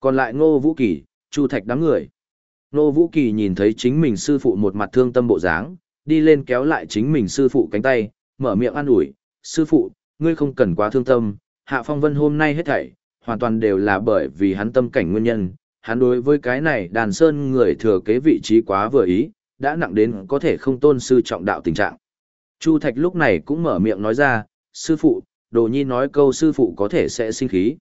Còn lại Ngô Vũ Kỳ, Chu Thạch đám người. Ngô Vũ Kỳ nhìn thấy chính mình sư phụ một mặt thương tâm bộ dáng, đi lên kéo lại chính mình sư phụ cánh tay, mở miệng an ủi, sư phụ, ngươi không cần quá thương tâm, Hạ Phong Vân hôm nay hết thảy, hoàn toàn đều là bởi vì hắn tâm cảnh nguyên nhân, hắn đối với cái này đàn sơn người thừa kế vị trí quá vừa ý, đã nặng đến có thể không tôn sư trọng đạo tình trạng. Chu Thạch lúc này cũng mở miệng nói ra, sư phụ, đồ nhi nói câu sư phụ có thể sẽ sinh khí.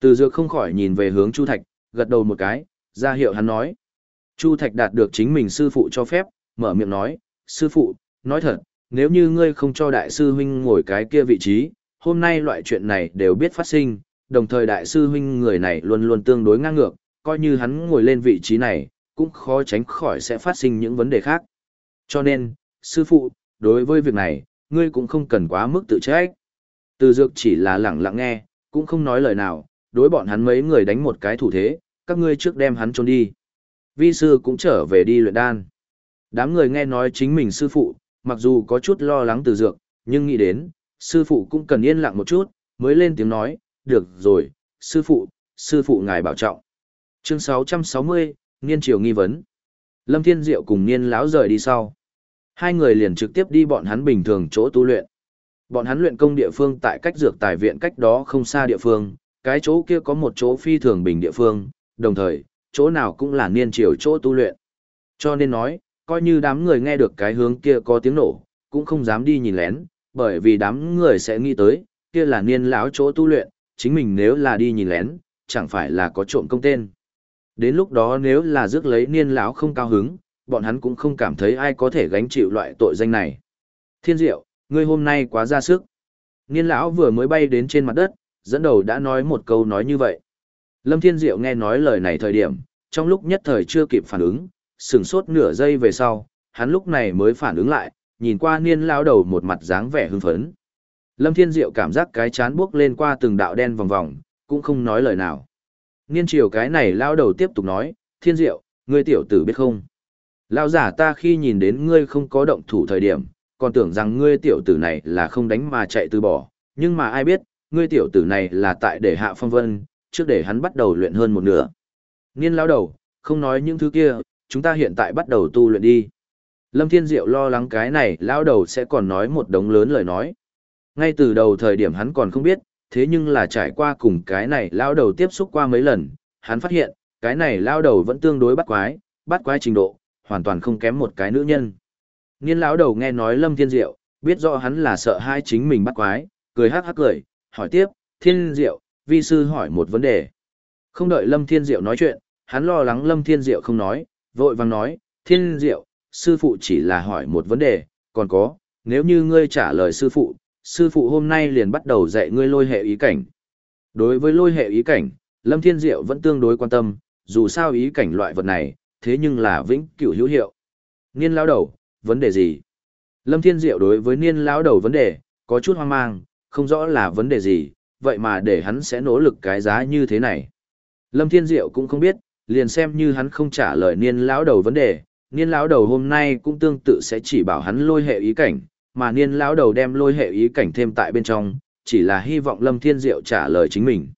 Từ dược không khỏi nhìn về hướng Chu Thạch, gật đầu một cái, ra hiệu hắn nói. Chu Thạch đạt được chính mình sư phụ cho phép, mở miệng nói, sư phụ, nói thật, nếu như ngươi không cho đại sư huynh ngồi cái kia vị trí, hôm nay loại chuyện này đều biết phát sinh, đồng thời đại sư huynh người này luôn luôn tương đối ngang ngược, coi như hắn ngồi lên vị trí này, cũng khó tránh khỏi sẽ phát sinh những vấn đề khác. Cho nên, sư phụ, đối với việc này, ngươi cũng không cần quá mức tự trách. Từ dược chỉ là lặng lặng nghe, cũng không nói lời nào, đối bọn hắn mấy người đánh một cái thủ thế, các ngươi trước đem hắn trốn đi. Vi sư cũng trở về đi luyện đan. Đám người nghe nói chính mình sư phụ, mặc dù có chút lo lắng từ dược, nhưng nghĩ đến, sư phụ cũng cần yên lặng một chút, mới lên tiếng nói, được rồi, sư phụ, sư phụ ngài bảo trọng. Chương 660, Niên Triều nghi vấn. Lâm Thiên Diệu cùng Niên lão rời đi sau. Hai người liền trực tiếp đi bọn hắn bình thường chỗ tu luyện. Bọn hắn luyện công địa phương tại cách dược tài viện cách đó không xa địa phương, cái chỗ kia có một chỗ phi thường bình địa phương, đồng thời, chỗ nào cũng là niên triều chỗ tu luyện. Cho nên nói, coi như đám người nghe được cái hướng kia có tiếng nổ, cũng không dám đi nhìn lén, bởi vì đám người sẽ nghĩ tới, kia là niên lão chỗ tu luyện, chính mình nếu là đi nhìn lén, chẳng phải là có trộm công tên. Đến lúc đó nếu là rước lấy niên lão không cao hứng, bọn hắn cũng không cảm thấy ai có thể gánh chịu loại tội danh này. Thiên diệu, ngươi hôm nay quá ra sức. Niên lão vừa mới bay đến trên mặt đất, dẫn đầu đã nói một câu nói như vậy. Lâm Thiên Diệu nghe nói lời này thời điểm, trong lúc nhất thời chưa kịp phản ứng, sửng sốt nửa giây về sau, hắn lúc này mới phản ứng lại, nhìn qua niên lão đầu một mặt dáng vẻ hưng phấn. Lâm Thiên Diệu cảm giác cái chán bước lên qua từng đạo đen vòng vòng, cũng không nói lời nào. Niên triều cái này lão đầu tiếp tục nói, Thiên Diệu, ngươi tiểu tử biết không? Lão giả ta khi nhìn đến ngươi không có động thủ thời điểm, còn tưởng rằng ngươi tiểu tử này là không đánh mà chạy từ bỏ, nhưng mà ai biết, ngươi tiểu tử này là tại để hạ phong vân, trước để hắn bắt đầu luyện hơn một nửa. Niên lão đầu, không nói những thứ kia, chúng ta hiện tại bắt đầu tu luyện đi. Lâm Thiên Diệu lo lắng cái này lão đầu sẽ còn nói một đống lớn lời nói. Ngay từ đầu thời điểm hắn còn không biết, thế nhưng là trải qua cùng cái này lão đầu tiếp xúc qua mấy lần, hắn phát hiện, cái này lão đầu vẫn tương đối bắt quái, bắt quái trình độ, hoàn toàn không kém một cái nữ nhân. Niên lão đầu nghe nói Lâm Thiên Diệu, biết rõ hắn là sợ hai chính mình bắt quái, cười hắc hắc cười, hỏi tiếp, Thiên Diệu, vi sư hỏi một vấn đề. Không đợi Lâm Thiên Diệu nói chuyện, hắn lo lắng Lâm Thiên Diệu không nói, vội vàng nói, Thiên Diệu, sư phụ chỉ là hỏi một vấn đề, còn có, nếu như ngươi trả lời sư phụ, sư phụ hôm nay liền bắt đầu dạy ngươi lôi hệ ý cảnh. Đối với lôi hệ ý cảnh, Lâm Thiên Diệu vẫn tương đối quan tâm, dù sao ý cảnh loại vật này, thế nhưng là vĩnh cửu hữu hiệu. Niên lão đầu, vấn đề gì? Lâm Thiên Diệu đối với niên lão đầu vấn đề, có chút hoang mang, không rõ là vấn đề gì, vậy mà để hắn sẽ nỗ lực cái giá như thế này. Lâm Thiên Diệu cũng không biết, liền xem như hắn không trả lời niên lão đầu vấn đề, niên lão đầu hôm nay cũng tương tự sẽ chỉ bảo hắn lôi hệ ý cảnh, mà niên lão đầu đem lôi hệ ý cảnh thêm tại bên trong, chỉ là hy vọng Lâm Thiên Diệu trả lời chính mình.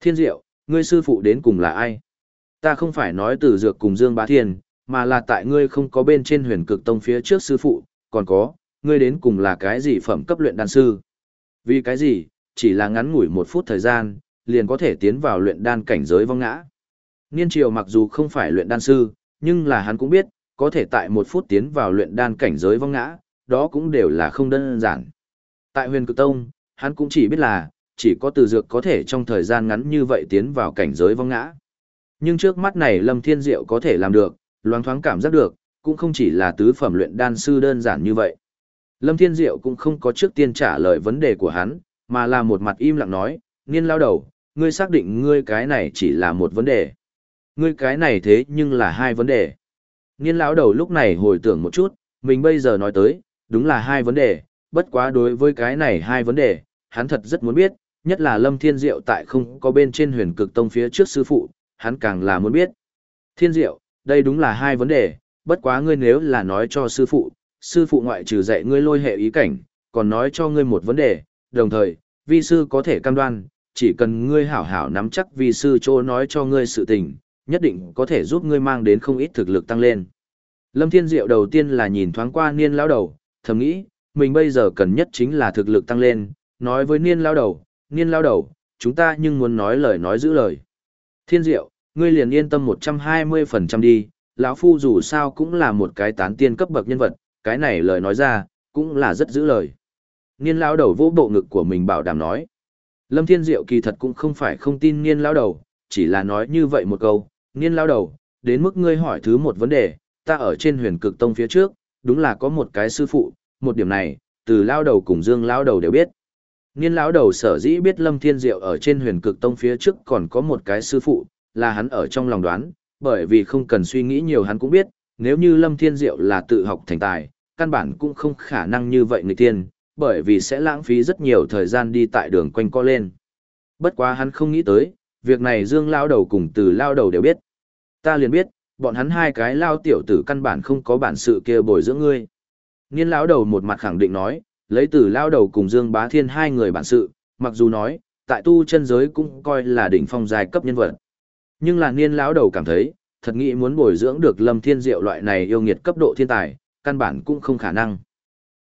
Thiên Diệu, ngươi sư phụ đến cùng là ai? Ta không phải nói từ dược cùng Dương Bá Thiên, mà là tại ngươi không có bên trên huyền cực tông phía trước sư phụ, còn có, ngươi đến cùng là cái gì phẩm cấp luyện đan sư? Vì cái gì, chỉ là ngắn ngủi một phút thời gian, liền có thể tiến vào luyện đan cảnh giới vong ngã. Niên triều mặc dù không phải luyện đan sư, nhưng là hắn cũng biết, có thể tại một phút tiến vào luyện đan cảnh giới vong ngã, đó cũng đều là không đơn giản. Tại huyền cực tông, hắn cũng chỉ biết là, chỉ có từ dược có thể trong thời gian ngắn như vậy tiến vào cảnh giới vong ngã. Nhưng trước mắt này Lâm Thiên Diệu có thể làm được, loáng thoáng cảm giác được, cũng không chỉ là tứ phẩm luyện đan sư đơn giản như vậy. Lâm Thiên Diệu cũng không có trước tiên trả lời vấn đề của hắn, mà là một mặt im lặng nói, niên lao đầu, ngươi xác định ngươi cái này chỉ là một vấn đề. Ngươi cái này thế nhưng là hai vấn đề. Niên lão đầu lúc này hồi tưởng một chút, mình bây giờ nói tới, đúng là hai vấn đề, bất quá đối với cái này hai vấn đề, hắn thật rất muốn biết, nhất là Lâm Thiên Diệu tại không có bên trên huyền cực tông phía trước sư phụ, hắn càng là muốn biết. Thiên Diệu, đây đúng là hai vấn đề, bất quá ngươi nếu là nói cho sư phụ, sư phụ ngoại trừ dạy ngươi lôi hệ ý cảnh, còn nói cho ngươi một vấn đề, đồng thời, vi sư có thể cam đoan, chỉ cần ngươi hảo hảo nắm chắc vi sư chỗ nói cho ngươi sự tình, nhất định có thể giúp ngươi mang đến không ít thực lực tăng lên. Lâm Thiên Diệu đầu tiên là nhìn thoáng qua niên lão đầu, thầm nghĩ, mình bây giờ cần nhất chính là thực lực tăng lên, nói với niên lão đầu, niên lão đầu, chúng ta nhưng muốn nói lời nói giữ lời. Thiên Diệu, ngươi liền yên tâm 120% đi, lão phu dù sao cũng là một cái tán tiên cấp bậc nhân vật, cái này lời nói ra, cũng là rất giữ lời. Niên lão đầu vỗ bộ ngực của mình bảo đảm nói. Lâm Thiên Diệu kỳ thật cũng không phải không tin niên lão đầu, chỉ là nói như vậy một câu, niên lão đầu, đến mức ngươi hỏi thứ một vấn đề, ta ở trên huyền cực tông phía trước, đúng là có một cái sư phụ, một điểm này, từ lão đầu cùng dương lão đầu đều biết. Niên lão đầu sở dĩ biết Lâm Thiên Diệu ở trên huyền cực tông phía trước còn có một cái sư phụ, là hắn ở trong lòng đoán, bởi vì không cần suy nghĩ nhiều hắn cũng biết, nếu như Lâm Thiên Diệu là tự học thành tài, căn bản cũng không khả năng như vậy người tiên, bởi vì sẽ lãng phí rất nhiều thời gian đi tại đường quanh co lên. Bất quá hắn không nghĩ tới, việc này Dương lao đầu cùng từ lao đầu đều biết. Ta liền biết, bọn hắn hai cái lao tiểu tử căn bản không có bản sự kia bồi dưỡng ngươi. Niên lão đầu một mặt khẳng định nói, lấy từ lao đầu cùng Dương Bá Thiên hai người bản sự, mặc dù nói, tại tu chân giới cũng coi là đỉnh phong giai cấp nhân vật. Nhưng là niên lão đầu cảm thấy, thật nghĩ muốn bồi dưỡng được Lâm Thiên Diệu loại này yêu nghiệt cấp độ thiên tài, căn bản cũng không khả năng.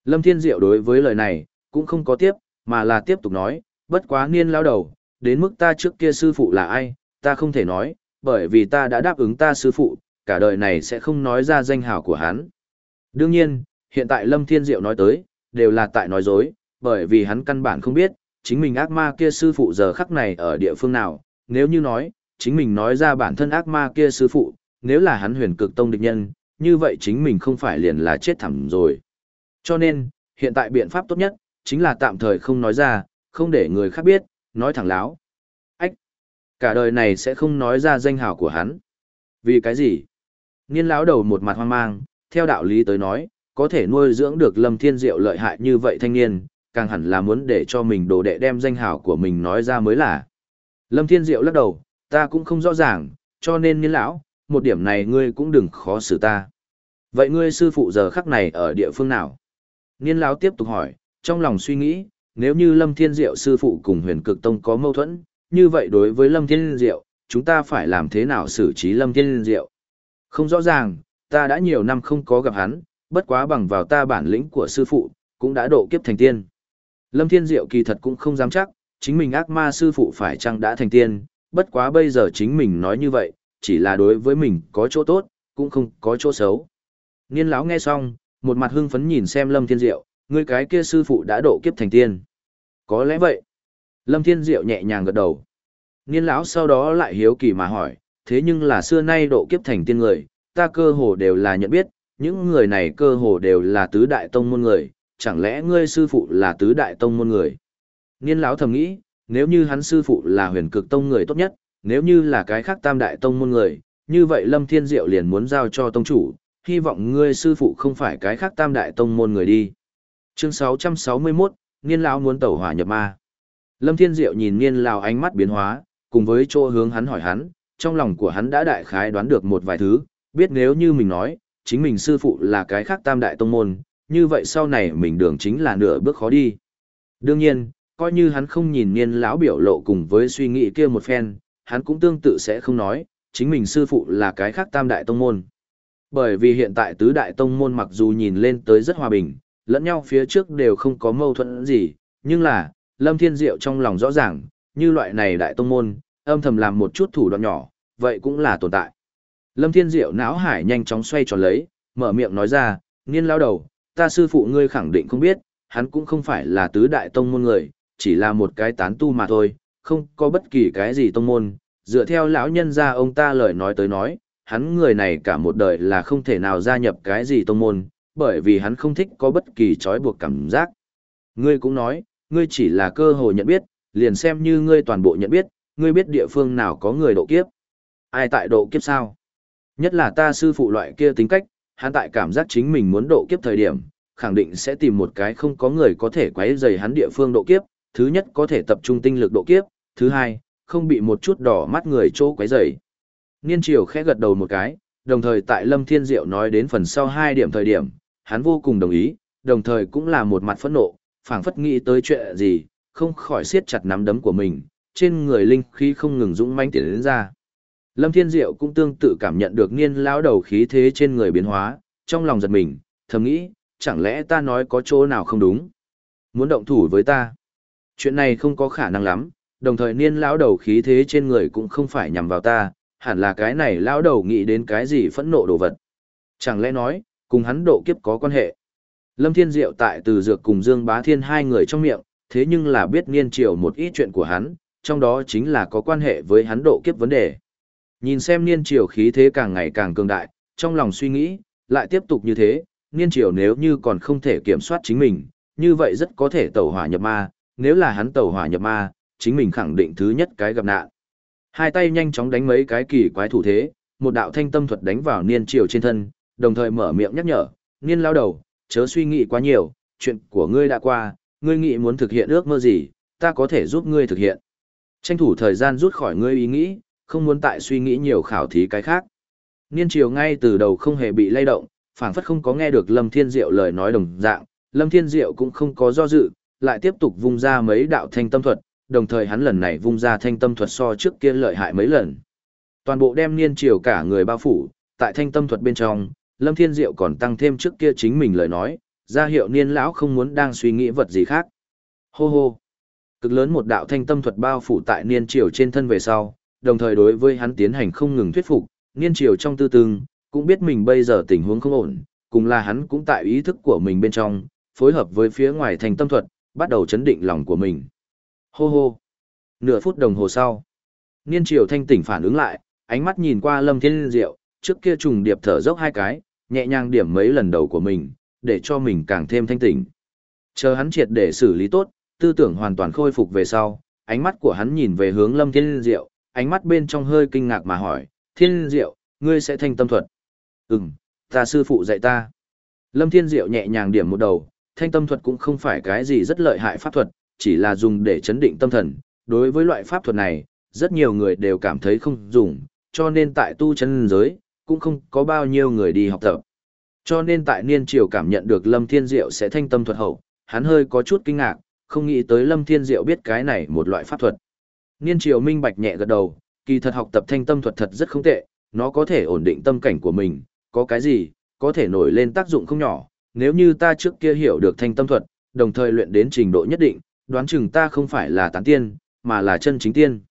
Lâm Thiên Diệu đối với lời này, cũng không có tiếp, mà là tiếp tục nói, bất quá niên lão đầu, đến mức ta trước kia sư phụ là ai, ta không thể nói, bởi vì ta đã đáp ứng ta sư phụ, cả đời này sẽ không nói ra danh hào của hắn. Đương nhiên, hiện tại Lâm Thiên Diệu nói tới, đều là tại nói dối, bởi vì hắn căn bản không biết, chính mình ác ma kia sư phụ giờ khắc này ở địa phương nào, nếu như nói, chính mình nói ra bản thân ác ma kia sư phụ, nếu là hắn huyền cực tông địch nhân, như vậy chính mình không phải liền là chết thẳm rồi. Cho nên, hiện tại biện pháp tốt nhất, chính là tạm thời không nói ra, không để người khác biết, nói thẳng láo. Ách! Cả đời này sẽ không nói ra danh hào của hắn. Vì cái gì? Niên lão đầu một mặt hoang mang, theo đạo lý tới nói, có thể nuôi dưỡng được lâm thiên diệu lợi hại như vậy thanh niên, càng hẳn là muốn để cho mình đồ đệ đem danh hào của mình nói ra mới là. Lâm thiên diệu lắc đầu, ta cũng không rõ ràng, cho nên niên lão, một điểm này ngươi cũng đừng khó xử ta. Vậy ngươi sư phụ giờ khắc này ở địa phương nào? Niên lão tiếp tục hỏi, trong lòng suy nghĩ, nếu như Lâm Thiên Diệu sư phụ cùng huyền cực tông có mâu thuẫn, như vậy đối với Lâm Thiên Diệu, chúng ta phải làm thế nào xử trí Lâm Thiên Diệu? Không rõ ràng, ta đã nhiều năm không có gặp hắn, bất quá bằng vào ta bản lĩnh của sư phụ, cũng đã độ kiếp thành tiên. Lâm Thiên Diệu kỳ thật cũng không dám chắc, chính mình ác ma sư phụ phải chăng đã thành tiên, bất quá bây giờ chính mình nói như vậy, chỉ là đối với mình có chỗ tốt, cũng không có chỗ xấu. Niên lão nghe xong, một mặt hưng phấn nhìn xem Lâm Thiên Diệu, ngươi cái kia sư phụ đã độ kiếp thành tiên. Có lẽ vậy. Lâm Thiên Diệu nhẹ nhàng gật đầu. Niên lão sau đó lại hiếu kỳ mà hỏi, thế nhưng là xưa nay độ kiếp thành tiên người, ta cơ hồ đều là nhận biết, những người này cơ hồ đều là tứ đại tông môn người, chẳng lẽ ngươi sư phụ là tứ đại tông môn người? Niên lão thầm nghĩ, nếu như hắn sư phụ là huyền cực tông người tốt nhất, nếu như là cái khác tam đại tông môn người, như vậy Lâm Thiên Diệu liền muốn giao cho tông chủ, hy vọng ngươi sư phụ không phải cái khác tam đại tông môn người đi. Chương 661, Niên lão muốn tẩu hỏa nhập ma. Lâm Thiên Diệu nhìn Niên lão ánh mắt biến hóa, cùng với chỗ hướng hắn hỏi hắn, trong lòng của hắn đã đại khái đoán được một vài thứ, biết nếu như mình nói, chính mình sư phụ là cái khác tam đại tông môn, như vậy sau này mình đường chính là nửa bước khó đi. Đương nhiên, coi như hắn không nhìn Niên lão biểu lộ cùng với suy nghĩ kia một phen, hắn cũng tương tự sẽ không nói, chính mình sư phụ là cái khác tam đại tông môn. Bởi vì hiện tại tứ đại tông môn mặc dù nhìn lên tới rất hòa bình, lẫn nhau phía trước đều không có mâu thuẫn gì, nhưng là, Lâm Thiên Diệu trong lòng rõ ràng, như loại này đại tông môn, âm thầm làm một chút thủ đoạn nhỏ, vậy cũng là tồn tại. Lâm Thiên Diệu não hải nhanh chóng xoay tròn lấy, mở miệng nói ra, nghiên lao đầu, ta sư phụ ngươi khẳng định không biết, hắn cũng không phải là tứ đại tông môn người, chỉ là một cái tán tu mà thôi, không có bất kỳ cái gì tông môn, dựa theo lão nhân gia ông ta lời nói tới nói, hắn người này cả một đời là không thể nào gia nhập cái gì tông môn, bởi vì hắn không thích có bất kỳ trói buộc cảm giác. Ngươi cũng nói, ngươi chỉ là cơ hội nhận biết, liền xem như ngươi toàn bộ nhận biết, ngươi biết địa phương nào có người độ kiếp. Ai tại độ kiếp sao? Nhất là ta sư phụ loại kia tính cách, hắn tại cảm giác chính mình muốn độ kiếp thời điểm, khẳng định sẽ tìm một cái không có người có thể quấy rầy hắn địa phương độ kiếp, thứ nhất có thể tập trung tinh lực độ kiếp, thứ hai, không bị một chút đỏ mắt người chỗ quấy rầy. Niên triều khẽ gật đầu một cái, đồng thời tại Lâm Thiên Diệu nói đến phần sau hai điểm thời điểm, hắn vô cùng đồng ý, đồng thời cũng là một mặt phẫn nộ, phảng phất nghĩ tới chuyện gì, không khỏi siết chặt nắm đấm của mình, trên người linh khí không ngừng dũng mãnh tiến đến ra. Lâm Thiên Diệu cũng tương tự cảm nhận được niên lão đầu khí thế trên người biến hóa, trong lòng giật mình, thầm nghĩ, chẳng lẽ ta nói có chỗ nào không đúng? Muốn động thủ với ta? Chuyện này không có khả năng lắm, đồng thời niên lão đầu khí thế trên người cũng không phải nhằm vào ta, hẳn là cái này lão đầu nghĩ đến cái gì phẫn nộ đồ vật. Chẳng lẽ nói, cùng hắn độ kiếp có quan hệ? Lâm Thiên Diệu tại từ dược cùng Dương Bá Thiên hai người trong miệng, thế nhưng là biết niên triều một ít chuyện của hắn, trong đó chính là có quan hệ với hắn độ kiếp vấn đề. Nhìn xem niên triều khí thế càng ngày càng cường đại, trong lòng suy nghĩ, lại tiếp tục như thế, niên triều nếu như còn không thể kiểm soát chính mình, như vậy rất có thể tẩu hỏa nhập ma, nếu là hắn tẩu hỏa nhập ma, chính mình khẳng định thứ nhất cái gặp nạn. Hai tay nhanh chóng đánh mấy cái kỳ quái thủ thế, một đạo thanh tâm thuật đánh vào niên triều trên thân, đồng thời mở miệng nhắc nhở, niên lao đầu, chớ suy nghĩ quá nhiều, chuyện của ngươi đã qua, ngươi nghĩ muốn thực hiện ước mơ gì, ta có thể giúp ngươi thực hiện. Tranh thủ thời gian rút khỏi ngươi ý nghĩ, không muốn tại suy nghĩ nhiều khảo thí cái khác. Niên triều ngay từ đầu không hề bị lay động, phảng phất không có nghe được Lâm Thiên Diệu lời nói đồng dạng, Lâm Thiên Diệu cũng không có do dự, lại tiếp tục vung ra mấy đạo thanh tâm thuật, đồng thời hắn lần này vung ra thanh tâm thuật so trước kia lợi hại mấy lần. Toàn bộ đem niên triều cả người bao phủ, tại thanh tâm thuật bên trong, Lâm Thiên Diệu còn tăng thêm trước kia chính mình lời nói, ra hiệu niên lão không muốn đang suy nghĩ vật gì khác. Hô hô. Cực lớn một đạo thanh tâm thuật bao phủ tại niên triều trên thân về sau, đồng thời đối với hắn tiến hành không ngừng thuyết phục, niên triều trong tư tương, cũng biết mình bây giờ tình huống không ổn, cùng là hắn cũng tại ý thức của mình bên trong, phối hợp với phía ngoài thanh tâm thuật, bắt đầu chấn định lòng của mình. Hô hô. Nửa phút đồng hồ sau, niên triều thanh tỉnh phản ứng lại, ánh mắt nhìn qua lâm thiên diệu, trước kia trùng điệp thở dốc hai cái, nhẹ nhàng điểm mấy lần đầu của mình, để cho mình càng thêm thanh tỉnh. Chờ hắn triệt để xử lý tốt, tư tưởng hoàn toàn khôi phục về sau, ánh mắt của hắn nhìn về hướng lâm thiên diệu, ánh mắt bên trong hơi kinh ngạc mà hỏi, thiên diệu, ngươi sẽ thanh tâm thuật. Ừm, ta sư phụ dạy ta. Lâm thiên diệu nhẹ nhàng điểm một đầu, thanh tâm thuật cũng không phải cái gì rất lợi hại pháp thuật, chỉ là dùng để chấn định tâm thần. Đối với loại pháp thuật này, rất nhiều người đều cảm thấy không dùng, cho nên tại tu chân giới, cũng không có bao nhiêu người đi học tập. Cho nên tại niên triều cảm nhận được Lâm Thiên Diệu sẽ thanh tâm thuật hậu, hắn hơi có chút kinh ngạc, không nghĩ tới Lâm Thiên Diệu biết cái này một loại pháp thuật. Niên triều minh bạch nhẹ gật đầu, kỳ thật học tập thanh tâm thuật thật rất không tệ, nó có thể ổn định tâm cảnh của mình, có cái gì, có thể nổi lên tác dụng không nhỏ, nếu như ta trước kia hiểu được thanh tâm thuật, đồng thời luyện đến trình độ nhất định, đoán chừng ta không phải là tán tiên, mà là chân chính tiên.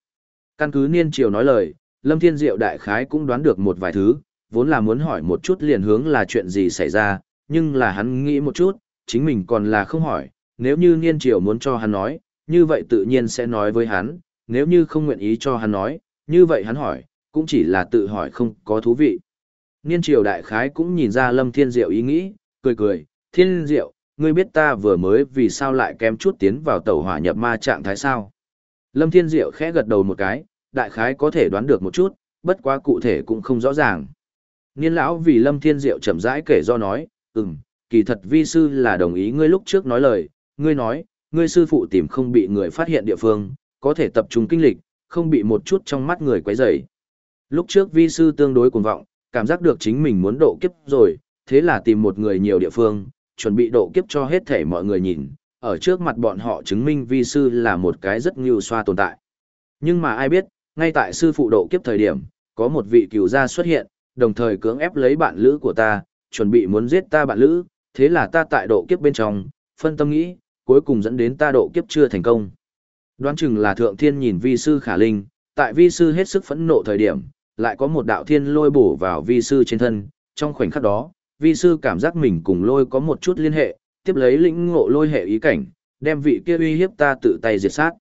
Căn cứ niên triều nói lời, Lâm Thiên Diệu đại khái cũng đoán được một vài thứ, vốn là muốn hỏi một chút liền hướng là chuyện gì xảy ra, nhưng là hắn nghĩ một chút, chính mình còn là không hỏi, nếu như niên triều muốn cho hắn nói, như vậy tự nhiên sẽ nói với hắn, nếu như không nguyện ý cho hắn nói, như vậy hắn hỏi, cũng chỉ là tự hỏi không có thú vị. Niên triều đại khái cũng nhìn ra Lâm Thiên Diệu ý nghĩ, cười cười, Thiên Diệu, ngươi biết ta vừa mới vì sao lại kém chút tiến vào tàu hỏa nhập ma trạng thái sao? Lâm Thiên Diệu khẽ gật đầu một cái, đại khái có thể đoán được một chút, bất quá cụ thể cũng không rõ ràng. Niên lão vì Lâm Thiên Diệu chậm rãi kể do nói, ừm, kỳ thật vi sư là đồng ý ngươi lúc trước nói lời, ngươi nói, ngươi sư phụ tìm không bị người phát hiện địa phương, có thể tập trung kinh lịch, không bị một chút trong mắt người quấy rầy. Lúc trước vi sư tương đối cuồng vọng, cảm giác được chính mình muốn độ kiếp rồi, thế là tìm một người nhiều địa phương, chuẩn bị độ kiếp cho hết thể mọi người nhìn, ở trước mặt bọn họ chứng minh vi sư là một cái rất ngưu xoa tồn tại. Nhưng mà ai biết, ngay tại sư phụ độ kiếp thời điểm, có một vị cửu gia xuất hiện, đồng thời cưỡng ép lấy bạn lữ của ta, chuẩn bị muốn giết ta bạn lữ, thế là ta tại độ kiếp bên trong, phân tâm nghĩ, cuối cùng dẫn đến ta độ kiếp chưa thành công. Đoán chừng là thượng thiên nhìn vi sư khả linh, tại vi sư hết sức phẫn nộ thời điểm, lại có một đạo thiên lôi bổ vào vi sư trên thân, trong khoảnh khắc đó, vi sư cảm giác mình cùng lôi có một chút liên hệ, tiếp lấy lĩnh ngộ lôi hệ ý cảnh, đem vị kia uy hiếp ta tự tay diệt sát.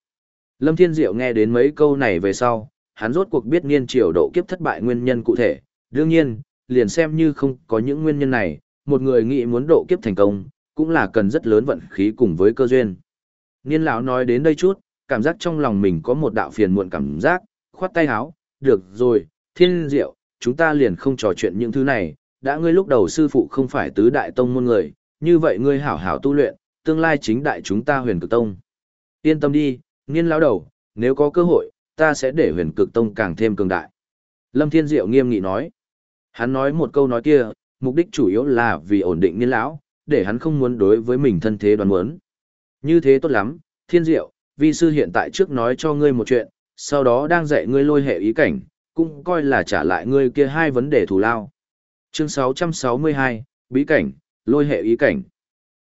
Lâm Thiên Diệu nghe đến mấy câu này về sau, hắn rốt cuộc biết niên triều độ kiếp thất bại nguyên nhân cụ thể, đương nhiên, liền xem như không có những nguyên nhân này, một người nghĩ muốn độ kiếp thành công, cũng là cần rất lớn vận khí cùng với cơ duyên. Niên lão nói đến đây chút, cảm giác trong lòng mình có một đạo phiền muộn cảm giác, khoát tay áo, được rồi, thiên diệu, chúng ta liền không trò chuyện những thứ này, đã ngươi lúc đầu sư phụ không phải tứ đại tông môn người, như vậy ngươi hảo hảo tu luyện, tương lai chính đại chúng ta huyền cực tông. Yên tâm đi, nghiên lão đầu, nếu có cơ hội, ta sẽ để huyền cực tông càng thêm cường đại. Lâm Thiên Diệu nghiêm nghị nói. Hắn nói một câu nói kia, mục đích chủ yếu là vì ổn định niên lão, để hắn không muốn đối với mình thân thế đoán muốn. Như thế tốt lắm, Thiên Diệu, vi sư hiện tại trước nói cho ngươi một chuyện, sau đó đang dạy ngươi lôi hệ ý cảnh, cũng coi là trả lại ngươi kia hai vấn đề thù lao. Chương 662, Bí cảnh, lôi hệ ý cảnh.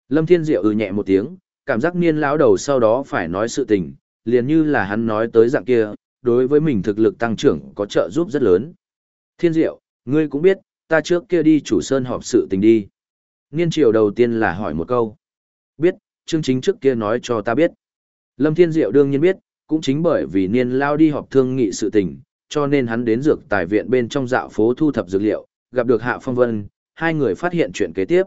Lâm Thiên Diệu ừ nhẹ một tiếng, cảm giác niên lão đầu sau đó phải nói sự tình, liền như là hắn nói tới dạng kia, đối với mình thực lực tăng trưởng có trợ giúp rất lớn. Thiên Diệu, ngươi cũng biết, ta trước kia đi chủ sơn họp sự tình đi. Niên triều đầu tiên là hỏi một câu. Biết, chương chính trước kia nói cho ta biết. Lâm Thiên Diệu đương nhiên biết, cũng chính bởi vì niên lao đi họp thương nghị sự tình, cho nên hắn đến dược tài viện bên trong dạo phố thu thập dược liệu, gặp được Hạ Phong Vân, hai người phát hiện chuyện kế tiếp.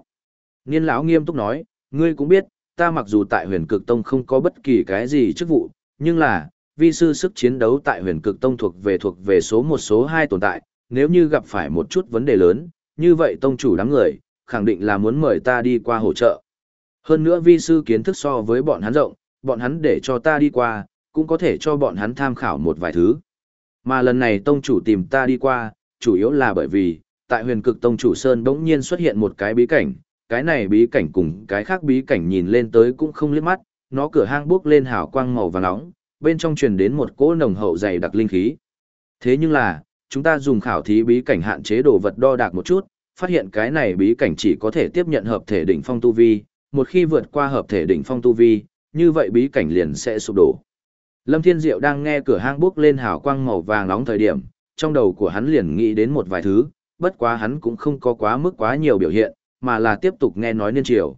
Niên lão nghiêm túc nói, ngươi cũng biết, ta mặc dù tại huyền cực tông không có bất kỳ cái gì chức vụ, nhưng là, vi sư sức chiến đấu tại huyền cực tông thuộc về thuộc về số một số hai tồn tại, nếu như gặp phải một chút vấn đề lớn, như vậy tông chủ đám người, khẳng định là muốn mời ta đi qua hỗ trợ. Hơn nữa vi sư kiến thức so với bọn hắn rộng, bọn hắn để cho ta đi qua, cũng có thể cho bọn hắn tham khảo một vài thứ. Mà lần này tông chủ tìm ta đi qua, chủ yếu là bởi vì, tại huyền cực tông chủ Sơn bỗng nhiên xuất hiện một cái bí cảnh, cái này bí cảnh cùng cái khác bí cảnh nhìn lên tới cũng không liếc mắt, nó cửa hang bước lên hào quang màu vàng nóng, bên trong truyền đến một cỗ nồng hậu dày đặc linh khí. Thế nhưng là, chúng ta dùng khảo thí bí cảnh hạn chế đồ vật đo đạc một chút, phát hiện cái này bí cảnh chỉ có thể tiếp nhận hợp thể đỉnh phong tu vi, một khi vượt qua hợp thể đỉnh phong tu vi, như vậy bí cảnh liền sẽ sụp đổ. Lâm Thiên Diệu đang nghe cửa hang bước lên hào quang màu vàng nóng thời điểm, trong đầu của hắn liền nghĩ đến một vài thứ, bất quá hắn cũng không có quá mức quá nhiều biểu hiện, mà là tiếp tục nghe nói niên triều.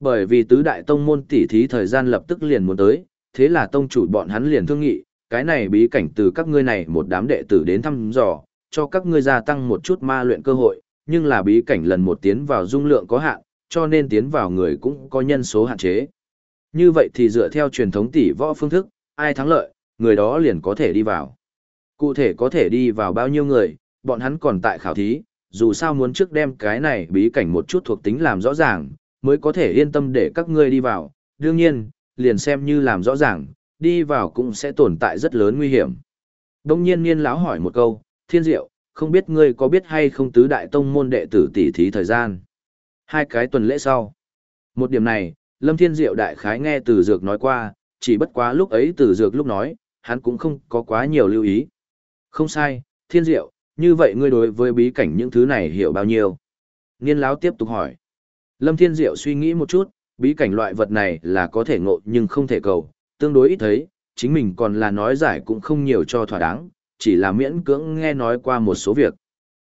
Bởi vì tứ đại tông môn tỉ thí thời gian lập tức liền muốn tới, thế là tông chủ bọn hắn liền thương nghị, cái này bí cảnh từ các ngươi này một đám đệ tử đến thăm dò, cho các ngươi gia tăng một chút ma luyện cơ hội, nhưng là bí cảnh lần một tiến vào dung lượng có hạn, cho nên tiến vào người cũng có nhân số hạn chế. Như vậy thì dựa theo truyền thống tỷ võ phương thức, ai thắng lợi, người đó liền có thể đi vào. Cụ thể có thể đi vào bao nhiêu người, bọn hắn còn tại khảo thí, dù sao muốn trước đem cái này bí cảnh một chút thuộc tính làm rõ ràng, mới có thể yên tâm để các ngươi đi vào. Đương nhiên, liền xem như làm rõ ràng, đi vào cũng sẽ tồn tại rất lớn nguy hiểm. Đông nhiên niên lão hỏi một câu, thiên diệu, không biết ngươi có biết hay không tứ đại tông môn đệ tử tỷ thí thời gian. Hai cái tuần lễ sau. Một điểm này, Lâm Thiên Diệu đại khái nghe từ dược nói qua, chỉ bất quá lúc ấy từ dược lúc nói, hắn cũng không có quá nhiều lưu ý. Không sai, Thiên Diệu, như vậy ngươi đối với bí cảnh những thứ này hiểu bao nhiêu? Niên Láo tiếp tục hỏi. Lâm Thiên Diệu suy nghĩ một chút, bí cảnh loại vật này là có thể ngộ nhưng không thể cầu, tương đối ít thấy, chính mình còn là nói giải cũng không nhiều cho thỏa đáng, chỉ là miễn cưỡng nghe nói qua một số việc.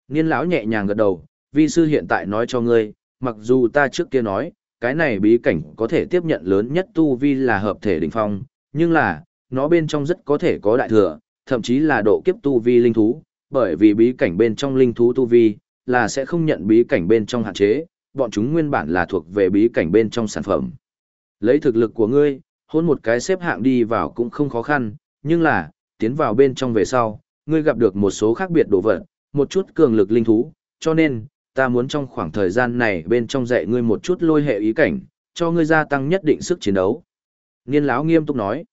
Niên lão nhẹ nhàng gật đầu, vi sư hiện tại nói cho ngươi, mặc dù ta trước kia nói, cái này bí cảnh có thể tiếp nhận lớn nhất tu vi là hợp thể đỉnh phong, nhưng là, nó bên trong rất có thể có đại thừa, thậm chí là độ kiếp tu vi linh thú, bởi vì bí cảnh bên trong linh thú tu vi, là sẽ không nhận bí cảnh bên trong hạn chế, bọn chúng nguyên bản là thuộc về bí cảnh bên trong sản phẩm. Lấy thực lực của ngươi, hôn một cái xếp hạng đi vào cũng không khó khăn, nhưng là, tiến vào bên trong về sau, ngươi gặp được một số khác biệt đồ vật, một chút cường lực linh thú, cho nên, ta muốn trong khoảng thời gian này bên trong dạy ngươi một chút lôi hệ ý cảnh, cho ngươi gia tăng nhất định sức chiến đấu. Niên lão nghiêm túc nói,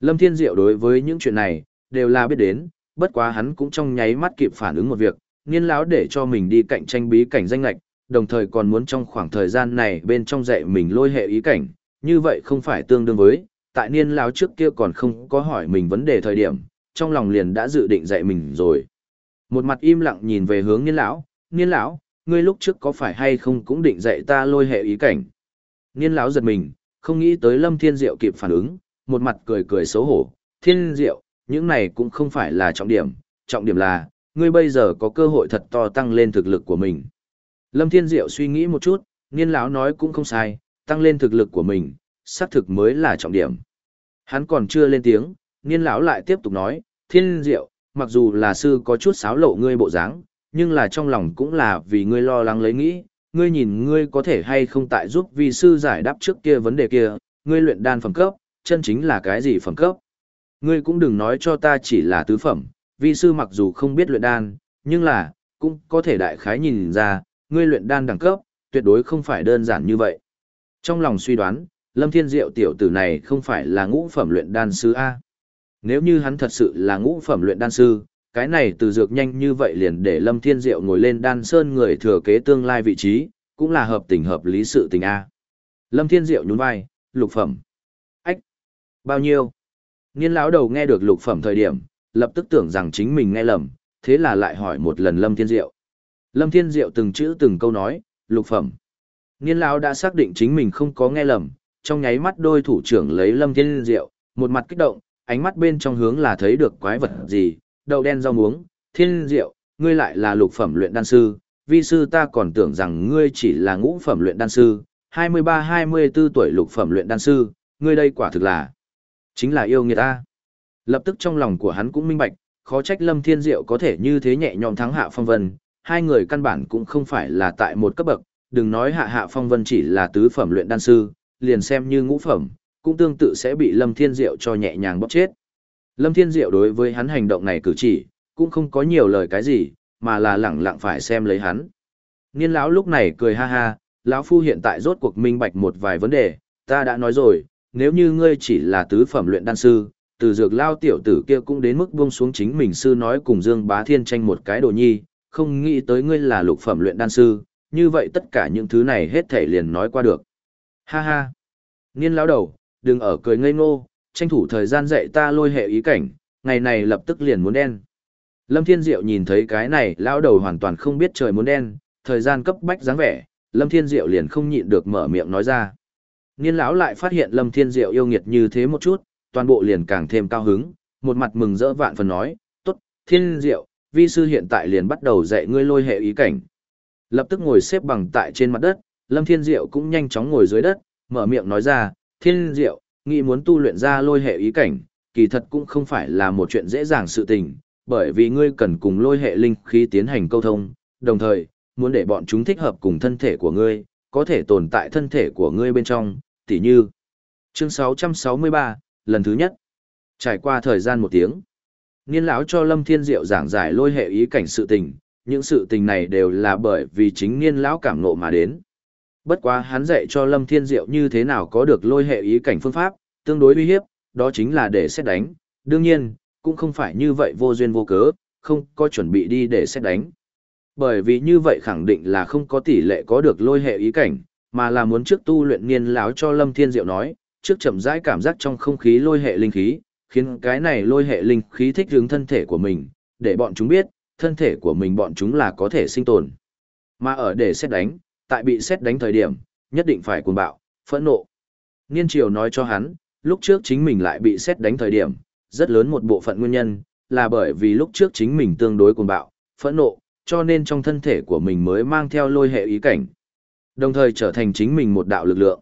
Lâm Thiên Diệu đối với những chuyện này, đều là biết đến, bất quá hắn cũng trong nháy mắt kịp phản ứng một việc, niên lão để cho mình đi cạnh tranh bí cảnh danh lạch, đồng thời còn muốn trong khoảng thời gian này bên trong dạy mình lôi hệ ý cảnh, như vậy không phải tương đương với, tại niên lão trước kia còn không có hỏi mình vấn đề thời điểm, trong lòng liền đã dự định dạy mình rồi. Một mặt im lặng nhìn về hướng niên lão, niên lão, ngươi lúc trước có phải hay không cũng định dạy ta lôi hệ ý cảnh. Niên lão giật mình, không nghĩ tới lâm thiên diệu kịp phản ứng, một mặt cười cười xấu hổ, thiên diệu, những này cũng không phải là trọng điểm, trọng điểm là, ngươi bây giờ có cơ hội thật to tăng lên thực lực của mình. Lâm Thiên Diệu suy nghĩ một chút, niên lão nói cũng không sai, tăng lên thực lực của mình, xác thực mới là trọng điểm. Hắn còn chưa lên tiếng, niên lão lại tiếp tục nói, Thiên Diệu, mặc dù là sư có chút xáo lộ ngươi bộ dáng, nhưng là trong lòng cũng là vì ngươi lo lắng lấy nghĩ, ngươi nhìn ngươi có thể hay không tại giúp vi sư giải đáp trước kia vấn đề kia, ngươi luyện đan phẩm cấp, chân chính là cái gì phẩm cấp. Ngươi cũng đừng nói cho ta chỉ là tứ phẩm, vi sư mặc dù không biết luyện đan, nhưng là, cũng có thể đại khái nhìn ra, ngươi luyện đan đẳng cấp, tuyệt đối không phải đơn giản như vậy. Trong lòng suy đoán, Lâm Thiên Diệu tiểu tử này không phải là ngũ phẩm luyện đan sư A. Nếu như hắn thật sự là ngũ phẩm luyện đan sư, cái này từ dược nhanh như vậy liền để Lâm Thiên Diệu ngồi lên đan sơn người thừa kế tương lai vị trí, cũng là hợp tình hợp lý sự tình A. Lâm Thiên Diệu nhún vai, lục phẩm. Ách! Bao nhiêu? Niên lão đầu nghe được lục phẩm thời điểm, lập tức tưởng rằng chính mình nghe lầm, thế là lại hỏi một lần Lâm Thiên Diệu. Lâm Thiên Diệu từng chữ từng câu nói, lục phẩm. Niên lão đã xác định chính mình không có nghe lầm, trong nháy mắt đôi thủ trưởng lấy Lâm Thiên Diệu, một mặt kích động, ánh mắt bên trong hướng là thấy được quái vật gì, đậu đen rau muống, Thiên Diệu, ngươi lại là lục phẩm luyện đan sư, vi sư ta còn tưởng rằng ngươi chỉ là ngũ phẩm luyện đan sư, 23-24 tuổi lục phẩm luyện đan sư, ngươi đây quả thực là chính là yêu người ta. Lập tức trong lòng của hắn cũng minh bạch, khó trách Lâm Thiên Diệu có thể như thế nhẹ nhõm thắng Hạ Phong Vân, hai người căn bản cũng không phải là tại một cấp bậc, đừng nói Hạ Hạ Phong Vân chỉ là tứ phẩm luyện đan sư, liền xem như ngũ phẩm, cũng tương tự sẽ bị Lâm Thiên Diệu cho nhẹ nhàng bóp chết. Lâm Thiên Diệu đối với hắn hành động này cử chỉ, cũng không có nhiều lời cái gì, mà là lẳng lặng phải xem lấy hắn. Niên lão lúc này cười ha ha, lão phu hiện tại rốt cuộc minh bạch một vài vấn đề, ta đã nói rồi, nếu như ngươi chỉ là tứ phẩm luyện đan sư, từ dược lao tiểu tử kia cũng đến mức buông xuống chính mình sư nói cùng Dương Bá Thiên tranh một cái đồ nhi, không nghĩ tới ngươi là lục phẩm luyện đan sư, như vậy tất cả những thứ này hết thể liền nói qua được. Ha ha. Niên lão đầu, đừng ở cười ngây ngô, tranh thủ thời gian dạy ta lôi hệ ý cảnh, ngày này lập tức liền muốn đen. Lâm Thiên Diệu nhìn thấy cái này, lão đầu hoàn toàn không biết trời muốn đen, thời gian cấp bách dáng vẻ, Lâm Thiên Diệu liền không nhịn được mở miệng nói ra. Niên lão lại phát hiện Lâm Thiên Diệu yêu nghiệt như thế một chút, toàn bộ liền càng thêm cao hứng, một mặt mừng rỡ vạn phần nói, tốt, Thiên Diệu, vi sư hiện tại liền bắt đầu dạy ngươi lôi hệ ý cảnh. Lập tức ngồi xếp bằng tại trên mặt đất, Lâm Thiên Diệu cũng nhanh chóng ngồi dưới đất, mở miệng nói ra, Thiên Diệu, nghĩ muốn tu luyện ra lôi hệ ý cảnh, kỳ thật cũng không phải là một chuyện dễ dàng sự tình, bởi vì ngươi cần cùng lôi hệ linh khí tiến hành câu thông, đồng thời, muốn để bọn chúng thích hợp cùng thân thể của ngươi, có thể tồn tại thân thể của ngươi bên trong, tỉ như. Chương 663, lần thứ nhất. Trải qua thời gian một tiếng, Niên lão cho Lâm Thiên Diệu giảng giải lôi hệ ý cảnh sự tình, những sự tình này đều là bởi vì chính Niên lão cảm ngộ mà đến. Bất quá hắn dạy cho Lâm Thiên Diệu như thế nào có được lôi hệ ý cảnh phương pháp, tương đối uy hiếp, đó chính là để xét đánh. Đương nhiên, cũng không phải như vậy vô duyên vô cớ, không có chuẩn bị đi để xét đánh. Bởi vì như vậy khẳng định là không có tỷ lệ có được lôi hệ ý cảnh, mà là muốn trước tu luyện niên láo cho Lâm Thiên Diệu nói, trước chậm rãi cảm giác trong không khí lôi hệ linh khí, khiến cái này lôi hệ linh khí thích hướng thân thể của mình, để bọn chúng biết, thân thể của mình bọn chúng là có thể sinh tồn. Mà ở để xét đánh, tại bị xét đánh thời điểm, nhất định phải cuồng bạo, phẫn nộ. Niên triều nói cho hắn, lúc trước chính mình lại bị xét đánh thời điểm, rất lớn một bộ phận nguyên nhân, là bởi vì lúc trước chính mình tương đối cuồng bạo, phẫn nộ, cho nên trong thân thể của mình mới mang theo lôi hệ ý cảnh. Đồng thời trở thành chính mình một đạo lực lượng.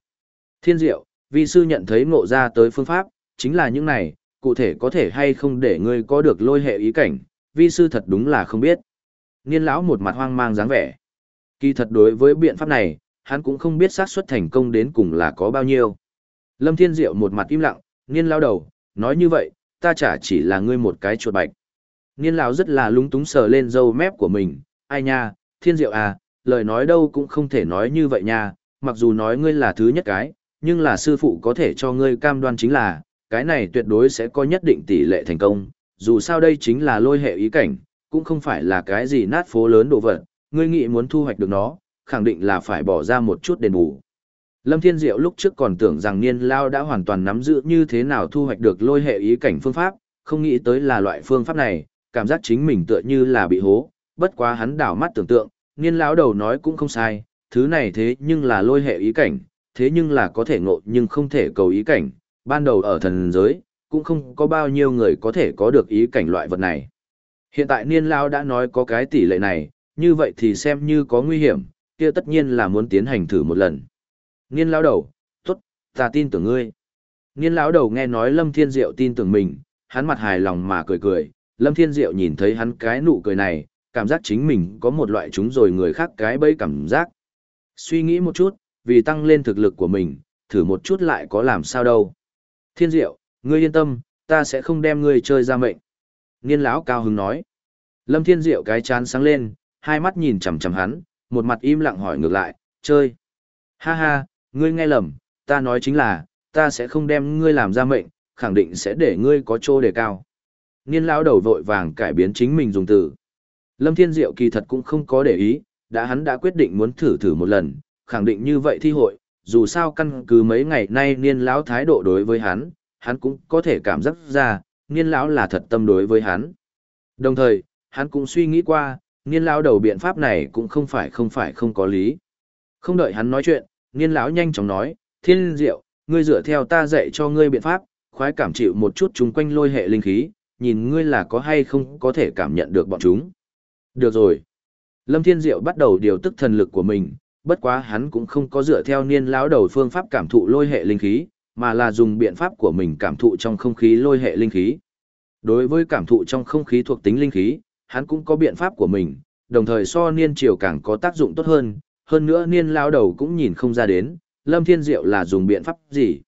Thiên diệu, vi sư nhận thấy ngộ ra tới phương pháp, chính là những này, cụ thể có thể hay không để ngươi có được lôi hệ ý cảnh, vi sư thật đúng là không biết. Niên lão một mặt hoang mang dáng vẻ. Kỳ thật đối với biện pháp này, hắn cũng không biết xác suất thành công đến cùng là có bao nhiêu. Lâm Thiên Diệu một mặt im lặng, niên lão đầu, nói như vậy, ta chả chỉ là ngươi một cái chuột bạch. Niên lão rất là lúng túng sờ lên râu mép của mình, ai nha, Thiên Diệu à, lời nói đâu cũng không thể nói như vậy nha, mặc dù nói ngươi là thứ nhất cái, nhưng là sư phụ có thể cho ngươi cam đoan chính là, cái này tuyệt đối sẽ có nhất định tỷ lệ thành công, dù sao đây chính là lôi hệ ý cảnh, cũng không phải là cái gì nát phố lớn đồ vật, ngươi nghĩ muốn thu hoạch được nó, khẳng định là phải bỏ ra một chút đền bù. Lâm Thiên Diệu lúc trước còn tưởng rằng Niên Lao đã hoàn toàn nắm giữ như thế nào thu hoạch được lôi hệ ý cảnh phương pháp, không nghĩ tới là loại phương pháp này, cảm giác chính mình tựa như là bị hố, bất quá hắn đảo mắt tưởng tượng, Niên Lão đầu nói cũng không sai, thứ này thế nhưng là lôi hệ ý cảnh, thế nhưng là có thể ngộ nhưng không thể cầu ý cảnh, ban đầu ở thần giới, cũng không có bao nhiêu người có thể có được ý cảnh loại vật này. Hiện tại niên lão đã nói có cái tỷ lệ này, như vậy thì xem như có nguy hiểm, kia tất nhiên là muốn tiến hành thử một lần. Niên lão đầu, tốt, ta tin tưởng ngươi. Niên lão đầu nghe nói Lâm Thiên Diệu tin tưởng mình, hắn mặt hài lòng mà cười cười, Lâm Thiên Diệu nhìn thấy hắn cái nụ cười này, cảm giác chính mình có một loại chúng rồi người khác cái bẫy cảm giác. Suy nghĩ một chút, vì tăng lên thực lực của mình, thử một chút lại có làm sao đâu. Thiên diệu, ngươi yên tâm, ta sẽ không đem ngươi chơi ra mệnh. Niên lão cao hứng nói. Lâm thiên diệu cái chán sáng lên, hai mắt nhìn chằm chằm hắn, một mặt im lặng hỏi ngược lại, chơi. Ha ha, ngươi nghe lầm, ta nói chính là, ta sẽ không đem ngươi làm ra mệnh, khẳng định sẽ để ngươi có chỗ đề cao. Niên lão đầu vội vàng cải biến chính mình dùng từ. Lâm Thiên Diệu kỳ thật cũng không có để ý, đã hắn đã quyết định muốn thử thử một lần, khẳng định như vậy thi hội, dù sao căn cứ mấy ngày nay niên lão thái độ đối với hắn, hắn cũng có thể cảm giác ra, niên lão là thật tâm đối với hắn. Đồng thời, hắn cũng suy nghĩ qua, niên lão đầu biện pháp này cũng không phải không phải không có lý. Không đợi hắn nói chuyện, niên lão nhanh chóng nói, thiên diệu, ngươi dựa theo ta dạy cho ngươi biện pháp, khoái cảm chịu một chút chúng quanh lôi hệ linh khí, nhìn ngươi là có hay không có thể cảm nhận được bọn chúng. Được rồi. Lâm Thiên Diệu bắt đầu điều tức thần lực của mình, bất quá hắn cũng không có dựa theo niên lão đầu phương pháp cảm thụ lôi hệ linh khí, mà là dùng biện pháp của mình cảm thụ trong không khí lôi hệ linh khí. Đối với cảm thụ trong không khí thuộc tính linh khí, hắn cũng có biện pháp của mình, đồng thời so niên triều càng có tác dụng tốt hơn, hơn nữa niên lão đầu cũng nhìn không ra đến, Lâm Thiên Diệu là dùng biện pháp gì.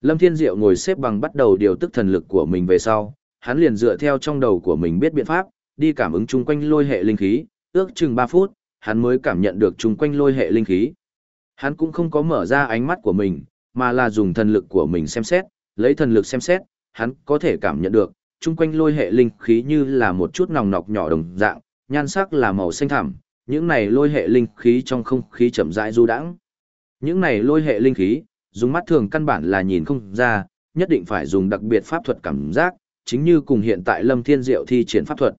Lâm Thiên Diệu ngồi xếp bằng bắt đầu điều tức thần lực của mình về sau, hắn liền dựa theo trong đầu của mình biết biện pháp, đi cảm ứng chung quanh lôi hệ linh khí, ước chừng 3 phút, hắn mới cảm nhận được chung quanh lôi hệ linh khí. Hắn cũng không có mở ra ánh mắt của mình, mà là dùng thần lực của mình xem xét, lấy thần lực xem xét, hắn có thể cảm nhận được, chung quanh lôi hệ linh khí như là một chút nòng nọc nhỏ đồng dạng, nhan sắc là màu xanh thẳm, những này lôi hệ linh khí trong không khí chậm rãi du đãng. Những này lôi hệ linh khí, dùng mắt thường căn bản là nhìn không ra, nhất định phải dùng đặc biệt pháp thuật cảm giác, chính như cùng hiện tại Lâm Thiên Diệu thi triển pháp thuật.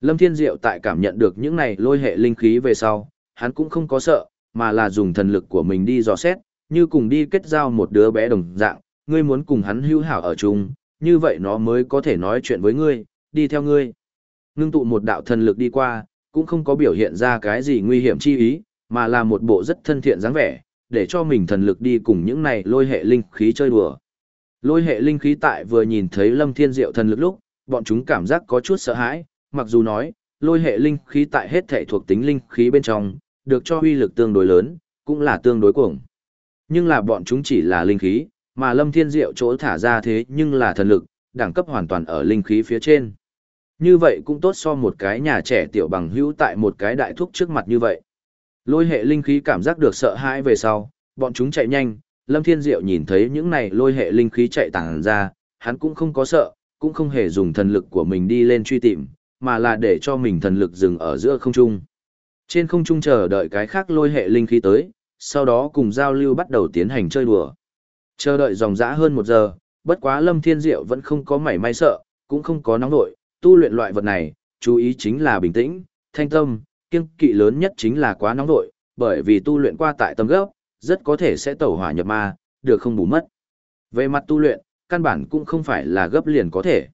Lâm Thiên Diệu tại cảm nhận được những này lôi hệ linh khí về sau, hắn cũng không có sợ, mà là dùng thần lực của mình đi dò xét, như cùng đi kết giao một đứa bé đồng dạng, ngươi muốn cùng hắn hữu hảo ở chung, như vậy nó mới có thể nói chuyện với ngươi, đi theo ngươi. Ngưng tụ một đạo thần lực đi qua, cũng không có biểu hiện ra cái gì nguy hiểm chi ý, mà là một bộ rất thân thiện dáng vẻ, để cho mình thần lực đi cùng những này lôi hệ linh khí chơi đùa. Lôi hệ linh khí tại vừa nhìn thấy Lâm Thiên Diệu thần lực lúc, bọn chúng cảm giác có chút sợ hãi, mặc dù nói, lôi hệ linh khí tại hết thể thuộc tính linh khí bên trong, được cho uy lực tương đối lớn, cũng là tương đối cuồng. Nhưng là bọn chúng chỉ là linh khí, mà Lâm Thiên Diệu chỗ thả ra thế nhưng là thần lực, đẳng cấp hoàn toàn ở linh khí phía trên. Như vậy cũng tốt so một cái nhà trẻ tiểu bằng hữu tại một cái đại thúc trước mặt như vậy. Lôi hệ linh khí cảm giác được sợ hãi về sau, bọn chúng chạy nhanh, Lâm Thiên Diệu nhìn thấy những này lôi hệ linh khí chạy tàng ra, hắn cũng không có sợ, cũng không hề dùng thần lực của mình đi lên truy tìm, mà là để cho mình thần lực dừng ở giữa không trung. Trên không trung chờ đợi cái khác lôi hệ linh khí tới, sau đó cùng giao lưu bắt đầu tiến hành chơi đùa. Chờ đợi dòng dã hơn một giờ, bất quá Lâm Thiên Diệu vẫn không có mảy may sợ, cũng không có nóng nội, tu luyện loại vật này, chú ý chính là bình tĩnh, thanh tâm, kiêng kỵ lớn nhất chính là quá nóng nội, bởi vì tu luyện qua tại tâm gốc, rất có thể sẽ tẩu hỏa nhập ma, được không bù mất. Về mặt tu luyện, căn bản cũng không phải là gấp liền có thể.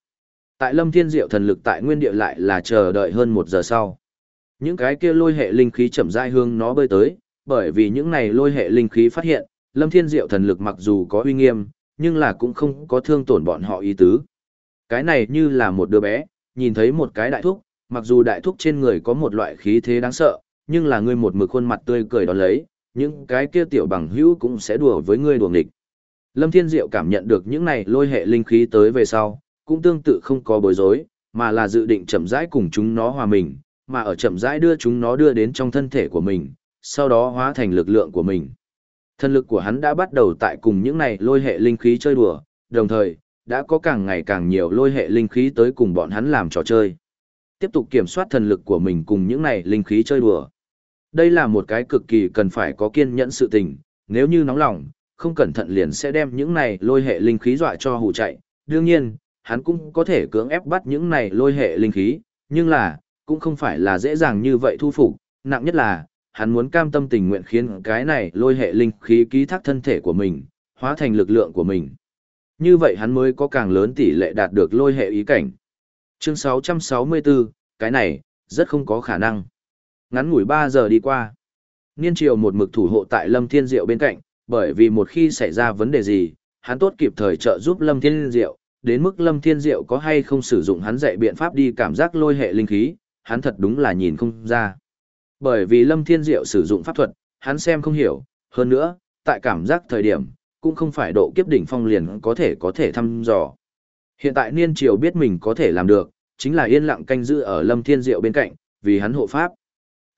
Tại Lâm Thiên Diệu thần lực tại nguyên địa lại là chờ đợi hơn một giờ sau. Những cái kia lôi hệ linh khí chậm rãi hương nó bơi tới, bởi vì những này lôi hệ linh khí phát hiện, Lâm Thiên Diệu thần lực mặc dù có uy nghiêm, nhưng là cũng không có thương tổn bọn họ ý tứ. Cái này như là một đứa bé, nhìn thấy một cái đại thúc, mặc dù đại thúc trên người có một loại khí thế đáng sợ, nhưng là ngươi một mực khuôn mặt tươi cười đón lấy, những cái kia tiểu bằng hữu cũng sẽ đùa với ngươi đùa nghịch. Lâm Thiên Diệu cảm nhận được những này lôi hệ linh khí tới về sau, cũng tương tự không có bối rối, mà là dự định chậm rãi cùng chúng nó hòa mình, mà ở chậm rãi đưa chúng nó đưa đến trong thân thể của mình, sau đó hóa thành lực lượng của mình. Thân lực của hắn đã bắt đầu tại cùng những này lôi hệ linh khí chơi đùa, đồng thời, đã có càng ngày càng nhiều lôi hệ linh khí tới cùng bọn hắn làm trò chơi. Tiếp tục kiểm soát thần lực của mình cùng những này linh khí chơi đùa. Đây là một cái cực kỳ cần phải có kiên nhẫn sự tình, nếu như nóng lòng, không cẩn thận liền sẽ đem những này lôi hệ linh khí dọa cho hù chạy. Đương nhiên, hắn cũng có thể cưỡng ép bắt những này lôi hệ linh khí, nhưng là, cũng không phải là dễ dàng như vậy thu phục, nặng nhất là, hắn muốn cam tâm tình nguyện khiến cái này lôi hệ linh khí ký thác thân thể của mình, hóa thành lực lượng của mình. Như vậy hắn mới có càng lớn tỷ lệ đạt được lôi hệ ý cảnh. Chương 664, cái này, rất không có khả năng. Ngắn ngủi 3 giờ đi qua. Niên triều một mực thủ hộ tại Lâm Thiên Diệu bên cạnh, bởi vì một khi xảy ra vấn đề gì, hắn tốt kịp thời trợ giúp Lâm Thiên Diệu, đến mức Lâm Thiên Diệu có hay không sử dụng hắn dạy biện pháp đi cảm giác lôi hệ linh khí, hắn thật đúng là nhìn không ra. Bởi vì Lâm Thiên Diệu sử dụng pháp thuật, hắn xem không hiểu, hơn nữa, tại cảm giác thời điểm, cũng không phải độ kiếp đỉnh phong liền có thể có thể thăm dò. Hiện tại Niên Triều biết mình có thể làm được, chính là yên lặng canh giữ ở Lâm Thiên Diệu bên cạnh, vì hắn hộ pháp.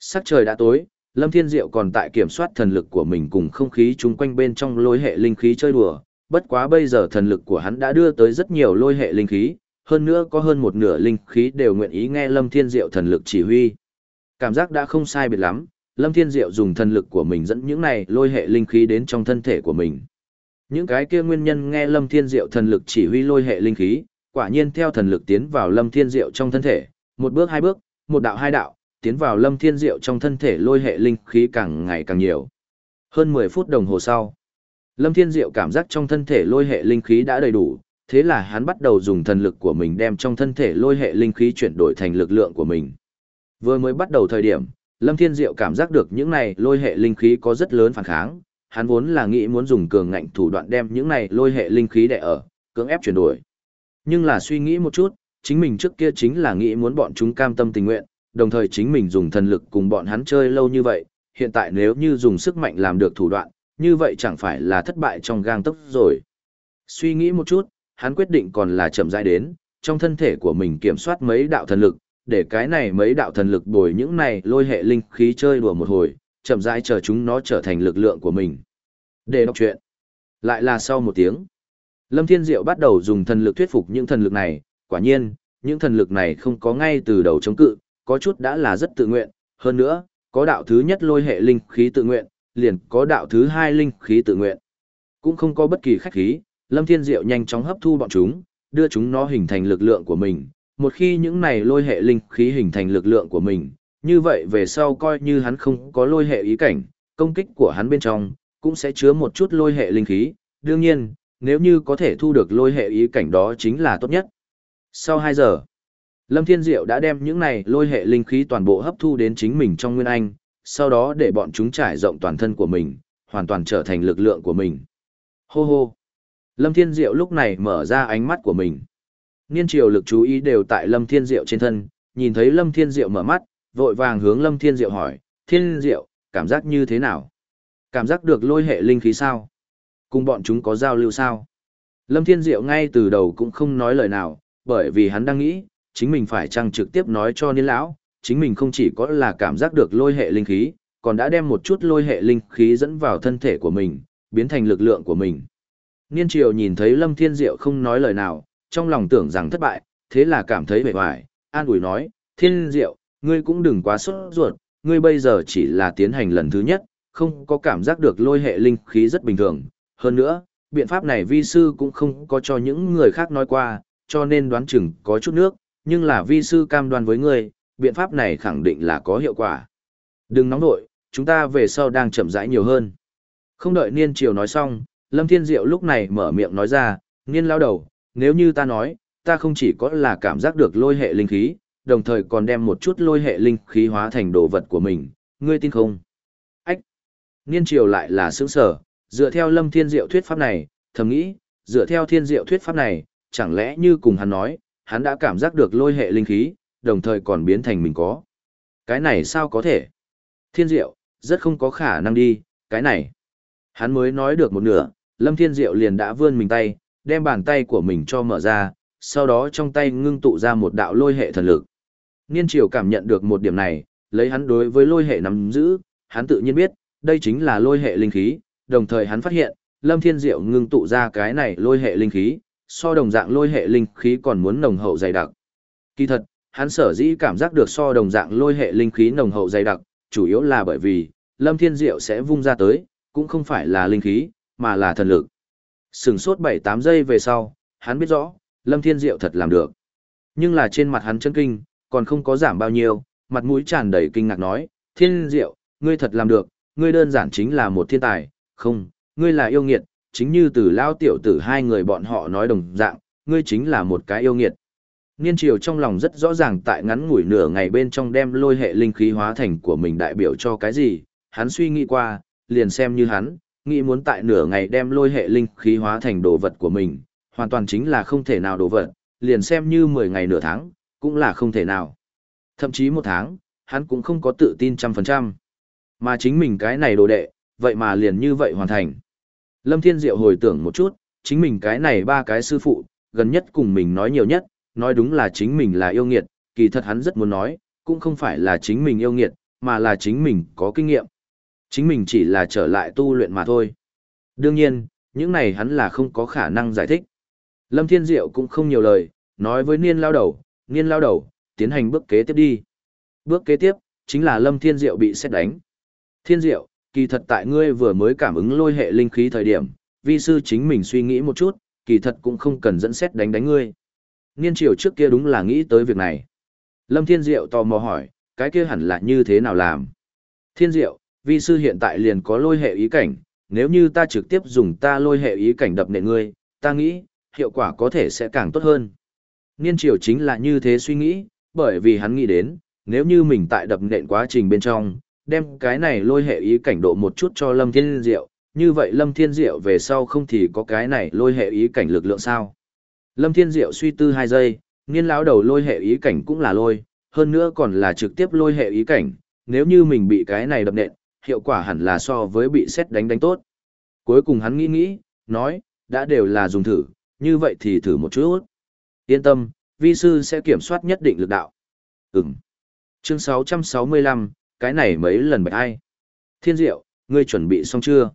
Sắc trời đã tối, Lâm Thiên Diệu còn tại kiểm soát thần lực của mình cùng không khí chung quanh bên trong lôi hệ linh khí chơi đùa, bất quá bây giờ thần lực của hắn đã đưa tới rất nhiều lôi hệ linh khí, hơn nữa có hơn một nửa linh khí đều nguyện ý nghe Lâm Thiên Diệu thần lực chỉ huy. Cảm giác đã không sai biệt lắm, Lâm Thiên Diệu dùng thần lực của mình dẫn những này lôi hệ linh khí đến trong thân thể của mình. Những cái kia nguyên nhân nghe Lâm Thiên Diệu thần lực chỉ huy lôi hệ linh khí, quả nhiên theo thần lực tiến vào Lâm Thiên Diệu trong thân thể, một bước hai bước, một đạo hai đạo, tiến vào Lâm Thiên Diệu trong thân thể lôi hệ linh khí càng ngày càng nhiều. Hơn 10 phút đồng hồ sau, Lâm Thiên Diệu cảm giác trong thân thể lôi hệ linh khí đã đầy đủ, thế là hắn bắt đầu dùng thần lực của mình đem trong thân thể lôi hệ linh khí chuyển đổi thành lực lượng của mình. Vừa mới bắt đầu thời điểm, Lâm Thiên Diệu cảm giác được những này lôi hệ linh khí có rất lớn phản kháng, hắn vốn là nghĩ muốn dùng cường ngạnh thủ đoạn đem những này lôi hệ linh khí đè ở, cưỡng ép chuyển đổi. Nhưng là suy nghĩ một chút, chính mình trước kia chính là nghĩ muốn bọn chúng cam tâm tình nguyện, đồng thời chính mình dùng thần lực cùng bọn hắn chơi lâu như vậy, hiện tại nếu như dùng sức mạnh làm được thủ đoạn, như vậy chẳng phải là thất bại trong gang tấc rồi. Suy nghĩ một chút, hắn quyết định còn là chậm rãi đến, trong thân thể của mình kiểm soát mấy đạo thần lực, để cái này mấy đạo thần lực bồi những này lôi hệ linh khí chơi đùa một hồi, chậm rãi chờ chúng nó trở thành lực lượng của mình. Để đọc chuyện. Lại là sau một tiếng. Lâm Thiên Diệu bắt đầu dùng thần lực thuyết phục những thần lực này, quả nhiên, những thần lực này không có ngay từ đầu chống cự, có chút đã là rất tự nguyện, hơn nữa, có đạo thứ nhất lôi hệ linh khí tự nguyện, liền có đạo thứ hai linh khí tự nguyện. Cũng không có bất kỳ khách khí, Lâm Thiên Diệu nhanh chóng hấp thu bọn chúng, đưa chúng nó hình thành lực lượng của mình. Một khi những này lôi hệ linh khí hình thành lực lượng của mình, như vậy về sau coi như hắn không có lôi hệ ý cảnh, công kích của hắn bên trong, cũng sẽ chứa một chút lôi hệ linh khí. Đương nhiên, nếu như có thể thu được lôi hệ ý cảnh đó chính là tốt nhất. Sau 2 giờ, Lâm Thiên Diệu đã đem những này lôi hệ linh khí toàn bộ hấp thu đến chính mình trong Nguyên Anh, sau đó để bọn chúng trải rộng toàn thân của mình, hoàn toàn trở thành lực lượng của mình. Hô hô! Lâm Thiên Diệu lúc này mở ra ánh mắt của mình. Niên triều lực chú ý đều tại Lâm Thiên Diệu trên thân, nhìn thấy Lâm Thiên Diệu mở mắt, vội vàng hướng Lâm Thiên Diệu hỏi, Thiên Diệu, cảm giác như thế nào? Cảm giác được lôi hệ linh khí sao? Cùng bọn chúng có giao lưu sao? Lâm Thiên Diệu ngay từ đầu cũng không nói lời nào, bởi vì hắn đang nghĩ, chính mình phải chăng trực tiếp nói cho niên lão, chính mình không chỉ có là cảm giác được lôi hệ linh khí, còn đã đem một chút lôi hệ linh khí dẫn vào thân thể của mình, biến thành lực lượng của mình. Niên triều nhìn thấy Lâm Thiên Diệu không nói lời nào, trong lòng tưởng rằng thất bại, thế là cảm thấy bề hoài, an ủi nói, Thiên Diệu, ngươi cũng đừng quá sốt ruột, ngươi bây giờ chỉ là tiến hành lần thứ nhất, không có cảm giác được lôi hệ linh khí rất bình thường. Hơn nữa, biện pháp này vi sư cũng không có cho những người khác nói qua, cho nên đoán chừng có chút nước, nhưng là vi sư cam đoan với ngươi, biện pháp này khẳng định là có hiệu quả. Đừng nóng nội, chúng ta về sau đang chậm rãi nhiều hơn. Không đợi Niên Triều nói xong, Lâm Thiên Diệu lúc này mở miệng nói ra, Niên lao đầu, nếu như ta nói, ta không chỉ có là cảm giác được lôi hệ linh khí, đồng thời còn đem một chút lôi hệ linh khí hóa thành đồ vật của mình, ngươi tin không? Ách! Niên Triều lại là sướng sở, dựa theo Lâm Thiên Diệu thuyết pháp này, thầm nghĩ, dựa theo Thiên Diệu thuyết pháp này, chẳng lẽ như cùng hắn nói, hắn đã cảm giác được lôi hệ linh khí, đồng thời còn biến thành mình có. Cái này sao có thể? Thiên Diệu, rất không có khả năng đi, cái này. Hắn mới nói được một nửa, Lâm Thiên Diệu liền đã vươn mình tay, đem bàn tay của mình cho mở ra, sau đó trong tay ngưng tụ ra một đạo lôi hệ thần lực. Niên Triều cảm nhận được một điểm này, lấy hắn đối với lôi hệ nắm giữ, hắn tự nhiên biết, đây chính là lôi hệ linh khí, đồng thời hắn phát hiện, Lâm Thiên Diệu ngưng tụ ra cái này lôi hệ linh khí, so đồng dạng lôi hệ linh khí còn muốn nồng hậu dày đặc. Kỳ thật, hắn sở dĩ cảm giác được so đồng dạng lôi hệ linh khí nồng hậu dày đặc, chủ yếu là bởi vì, Lâm Thiên Diệu sẽ vung ra tới, cũng không phải là linh khí, mà là thần lực. Sừng sốt 7-8 giây về sau, hắn biết rõ, Lâm Thiên Diệu thật làm được. Nhưng là trên mặt hắn chân kinh, còn không có giảm bao nhiêu, mặt mũi tràn đầy kinh ngạc nói, Thiên Diệu, ngươi thật làm được, ngươi đơn giản chính là một thiên tài, không, ngươi là yêu nghiệt, chính như từ lao tiểu tử hai người bọn họ nói đồng dạng, ngươi chính là một cái yêu nghiệt. Niên triều trong lòng rất rõ ràng tại ngắn ngủi nửa ngày bên trong đem lôi hệ linh khí hóa thành của mình đại biểu cho cái gì, hắn suy nghĩ qua, liền xem như hắn, nghĩ muốn tại nửa ngày đem lôi hệ linh khí hóa thành đồ vật của mình, hoàn toàn chính là không thể nào đồ vật, liền xem như 10 ngày nửa tháng, cũng là không thể nào. Thậm chí một tháng, hắn cũng không có tự tin trăm phần trăm. Mà chính mình cái này đồ đệ, vậy mà liền như vậy hoàn thành. Lâm Thiên Diệu hồi tưởng một chút, chính mình cái này ba cái sư phụ, gần nhất cùng mình nói nhiều nhất, nói đúng là chính mình là yêu nghiệt, kỳ thật hắn rất muốn nói, cũng không phải là chính mình yêu nghiệt, mà là chính mình có kinh nghiệm. Chính mình chỉ là trở lại tu luyện mà thôi. Đương nhiên, những này hắn là không có khả năng giải thích. Lâm Thiên Diệu cũng không nhiều lời, nói với Niên lao đầu, Niên lao đầu, tiến hành bước kế tiếp đi. Bước kế tiếp, chính là Lâm Thiên Diệu bị xét đánh. Thiên Diệu, kỳ thật tại ngươi vừa mới cảm ứng lôi hệ linh khí thời điểm, vi sư chính mình suy nghĩ một chút, kỳ thật cũng không cần dẫn xét đánh đánh ngươi. Niên triều trước kia đúng là nghĩ tới việc này. Lâm Thiên Diệu tò mò hỏi, cái kia hẳn là như thế nào làm? Thiên Diệu, vi sư hiện tại liền có lôi hệ ý cảnh, nếu như ta trực tiếp dùng ta lôi hệ ý cảnh đập nện ngươi, ta nghĩ, hiệu quả có thể sẽ càng tốt hơn. Niên triều chính là như thế suy nghĩ, bởi vì hắn nghĩ đến, nếu như mình tại đập nện quá trình bên trong, đem cái này lôi hệ ý cảnh độ một chút cho Lâm Thiên Diệu, như vậy Lâm Thiên Diệu về sau không thì có cái này lôi hệ ý cảnh lực lượng sao. Lâm Thiên Diệu suy tư hai giây, niên lão đầu lôi hệ ý cảnh cũng là lôi, hơn nữa còn là trực tiếp lôi hệ ý cảnh, nếu như mình bị cái này đập nện, hiệu quả hẳn là so với bị xét đánh đánh tốt. Cuối cùng hắn nghĩ nghĩ, nói, đã đều là dùng thử, như vậy thì thử một chút. Yên tâm, vi sư sẽ kiểm soát nhất định lực đạo. Ừm. Chương 665, cái này mấy lần bạch ai. Thiên Diệu, ngươi chuẩn bị xong chưa?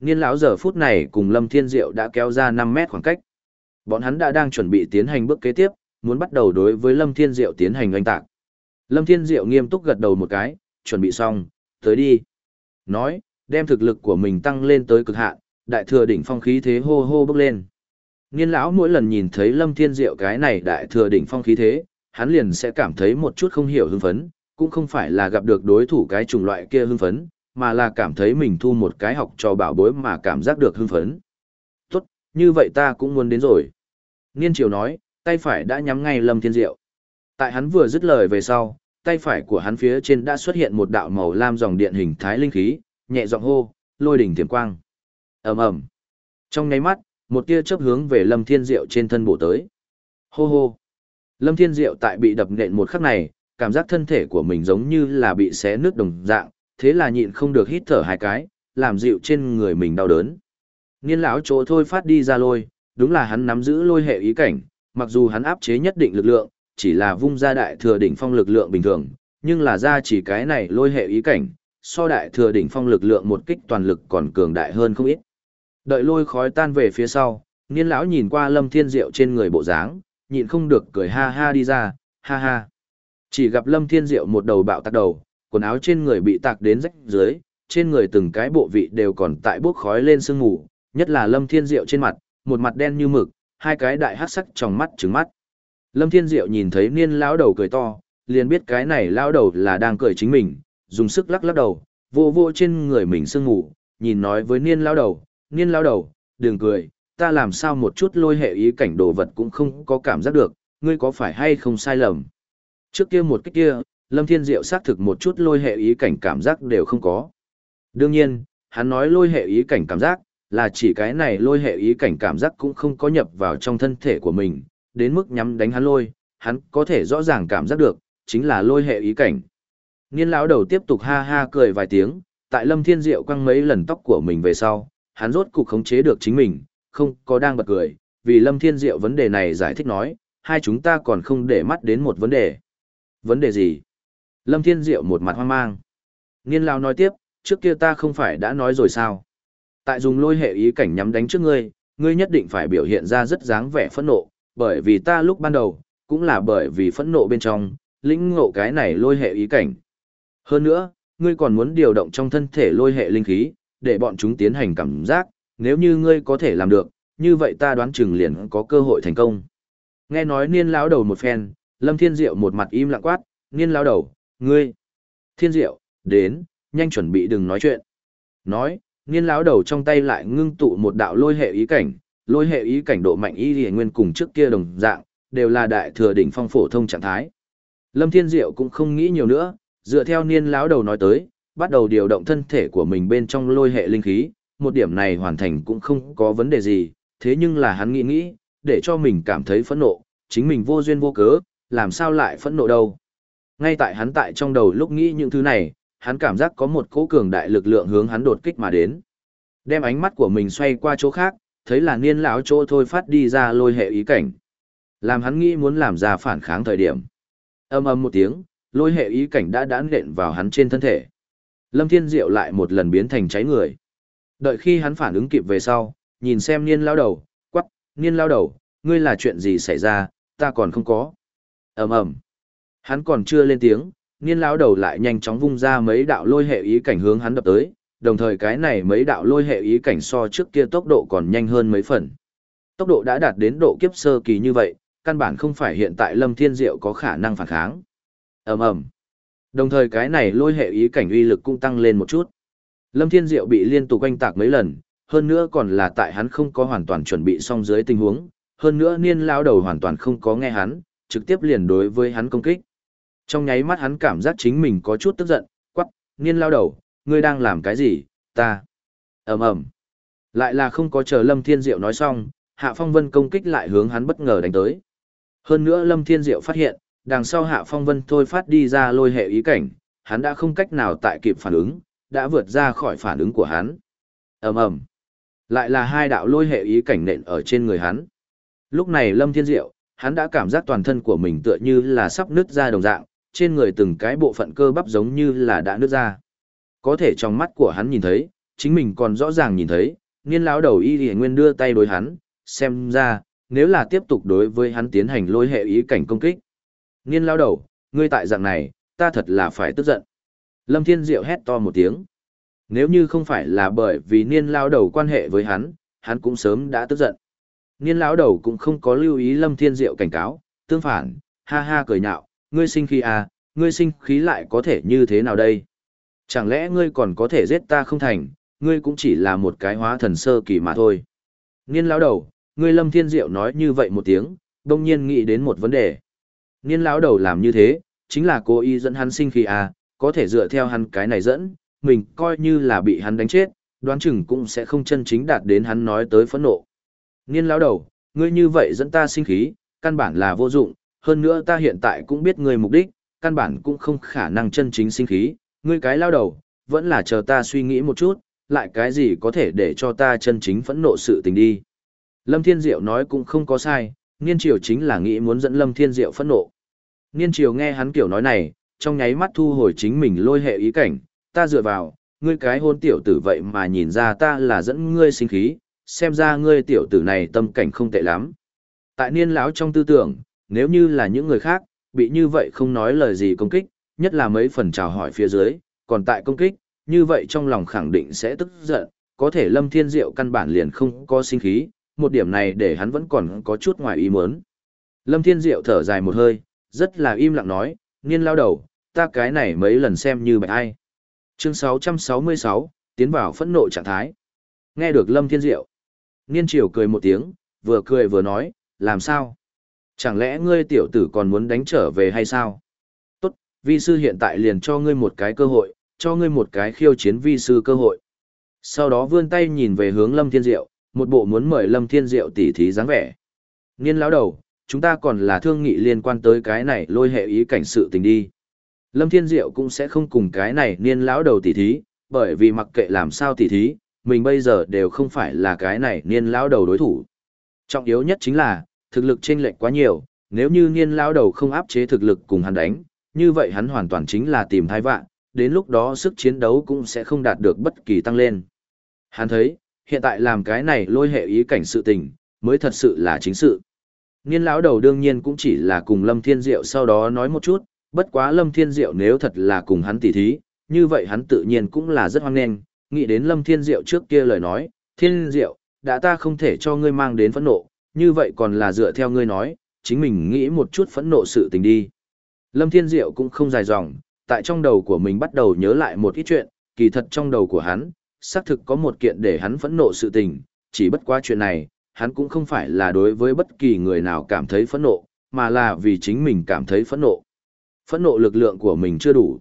Niên lão giờ phút này cùng Lâm Thiên Diệu đã kéo ra 5 mét khoảng cách. Bọn hắn đã đang chuẩn bị tiến hành bước kế tiếp, muốn bắt đầu đối với Lâm Thiên Diệu tiến hành oanh tạc. Lâm Thiên Diệu nghiêm túc gật đầu một cái, chuẩn bị xong, tới đi. Nói, đem thực lực của mình tăng lên tới cực hạn, đại thừa đỉnh phong khí thế hô hô bước lên. Niên lão mỗi lần nhìn thấy Lâm Thiên Diệu cái này đại thừa đỉnh phong khí thế, hắn liền sẽ cảm thấy một chút không hiểu hưng phấn, cũng không phải là gặp được đối thủ cái chủng loại kia hưng phấn, mà là cảm thấy mình thu một cái học cho bảo bối mà cảm giác được hưng phấn. Tốt, như vậy ta cũng muốn đến rồi. Niên triều nói, tay phải đã nhắm ngay Lâm Thiên Diệu. Tại hắn vừa dứt lời về sau, tay phải của hắn phía trên đã xuất hiện một đạo màu lam dòng điện hình thái linh khí, nhẹ giọng hô, lôi đỉnh tiềm quang. ầm ầm. Trong nháy mắt, một tia chớp hướng về Lâm Thiên Diệu trên thân bổ tới. Hô hô. Lâm Thiên Diệu tại bị đập nện một khắc này, cảm giác thân thể của mình giống như là bị xé nước đồng dạng, thế là nhịn không được hít thở hai cái, làm dịu trên người mình đau đớn. Niên lão chỗ thôi phát đi ra lôi, đúng là hắn nắm giữ lôi hệ ý cảnh, mặc dù hắn áp chế nhất định lực lượng, chỉ là vung ra đại thừa đỉnh phong lực lượng bình thường, nhưng là ra chỉ cái này lôi hệ ý cảnh, so đại thừa đỉnh phong lực lượng một kích toàn lực còn cường đại hơn không ít. Đợi lôi khói tan về phía sau, niên lão nhìn qua lâm thiên diệu trên người bộ dáng, nhịn không được cười ha ha đi ra, ha ha. Chỉ gặp lâm thiên diệu một đầu bạo tạc đầu, quần áo trên người bị tạc đến rách dưới, trên người từng cái bộ vị đều còn tại bốc khói lên sương ngủ, nhất là lâm thiên diệu trên mặt, một mặt đen như mực, hai cái đại hát sắc trong mắt trứng mắt. Lâm Thiên Diệu nhìn thấy niên lão đầu cười to, liền biết cái này lão đầu là đang cười chính mình, dùng sức lắc lắc đầu, vô vô trên người mình sương ngủ, nhìn nói với niên lão đầu, niên lão đầu, đừng cười, ta làm sao một chút lôi hệ ý cảnh đồ vật cũng không có cảm giác được, ngươi có phải hay không sai lầm. Trước kia một cách kia, Lâm Thiên Diệu xác thực một chút lôi hệ ý cảnh cảm giác đều không có. Đương nhiên, hắn nói lôi hệ ý cảnh cảm giác, là chỉ cái này lôi hệ ý cảnh cảm giác cũng không có nhập vào trong thân thể của mình, đến mức nhắm đánh hắn lôi, hắn có thể rõ ràng cảm giác được, chính là lôi hệ ý cảnh. Niên lão đầu tiếp tục ha ha cười vài tiếng, tại Lâm Thiên Diệu quăng mấy lần tóc của mình về sau, hắn rốt cục khống chế được chính mình, không có đang bật cười, vì Lâm Thiên Diệu vấn đề này giải thích nói, hai chúng ta còn không để mắt đến một vấn đề. Vấn đề gì? Lâm Thiên Diệu một mặt hoang mang. Niên lão nói tiếp, trước kia ta không phải đã nói rồi sao? Tại dùng lôi hệ ý cảnh nhắm đánh trước ngươi, ngươi nhất định phải biểu hiện ra rất dáng vẻ phẫn nộ, bởi vì ta lúc ban đầu, cũng là bởi vì phẫn nộ bên trong, lĩnh ngộ cái này lôi hệ ý cảnh. Hơn nữa, ngươi còn muốn điều động trong thân thể lôi hệ linh khí, để bọn chúng tiến hành cảm giác, nếu như ngươi có thể làm được, như vậy ta đoán chừng liền có cơ hội thành công. Nghe nói niên lão đầu một phen, Lâm Thiên Diệu một mặt im lặng quát, niên lao đầu, ngươi. Thiên Diệu, đến, nhanh chuẩn bị đừng nói chuyện. Nói, niên lao đầu trong tay lại ngưng tụ một đạo lôi hệ ý cảnh, lôi hệ ý cảnh độ mạnh y liền nguyên cùng trước kia đồng dạng, đều là đại thừa đỉnh phong phổ thông trạng thái. Lâm Thiên Diệu cũng không nghĩ nhiều nữa, dựa theo niên lão đầu nói tới, bắt đầu điều động thân thể của mình bên trong lôi hệ linh khí, một điểm này hoàn thành cũng không có vấn đề gì, thế nhưng là hắn nghĩ nghĩ, để cho mình cảm thấy phẫn nộ, chính mình vô duyên vô cớ, làm sao lại phẫn nộ đâu. Ngay tại hắn tại trong đầu lúc nghĩ những thứ này, hắn cảm giác có một cỗ cường đại lực lượng hướng hắn đột kích mà đến. Đem ánh mắt của mình xoay qua chỗ khác, thấy là niên lão chỗ thôi phát đi ra lôi hệ ý cảnh. Làm hắn nghĩ muốn làm ra phản kháng thời điểm. Âm âm một tiếng, lôi hệ ý cảnh đã đãn nện vào hắn trên thân thể. Lâm Thiên Diệu lại một lần biến thành cháy người. Đợi khi hắn phản ứng kịp về sau, nhìn xem niên lao đầu, quắc, niên lao đầu, ngươi là chuyện gì xảy ra, ta còn không có ầm ầm Hắn còn chưa lên tiếng, niên lao đầu lại nhanh chóng vung ra mấy đạo lôi hệ ý cảnh hướng hắn đập tới, đồng thời cái này mấy đạo lôi hệ ý cảnh so trước kia tốc độ còn nhanh hơn mấy phần. Tốc độ đã đạt đến độ kiếp sơ kỳ như vậy, căn bản không phải hiện tại Lâm Thiên Diệu có khả năng phản kháng. Ầm ầm. Đồng thời cái này lôi hệ ý cảnh uy lực cũng tăng lên một chút. Lâm Thiên Diệu bị liên tục oanh tạc mấy lần, hơn nữa còn là tại hắn không có hoàn toàn chuẩn bị xong dưới tình huống, hơn nữa niên lao đầu hoàn toàn không có nghe hắn, trực tiếp liền đối với hắn công kích. Trong nháy mắt hắn cảm giác chính mình có chút tức giận, quắc, niên lao đầu, ngươi đang làm cái gì, ta. ầm ầm Lại là không có chờ Lâm Thiên Diệu nói xong, Hạ Phong Vân công kích lại hướng hắn bất ngờ đánh tới. Hơn nữa Lâm Thiên Diệu phát hiện, đằng sau Hạ Phong Vân thôi phát đi ra lôi hệ ý cảnh, hắn đã không cách nào tại kịp phản ứng, đã vượt ra khỏi phản ứng của hắn. ầm ầm Lại là hai đạo lôi hệ ý cảnh nện ở trên người hắn. Lúc này Lâm Thiên Diệu, hắn đã cảm giác toàn thân của mình tựa như là sắp nứt ra đồng dạng, trên người từng cái bộ phận cơ bắp giống như là đã nứt ra. Có thể trong mắt của hắn nhìn thấy, chính mình còn rõ ràng nhìn thấy, niên lão đầu y y nguyên đưa tay đối hắn, xem ra, nếu là tiếp tục đối với hắn tiến hành lôi hệ ý cảnh công kích. Niên lão đầu, ngươi tại dạng này, ta thật là phải tức giận. Lâm Thiên Diệu hét to một tiếng. Nếu như không phải là bởi vì niên lão đầu quan hệ với hắn, hắn cũng sớm đã tức giận. Niên lão đầu cũng không có lưu ý Lâm Thiên Diệu cảnh cáo, tương phản, ha ha cười nhạo, ngươi sinh khí à, ngươi sinh khí lại có thể như thế nào đây? Chẳng lẽ ngươi còn có thể giết ta không thành, ngươi cũng chỉ là một cái hóa thần sơ kỳ mà thôi. Niên lão đầu, ngươi Lâm Thiên Diệu nói như vậy một tiếng, đông nhiên nghĩ đến một vấn đề. Niên lão đầu làm như thế, chính là cố ý dẫn hắn sinh khí à, có thể dựa theo hắn cái này dẫn, mình coi như là bị hắn đánh chết, đoán chừng cũng sẽ không chân chính đạt đến hắn nói tới phẫn nộ. Niên lão đầu, ngươi như vậy dẫn ta sinh khí, căn bản là vô dụng, hơn nữa ta hiện tại cũng biết ngươi mục đích, căn bản cũng không khả năng chân chính sinh khí, ngươi cái lao đầu, vẫn là chờ ta suy nghĩ một chút, lại cái gì có thể để cho ta chân chính phẫn nộ sự tình đi. Lâm Thiên Diệu nói cũng không có sai, Niên Triều chính là nghĩ muốn dẫn Lâm Thiên Diệu phẫn nộ. Niên Triều nghe hắn kiểu nói này, trong nháy mắt thu hồi chính mình lôi hệ ý cảnh, ta dựa vào, ngươi cái hôn tiểu tử vậy mà nhìn ra ta là dẫn ngươi sinh khí, xem ra ngươi tiểu tử này tâm cảnh không tệ lắm. Tại niên lão trong tư tưởng, nếu như là những người khác, bị như vậy không nói lời gì công kích, nhất là mấy phần chào hỏi phía dưới, còn tại công kích, như vậy trong lòng khẳng định sẽ tức giận, có thể Lâm Thiên Diệu căn bản liền không có sinh khí, một điểm này để hắn vẫn còn có chút ngoài ý muốn. Lâm Thiên Diệu thở dài một hơi, rất là im lặng nói, niên lao đầu, ta cái này mấy lần xem như bạch ai. Chương 666, tiến vào phẫn nộ trạng thái. Nghe được Lâm Thiên Diệu. Niên Triều cười một tiếng, vừa cười vừa nói, làm sao? Chẳng lẽ ngươi tiểu tử còn muốn đánh trở về hay sao? Tốt, vi sư hiện tại liền cho ngươi một cái cơ hội, cho ngươi một cái khiêu chiến vi sư cơ hội. Sau đó vươn tay nhìn về hướng Lâm Thiên Diệu, một bộ muốn mời Lâm Thiên Diệu tỉ thí dáng vẻ. Niên lão đầu, chúng ta còn là thương nghị liên quan tới cái này lôi hệ ý cảnh sự tình đi. Lâm Thiên Diệu cũng sẽ không cùng cái này niên lão đầu tỉ thí, bởi vì mặc kệ làm sao tỉ thí, mình bây giờ đều không phải là cái này niên lão đầu đối thủ. Trọng yếu nhất chính là, thực lực chênh lệch quá nhiều, nếu như niên lão đầu không áp chế thực lực cùng hắn đánh, như vậy hắn hoàn toàn chính là tìm thai vạn, đến lúc đó sức chiến đấu cũng sẽ không đạt được bất kỳ tăng lên. Hắn thấy, hiện tại làm cái này lôi hệ ý cảnh sự tình, mới thật sự là chính sự. Niên lão đầu đương nhiên cũng chỉ là cùng Lâm Thiên Diệu sau đó nói một chút, bất quá Lâm Thiên Diệu nếu thật là cùng hắn tỉ thí, như vậy hắn tự nhiên cũng là rất hoang nghênh, nghĩ đến Lâm Thiên Diệu trước kia lời nói, Thiên Diệu, đã ta không thể cho ngươi mang đến phẫn nộ, như vậy còn là dựa theo ngươi nói, chính mình nghĩ một chút phẫn nộ sự tình đi. Lâm Thiên Diệu cũng không dài dòng, tại trong đầu của mình bắt đầu nhớ lại một ít chuyện, kỳ thật trong đầu của hắn, xác thực có một kiện để hắn phẫn nộ sự tình, chỉ bất quá chuyện này, hắn cũng không phải là đối với bất kỳ người nào cảm thấy phẫn nộ, mà là vì chính mình cảm thấy phẫn nộ. Phẫn nộ lực lượng của mình chưa đủ.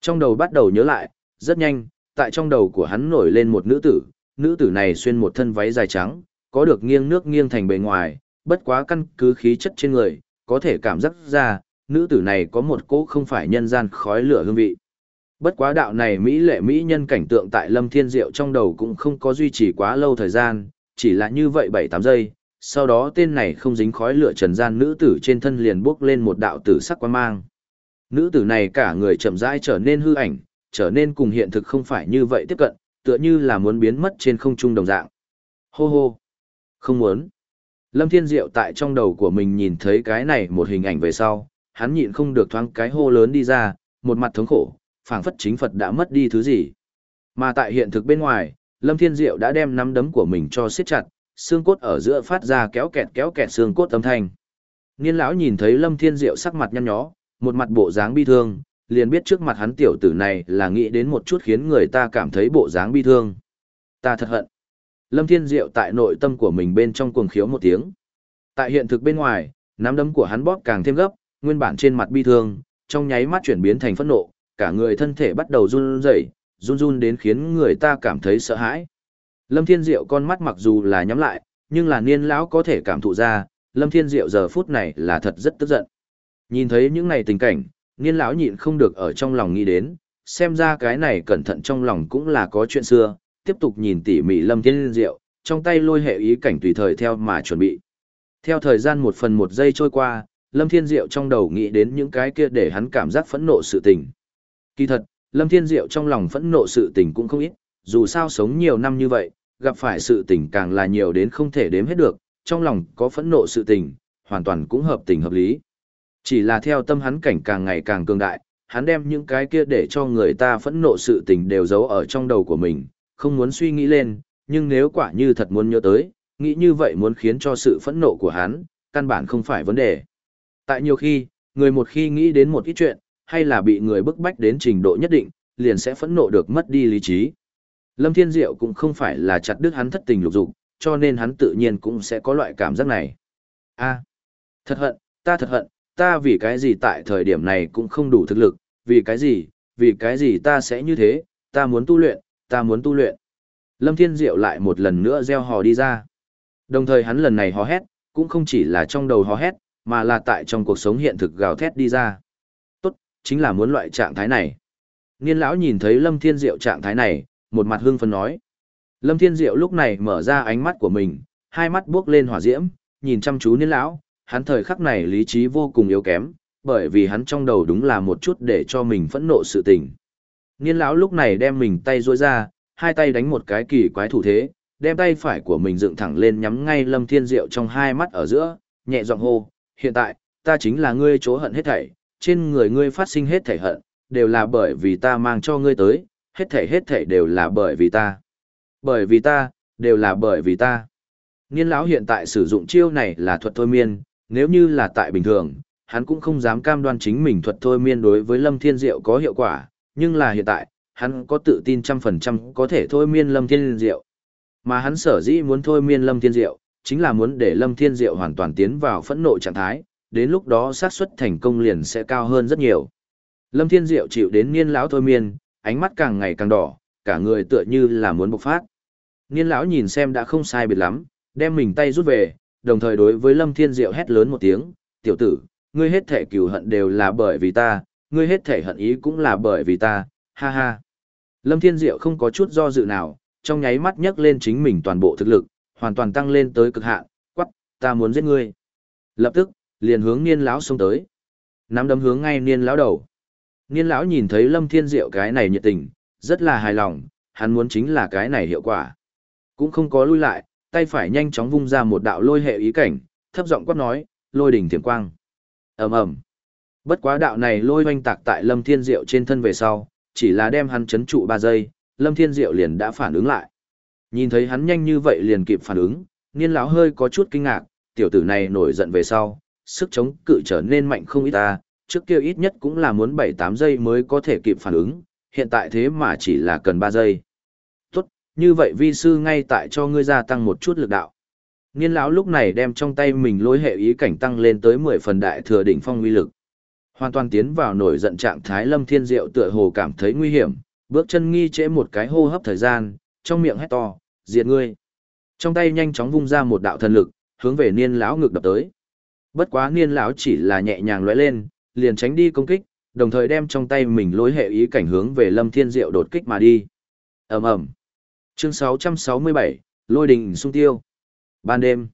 Trong đầu bắt đầu nhớ lại, rất nhanh, tại trong đầu của hắn nổi lên một nữ tử, nữ tử này xuyên một thân váy dài trắng, có được nghiêng nước nghiêng thành bề ngoài, bất quá căn cứ khí chất trên người, có thể cảm giác ra, nữ tử này có một cỗ không phải nhân gian khói lửa hương vị. Bất quá đạo này Mỹ lệ Mỹ nhân cảnh tượng tại Lâm Thiên Diệu trong đầu cũng không có duy trì quá lâu thời gian, chỉ là như vậy 7-8 giây, sau đó tên này không dính khói lửa trần gian nữ tử trên thân liền bước lên một đạo tử sắc quan mang. Nữ tử này cả người chậm rãi trở nên hư ảnh, trở nên cùng hiện thực không phải như vậy tiếp cận, tựa như là muốn biến mất trên không trung đồng dạng. Hô hô. Không muốn. Lâm Thiên Diệu tại trong đầu của mình nhìn thấy cái này một hình ảnh về sau, hắn nhịn không được thoáng cái hô lớn đi ra, một mặt thống khổ, phảng phất chính Phật đã mất đi thứ gì. Mà tại hiện thực bên ngoài, Lâm Thiên Diệu đã đem nắm đấm của mình cho siết chặt, xương cốt ở giữa phát ra kéo kẹt kéo kẹt xương cốt âm thanh. Niên lão nhìn thấy Lâm Thiên Diệu sắc mặt nhăn nhó, một mặt bộ dáng bi thương, liền biết trước mặt hắn tiểu tử này là nghĩ đến một chút khiến người ta cảm thấy bộ dáng bi thương. Ta thật hận. Lâm Thiên Diệu tại nội tâm của mình bên trong cuồng khiếu một tiếng. Tại hiện thực bên ngoài, nắm đấm của hắn bóp càng thêm gấp, nguyên bản trên mặt bi thương, trong nháy mắt chuyển biến thành phẫn nộ, cả người thân thể bắt đầu run rẩy, run run đến khiến người ta cảm thấy sợ hãi. Lâm Thiên Diệu con mắt mặc dù là nhắm lại, nhưng là niên lão có thể cảm thụ ra, Lâm Thiên Diệu giờ phút này là thật rất tức giận. Nhìn thấy những này tình cảnh, niên lão nhịn không được ở trong lòng nghĩ đến, xem ra cái này cẩn thận trong lòng cũng là có chuyện xưa, tiếp tục nhìn tỉ mỉ Lâm Thiên Diệu, trong tay lôi hệ ý cảnh tùy thời theo mà chuẩn bị. Theo thời gian một phần một giây trôi qua, Lâm Thiên Diệu trong đầu nghĩ đến những cái kia để hắn cảm giác phẫn nộ sự tình. Kỳ thật, Lâm Thiên Diệu trong lòng phẫn nộ sự tình cũng không ít, dù sao sống nhiều năm như vậy, gặp phải sự tình càng là nhiều đến không thể đếm hết được, trong lòng có phẫn nộ sự tình, hoàn toàn cũng hợp tình hợp lý. Chỉ là theo tâm hắn cảnh càng ngày càng cường đại, hắn đem những cái kia để cho người ta phẫn nộ sự tình đều giấu ở trong đầu của mình, không muốn suy nghĩ lên, nhưng nếu quả như thật muốn nhớ tới, nghĩ như vậy muốn khiến cho sự phẫn nộ của hắn, căn bản không phải vấn đề. Tại nhiều khi, người một khi nghĩ đến một ít chuyện, hay là bị người bức bách đến trình độ nhất định, liền sẽ phẫn nộ được mất đi lý trí. Lâm Thiên Diệu cũng không phải là chặt đứt hắn thất tình lục dục, cho nên hắn tự nhiên cũng sẽ có loại cảm giác này. A, thật hận, ta thật hận, ta vì cái gì tại thời điểm này cũng không đủ thực lực, vì cái gì, vì cái gì ta sẽ như thế, ta muốn tu luyện, ta muốn tu luyện. Lâm Thiên Diệu lại một lần nữa gieo hò đi ra. Đồng thời hắn lần này hò hét, cũng không chỉ là trong đầu hò hét, mà là tại trong cuộc sống hiện thực gào thét đi ra. Tốt, chính là muốn loại trạng thái này. Niên lão nhìn thấy Lâm Thiên Diệu trạng thái này, một mặt hưng phấn nói. Lâm Thiên Diệu lúc này mở ra ánh mắt của mình, hai mắt buốc lên hỏa diễm, nhìn chăm chú niên lão, hắn thời khắc này lý trí vô cùng yếu kém, bởi vì hắn trong đầu đúng là một chút để cho mình phẫn nộ sự tình. Niên lão lúc này đem mình tay duỗi ra, hai tay đánh một cái kỳ quái thủ thế, đem tay phải của mình dựng thẳng lên nhắm ngay Lâm Thiên Diệu trong hai mắt ở giữa, nhẹ giọng hô, hiện tại, ta chính là ngươi chỗ hận hết thảy, trên người ngươi phát sinh hết thảy hận, đều là bởi vì ta mang cho ngươi tới, hết thảy hết thảy đều là bởi vì ta. Bởi vì ta, đều là bởi vì ta. Niên lão hiện tại sử dụng chiêu này là thuật thôi miên, nếu như là tại bình thường, hắn cũng không dám cam đoan chính mình thuật thôi miên đối với Lâm Thiên Diệu có hiệu quả, nhưng là hiện tại, hắn có tự tin trăm phần trăm có thể thôi miên Lâm Thiên Diệu. Mà hắn sở dĩ muốn thôi miên Lâm Thiên Diệu, chính là muốn để Lâm Thiên Diệu hoàn toàn tiến vào phẫn nộ trạng thái, đến lúc đó xác suất thành công liền sẽ cao hơn rất nhiều. Lâm Thiên Diệu chịu đến niên lão thôi miên, ánh mắt càng ngày càng đỏ, cả người tựa như là muốn bộc phát. Niên lão nhìn xem đã không sai biệt lắm, đem mình tay rút về, đồng thời đối với Lâm Thiên Diệu hét lớn một tiếng, tiểu tử, ngươi hết thể cửu hận đều là bởi vì ta, ngươi hết thể hận ý cũng là bởi vì ta, ha ha. Lâm Thiên Diệu không có chút do dự nào, trong nháy mắt nhấc lên chính mình toàn bộ thực lực, hoàn toàn tăng lên tới cực hạn, quắc, ta muốn giết ngươi. Lập tức, liền hướng niên lão xông tới. Nắm đấm hướng ngay niên lão đầu. Niên lão nhìn thấy Lâm Thiên Diệu cái này nhiệt tình, rất là hài lòng, hắn muốn chính là cái này hiệu quả. Cũng không có lui lại, tay phải nhanh chóng vung ra một đạo lôi hệ ý cảnh, thấp giọng quát nói, lôi đỉnh thiểm quang. ầm ầm. Bất quá đạo này lôi hoanh tạc tại Lâm Thiên Diệu trên thân về sau, chỉ là đem hắn chấn trụ 3 giây, Lâm Thiên Diệu liền đã phản ứng lại. Nhìn thấy hắn nhanh như vậy liền kịp phản ứng, niên lão hơi có chút kinh ngạc, tiểu tử này nổi giận về sau, sức chống cự trở nên mạnh không ít ta, trước kia ít nhất cũng là muốn 7-8 giây mới có thể kịp phản ứng, hiện tại thế mà chỉ là cần 3 giây. Như vậy vi sư ngay tại cho ngươi gia tăng một chút lực đạo. Niên lão lúc này đem trong tay mình lối hệ ý cảnh tăng lên tới 10 phần đại thừa đỉnh phong uy lực. Hoàn toàn tiến vào nổi giận trạng thái Lâm Thiên Diệu tựa hồ cảm thấy nguy hiểm, bước chân nghi trễ một cái hô hấp thời gian, trong miệng hét to, diệt ngươi. Trong tay nhanh chóng vung ra một đạo thần lực, hướng về niên lão ngực đập tới. Bất quá niên lão chỉ là nhẹ nhàng lóe lên, liền tránh đi công kích, đồng thời đem trong tay mình lối hệ ý cảnh hướng về Lâm Thiên Diệu đột kích mà đi. Ầm ầm. Chương 667, Lôi đình sung tiêu. Ban đêm,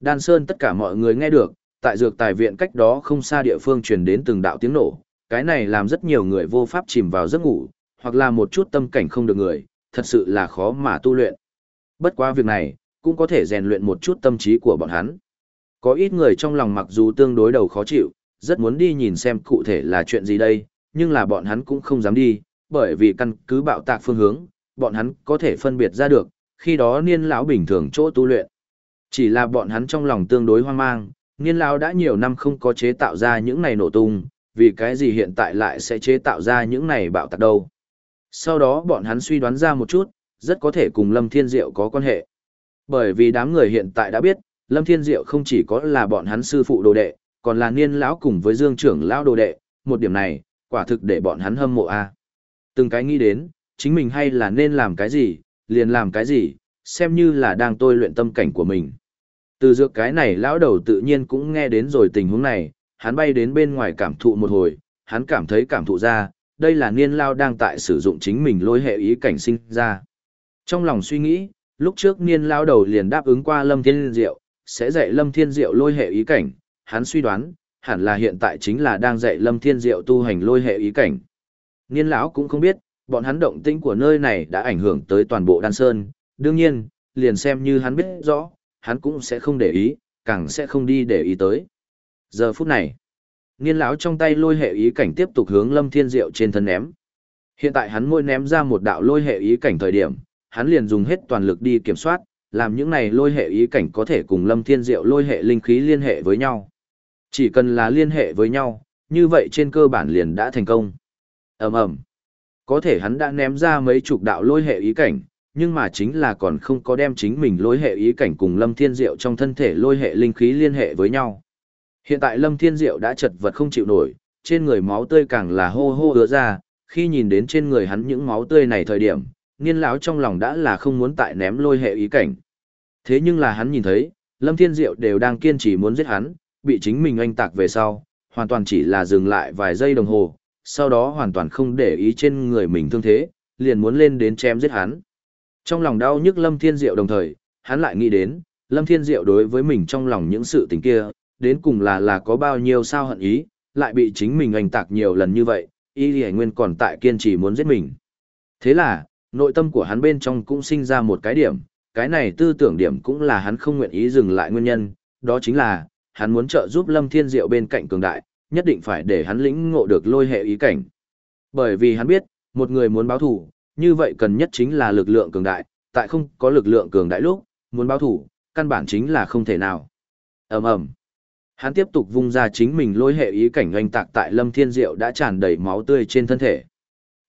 Đan Sơn tất cả mọi người nghe được, tại dược tài viện cách đó không xa địa phương truyền đến từng đạo tiếng nổ, cái này làm rất nhiều người vô pháp chìm vào giấc ngủ, hoặc là một chút tâm cảnh không được người, thật sự là khó mà tu luyện. Bất quá việc này, cũng có thể rèn luyện một chút tâm trí của bọn hắn. Có ít người trong lòng mặc dù tương đối đầu khó chịu, rất muốn đi nhìn xem cụ thể là chuyện gì đây, nhưng là bọn hắn cũng không dám đi, bởi vì căn cứ bạo tạc phương hướng, bọn hắn có thể phân biệt ra được, khi đó niên lão bình thường chỗ tu luyện. Chỉ là bọn hắn trong lòng tương đối hoang mang, niên lão đã nhiều năm không có chế tạo ra những này nổ tung, vì cái gì hiện tại lại sẽ chế tạo ra những này bạo tạc đâu. Sau đó bọn hắn suy đoán ra một chút, rất có thể cùng Lâm Thiên Diệu có quan hệ. Bởi vì đám người hiện tại đã biết, Lâm Thiên Diệu không chỉ có là bọn hắn sư phụ đồ đệ, còn là niên lão cùng với dương trưởng lão đồ đệ, một điểm này, quả thực để bọn hắn hâm mộ a. Từng cái nghĩ đến, chính mình hay là nên làm cái gì, liền làm cái gì, xem như là đang tôi luyện tâm cảnh của mình. Từ dược cái này lão đầu tự nhiên cũng nghe đến rồi tình huống này, hắn bay đến bên ngoài cảm thụ một hồi, hắn cảm thấy cảm thụ ra, đây là niên lao đang tại sử dụng chính mình lôi hệ ý cảnh sinh ra. Trong lòng suy nghĩ, lúc trước niên lao đầu liền đáp ứng qua Lâm Thiên Diệu, sẽ dạy Lâm Thiên Diệu lôi hệ ý cảnh, hắn suy đoán, hẳn là hiện tại chính là đang dạy Lâm Thiên Diệu tu hành lôi hệ ý cảnh. Niên lão cũng không biết, bọn hắn động tĩnh của nơi này đã ảnh hưởng tới toàn bộ đan sơn, đương nhiên, liền xem như hắn biết rõ, hắn cũng sẽ không để ý, càng sẽ không đi để ý tới. Giờ phút này, niên lão trong tay lôi hệ ý cảnh tiếp tục hướng Lâm Thiên Diệu trên thân ném. Hiện tại hắn môi ném ra một đạo lôi hệ ý cảnh thời điểm, hắn liền dùng hết toàn lực đi kiểm soát, làm những này lôi hệ ý cảnh có thể cùng Lâm Thiên Diệu lôi hệ linh khí liên hệ với nhau. Chỉ cần là liên hệ với nhau, như vậy trên cơ bản liền đã thành công. Ầm ầm. Có thể hắn đã ném ra mấy chục đạo lôi hệ ý cảnh, nhưng mà chính là còn không có đem chính mình lôi hệ ý cảnh cùng Lâm Thiên Diệu trong thân thể lôi hệ linh khí liên hệ với nhau. Hiện tại Lâm Thiên Diệu đã chật vật không chịu nổi, trên người máu tươi càng là hô hô ứa ra, khi nhìn đến trên người hắn những máu tươi này thời điểm, niên lão trong lòng đã là không muốn tại ném lôi hệ ý cảnh. Thế nhưng là hắn nhìn thấy, Lâm Thiên Diệu đều đang kiên trì muốn giết hắn, bị chính mình anh tạc về sau, hoàn toàn chỉ là dừng lại vài giây đồng hồ, sau đó hoàn toàn không để ý trên người mình thương thế, liền muốn lên đến chém giết hắn. Trong lòng đau nhức Lâm Thiên Diệu đồng thời, hắn lại nghĩ đến, Lâm Thiên Diệu đối với mình trong lòng những sự tình kia, đến cùng là là có bao nhiêu sao hận ý, lại bị chính mình oanh tạc nhiều lần như vậy, y lì nguyên còn tại kiên trì muốn giết mình. Thế là, nội tâm của hắn bên trong cũng sinh ra một cái điểm, cái này tư tưởng điểm cũng là hắn không nguyện ý dừng lại nguyên nhân, đó chính là, hắn muốn trợ giúp Lâm Thiên Diệu bên cạnh cường đại, nhất định phải để hắn lĩnh ngộ được lôi hệ ý cảnh. Bởi vì hắn biết, một người muốn báo thủ, như vậy cần nhất chính là lực lượng cường đại, tại không có lực lượng cường đại lúc, muốn báo thủ, căn bản chính là không thể nào. ầm ầm Hắn tiếp tục vung ra chính mình lôi hệ ý cảnh oanh tạc tại Lâm Thiên Diệu đã tràn đầy máu tươi trên thân thể.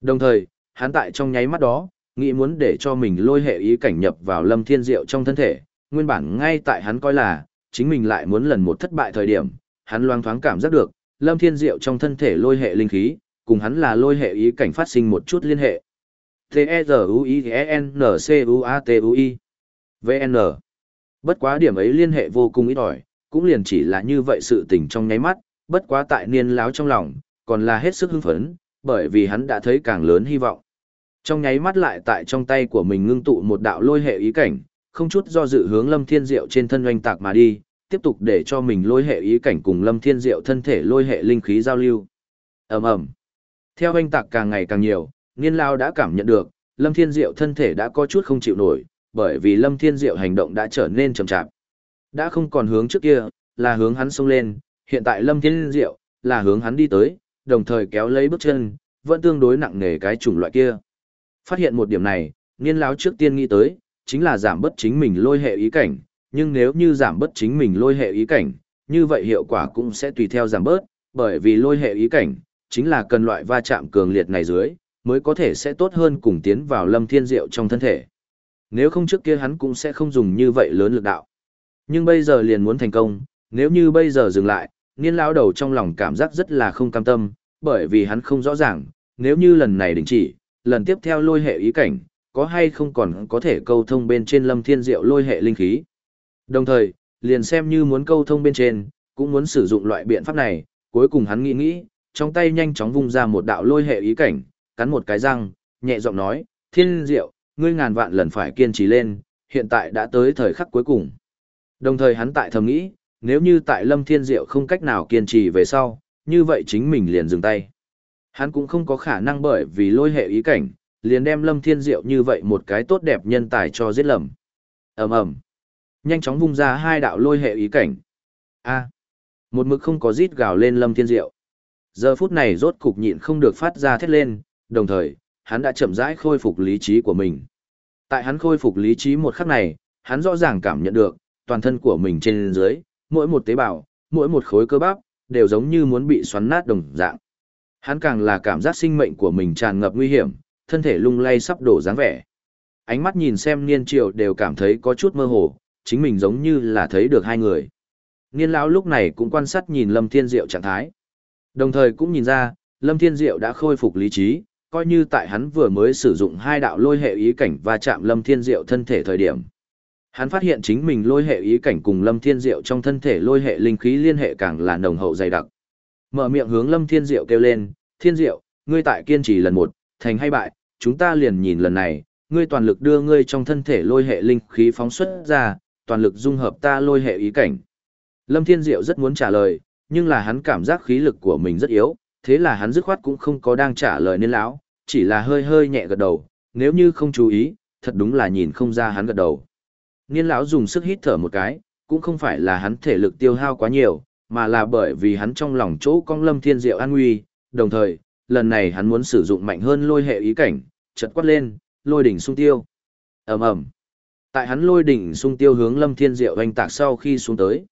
Đồng thời, hắn tại trong nháy mắt đó, nghĩ muốn để cho mình lôi hệ ý cảnh nhập vào Lâm Thiên Diệu trong thân thể, nguyên bản ngay tại hắn coi là, chính mình lại muốn lần một thất bại thời điểm, hắn loang thoáng cảm giác được, Lâm Thiên Diệu trong thân thể lôi hệ linh khí, cùng hắn là lôi hệ ý cảnh phát sinh một chút liên hệ. T-E-Z-U-I-E-N-C-U-A-T-U-I VN Bất quá điểm ấy liên hệ vô cùng ít ỏi, cũng liền chỉ là như vậy sự tình trong nháy mắt, bất quá tại niên láo trong lòng, còn là hết sức hưng phấn, bởi vì hắn đã thấy càng lớn hy vọng. Trong nháy mắt lại tại trong tay của mình ngưng tụ một đạo lôi hệ ý cảnh, không chút do dự hướng Lâm Thiên Diệu trên thân oanh tạc mà đi, tiếp tục để cho mình lôi hệ ý cảnh cùng Lâm Thiên Diệu thân thể lôi hệ linh khí giao lưu. Ầm ầm. Theo oanh tạc càng ngày càng nhiều, Niên Lao đã cảm nhận được, Lâm Thiên Diệu thân thể đã có chút không chịu nổi, bởi vì Lâm Thiên Diệu hành động đã trở nên chậm chạp. Đã không còn hướng trước kia, là hướng hắn xông lên, hiện tại Lâm Thiên Diệu là hướng hắn đi tới, đồng thời kéo lấy bước chân, vẫn tương đối nặng nề cái chủng loại kia. Phát hiện một điểm này, Niên Lão trước tiên nghĩ tới, chính là giảm bớt chính mình lôi hệ ý cảnh, nhưng nếu như giảm bớt chính mình lôi hệ ý cảnh, như vậy hiệu quả cũng sẽ tùy theo giảm bớt, bởi vì lôi hệ ý cảnh, chính là cần loại va chạm cường liệt này dưới, mới có thể sẽ tốt hơn cùng tiến vào lâm thiên diệu trong thân thể. Nếu không trước kia hắn cũng sẽ không dùng như vậy lớn lực đạo. Nhưng bây giờ liền muốn thành công, nếu như bây giờ dừng lại, niên lão đầu trong lòng cảm giác rất là không cam tâm, bởi vì hắn không rõ ràng, nếu như lần này đình chỉ, lần tiếp theo lôi hệ ý cảnh, có hay không còn có thể câu thông bên trên lâm thiên diệu lôi hệ linh khí. Đồng thời, liền xem như muốn câu thông bên trên, cũng muốn sử dụng loại biện pháp này, cuối cùng hắn nghĩ nghĩ, trong tay nhanh chóng vung ra một đạo lôi hệ ý cảnh, cắn một cái răng, nhẹ giọng nói, thiên diệu, ngươi ngàn vạn lần phải kiên trì lên, hiện tại đã tới thời khắc cuối cùng. Đồng thời hắn tại thầm nghĩ, nếu như tại lâm thiên diệu không cách nào kiên trì về sau, như vậy chính mình liền dừng tay. Hắn cũng không có khả năng bởi vì lôi hệ ý cảnh, liền đem lâm thiên diệu như vậy một cái tốt đẹp nhân tài cho giết lầm. ầm ầm nhanh chóng vung ra hai đạo lôi hệ ý cảnh. A. một mực không có rít gào lên Lâm Thiên Diệu. Giờ phút này rốt cục nhịn không được phát ra thét lên, đồng thời, hắn đã chậm rãi khôi phục lý trí của mình. Tại hắn khôi phục lý trí một khắc này, hắn rõ ràng cảm nhận được, toàn thân của mình trên dưới, mỗi một tế bào, mỗi một khối cơ bắp, đều giống như muốn bị xoắn nát đồng dạng. Hắn càng là cảm giác sinh mệnh của mình tràn ngập nguy hiểm, thân thể lung lay sắp đổ dáng vẻ. Ánh mắt nhìn xem niên triều đều cảm thấy có chút mơ hồ, chính mình giống như là thấy được hai người. Niên lão lúc này cũng quan sát nhìn Lâm Thiên Diệu trạng thái. Đồng thời cũng nhìn ra, Lâm Thiên Diệu đã khôi phục lý trí, coi như tại hắn vừa mới sử dụng hai đạo lôi hệ ý cảnh và chạm Lâm Thiên Diệu thân thể thời điểm. Hắn phát hiện chính mình lôi hệ ý cảnh cùng Lâm Thiên Diệu trong thân thể lôi hệ linh khí liên hệ càng là nồng hậu dày đặc. Mở miệng hướng Lâm Thiên Diệu kêu lên, Thiên Diệu, ngươi tại kiên trì lần một, thành hay bại, chúng ta liền nhìn lần này, ngươi toàn lực đưa ngươi trong thân thể lôi hệ linh khí phóng xuất ra, toàn lực dung hợp ta lôi hệ ý cảnh. Lâm Thiên Diệu rất muốn trả lời, nhưng là hắn cảm giác khí lực của mình rất yếu, thế là hắn dứt khoát cũng không có đang trả lời nên lão, chỉ là hơi hơi nhẹ gật đầu, nếu như không chú ý, thật đúng là nhìn không ra hắn gật đầu. Niên lão dùng sức hít thở một cái, cũng không phải là hắn thể lực tiêu hao quá nhiều, mà là bởi vì hắn trong lòng chỗ con lâm thiên diệu an nguy, đồng thời, lần này hắn muốn sử dụng mạnh hơn lôi hệ ý cảnh, chợt quát lên, lôi đỉnh sung tiêu. ầm ầm Tại hắn lôi đỉnh sung tiêu hướng lâm thiên diệu hoành tạc sau khi xuống tới.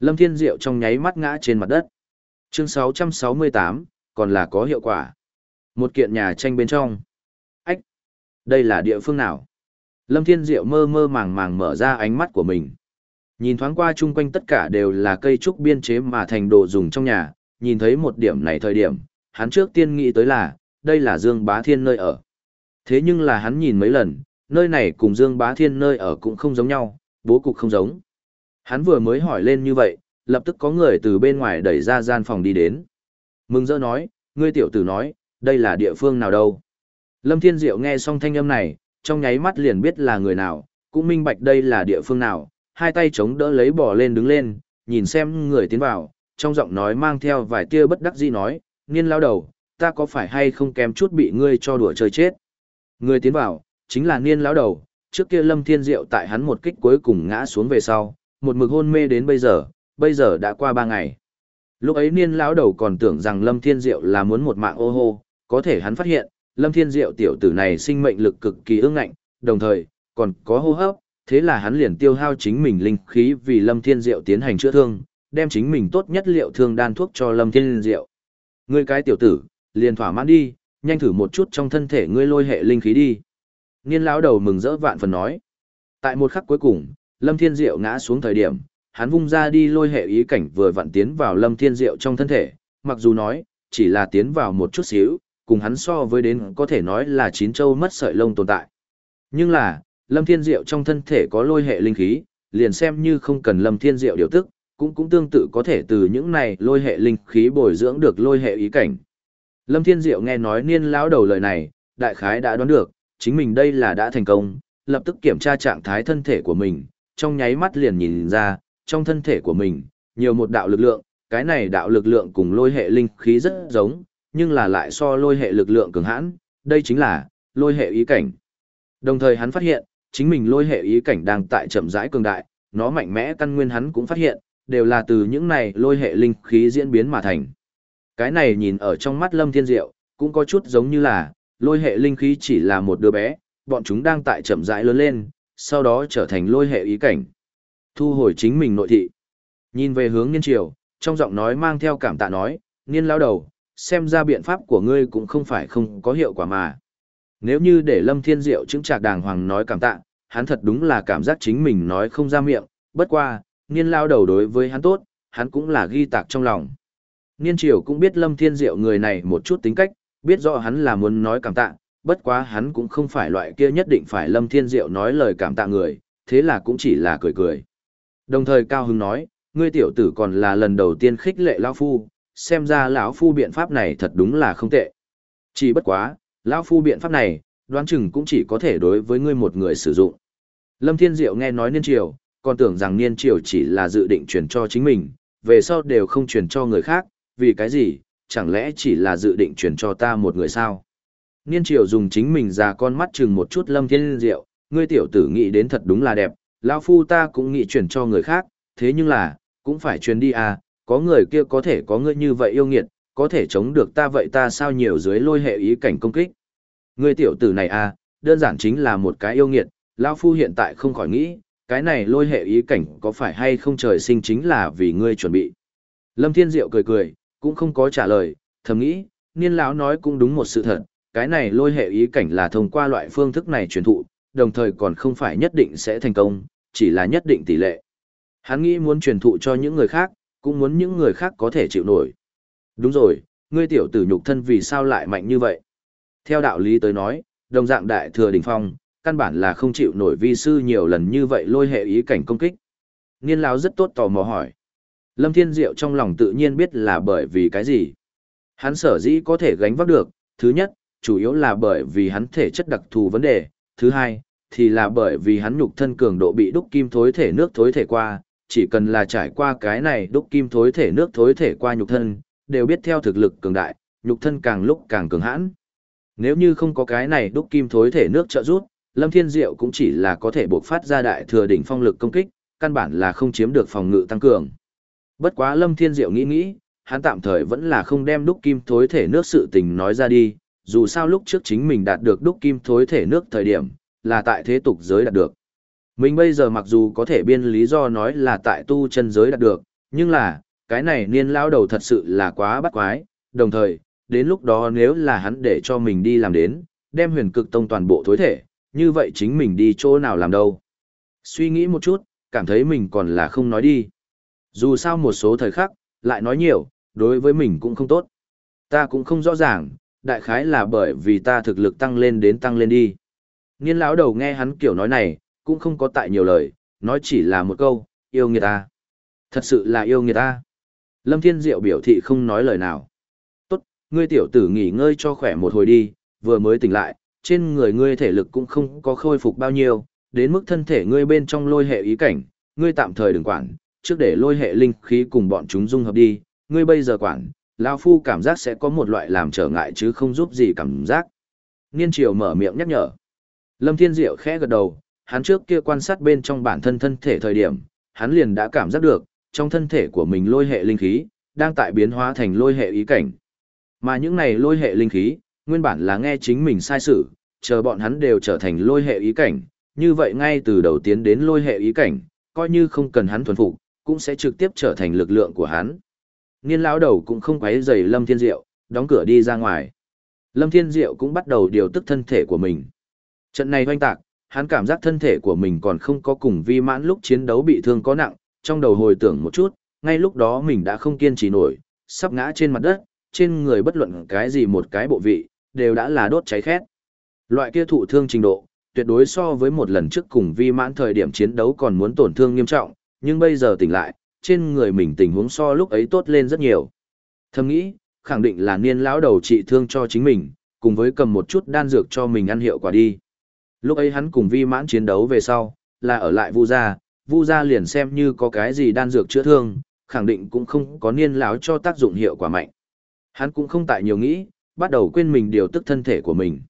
Lâm thiên diệu trong nháy mắt ngã trên mặt đất. Chương 668, còn là có hiệu quả. Một kiện nhà tranh bên trong. Ách! Đây là địa phương nào? Lâm Thiên Diệu mơ mơ màng màng mở ra ánh mắt của mình. Nhìn thoáng qua chung quanh tất cả đều là cây trúc biên chế mà thành đồ dùng trong nhà, nhìn thấy một điểm này thời điểm, hắn trước tiên nghĩ tới là, đây là Dương Bá Thiên nơi ở. Thế nhưng là hắn nhìn mấy lần, nơi này cùng Dương Bá Thiên nơi ở cũng không giống nhau, bố cục không giống. Hắn vừa mới hỏi lên như vậy, lập tức có người từ bên ngoài đẩy ra gian phòng đi đến. Mừng rỡ nói, ngươi tiểu tử nói, đây là địa phương nào đâu. Lâm Thiên Diệu nghe xong thanh âm này, trong nháy mắt liền biết là người nào, cũng minh bạch đây là địa phương nào, hai tay chống đỡ lấy bò lên đứng lên, nhìn xem người tiến vào, trong giọng nói mang theo vài tia bất đắc dĩ nói, niên lao đầu, ta có phải hay không kém chút bị ngươi cho đùa chơi chết. Người tiến vào, chính là niên lão đầu, trước kia Lâm Thiên Diệu tại hắn một kích cuối cùng ngã xuống về sau, một mực hôn mê đến bây giờ, bây giờ đã qua ba ngày. Lúc ấy niên lão đầu còn tưởng rằng Lâm Thiên Diệu là muốn một mạng ô hô, có thể hắn phát hiện, Lâm Thiên Diệu tiểu tử này sinh mệnh lực cực kỳ ương ngạnh, đồng thời, còn có hô hấp, thế là hắn liền tiêu hao chính mình linh khí vì Lâm Thiên Diệu tiến hành chữa thương, đem chính mình tốt nhất liệu thương đan thuốc cho Lâm Thiên Diệu. Ngươi cái tiểu tử, liền thỏa mãn đi, nhanh thử một chút trong thân thể ngươi lôi hệ linh khí đi. Niên lão đầu mừng rỡ vạn phần nói. Tại một khắc cuối cùng, Lâm Thiên Diệu ngã xuống thời điểm, hắn vung ra đi lôi hệ ý cảnh vừa vặn tiến vào Lâm Thiên Diệu trong thân thể, mặc dù nói, chỉ là tiến vào một chút xíu, cùng hắn so với đến có thể nói là chín châu mất sợi lông tồn tại. Nhưng là, Lâm Thiên Diệu trong thân thể có lôi hệ linh khí, liền xem như không cần Lâm Thiên Diệu điều tức, cũng cũng tương tự có thể từ những này lôi hệ linh khí bồi dưỡng được lôi hệ ý cảnh. Lâm Thiên Diệu nghe nói niên lão đầu lời này, đại khái đã đoán được, chính mình đây là đã thành công, lập tức kiểm tra trạng thái thân thể của mình, trong nháy mắt liền nhìn ra, trong thân thể của mình, nhiều một đạo lực lượng, cái này đạo lực lượng cùng lôi hệ linh khí rất giống, nhưng là lại so lôi hệ lực lượng cường hãn, đây chính là lôi hệ ý cảnh. Đồng thời hắn phát hiện, chính mình lôi hệ ý cảnh đang tại chậm rãi cường đại, nó mạnh mẽ căn nguyên hắn cũng phát hiện, đều là từ những này lôi hệ linh khí diễn biến mà thành. Cái này nhìn ở trong mắt Lâm Thiên Diệu, cũng có chút giống như là, lôi hệ linh khí chỉ là một đứa bé, bọn chúng đang tại chậm rãi lớn lên, sau đó trở thành lôi hệ ý cảnh. Thu hồi chính mình nội thị. Nhìn về hướng Niên Triều, trong giọng nói mang theo cảm tạ nói, Niên lao đầu, xem ra biện pháp của ngươi cũng không phải không có hiệu quả mà. Nếu như để Lâm Thiên Diệu chứng trạc đàng hoàng nói cảm tạ, hắn thật đúng là cảm giác chính mình nói không ra miệng, bất qua, niên lao đầu đối với hắn tốt, hắn cũng là ghi tạc trong lòng. Niên triều cũng biết Lâm Thiên Diệu người này một chút tính cách, biết rõ hắn là muốn nói cảm tạ, bất quá hắn cũng không phải loại kia nhất định phải Lâm Thiên Diệu nói lời cảm tạ người, thế là cũng chỉ là cười cười. Đồng thời Cao Hưng nói, ngươi tiểu tử còn là lần đầu tiên khích lệ lão phu, xem ra lão phu biện pháp này thật đúng là không tệ. Chỉ bất quá, lão phu biện pháp này, đoán chừng cũng chỉ có thể đối với ngươi một người sử dụng. Lâm Thiên Diệu nghe nói niên triều, còn tưởng rằng niên triều chỉ là dự định truyền cho chính mình, về sau đều không truyền cho người khác, vì cái gì, chẳng lẽ chỉ là dự định truyền cho ta một người sao? Niên triều dùng chính mình ra con mắt chừng một chút Lâm Thiên Diệu, ngươi tiểu tử nghĩ đến thật đúng là đẹp, lão phu ta cũng nghĩ truyền cho người khác, thế nhưng là, cũng phải truyền đi à, có người kia có thể có ngươi như vậy yêu nghiệt, có thể chống được ta vậy ta sao nhiều dưới lôi hệ ý cảnh công kích. Ngươi tiểu tử này à, đơn giản chính là một cái yêu nghiệt, lão phu hiện tại không khỏi nghĩ, cái này lôi hệ ý cảnh có phải hay không trời sinh chính là vì ngươi chuẩn bị. Lâm Thiên Diệu cười cười, cũng không có trả lời, thầm nghĩ, niên lão nói cũng đúng một sự thật, cái này lôi hệ ý cảnh là thông qua loại phương thức này truyền thụ, đồng thời còn không phải nhất định sẽ thành công, chỉ là nhất định tỷ lệ. Hắn nghĩ muốn truyền thụ cho những người khác, cũng muốn những người khác có thể chịu nổi. Đúng rồi, ngươi tiểu tử nhục thân vì sao lại mạnh như vậy? Theo đạo lý tới nói, đồng dạng đại thừa đỉnh phong, căn bản là không chịu nổi vi sư nhiều lần như vậy lôi hệ ý cảnh công kích. Niên lão rất tốt tò mò hỏi. Lâm Thiên Diệu trong lòng tự nhiên biết là bởi vì cái gì. Hắn sở dĩ có thể gánh vác được, thứ nhất, chủ yếu là bởi vì hắn thể chất đặc thù vấn đề, thứ hai, thì là bởi vì hắn nhục thân cường độ bị đúc kim thối thể nước thối thể qua, chỉ cần là trải qua cái này đúc kim thối thể nước thối thể qua nhục thân, đều biết theo thực lực cường đại, nhục thân càng lúc càng cường hãn. Nếu như không có cái này đúc kim thối thể nước trợ giúp, Lâm Thiên Diệu cũng chỉ là có thể buộc phát ra đại thừa đỉnh phong lực công kích, căn bản là không chiếm được phòng ngự tăng cường. Bất quá Lâm Thiên Diệu nghĩ nghĩ, hắn tạm thời vẫn là không đem đúc kim thối thể nước sự tình nói ra đi, dù sao lúc trước chính mình đạt được đúc kim thối thể nước thời điểm, là tại thế tục giới đạt được. Mình bây giờ mặc dù có thể biên lý do nói là tại tu chân giới đạt được, nhưng là, cái này niên lao đầu thật sự là quá bắt quái, đồng thời, đến lúc đó nếu là hắn để cho mình đi làm đến, đem huyền cực tông toàn bộ thối thể, như vậy chính mình đi chỗ nào làm đâu. Suy nghĩ một chút, cảm thấy mình còn là không nói đi. Dù sao một số thời khắc, lại nói nhiều, đối với mình cũng không tốt. Ta cũng không rõ ràng, đại khái là bởi vì ta thực lực tăng lên đến tăng lên đi. Niên lão đầu nghe hắn kiểu nói này, cũng không có tại nhiều lời, nói chỉ là một câu, yêu người ta. Thật sự là yêu người ta. Lâm Thiên Diệu biểu thị không nói lời nào. Tốt, ngươi tiểu tử nghỉ ngơi cho khỏe một hồi đi, vừa mới tỉnh lại, trên người ngươi thể lực cũng không có khôi phục bao nhiêu, đến mức thân thể ngươi bên trong lôi hệ ý cảnh, ngươi tạm thời đừng quản, trước để lôi hệ linh khí cùng bọn chúng dung hợp đi, ngươi bây giờ quản, lão phu cảm giác sẽ có một loại làm trở ngại chứ không giúp gì cảm giác. Niên triều mở miệng nhắc nhở. Lâm Thiên Diệu khẽ gật đầu, hắn trước kia quan sát bên trong bản thân thân thể thời điểm, hắn liền đã cảm giác được, trong thân thể của mình lôi hệ linh khí, đang tại biến hóa thành lôi hệ ý cảnh. Mà những này lôi hệ linh khí, nguyên bản là nghe chính mình sai sự, chờ bọn hắn đều trở thành lôi hệ ý cảnh, như vậy ngay từ đầu tiến đến lôi hệ ý cảnh, coi như không cần hắn thuần phục, cũng sẽ trực tiếp trở thành lực lượng của hắn. Niên lão đầu cũng không quấy rầy Lâm Thiên Diệu, đóng cửa đi ra ngoài. Lâm Thiên Diệu cũng bắt đầu điều tức thân thể của mình. Trận này hoanh tạc, hắn cảm giác thân thể của mình còn không có cùng vi mãn lúc chiến đấu bị thương có nặng, trong đầu hồi tưởng một chút, ngay lúc đó mình đã không kiên trì nổi, sắp ngã trên mặt đất, trên người bất luận cái gì một cái bộ vị, đều đã là đốt cháy khét. Loại kia thụ thương trình độ, tuyệt đối so với một lần trước cùng vi mãn thời điểm chiến đấu còn muốn tổn thương nghiêm trọng, nhưng bây giờ tỉnh lại, trên người mình tình huống so lúc ấy tốt lên rất nhiều. Thầm nghĩ, khẳng định là niên lão đầu trị thương cho chính mình, cùng với cầm một chút đan dược cho mình ăn hiệu quả đi. Lúc ấy hắn cùng vi mãn chiến đấu về sau, là ở lại vu gia, vu gia liền xem như có cái gì đan dược chữa thương, khẳng định cũng không có niên lão cho tác dụng hiệu quả mạnh. Hắn cũng không tại nhiều nghĩ, bắt đầu quên mình điều tức thân thể của mình.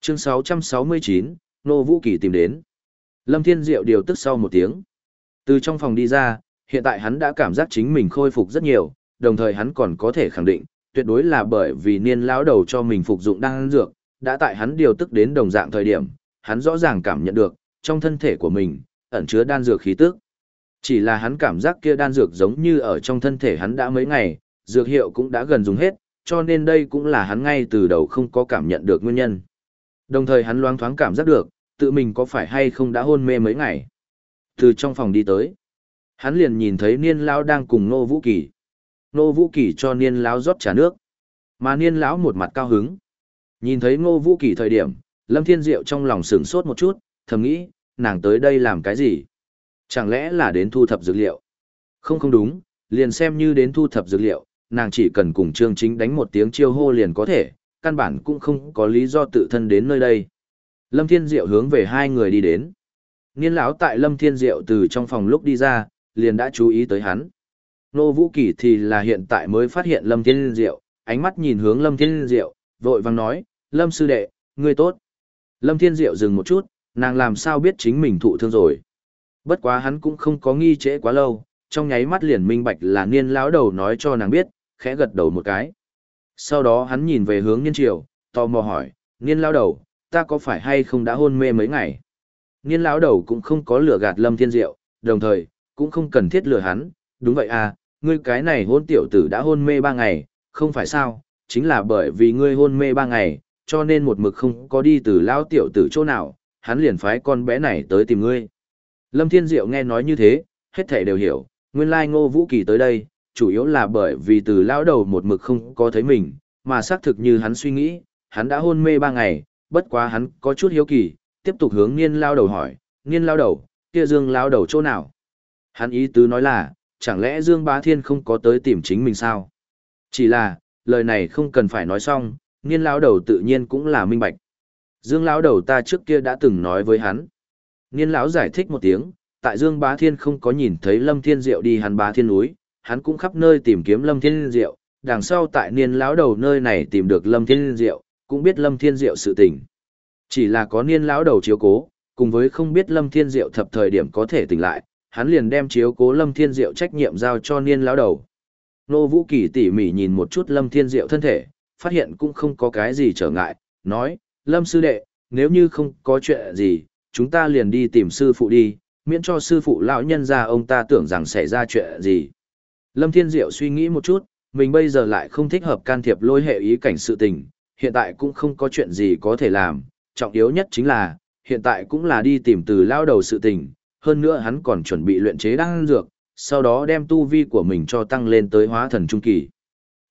Chương 669, Nô Vũ Kỳ tìm đến. Lâm Thiên Diệu điều tức sau một tiếng. Từ trong phòng đi ra, hiện tại hắn đã cảm giác chính mình khôi phục rất nhiều, đồng thời hắn còn có thể khẳng định, tuyệt đối là bởi vì niên lão đầu cho mình phục dụng đan dược, đã tại hắn điều tức đến đồng dạng thời điểm, hắn rõ ràng cảm nhận được, trong thân thể của mình, ẩn chứa đan dược khí tức. Chỉ là hắn cảm giác kia đan dược giống như ở trong thân thể hắn đã mấy ngày, dược hiệu cũng đã gần dùng hết, cho nên đây cũng là hắn ngay từ đầu không có cảm nhận được nguyên nhân. Đồng thời hắn loáng thoáng cảm giác được, tự mình có phải hay không đã hôn mê mấy ngày. Từ trong phòng đi tới, hắn liền nhìn thấy niên lão đang cùng nô vũ kỳ. Nô vũ kỳ cho niên lão rót trà nước, mà niên lão một mặt cao hứng. Nhìn thấy ngô vũ kỳ thời điểm, lâm thiên diệu trong lòng sửng sốt một chút, thầm nghĩ, nàng tới đây làm cái gì? Chẳng lẽ là đến thu thập dược liệu? Không không đúng, liền xem như đến thu thập dược liệu, nàng chỉ cần cùng Trương Chính đánh một tiếng chiêu hô liền có thể, căn bản cũng không có lý do tự thân đến nơi đây. Lâm Thiên Diệu hướng về hai người đi đến. Niên lão tại Lâm Thiên Diệu từ trong phòng lúc đi ra, liền đã chú ý tới hắn. Nô Vũ Kỳ thì là hiện tại mới phát hiện Lâm Thiên Diệu, ánh mắt nhìn hướng Lâm Thiên Diệu, vội vàng nói, Lâm sư đệ, ngươi tốt. Lâm Thiên Diệu dừng một chút, nàng làm sao biết chính mình thụ thương rồi. Bất quá hắn cũng không có nghi trễ quá lâu, trong nháy mắt liền minh bạch là niên lão đầu nói cho nàng biết, khẽ gật đầu một cái. Sau đó hắn nhìn về hướng niên triều, tò mò hỏi, niên Lão đầu, ta có phải hay không đã hôn mê mấy ngày? Niên lão đầu cũng không có lừa gạt Lâm Thiên Diệu, đồng thời, cũng không cần thiết lừa hắn, đúng vậy à, ngươi cái này hôn tiểu tử đã hôn mê ba ngày, không phải sao, chính là bởi vì ngươi hôn mê ba ngày, cho nên một mực không có đi từ lão tiểu tử chỗ nào, hắn liền phái con bé này tới tìm ngươi. Lâm Thiên Diệu nghe nói như thế, hết thảy đều hiểu, nguyên lai ngô vũ kỳ tới đây, chủ yếu là bởi vì từ lão đầu một mực không có thấy mình, mà xác thực như hắn suy nghĩ, hắn đã hôn mê ba ngày, bất quá hắn có chút hiếu kỳ, tiếp tục hướng niên lao đầu hỏi, niên lao đầu, kia dương lao đầu chỗ nào? Hắn ý tứ nói là, chẳng lẽ Dương Bá Thiên không có tới tìm chính mình sao? Chỉ là, lời này không cần phải nói xong, niên lao đầu tự nhiên cũng là minh bạch. Dương lão đầu ta trước kia đã từng nói với hắn. Niên lão giải thích một tiếng, tại Dương Bá Thiên không có nhìn thấy Lâm Thiên Diệu đi hắn Bá Thiên núi, hắn cũng khắp nơi tìm kiếm Lâm Thiên Diệu, đằng sau tại niên lão đầu nơi này tìm được Lâm Thiên Diệu, cũng biết Lâm Thiên Diệu sự tình. Chỉ là có niên lão đầu chiếu cố, cùng với không biết Lâm Thiên Diệu thập thời điểm có thể tỉnh lại, hắn liền đem chiếu cố Lâm Thiên Diệu trách nhiệm giao cho niên lão đầu. Nô Vũ Kỳ tỉ mỉ nhìn một chút Lâm Thiên Diệu thân thể, phát hiện cũng không có cái gì trở ngại, nói, Lâm sư đệ, nếu như không có chuyện gì, chúng ta liền đi tìm sư phụ đi, miễn cho sư phụ lão nhân ra ông ta tưởng rằng xảy ra chuyện gì. Lâm Thiên Diệu suy nghĩ một chút, mình bây giờ lại không thích hợp can thiệp lôi hệ ý cảnh sự tình, hiện tại cũng không có chuyện gì có thể làm, trọng yếu nhất chính là, hiện tại cũng là đi tìm từ lao đầu sự tình, hơn nữa hắn còn chuẩn bị luyện chế đan dược, sau đó đem tu vi của mình cho tăng lên tới hóa thần trung kỳ.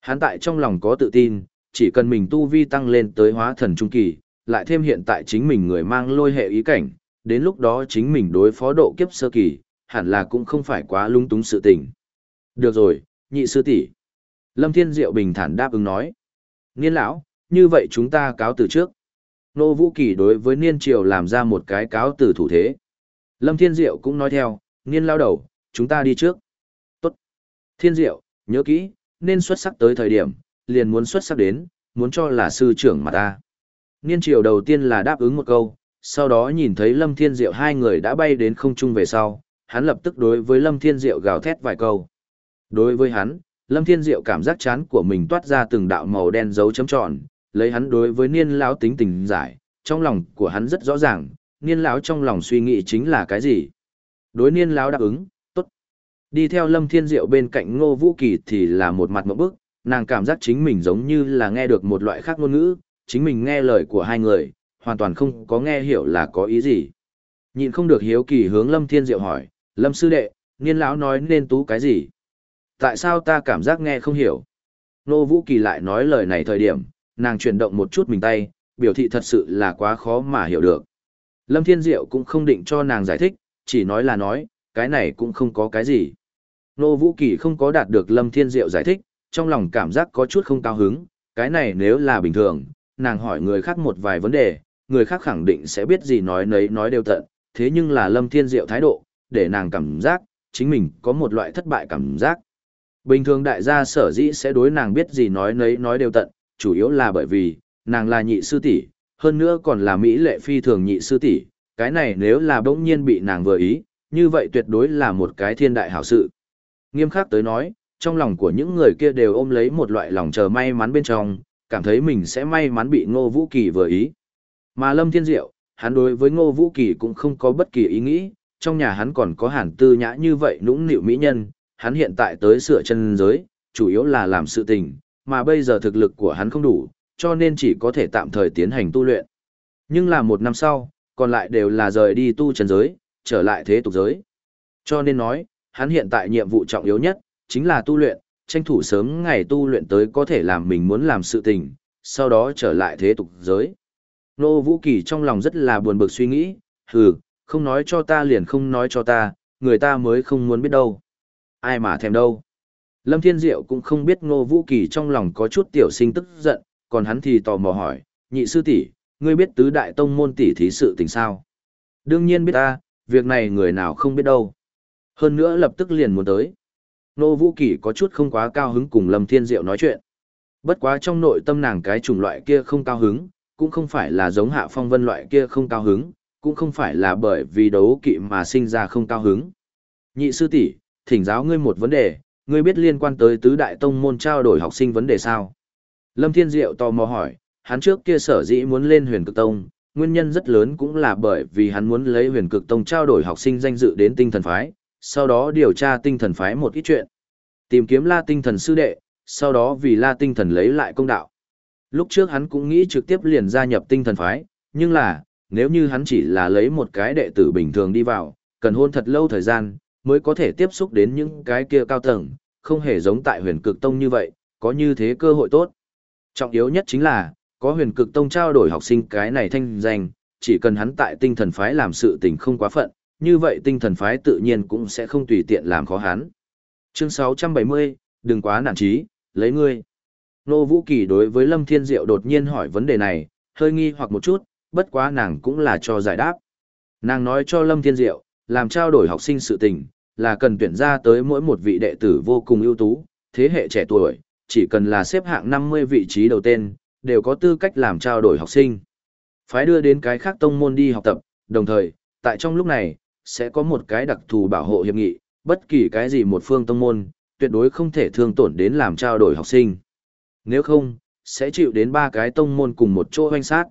Hắn tại trong lòng có tự tin, chỉ cần mình tu vi tăng lên tới hóa thần trung kỳ, lại thêm hiện tại chính mình người mang lôi hệ ý cảnh, đến lúc đó chính mình đối phó độ kiếp sơ kỳ, hẳn là cũng không phải quá lung túng sự tình. Được rồi, nhị sư tỷ. Lâm Thiên Diệu bình thản đáp ứng nói. Niên lão, như vậy chúng ta cáo từ trước. Nô Vũ Kỳ đối với Niên Triều làm ra một cái cáo từ thủ thế. Lâm Thiên Diệu cũng nói theo, Niên lao đầu, chúng ta đi trước. Tốt. Thiên Diệu, nhớ kỹ, nên xuất sắc tới thời điểm, liền muốn xuất sắc đến, muốn cho là sư trưởng mà ta. Niên Triều đầu tiên là đáp ứng một câu, sau đó nhìn thấy Lâm Thiên Diệu hai người đã bay đến không trung về sau, hắn lập tức đối với Lâm Thiên Diệu gào thét vài câu. Đối với hắn, Lâm Thiên Diệu cảm giác chán của mình toát ra từng đạo màu đen dấu chấm tròn, lấy hắn đối với niên lão tính tình giải, trong lòng của hắn rất rõ ràng, niên lão trong lòng suy nghĩ chính là cái gì. Đối niên lão đáp ứng, tốt. Đi theo Lâm Thiên Diệu bên cạnh Ngô Vũ Kỳ thì là một mặt mộng bức, nàng cảm giác chính mình giống như là nghe được một loại khác ngôn ngữ, chính mình nghe lời của hai người, hoàn toàn không có nghe hiểu là có ý gì. Nhìn không được hiếu kỳ hướng Lâm Thiên Diệu hỏi, Lâm Sư Đệ, niên lão nói nên tú cái gì? Tại sao ta cảm giác nghe không hiểu? Nô Vũ Kỳ lại nói lời này thời điểm, nàng chuyển động một chút mình tay, biểu thị thật sự là quá khó mà hiểu được. Lâm Thiên Diệu cũng không định cho nàng giải thích, chỉ nói là nói, cái này cũng không có cái gì. Nô Vũ Kỳ không có đạt được Lâm Thiên Diệu giải thích, trong lòng cảm giác có chút không cao hứng, cái này nếu là bình thường, nàng hỏi người khác một vài vấn đề, người khác khẳng định sẽ biết gì nói nấy nói đều tận, thế nhưng là Lâm Thiên Diệu thái độ, để nàng cảm giác, chính mình có một loại thất bại cảm giác. Bình thường đại gia sở dĩ sẽ đối nàng biết gì nói nấy nói đều tận, chủ yếu là bởi vì, nàng là nhị sư tỷ, hơn nữa còn là Mỹ lệ phi thường nhị sư tỷ, cái này nếu là bỗng nhiên bị nàng vừa ý, như vậy tuyệt đối là một cái thiên đại hảo sự. Nghiêm khắc tới nói, trong lòng của những người kia đều ôm lấy một loại lòng chờ may mắn bên trong, cảm thấy mình sẽ may mắn bị Ngô Vũ Kỳ vừa ý. Mà Lâm Thiên Diệu, hắn đối với Ngô Vũ Kỳ cũng không có bất kỳ ý nghĩ, trong nhà hắn còn có hàn tư nhã như vậy nũng nịu mỹ nhân, hắn hiện tại tới sửa chân giới, chủ yếu là làm sự tình, mà bây giờ thực lực của hắn không đủ, cho nên chỉ có thể tạm thời tiến hành tu luyện. Nhưng là một năm sau, còn lại đều là rời đi tu chân giới, trở lại thế tục giới. Cho nên nói, hắn hiện tại nhiệm vụ trọng yếu nhất, chính là tu luyện, tranh thủ sớm ngày tu luyện tới có thể làm mình muốn làm sự tình, sau đó trở lại thế tục giới. Nô Vũ Kỳ trong lòng rất là buồn bực suy nghĩ, hừ, không nói cho ta liền không nói cho ta, người ta mới không muốn biết đâu. Ai mà thèm đâu. Lâm Thiên Diệu cũng không biết Ngô Vũ Kỳ trong lòng có chút tiểu sinh tức giận, còn hắn thì tò mò hỏi, nhị sư tỷ, ngươi biết tứ đại tông môn tỷ thí sự tình sao? Đương nhiên biết ta, việc này người nào không biết đâu. Hơn nữa lập tức liền muốn tới. Ngô Vũ Kỳ có chút không quá cao hứng cùng Lâm Thiên Diệu nói chuyện. Bất quá trong nội tâm nàng cái chủng loại kia không cao hứng, cũng không phải là giống hạ phong vân loại kia không cao hứng, cũng không phải là bởi vì đấu kỵ mà sinh ra không cao hứng. Nhị sư tỷ, thỉnh giáo ngươi một vấn đề, ngươi biết liên quan tới tứ đại tông môn trao đổi học sinh vấn đề sao? Lâm Thiên Diệu tò mò hỏi, hắn trước kia sở dĩ muốn lên huyền cực tông, nguyên nhân rất lớn cũng là bởi vì hắn muốn lấy huyền cực tông trao đổi học sinh danh dự đến tinh thần phái, sau đó điều tra tinh thần phái một ít chuyện. Tìm kiếm la tinh thần sư đệ, sau đó vì la tinh thần lấy lại công đạo. Lúc trước hắn cũng nghĩ trực tiếp liền gia nhập tinh thần phái, nhưng là, nếu như hắn chỉ là lấy một cái đệ tử bình thường đi vào, cần hôn thật lâu thời gian, mới có thể tiếp xúc đến những cái kia cao tầng, không hề giống tại huyền cực tông như vậy, có như thế cơ hội tốt. Trọng yếu nhất chính là, có huyền cực tông trao đổi học sinh cái này thanh danh, chỉ cần hắn tại tinh thần phái làm sự tình không quá phận, như vậy tinh thần phái tự nhiên cũng sẽ không tùy tiện làm khó hắn. Chương 670, đừng quá nản trí, lấy ngươi. Nô Vũ Kỳ đối với Lâm Thiên Diệu đột nhiên hỏi vấn đề này, hơi nghi hoặc một chút, bất quá nàng cũng là cho giải đáp. Nàng nói cho Lâm Thiên Diệu, làm trao đổi học sinh sự tình, là cần tuyển ra tới mỗi một vị đệ tử vô cùng ưu tú, thế hệ trẻ tuổi, chỉ cần là xếp hạng 50 vị trí đầu tên, đều có tư cách làm trao đổi học sinh. Phái đưa đến cái khác tông môn đi học tập, đồng thời, tại trong lúc này, sẽ có một cái đặc thù bảo hộ hiệp nghị, bất kỳ cái gì một phương tông môn, tuyệt đối không thể thương tổn đến làm trao đổi học sinh. Nếu không, sẽ chịu đến ba cái tông môn cùng một chỗ hoanh sát.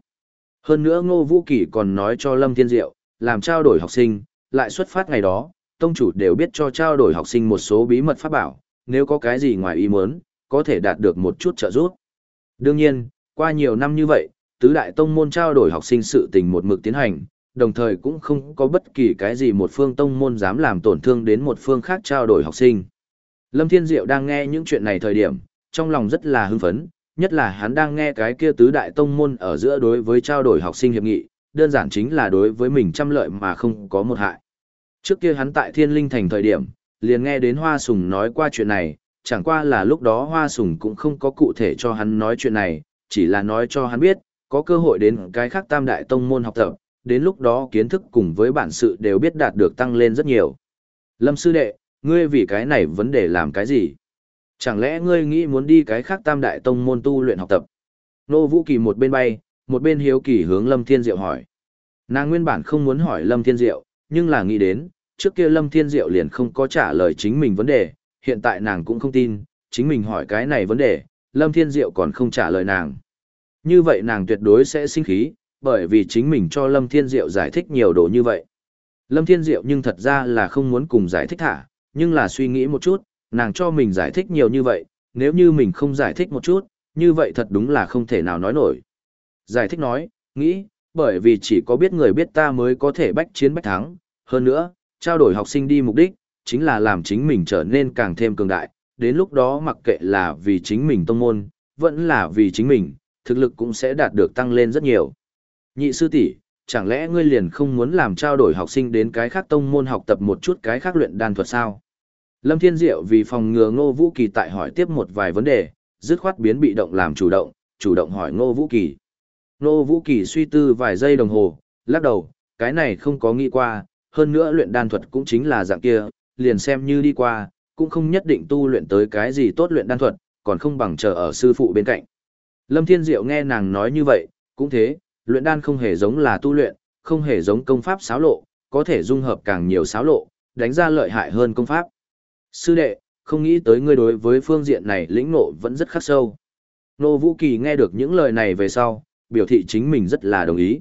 Hơn nữa Ngô Vũ Kỳ còn nói cho Lâm Thiên Diệu, làm trao đổi học sinh, lại xuất phát ngày đó, tông chủ đều biết cho trao đổi học sinh một số bí mật pháp bảo, nếu có cái gì ngoài ý muốn, có thể đạt được một chút trợ giúp. Đương nhiên, qua nhiều năm như vậy, tứ đại tông môn trao đổi học sinh sự tình một mực tiến hành, đồng thời cũng không có bất kỳ cái gì một phương tông môn dám làm tổn thương đến một phương khác trao đổi học sinh. Lâm Thiên Diệu đang nghe những chuyện này thời điểm, trong lòng rất là hưng phấn, nhất là hắn đang nghe cái kia tứ đại tông môn ở giữa đối với trao đổi học sinh hiệp nghị, đơn giản chính là đối với mình trăm lợi mà không có một hại. Trước kia hắn tại Thiên Linh Thành thời điểm, liền nghe đến Hoa Sùng nói qua chuyện này, chẳng qua là lúc đó Hoa Sùng cũng không có cụ thể cho hắn nói chuyện này, chỉ là nói cho hắn biết, có cơ hội đến cái khác tam đại tông môn học tập, đến lúc đó kiến thức cùng với bản sự đều biết đạt được tăng lên rất nhiều. Lâm sư đệ, ngươi vì cái này vấn đề làm cái gì? Chẳng lẽ ngươi nghĩ muốn đi cái khác tam đại tông môn tu luyện học tập? Nô Vũ Kỳ một bên bay, một bên hiếu kỳ hướng Lâm Thiên Diệu hỏi. Nàng nguyên bản không muốn hỏi Lâm Thiên Diệu, nhưng là nghĩ đến, trước kia Lâm Thiên Diệu liền không có trả lời chính mình vấn đề, hiện tại nàng cũng không tin, chính mình hỏi cái này vấn đề, Lâm Thiên Diệu còn không trả lời nàng. Như vậy nàng tuyệt đối sẽ sinh khí, bởi vì chính mình cho Lâm Thiên Diệu giải thích nhiều đồ như vậy. Lâm Thiên Diệu nhưng thật ra là không muốn cùng giải thích thả, nhưng là suy nghĩ một chút, nàng cho mình giải thích nhiều như vậy, nếu như mình không giải thích một chút, như vậy thật đúng là không thể nào nói nổi. Giải thích nói, nghĩ, bởi vì chỉ có biết người biết ta mới có thể bách chiến bách thắng, hơn nữa, trao đổi học sinh đi mục đích, chính là làm chính mình trở nên càng thêm cường đại, đến lúc đó mặc kệ là vì chính mình tông môn, vẫn là vì chính mình, thực lực cũng sẽ đạt được tăng lên rất nhiều. Nhị sư tỷ, chẳng lẽ ngươi liền không muốn làm trao đổi học sinh đến cái khác tông môn học tập một chút cái khác luyện đan thuật sao? Lâm Thiên Diệu vì phòng ngừa Ngô Vũ Kỳ tại hỏi tiếp một vài vấn đề, dứt khoát biến bị động làm chủ động, chủ động hỏi Ngô Vũ Kỳ. Ngô Vũ Kỳ suy tư vài giây đồng hồ, lắc đầu, cái này không có nghĩ qua, hơn nữa luyện đan thuật cũng chính là dạng kia, liền xem như đi qua, cũng không nhất định tu luyện tới cái gì tốt luyện đan thuật, còn không bằng chờ ở sư phụ bên cạnh. Lâm Thiên Diệu nghe nàng nói như vậy, cũng thế, luyện đan không hề giống là tu luyện, không hề giống công pháp xáo lộ, có thể dung hợp càng nhiều xáo lộ, đánh ra lợi hại hơn công pháp. Sư đệ, không nghĩ tới ngươi đối với phương diện này lĩnh ngộ vẫn rất khắc sâu. Nô Vũ Kỳ nghe được những lời này về sau, biểu thị chính mình rất là đồng ý.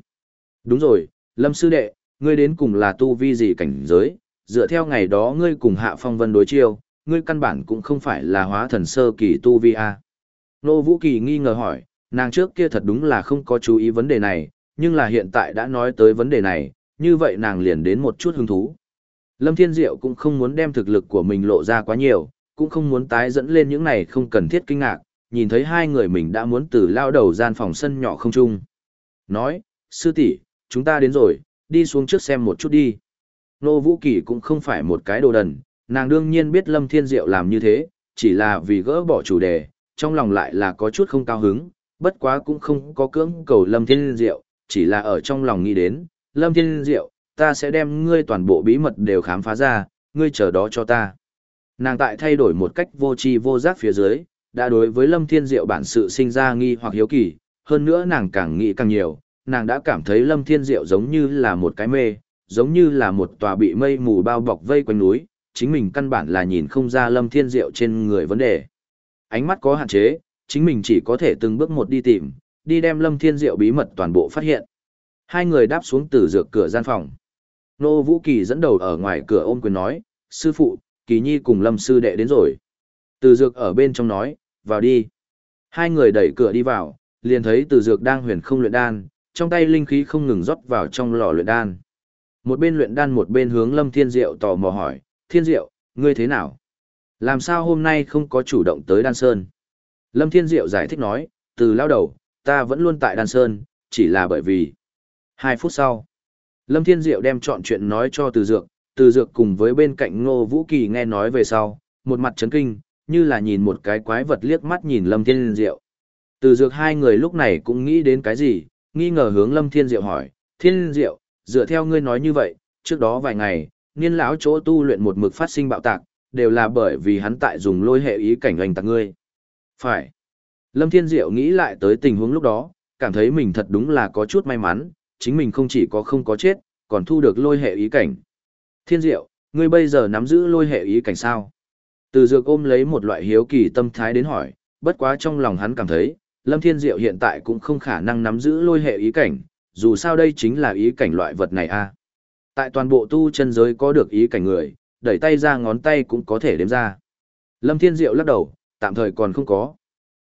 Đúng rồi, Lâm sư đệ, ngươi đến cùng là tu vi gì cảnh giới, dựa theo ngày đó ngươi cùng Hạ Phong Vân đối chiêu, ngươi căn bản cũng không phải là hóa thần sơ kỳ tu vi a. Nô Vũ Kỳ nghi ngờ hỏi, nàng trước kia thật đúng là không có chú ý vấn đề này, nhưng là hiện tại đã nói tới vấn đề này, như vậy nàng liền đến một chút hứng thú. Lâm Thiên Diệu cũng không muốn đem thực lực của mình lộ ra quá nhiều, cũng không muốn tái dẫn lên những này không cần thiết kinh ngạc, nhìn thấy hai người mình đã muốn từ lao đầu gian phòng sân nhỏ không chung. Nói, sư tỷ, chúng ta đến rồi, đi xuống trước xem một chút đi. Nô Vũ Kỳ cũng không phải một cái đồ đần, nàng đương nhiên biết Lâm Thiên Diệu làm như thế, chỉ là vì gỡ bỏ chủ đề, trong lòng lại là có chút không cao hứng, bất quá cũng không có cưỡng cầu Lâm Thiên Diệu, chỉ là ở trong lòng nghĩ đến, Lâm Thiên Diệu, ta sẽ đem ngươi toàn bộ bí mật đều khám phá ra, ngươi chờ đó cho ta. Nàng tại thay đổi một cách vô tri vô giác phía dưới, đã đối với Lâm Thiên Diệu bản sự sinh ra nghi hoặc hiếu kỳ, hơn nữa nàng càng nghĩ càng nhiều, nàng đã cảm thấy Lâm Thiên Diệu giống như là một cái mê, giống như là một tòa bị mây mù bao bọc vây quanh núi, chính mình căn bản là nhìn không ra Lâm Thiên Diệu trên người vấn đề. Ánh mắt có hạn chế, chính mình chỉ có thể từng bước một đi tìm, đi đem Lâm Thiên Diệu bí mật toàn bộ phát hiện. Hai người đáp xuống từ dược cửa gian phòng. Nô Vũ Kỳ dẫn đầu ở ngoài cửa ôm quyền nói, sư phụ, Kỳ Nhi cùng Lâm sư đệ đến rồi. Từ dược ở bên trong nói, vào đi. Hai người đẩy cửa đi vào, liền thấy từ dược đang huyền không luyện đan, trong tay linh khí không ngừng rót vào trong lò luyện đan. Một bên luyện đan một bên hướng Lâm Thiên Diệu tò mò hỏi, Thiên Diệu, ngươi thế nào? Làm sao hôm nay không có chủ động tới đan sơn? Lâm Thiên Diệu giải thích nói, từ lao đầu, ta vẫn luôn tại đan sơn, chỉ là bởi vì... Hai phút sau, Lâm Thiên Diệu đem chọn chuyện nói cho từ dược, từ dược cùng với bên cạnh Ngô Vũ Kỳ nghe nói về sau, một mặt chấn kinh, như là nhìn một cái quái vật liếc mắt nhìn Lâm Thiên Diệu. Từ dược hai người lúc này cũng nghĩ đến cái gì, nghi ngờ hướng Lâm Thiên Diệu hỏi, Thiên Diệu, dựa theo ngươi nói như vậy, trước đó vài ngày, niên lão chỗ tu luyện một mực phát sinh bạo tạc, đều là bởi vì hắn tại dùng lôi hệ ý cảnh oanh tạc ngươi. Phải. Lâm Thiên Diệu nghĩ lại tới tình huống lúc đó, cảm thấy mình thật đúng là có chút may mắn, chính mình không chỉ có không có chết, còn thu được lôi hệ ý cảnh. Thiên Diệu, ngươi bây giờ nắm giữ lôi hệ ý cảnh sao? Từ dược ôm lấy một loại hiếu kỳ tâm thái đến hỏi, bất quá trong lòng hắn cảm thấy, Lâm Thiên Diệu hiện tại cũng không khả năng nắm giữ lôi hệ ý cảnh, dù sao đây chính là ý cảnh loại vật này a. Tại toàn bộ tu chân giới có được ý cảnh người, đẩy tay ra ngón tay cũng có thể đếm ra. Lâm Thiên Diệu lắc đầu, tạm thời còn không có.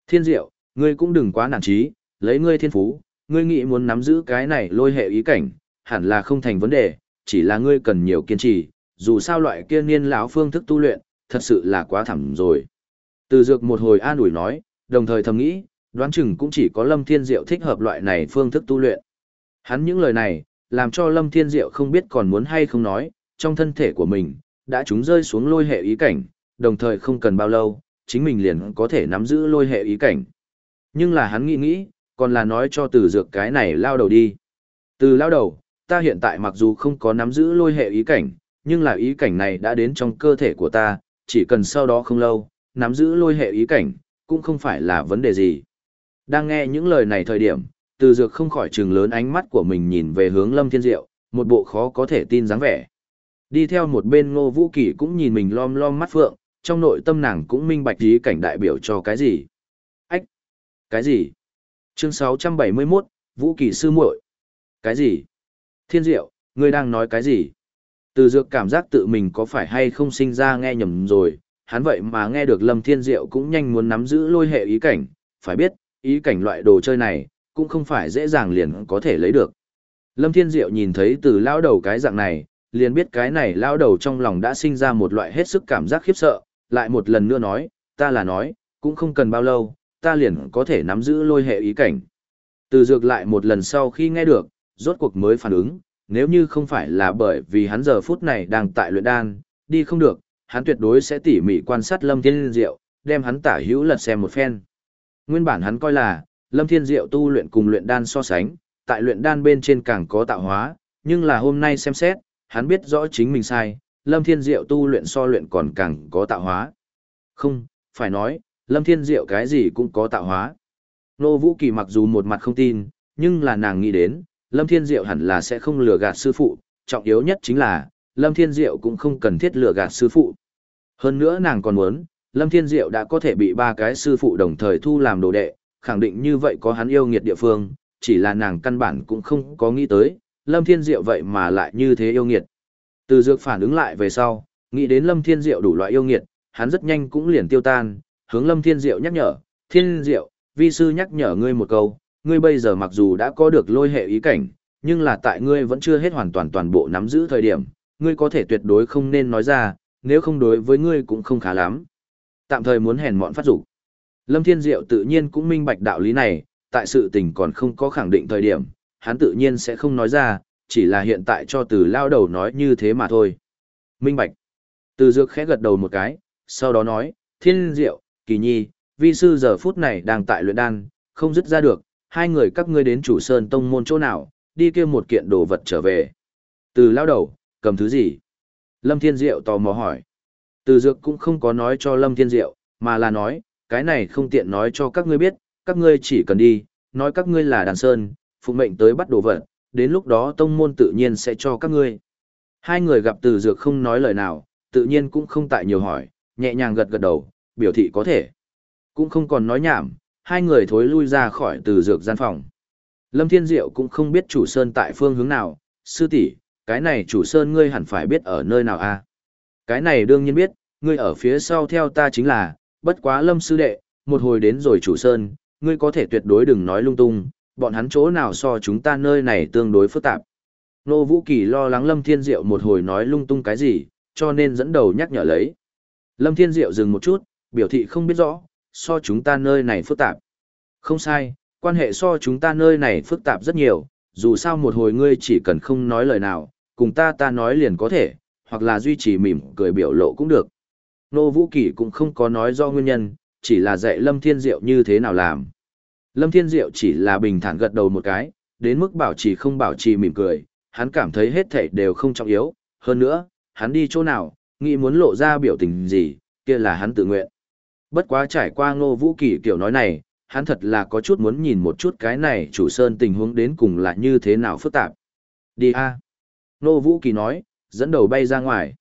Thiên Diệu, ngươi cũng đừng quá nản trí, lấy ngươi thiên phú, ngươi nghĩ muốn nắm giữ cái này lôi hệ ý cảnh, hẳn là không thành vấn đề, chỉ là ngươi cần nhiều kiên trì, dù sao loại kia niên lão phương thức tu luyện, thật sự là quá thẳm rồi. Từ dược một hồi an ủi nói, đồng thời thầm nghĩ, đoán chừng cũng chỉ có Lâm Thiên Diệu thích hợp loại này phương thức tu luyện. Hắn những lời này, làm cho Lâm Thiên Diệu không biết còn muốn hay không nói, trong thân thể của mình, đã chúng rơi xuống lôi hệ ý cảnh, đồng thời không cần bao lâu, chính mình liền có thể nắm giữ lôi hệ ý cảnh. Nhưng là hắn nghĩ nghĩ, còn là nói cho từ dược cái này lao đầu đi. Từ lao đầu, ta hiện tại mặc dù không có nắm giữ lôi hệ ý cảnh, nhưng là ý cảnh này đã đến trong cơ thể của ta, chỉ cần sau đó không lâu, nắm giữ lôi hệ ý cảnh, cũng không phải là vấn đề gì. Đang nghe những lời này thời điểm, từ dược không khỏi trừng lớn ánh mắt của mình nhìn về hướng lâm thiên diệu, một bộ khó có thể tin dáng vẻ. Đi theo một bên ngô vũ kỳ cũng nhìn mình lom lom mắt phượng, trong nội tâm nàng cũng minh bạch ý cảnh đại biểu cho cái gì. Ách! Cái gì? Chương 671, Vũ Kỳ sư muội. Cái gì? Thiên Diệu, ngươi đang nói cái gì? Từ dược cảm giác tự mình có phải hay không sinh ra nghe nhầm rồi, hắn vậy mà nghe được Lâm Thiên Diệu cũng nhanh muốn nắm giữ lôi hệ ý cảnh, phải biết, ý cảnh loại đồ chơi này, cũng không phải dễ dàng liền có thể lấy được. Lâm Thiên Diệu nhìn thấy từ lao đầu cái dạng này, liền biết cái này lao đầu trong lòng đã sinh ra một loại hết sức cảm giác khiếp sợ, lại một lần nữa nói, ta là nói, cũng không cần bao lâu, ta liền có thể nắm giữ lôi hệ ý cảnh. Từ dược lại một lần sau khi nghe được, rốt cuộc mới phản ứng, nếu như không phải là bởi vì hắn giờ phút này đang tại luyện đan, đi không được, hắn tuyệt đối sẽ tỉ mỉ quan sát Lâm Thiên Diệu, đem hắn tả hữu lật xem một phen. Nguyên bản hắn coi là, Lâm Thiên Diệu tu luyện cùng luyện đan so sánh, tại luyện đan bên trên càng có tạo hóa, nhưng là hôm nay xem xét, hắn biết rõ chính mình sai, Lâm Thiên Diệu tu luyện so luyện còn càng có tạo hóa. Không, phải nói, Lâm Thiên Diệu cái gì cũng có tạo hóa. Nô Vũ Kỳ mặc dù một mặt không tin, nhưng là nàng nghĩ đến, Lâm Thiên Diệu hẳn là sẽ không lừa gạt sư phụ, trọng yếu nhất chính là, Lâm Thiên Diệu cũng không cần thiết lừa gạt sư phụ. Hơn nữa nàng còn muốn, Lâm Thiên Diệu đã có thể bị ba cái sư phụ đồng thời thu làm đồ đệ, khẳng định như vậy có hắn yêu nghiệt địa phương, chỉ là nàng căn bản cũng không có nghĩ tới, Lâm Thiên Diệu vậy mà lại như thế yêu nghiệt. Từ dược phản ứng lại về sau, nghĩ đến Lâm Thiên Diệu đủ loại yêu nghiệt, hắn rất nhanh cũng liền tiêu tan, hướng Lâm Thiên Diệu nhắc nhở, Thiên Diệu, vi sư nhắc nhở ngươi một câu, ngươi bây giờ mặc dù đã có được lôi hệ ý cảnh, nhưng là tại ngươi vẫn chưa hết hoàn toàn toàn bộ nắm giữ thời điểm, ngươi có thể tuyệt đối không nên nói ra, nếu không đối với ngươi cũng không khá lắm. Tạm thời muốn hèn mọn phát dục. Lâm Thiên Diệu tự nhiên cũng minh bạch đạo lý này, tại sự tình còn không có khẳng định thời điểm, hắn tự nhiên sẽ không nói ra, chỉ là hiện tại cho từ lao đầu nói như thế mà thôi. Minh bạch. Từ dược khẽ gật đầu một cái, sau đó nói, Thiên Diệu, Kỳ Nhi, vi sư giờ phút này đang tại luyện đan, không dứt ra được, hai người các ngươi đến chủ sơn tông môn chỗ nào, đi kêu một kiện đồ vật trở về. Từ lao đầu, cầm thứ gì? Lâm Thiên Diệu tò mò hỏi. Từ dược cũng không có nói cho Lâm Thiên Diệu, mà là nói, cái này không tiện nói cho các ngươi biết, các ngươi chỉ cần đi, nói các ngươi là đàn sơn, phụ mệnh tới bắt đồ vật, đến lúc đó tông môn tự nhiên sẽ cho các ngươi. Hai người gặp từ dược không nói lời nào, tự nhiên cũng không tại nhiều hỏi, nhẹ nhàng gật gật đầu, biểu thị có thể. Cũng không còn nói nhảm, hai người thối lui ra khỏi từ dược gian phòng. Lâm Thiên Diệu cũng không biết chủ sơn tại phương hướng nào, sư tỷ, cái này chủ sơn ngươi hẳn phải biết ở nơi nào a? Cái này đương nhiên biết, ngươi ở phía sau theo ta chính là, bất quá Lâm sư đệ, một hồi đến rồi chủ sơn, ngươi có thể tuyệt đối đừng nói lung tung, bọn hắn chỗ nào so chúng ta nơi này tương đối phức tạp. Nô Vũ Kỳ lo lắng Lâm Thiên Diệu một hồi nói lung tung cái gì, cho nên dẫn đầu nhắc nhở lấy. Lâm Thiên Diệu dừng một chút, biểu thị không biết rõ, so chúng ta nơi này phức tạp. Không sai, quan hệ so chúng ta nơi này phức tạp rất nhiều, dù sao một hồi ngươi chỉ cần không nói lời nào, cùng ta ta nói liền có thể, hoặc là duy trì mỉm cười biểu lộ cũng được. Nô Vũ Kỳ cũng không có nói do nguyên nhân, chỉ là dạy Lâm Thiên Diệu như thế nào làm. Lâm Thiên Diệu chỉ là bình thản gật đầu một cái, đến mức bảo trì không bảo trì mỉm cười, hắn cảm thấy hết thảy đều không trọng yếu, hơn nữa, hắn đi chỗ nào, nghĩ muốn lộ ra biểu tình gì, kia là hắn tự nguyện. Bất quá trải qua ngô vũ kỳ kiểu nói này, hắn thật là có chút muốn nhìn một chút cái này chủ sơn tình huống đến cùng là như thế nào phức tạp. Đi a Ngô vũ kỳ nói, dẫn đầu bay ra ngoài.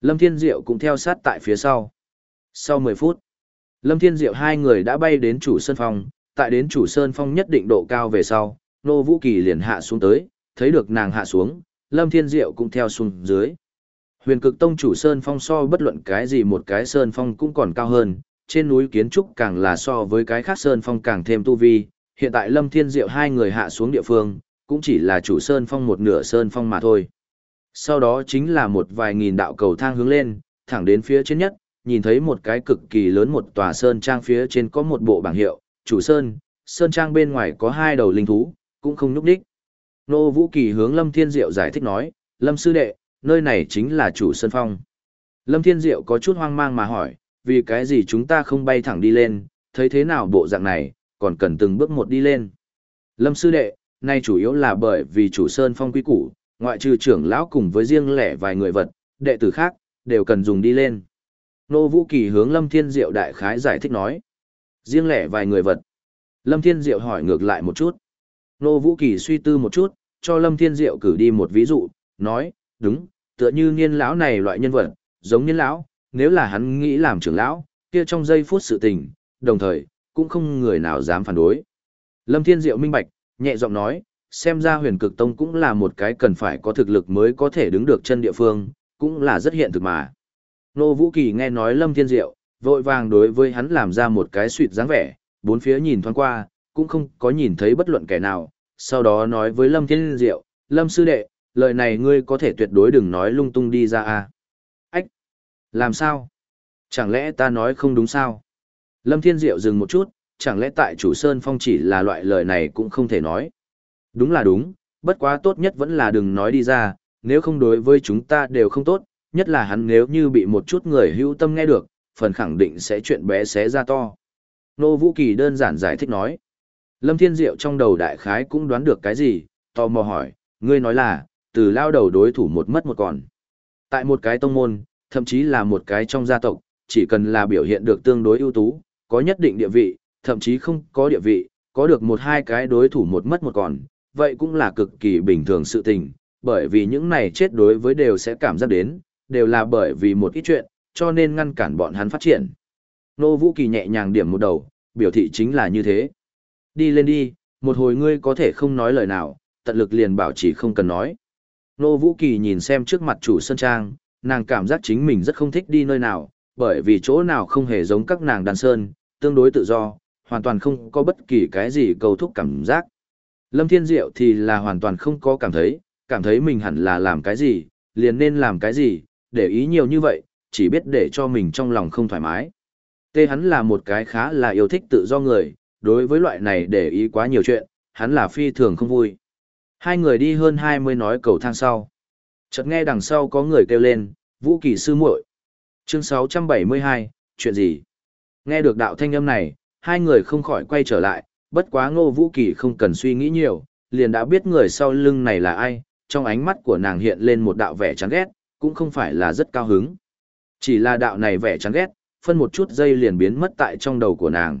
Lâm Thiên Diệu cũng theo sát tại phía sau. Sau 10 phút, Lâm Thiên Diệu hai người đã bay đến chủ sơn phong, tại đến chủ sơn phong nhất định độ cao về sau, Nô Vũ Kỳ liền hạ xuống tới, thấy được nàng hạ xuống, Lâm Thiên Diệu cũng theo xuống dưới. Huyền cực tông chủ Sơn Phong so bất luận cái gì một cái Sơn Phong cũng còn cao hơn, trên núi kiến trúc càng là so với cái khác Sơn Phong càng thêm tu vi. Hiện tại Lâm Thiên Diệu hai người hạ xuống địa phương, cũng chỉ là chủ Sơn Phong một nửa Sơn Phong mà thôi. Sau đó chính là một vài nghìn đạo cầu thang hướng lên, thẳng đến phía trên nhất, nhìn thấy một cái cực kỳ lớn một tòa Sơn Trang phía trên có một bộ bảng hiệu, chủ Sơn, Sơn Trang bên ngoài có hai đầu linh thú, cũng không núp đích. Nô Vũ Kỳ hướng Lâm Thiên Diệu giải thích nói, Lâm Sư Đệ, nơi này chính là chủ sơn phong. Lâm Thiên Diệu có chút hoang mang mà hỏi, vì cái gì chúng ta không bay thẳng đi lên, thấy thế nào bộ dạng này, còn cần từng bước một đi lên. Lâm Sư Đệ, nay chủ yếu là bởi vì chủ sơn phong quy củ, ngoại trừ trưởng lão cùng với riêng lẻ vài người vật, đệ tử khác, đều cần dùng đi lên. Nô Vũ Kỳ hướng Lâm Thiên Diệu đại khái giải thích nói. Riêng lẻ vài người vật. Lâm Thiên Diệu hỏi ngược lại một chút. Nô Vũ Kỳ suy tư một chút, cho Lâm Thiên Diệu cử đi một ví dụ, nói, đúng, tựa như niên lão này loại nhân vật, giống niên lão, nếu là hắn nghĩ làm trưởng lão, kia trong giây phút sự tình, đồng thời, cũng không người nào dám phản đối. Lâm Thiên Diệu minh bạch, nhẹ giọng nói, xem ra huyền cực tông cũng là một cái cần phải có thực lực mới có thể đứng được chân địa phương, cũng là rất hiện thực mà. Nô Vũ Kỳ nghe nói Lâm Thiên Diệu, vội vàng đối với hắn làm ra một cái suyệt dáng vẻ, bốn phía nhìn thoáng qua, cũng không có nhìn thấy bất luận kẻ nào, sau đó nói với Lâm Thiên Diệu, Lâm Sư Đệ, lời này ngươi có thể tuyệt đối đừng nói lung tung đi ra à. Ách! Làm sao? Chẳng lẽ ta nói không đúng sao? Lâm Thiên Diệu dừng một chút, chẳng lẽ tại chủ Sơn Phong chỉ là loại lời này cũng không thể nói. Đúng là đúng, bất quá tốt nhất vẫn là đừng nói đi ra, nếu không đối với chúng ta đều không tốt, nhất là hắn nếu như bị một chút người hữu tâm nghe được, phần khẳng định sẽ chuyện bé xé ra to. Nô Vũ Kỳ đơn giản giải thích nói. Lâm Thiên Diệu trong đầu đại khái cũng đoán được cái gì, tò mò hỏi, ngươi nói là, từ lao đầu đối thủ một mất một còn. Tại một cái tông môn, thậm chí là một cái trong gia tộc, chỉ cần là biểu hiện được tương đối ưu tú, có nhất định địa vị, thậm chí không có địa vị, có được một hai cái đối thủ một mất một còn, vậy cũng là cực kỳ bình thường sự tình, bởi vì những này chết đối với đều sẽ cảm giác đến, đều là bởi vì một ít chuyện, cho nên ngăn cản bọn hắn phát triển. Nô Vũ Kỳ nhẹ nhàng điểm một đầu, biểu thị chính là như thế. Đi lên đi, một hồi ngươi có thể không nói lời nào, tận lực liền bảo chỉ không cần nói. Nô Vũ Kỳ nhìn xem trước mặt chủ sân trang, nàng cảm giác chính mình rất không thích đi nơi nào, bởi vì chỗ nào không hề giống các nàng đàn sơn, tương đối tự do, hoàn toàn không có bất kỳ cái gì cầu thúc cảm giác. Lâm Thiên Diệu thì là hoàn toàn không có cảm thấy, cảm thấy mình hẳn là làm cái gì, liền nên làm cái gì, để ý nhiều như vậy, chỉ biết để cho mình trong lòng không thoải mái. Tê hắn là một cái khá là yêu thích tự do người, đối với loại này để ý quá nhiều chuyện, hắn là phi thường không vui. Hai người đi hơn 20 nói cầu thang sau. Chợt nghe đằng sau có người kêu lên, Vũ Kỳ sư muội. Chương 672, chuyện gì? Nghe được đạo thanh âm này, hai người không khỏi quay trở lại, bất quá ngô Vũ Kỳ không cần suy nghĩ nhiều, liền đã biết người sau lưng này là ai, trong ánh mắt của nàng hiện lên một đạo vẻ chán ghét, cũng không phải là rất cao hứng. Chỉ là đạo này vẻ chán ghét, phân một chút giây liền biến mất tại trong đầu của nàng.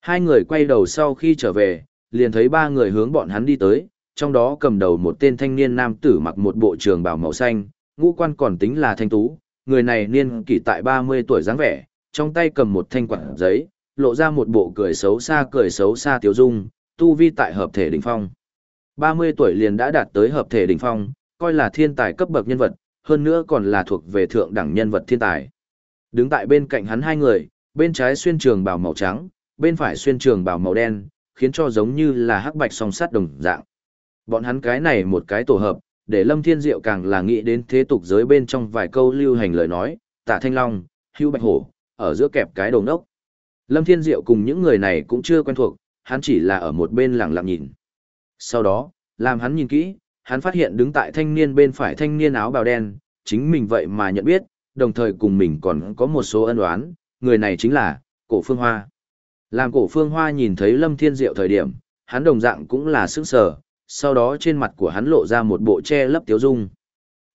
Hai người quay đầu sau khi trở về, liền thấy ba người hướng bọn hắn đi tới, trong đó cầm đầu một tên thanh niên nam tử mặc một bộ trường bào màu xanh, ngũ quan còn tính là thanh tú, người này niên kỷ tại 30 tuổi dáng vẻ, trong tay cầm một thanh quạt giấy, lộ ra một bộ cười xấu xa cười xấu xa tiểu dung, tu vi tại hợp thể đỉnh phong. 30 tuổi liền đã đạt tới hợp thể đỉnh phong, coi là thiên tài cấp bậc nhân vật, hơn nữa còn là thuộc về thượng đẳng nhân vật thiên tài. Đứng tại bên cạnh hắn hai người, bên trái xuyên trường bào màu trắng, bên phải xuyên trường bào màu đen, khiến cho giống như là hắc bạch song sát đồng dạng. Bọn hắn cái này một cái tổ hợp, để Lâm Thiên Diệu càng là nghĩ đến thế tục giới bên trong vài câu lưu hành lời nói, Tạ Thanh Long, Hưu Bạch Hổ, ở giữa kẹp cái đồng đốc. Lâm Thiên Diệu cùng những người này cũng chưa quen thuộc, hắn chỉ là ở một bên lặng lặng nhìn. Sau đó, làm hắn nhìn kỹ, hắn phát hiện đứng tại thanh niên bên phải thanh niên áo bào đen, chính mình vậy mà nhận biết, đồng thời cùng mình còn có một số ân oán, người này chính là Cổ Phương Hoa. Làm Cổ Phương Hoa nhìn thấy Lâm Thiên Diệu thời điểm, hắn đồng dạng cũng là sững sờ, sau đó trên mặt của hắn lộ ra một bộ che lấp tiếu dung.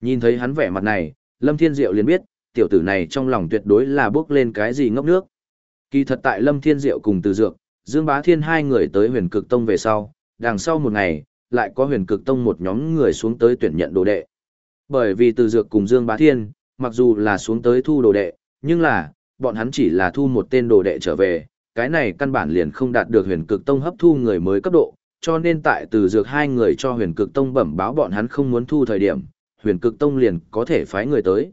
Nhìn thấy hắn vẻ mặt này, Lâm Thiên Diệu liền biết, tiểu tử này trong lòng tuyệt đối là bước lên cái gì ngốc nước. Kỳ thật tại Lâm Thiên Diệu cùng Từ Dược, Dương Bá Thiên hai người tới huyền cực tông về sau, đằng sau một ngày, lại có huyền cực tông một nhóm người xuống tới tuyển nhận đồ đệ. Bởi vì Từ Dược cùng Dương Bá Thiên, mặc dù là xuống tới thu đồ đệ, nhưng là, bọn hắn chỉ là thu một tên đồ đệ trở về, cái này căn bản liền không đạt được huyền cực tông hấp thu người mới cấp độ, cho nên tại Từ Dược hai người cho huyền cực tông bẩm báo bọn hắn không muốn thu thời điểm, huyền cực tông liền có thể phái người tới.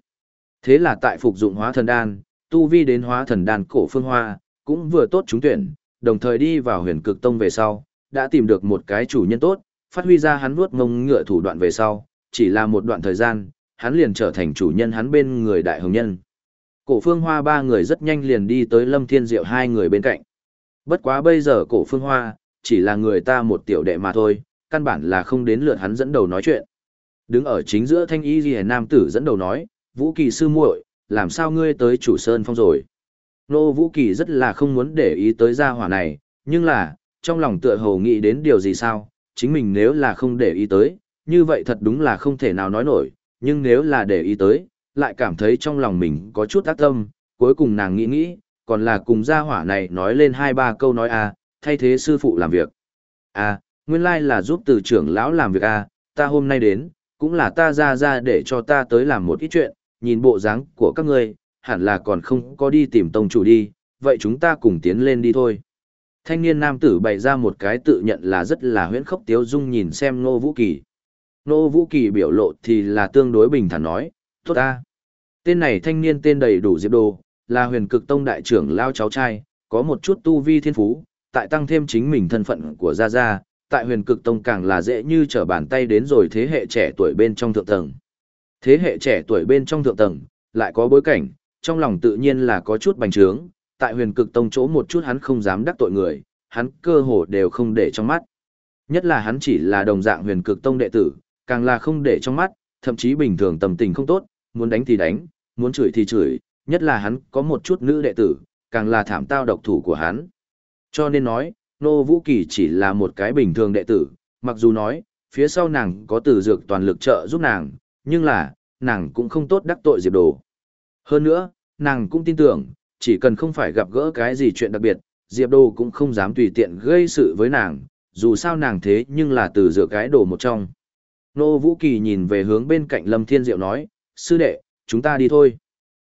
Thế là tại phục dụng hóa thần đan, tu vi đến hóa thần đan cổ phương hoa, cũng vừa tốt trúng tuyển, đồng thời đi vào huyền cực tông về sau, đã tìm được một cái chủ nhân tốt, phát huy ra hắn vuốt ngông ngựa thủ đoạn về sau, chỉ là một đoạn thời gian, hắn liền trở thành chủ nhân hắn bên người đại hồng nhân. Cổ phương hoa ba người rất nhanh liền đi tới lâm thiên diệu hai người bên cạnh. Bất quá bây giờ cổ phương hoa, chỉ là người ta một tiểu đệ mà thôi, căn bản là không đến lượt hắn dẫn đầu nói chuyện. Đứng ở chính giữa thanh y ghi nam tử dẫn đầu nói, vũ kỳ sư muội, làm sao ngươi tới chủ sơn phong rồi. Nô vũ kỳ rất là không muốn để ý tới gia hỏa này, nhưng là, trong lòng tựa hồ nghĩ đến điều gì sao, chính mình nếu là không để ý tới, như vậy thật đúng là không thể nào nói nổi, nhưng nếu là để ý tới, lại cảm thấy trong lòng mình có chút ác tâm, cuối cùng nàng nghĩ nghĩ, còn là cùng gia hỏa này nói lên hai ba câu nói a, thay thế sư phụ làm việc. A, nguyên lai là giúp từ trưởng lão làm việc a, ta hôm nay đến, cũng là ta ra ra để cho ta tới làm một ít chuyện, nhìn bộ dáng của các ngươi, hẳn là còn không có đi tìm tông chủ đi, vậy chúng ta cùng tiến lên đi thôi. Thanh niên nam tử bày ra một cái tự nhận là rất là huyễn khốc tiếu dung nhìn xem Ngô Vũ Kỳ. Ngô Vũ Kỳ biểu lộ thì là tương đối bình thản nói, tốt ta. Tên này thanh niên tên đầy đủ Diệp Đồ, là huyền cực tông đại trưởng lao cháu trai, có một chút tu vi thiên phú, tại tăng thêm chính mình thân phận của Gia Gia, tại huyền cực tông càng là dễ như trở bàn tay đến rồi thế hệ trẻ tuổi bên trong thượng tầng. Thế hệ trẻ tuổi bên trong thượng tầng, lại có bối cảnh, trong lòng tự nhiên là có chút bành trướng, tại huyền cực tông chỗ một chút hắn không dám đắc tội người, hắn cơ hồ đều không để trong mắt. Nhất là hắn chỉ là đồng dạng huyền cực tông đệ tử, càng là không để trong mắt, thậm chí bình thường tâm tình không tốt, muốn đánh thì đánh, muốn chửi thì chửi, nhất là hắn có một chút nữ đệ tử, càng là thảm tao độc thủ của hắn. Cho nên nói, Nô Vũ Kỳ chỉ là một cái bình thường đệ tử, mặc dù nói, phía sau nàng có tử dược toàn lực trợ giúp nàng, nhưng là, nàng cũng không tốt đắc tội Diệp Đồ. Hơn nữa, nàng cũng tin tưởng, chỉ cần không phải gặp gỡ cái gì chuyện đặc biệt, Diệp Đồ cũng không dám tùy tiện gây sự với nàng, dù sao nàng thế nhưng là từ dựa cái đồ một trong. Nô Vũ Kỳ nhìn về hướng bên cạnh Lâm Thiên Diệu nói, sư đệ, chúng ta đi thôi.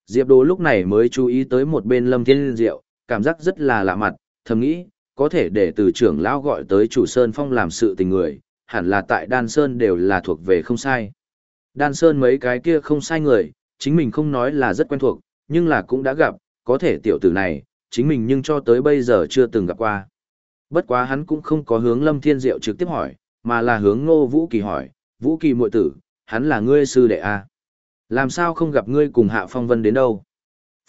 Diệp Đồ lúc này mới chú ý tới một bên Lâm Thiên Diệu, cảm giác rất là lạ mặt, thầm nghĩ, có thể để từ trưởng lão gọi tới chủ Sơn Phong làm sự tình người, hẳn là tại Đan Sơn đều là thuộc về không sai. Đan Sơn mấy cái kia không sai người, chính mình không nói là rất quen thuộc, nhưng là cũng đã gặp, có thể tiểu tử này, chính mình nhưng cho tới bây giờ chưa từng gặp qua. Bất quá hắn cũng không có hướng Lâm Thiên Diệu trực tiếp hỏi, mà là hướng Ngô Vũ Kỳ hỏi, Vũ Kỳ muội tử, hắn là ngươi sư đệ à? Làm sao không gặp ngươi cùng Hạ Phong Vân đến đâu?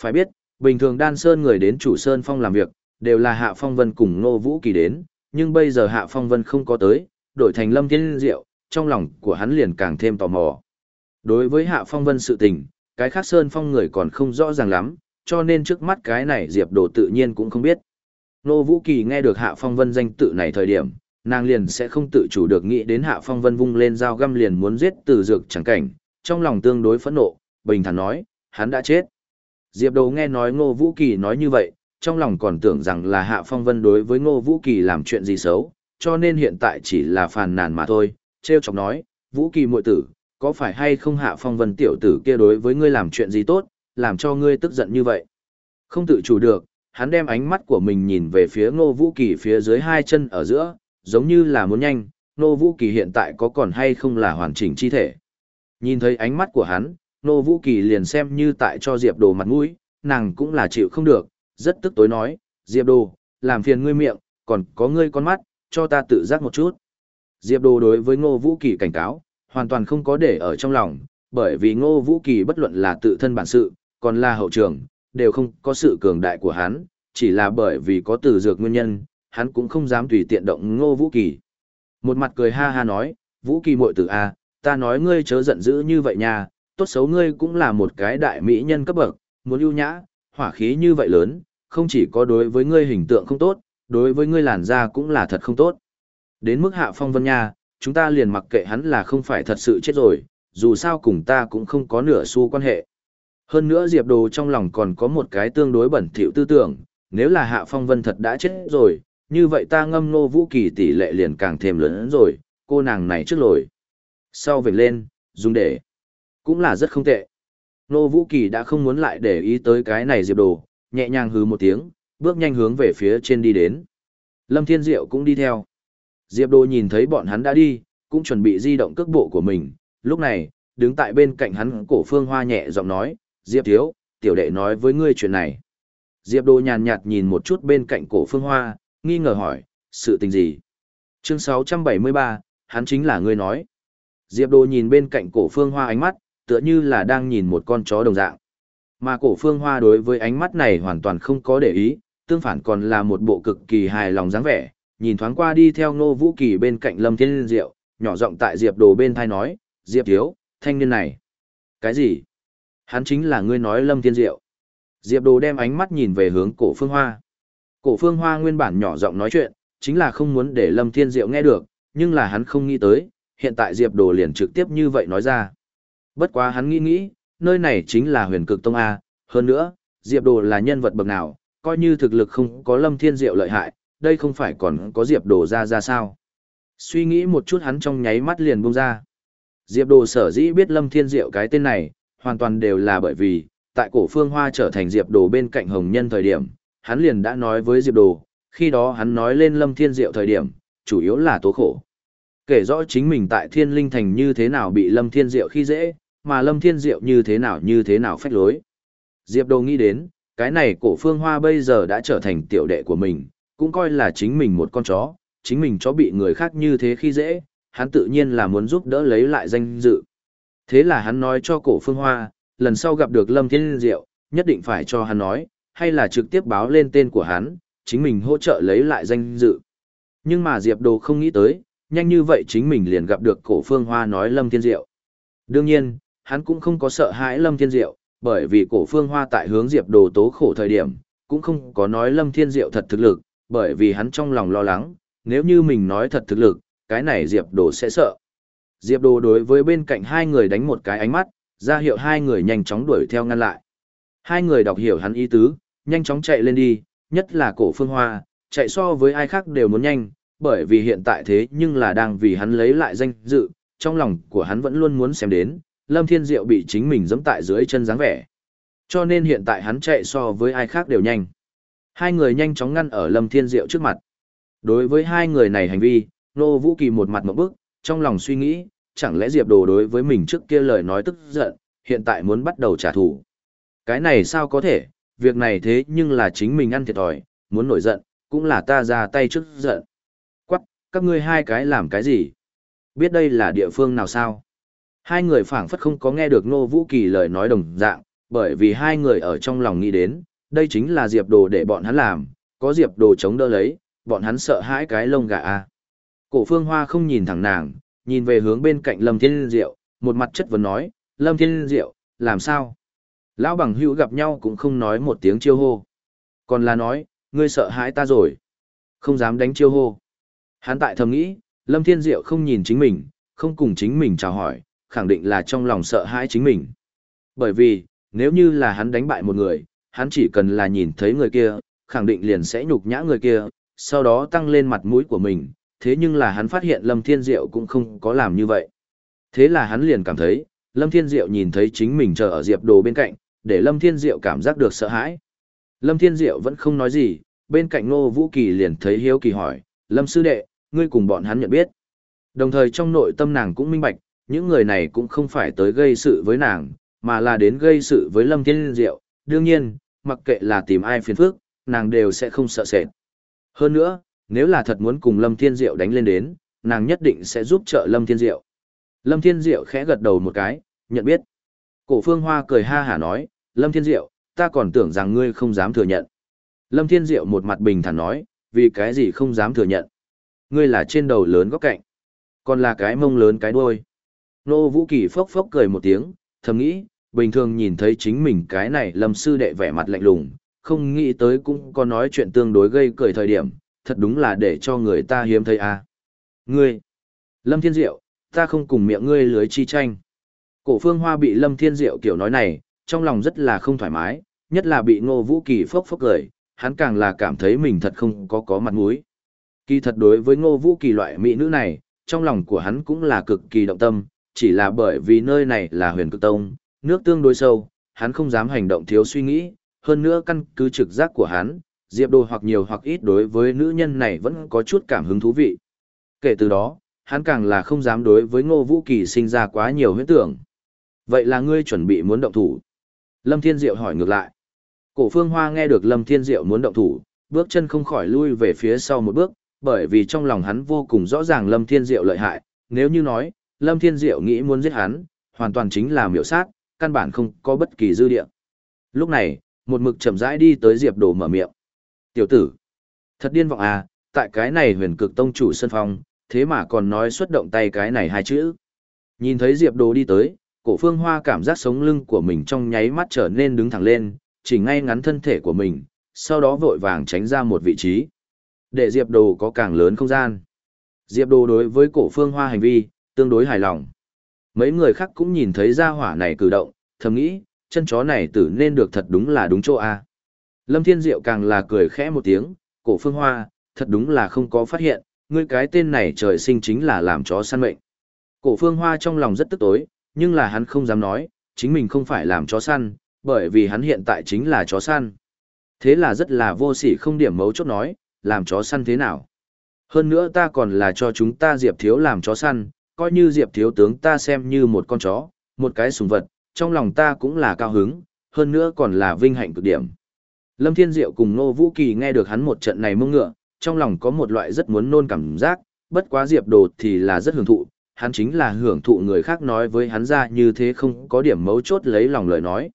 Phải biết, bình thường Đan Sơn người đến chủ Sơn Phong làm việc, đều là Hạ Phong Vân cùng Ngô Vũ Kỳ đến, nhưng bây giờ Hạ Phong Vân không có tới, đổi thành Lâm Thiên Diệu, trong lòng của hắn liền càng thêm tò mò. Đối với Hạ Phong Vân sự tình, cái khác Sơn Phong người còn không rõ ràng lắm, cho nên trước mắt cái này Diệp Đồ tự nhiên cũng không biết. Nô Vũ Kỳ nghe được Hạ Phong Vân danh tự này thời điểm, nàng liền sẽ không tự chủ được nghĩ đến Hạ Phong Vân vung lên dao găm liền muốn giết từ dược chẳng cảnh, trong lòng tương đối phẫn nộ, bình thản nói, hắn đã chết. Diệp Đồ nghe nói Ngô Vũ Kỳ nói như vậy, trong lòng còn tưởng rằng là Hạ Phong Vân đối với Ngô Vũ Kỳ làm chuyện gì xấu, cho nên hiện tại chỉ là phàn nàn mà thôi, treo chọc nói, Vũ Kỳ muội tử, có phải hay không hạ phong vân tiểu tử kia đối với ngươi làm chuyện gì tốt, làm cho ngươi tức giận như vậy. Không tự chủ được, hắn đem ánh mắt của mình nhìn về phía Ngô Vũ Kỳ phía dưới hai chân ở giữa, giống như là muốn nhanh, Ngô Vũ Kỳ hiện tại có còn hay không là hoàn chỉnh chi thể. Nhìn thấy ánh mắt của hắn, Ngô Vũ Kỳ liền xem như tại cho Diệp Đồ mặt mũi, nàng cũng là chịu không được, rất tức tối nói, Diệp Đồ, làm phiền ngươi miệng, còn có ngươi con mắt, cho ta tự giác một chút. Diệp Đồ đối với Ngô Vũ Kỳ cảnh cáo, hoàn toàn không có để ở trong lòng, bởi vì Ngô Vũ Kỳ bất luận là tự thân bản sự, còn là hậu trường, đều không có sự cường đại của hắn, chỉ là bởi vì có từ dược nguyên nhân, hắn cũng không dám tùy tiện động Ngô Vũ Kỳ. Một mặt cười ha ha nói, Vũ Kỳ muội tử a, ta nói ngươi chớ giận dữ như vậy nha, tốt xấu ngươi cũng là một cái đại mỹ nhân cấp bậc, muốn ưu nhã, hỏa khí như vậy lớn, không chỉ có đối với ngươi hình tượng không tốt, đối với ngươi làn da cũng là thật không tốt. Đến mức hạ phong vân nha, chúng ta liền mặc kệ hắn là không phải thật sự chết rồi, dù sao cùng ta cũng không có nửa xu quan hệ. Hơn nữa Diệp Đồ trong lòng còn có một cái tương đối bẩn thỉu tư tưởng, nếu là Hạ Phong Vân thật đã chết rồi, như vậy ta ngâm nô vũ kỳ tỷ lệ liền càng thêm lớn rồi, cô nàng này trước lồi. Sau về lên, dùng để, cũng là rất không tệ. Nô vũ kỳ đã không muốn lại để ý tới cái này Diệp Đồ, nhẹ nhàng hứ một tiếng, bước nhanh hướng về phía trên đi đến. Lâm Thiên Diệu cũng đi theo. Diệp Đồ nhìn thấy bọn hắn đã đi, cũng chuẩn bị di động cước bộ của mình, lúc này, đứng tại bên cạnh hắn cổ phương hoa nhẹ giọng nói, Diệp Thiếu, tiểu đệ nói với ngươi chuyện này. Diệp Đồ nhàn nhạt nhìn một chút bên cạnh cổ phương hoa, nghi ngờ hỏi, sự tình gì? Chương 673, hắn chính là ngươi nói. Diệp Đồ nhìn bên cạnh cổ phương hoa ánh mắt, tựa như là đang nhìn một con chó đồng dạng. Mà cổ phương hoa đối với ánh mắt này hoàn toàn không có để ý, tương phản còn là một bộ cực kỳ hài lòng dáng vẻ, nhìn thoáng qua đi theo Ngô Vũ Kỳ bên cạnh Lâm Thiên Diệu, nhỏ giọng tại Diệp Đồ bên tai nói, Diệp Thiếu, thanh niên này. Cái gì? Hắn chính là ngươi nói Lâm Thiên Diệu. Diệp Đồ đem ánh mắt nhìn về hướng cổ phương hoa. Cổ phương hoa nguyên bản nhỏ giọng nói chuyện, chính là không muốn để Lâm Thiên Diệu nghe được, nhưng là hắn không nghĩ tới, hiện tại Diệp Đồ liền trực tiếp như vậy nói ra. Bất quá hắn nghĩ nghĩ, nơi này chính là huyền cực tông A, hơn nữa, Diệp Đồ là nhân vật bậc nào, coi như thực lực không có Lâm Thiên Diệu lợi hại, đây không phải còn có Diệp Đồ ra ra sao. Suy nghĩ một chút hắn trong nháy mắt liền buông ra. Diệp Đồ sở dĩ biết Lâm Thiên Diệu cái tên này, hoàn toàn đều là bởi vì, tại cổ phương hoa trở thành Diệp Đồ bên cạnh Hồng Nhân thời điểm, hắn liền đã nói với Diệp Đồ, khi đó hắn nói lên Lâm Thiên Diệu thời điểm, chủ yếu là tố khổ. Kể rõ chính mình tại Thiên Linh Thành như thế nào bị Lâm Thiên Diệu khi dễ, mà Lâm Thiên Diệu như thế nào như thế nào phách lối. Diệp Đồ nghĩ đến, cái này cổ phương hoa bây giờ đã trở thành tiểu đệ của mình, cũng coi là chính mình một con chó, chính mình chó bị người khác như thế khi dễ, hắn tự nhiên là muốn giúp đỡ lấy lại danh dự. Thế là hắn nói cho cổ phương hoa, lần sau gặp được Lâm Thiên Diệu, nhất định phải cho hắn nói, hay là trực tiếp báo lên tên của hắn, chính mình hỗ trợ lấy lại danh dự. Nhưng mà Diệp Đồ không nghĩ tới, nhanh như vậy chính mình liền gặp được cổ phương hoa nói Lâm Thiên Diệu. Đương nhiên, hắn cũng không có sợ hãi Lâm Thiên Diệu, bởi vì cổ phương hoa tại hướng Diệp Đồ tố khổ thời điểm, cũng không có nói Lâm Thiên Diệu thật thực lực, bởi vì hắn trong lòng lo lắng, nếu như mình nói thật thực lực, cái này Diệp Đồ sẽ sợ. Diệp Đồ đối với bên cạnh hai người đánh một cái ánh mắt, ra hiệu hai người nhanh chóng đuổi theo ngăn lại. Hai người đọc hiểu hắn ý tứ, nhanh chóng chạy lên đi, nhất là cổ phương hoa, chạy so với ai khác đều muốn nhanh, bởi vì hiện tại thế nhưng là đang vì hắn lấy lại danh dự, trong lòng của hắn vẫn luôn muốn xem đến, Lâm Thiên Diệu bị chính mình giẫm tại dưới chân dáng vẻ. Cho nên hiện tại hắn chạy so với ai khác đều nhanh. Hai người nhanh chóng ngăn ở Lâm Thiên Diệu trước mặt. Đối với hai người này hành vi, Nô Vũ Kỳ một mặt một bức, trong lòng suy nghĩ, chẳng lẽ Diệp Đồ đối với mình trước kia lời nói tức giận, hiện tại muốn bắt đầu trả thù. Cái này sao có thể, việc này thế nhưng là chính mình ăn thiệt thòi, muốn nổi giận, cũng là ta ra tay trước giận. Quắc, các ngươi hai cái làm cái gì? Biết đây là địa phương nào sao? Hai người phảng phất không có nghe được Nô Vũ Kỳ lời nói đồng dạng, bởi vì hai người ở trong lòng nghĩ đến, đây chính là Diệp Đồ để bọn hắn làm, có Diệp Đồ chống đỡ lấy, bọn hắn sợ hãi cái lông gà a. Cổ Phương Hoa không nhìn thẳng nàng, nhìn về hướng bên cạnh Lâm Thiên Diệu, một mặt chất vấn nói, Lâm Thiên Diệu, làm sao? Lão bằng hữu gặp nhau cũng không nói một tiếng chiêu hô. Còn là nói, ngươi sợ hãi ta rồi. Không dám đánh chiêu hô. Hắn tại thầm nghĩ, Lâm Thiên Diệu không nhìn chính mình, không cùng chính mình chào hỏi, khẳng định là trong lòng sợ hãi chính mình. Bởi vì, nếu như là hắn đánh bại một người, hắn chỉ cần là nhìn thấy người kia, khẳng định liền sẽ nhục nhã người kia, sau đó tăng lên mặt mũi của mình, thế nhưng là hắn phát hiện Lâm Thiên Diệu cũng không có làm như vậy. Thế là hắn liền cảm thấy, Lâm Thiên Diệu nhìn thấy chính mình chờ ở Diệp Đồ bên cạnh, để Lâm Thiên Diệu cảm giác được sợ hãi. Lâm Thiên Diệu vẫn không nói gì, bên cạnh Ngô Vũ Kỳ liền thấy hiếu kỳ hỏi, Lâm Sư Đệ, ngươi cùng bọn hắn nhận biết. Đồng thời trong nội tâm nàng cũng minh bạch, những người này cũng không phải tới gây sự với nàng, mà là đến gây sự với Lâm Thiên Diệu. Đương nhiên, mặc kệ là tìm ai phiền phức, nàng đều sẽ không sợ sệt. Hơn nữa, nếu là thật muốn cùng Lâm Thiên Diệu đánh lên đến, nàng nhất định sẽ giúp trợ Lâm Thiên Diệu. Lâm Thiên Diệu khẽ gật đầu một cái, nhận biết. Cổ phương hoa cười ha hả nói, Lâm Thiên Diệu, ta còn tưởng rằng ngươi không dám thừa nhận. Lâm Thiên Diệu một mặt bình thản nói, vì cái gì không dám thừa nhận. Ngươi là trên đầu lớn góc cạnh, còn là cái mông lớn cái đuôi. Nô Vũ Kỳ phốc phốc cười một tiếng, thầm nghĩ, bình thường nhìn thấy chính mình cái này lâm sư đệ vẻ mặt lạnh lùng, không nghĩ tới cũng có nói chuyện tương đối gây cười thời điểm, thật đúng là để cho người ta hiếm thấy à. Ngươi, Lâm Thiên Diệu, ta không cùng miệng ngươi lưới chi tranh. Cổ phương hoa bị Lâm Thiên Diệu kiểu nói này, trong lòng rất là không thoải mái, nhất là bị Ngô Vũ Kỳ phốc phốc cười, hắn càng là cảm thấy mình thật không có có mặt mũi. Kỳ thật đối với Ngô Vũ Kỳ loại mỹ nữ này, trong lòng của hắn cũng là cực kỳ động tâm, chỉ là bởi vì nơi này là huyền cực tông, nước tương đối sâu, hắn không dám hành động thiếu suy nghĩ, hơn nữa căn cứ trực giác của hắn, Diệp Đồ hoặc nhiều hoặc ít đối với nữ nhân này vẫn có chút cảm hứng thú vị. Kể từ đó, hắn càng là không dám đối với Ngô Vũ Kỳ sinh ra quá nhiều huyết tưởng. Vậy là ngươi chuẩn bị muốn động thủ? Lâm Thiên Diệu hỏi ngược lại. Cổ Phương Hoa nghe được Lâm Thiên Diệu muốn động thủ, bước chân không khỏi lui về phía sau một bước, bởi vì trong lòng hắn vô cùng rõ ràng Lâm Thiên Diệu lợi hại, nếu như nói, Lâm Thiên Diệu nghĩ muốn giết hắn, hoàn toàn chính là miểu sát, căn bản không có bất kỳ dư địa. Lúc này, một mực chậm rãi đi tới Diệp Đồ mở miệng. Tiểu tử, thật điên vọng à, tại cái này huyền cực tông chủ sân phong, thế mà còn nói xuất động tay cái này hai chữ. Nhìn thấy Diệp Đồ đi tới, cổ phương hoa cảm giác sống lưng của mình trong nháy mắt trở nên đứng thẳng lên, chỉ ngay ngắn thân thể của mình, sau đó vội vàng tránh ra một vị trí. Để Diệp Đồ có càng lớn không gian. Diệp Đồ đối với cổ phương hoa hành vi, tương đối hài lòng. Mấy người khác cũng nhìn thấy gia hỏa này cử động, thầm nghĩ, chân chó này tử nên được thật đúng là đúng chỗ a. Lâm Thiên Diệu càng là cười khẽ một tiếng, cổ phương hoa, thật đúng là không có phát hiện, ngươi cái tên này trời sinh chính là làm chó săn mệnh. Cổ phương hoa trong lòng rất tức tối, nhưng là hắn không dám nói, chính mình không phải làm chó săn, bởi vì hắn hiện tại chính là chó săn. Thế là rất là vô sỉ không điểm mấu chốt nói, làm chó săn thế nào. Hơn nữa ta còn là cho chúng ta Diệp Thiếu làm chó săn, coi như Diệp Thiếu tướng ta xem như một con chó, một cái sùng vật, trong lòng ta cũng là cao hứng, hơn nữa còn là vinh hạnh cực điểm. Lâm Thiên Diệu cùng Nô Vũ Kỳ nghe được hắn một trận này mông ngựa, trong lòng có một loại rất muốn nôn cảm giác, bất quá Diệp Đồ thì là rất hưởng thụ, hắn chính là hưởng thụ người khác nói với hắn ra như thế không có điểm mấu chốt lấy lòng lời nói.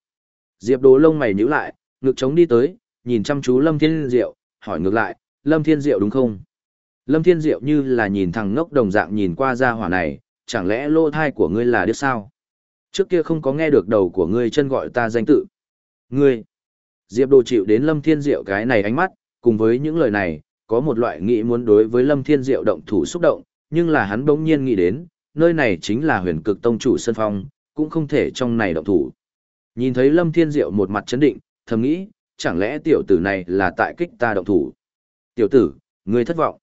Diệp Đồ lông mày nhíu lại, ngực trống đi tới, nhìn chăm chú Lâm Thiên Diệu, hỏi ngược lại, Lâm Thiên Diệu đúng không? Lâm Thiên Diệu như là nhìn thằng ngốc đồng dạng nhìn qua ra hỏa này, chẳng lẽ lô thai của ngươi là đứa sao? Trước kia không có nghe được đầu của ngươi chân gọi ta danh tự. Ngươi! Diệp Đồ chịu đến Lâm Thiên Diệu cái này ánh mắt, cùng với những lời này, có một loại nghĩ muốn đối với Lâm Thiên Diệu động thủ xúc động, nhưng là hắn bỗng nhiên nghĩ đến, nơi này chính là huyền cực tông chủ sân phong, cũng không thể trong này động thủ. Nhìn thấy Lâm Thiên Diệu một mặt chấn định, thầm nghĩ, chẳng lẽ tiểu tử này là tại kích ta động thủ. Tiểu tử, ngươi thất vọng.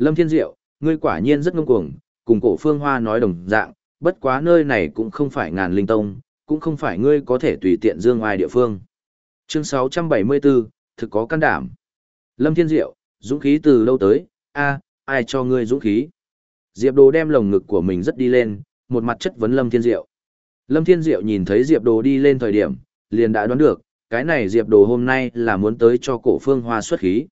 Lâm Thiên Diệu, ngươi quả nhiên rất ngông cuồng, cùng cổ phương hoa nói đồng dạng, bất quá nơi này cũng không phải ngàn linh tông, cũng không phải ngươi có thể tùy tiện dương ngoài địa phương. Chương 674, thực có can đảm. Lâm Thiên Diệu, dũng khí từ lâu tới, a, ai cho ngươi dũng khí? Diệp Đồ đem lồng ngực của mình rất đi lên, một mặt chất vấn Lâm Thiên Diệu. Lâm Thiên Diệu nhìn thấy Diệp Đồ đi lên thời điểm, liền đã đoán được, cái này Diệp Đồ hôm nay là muốn tới cho cổ phương hoa xuất khí.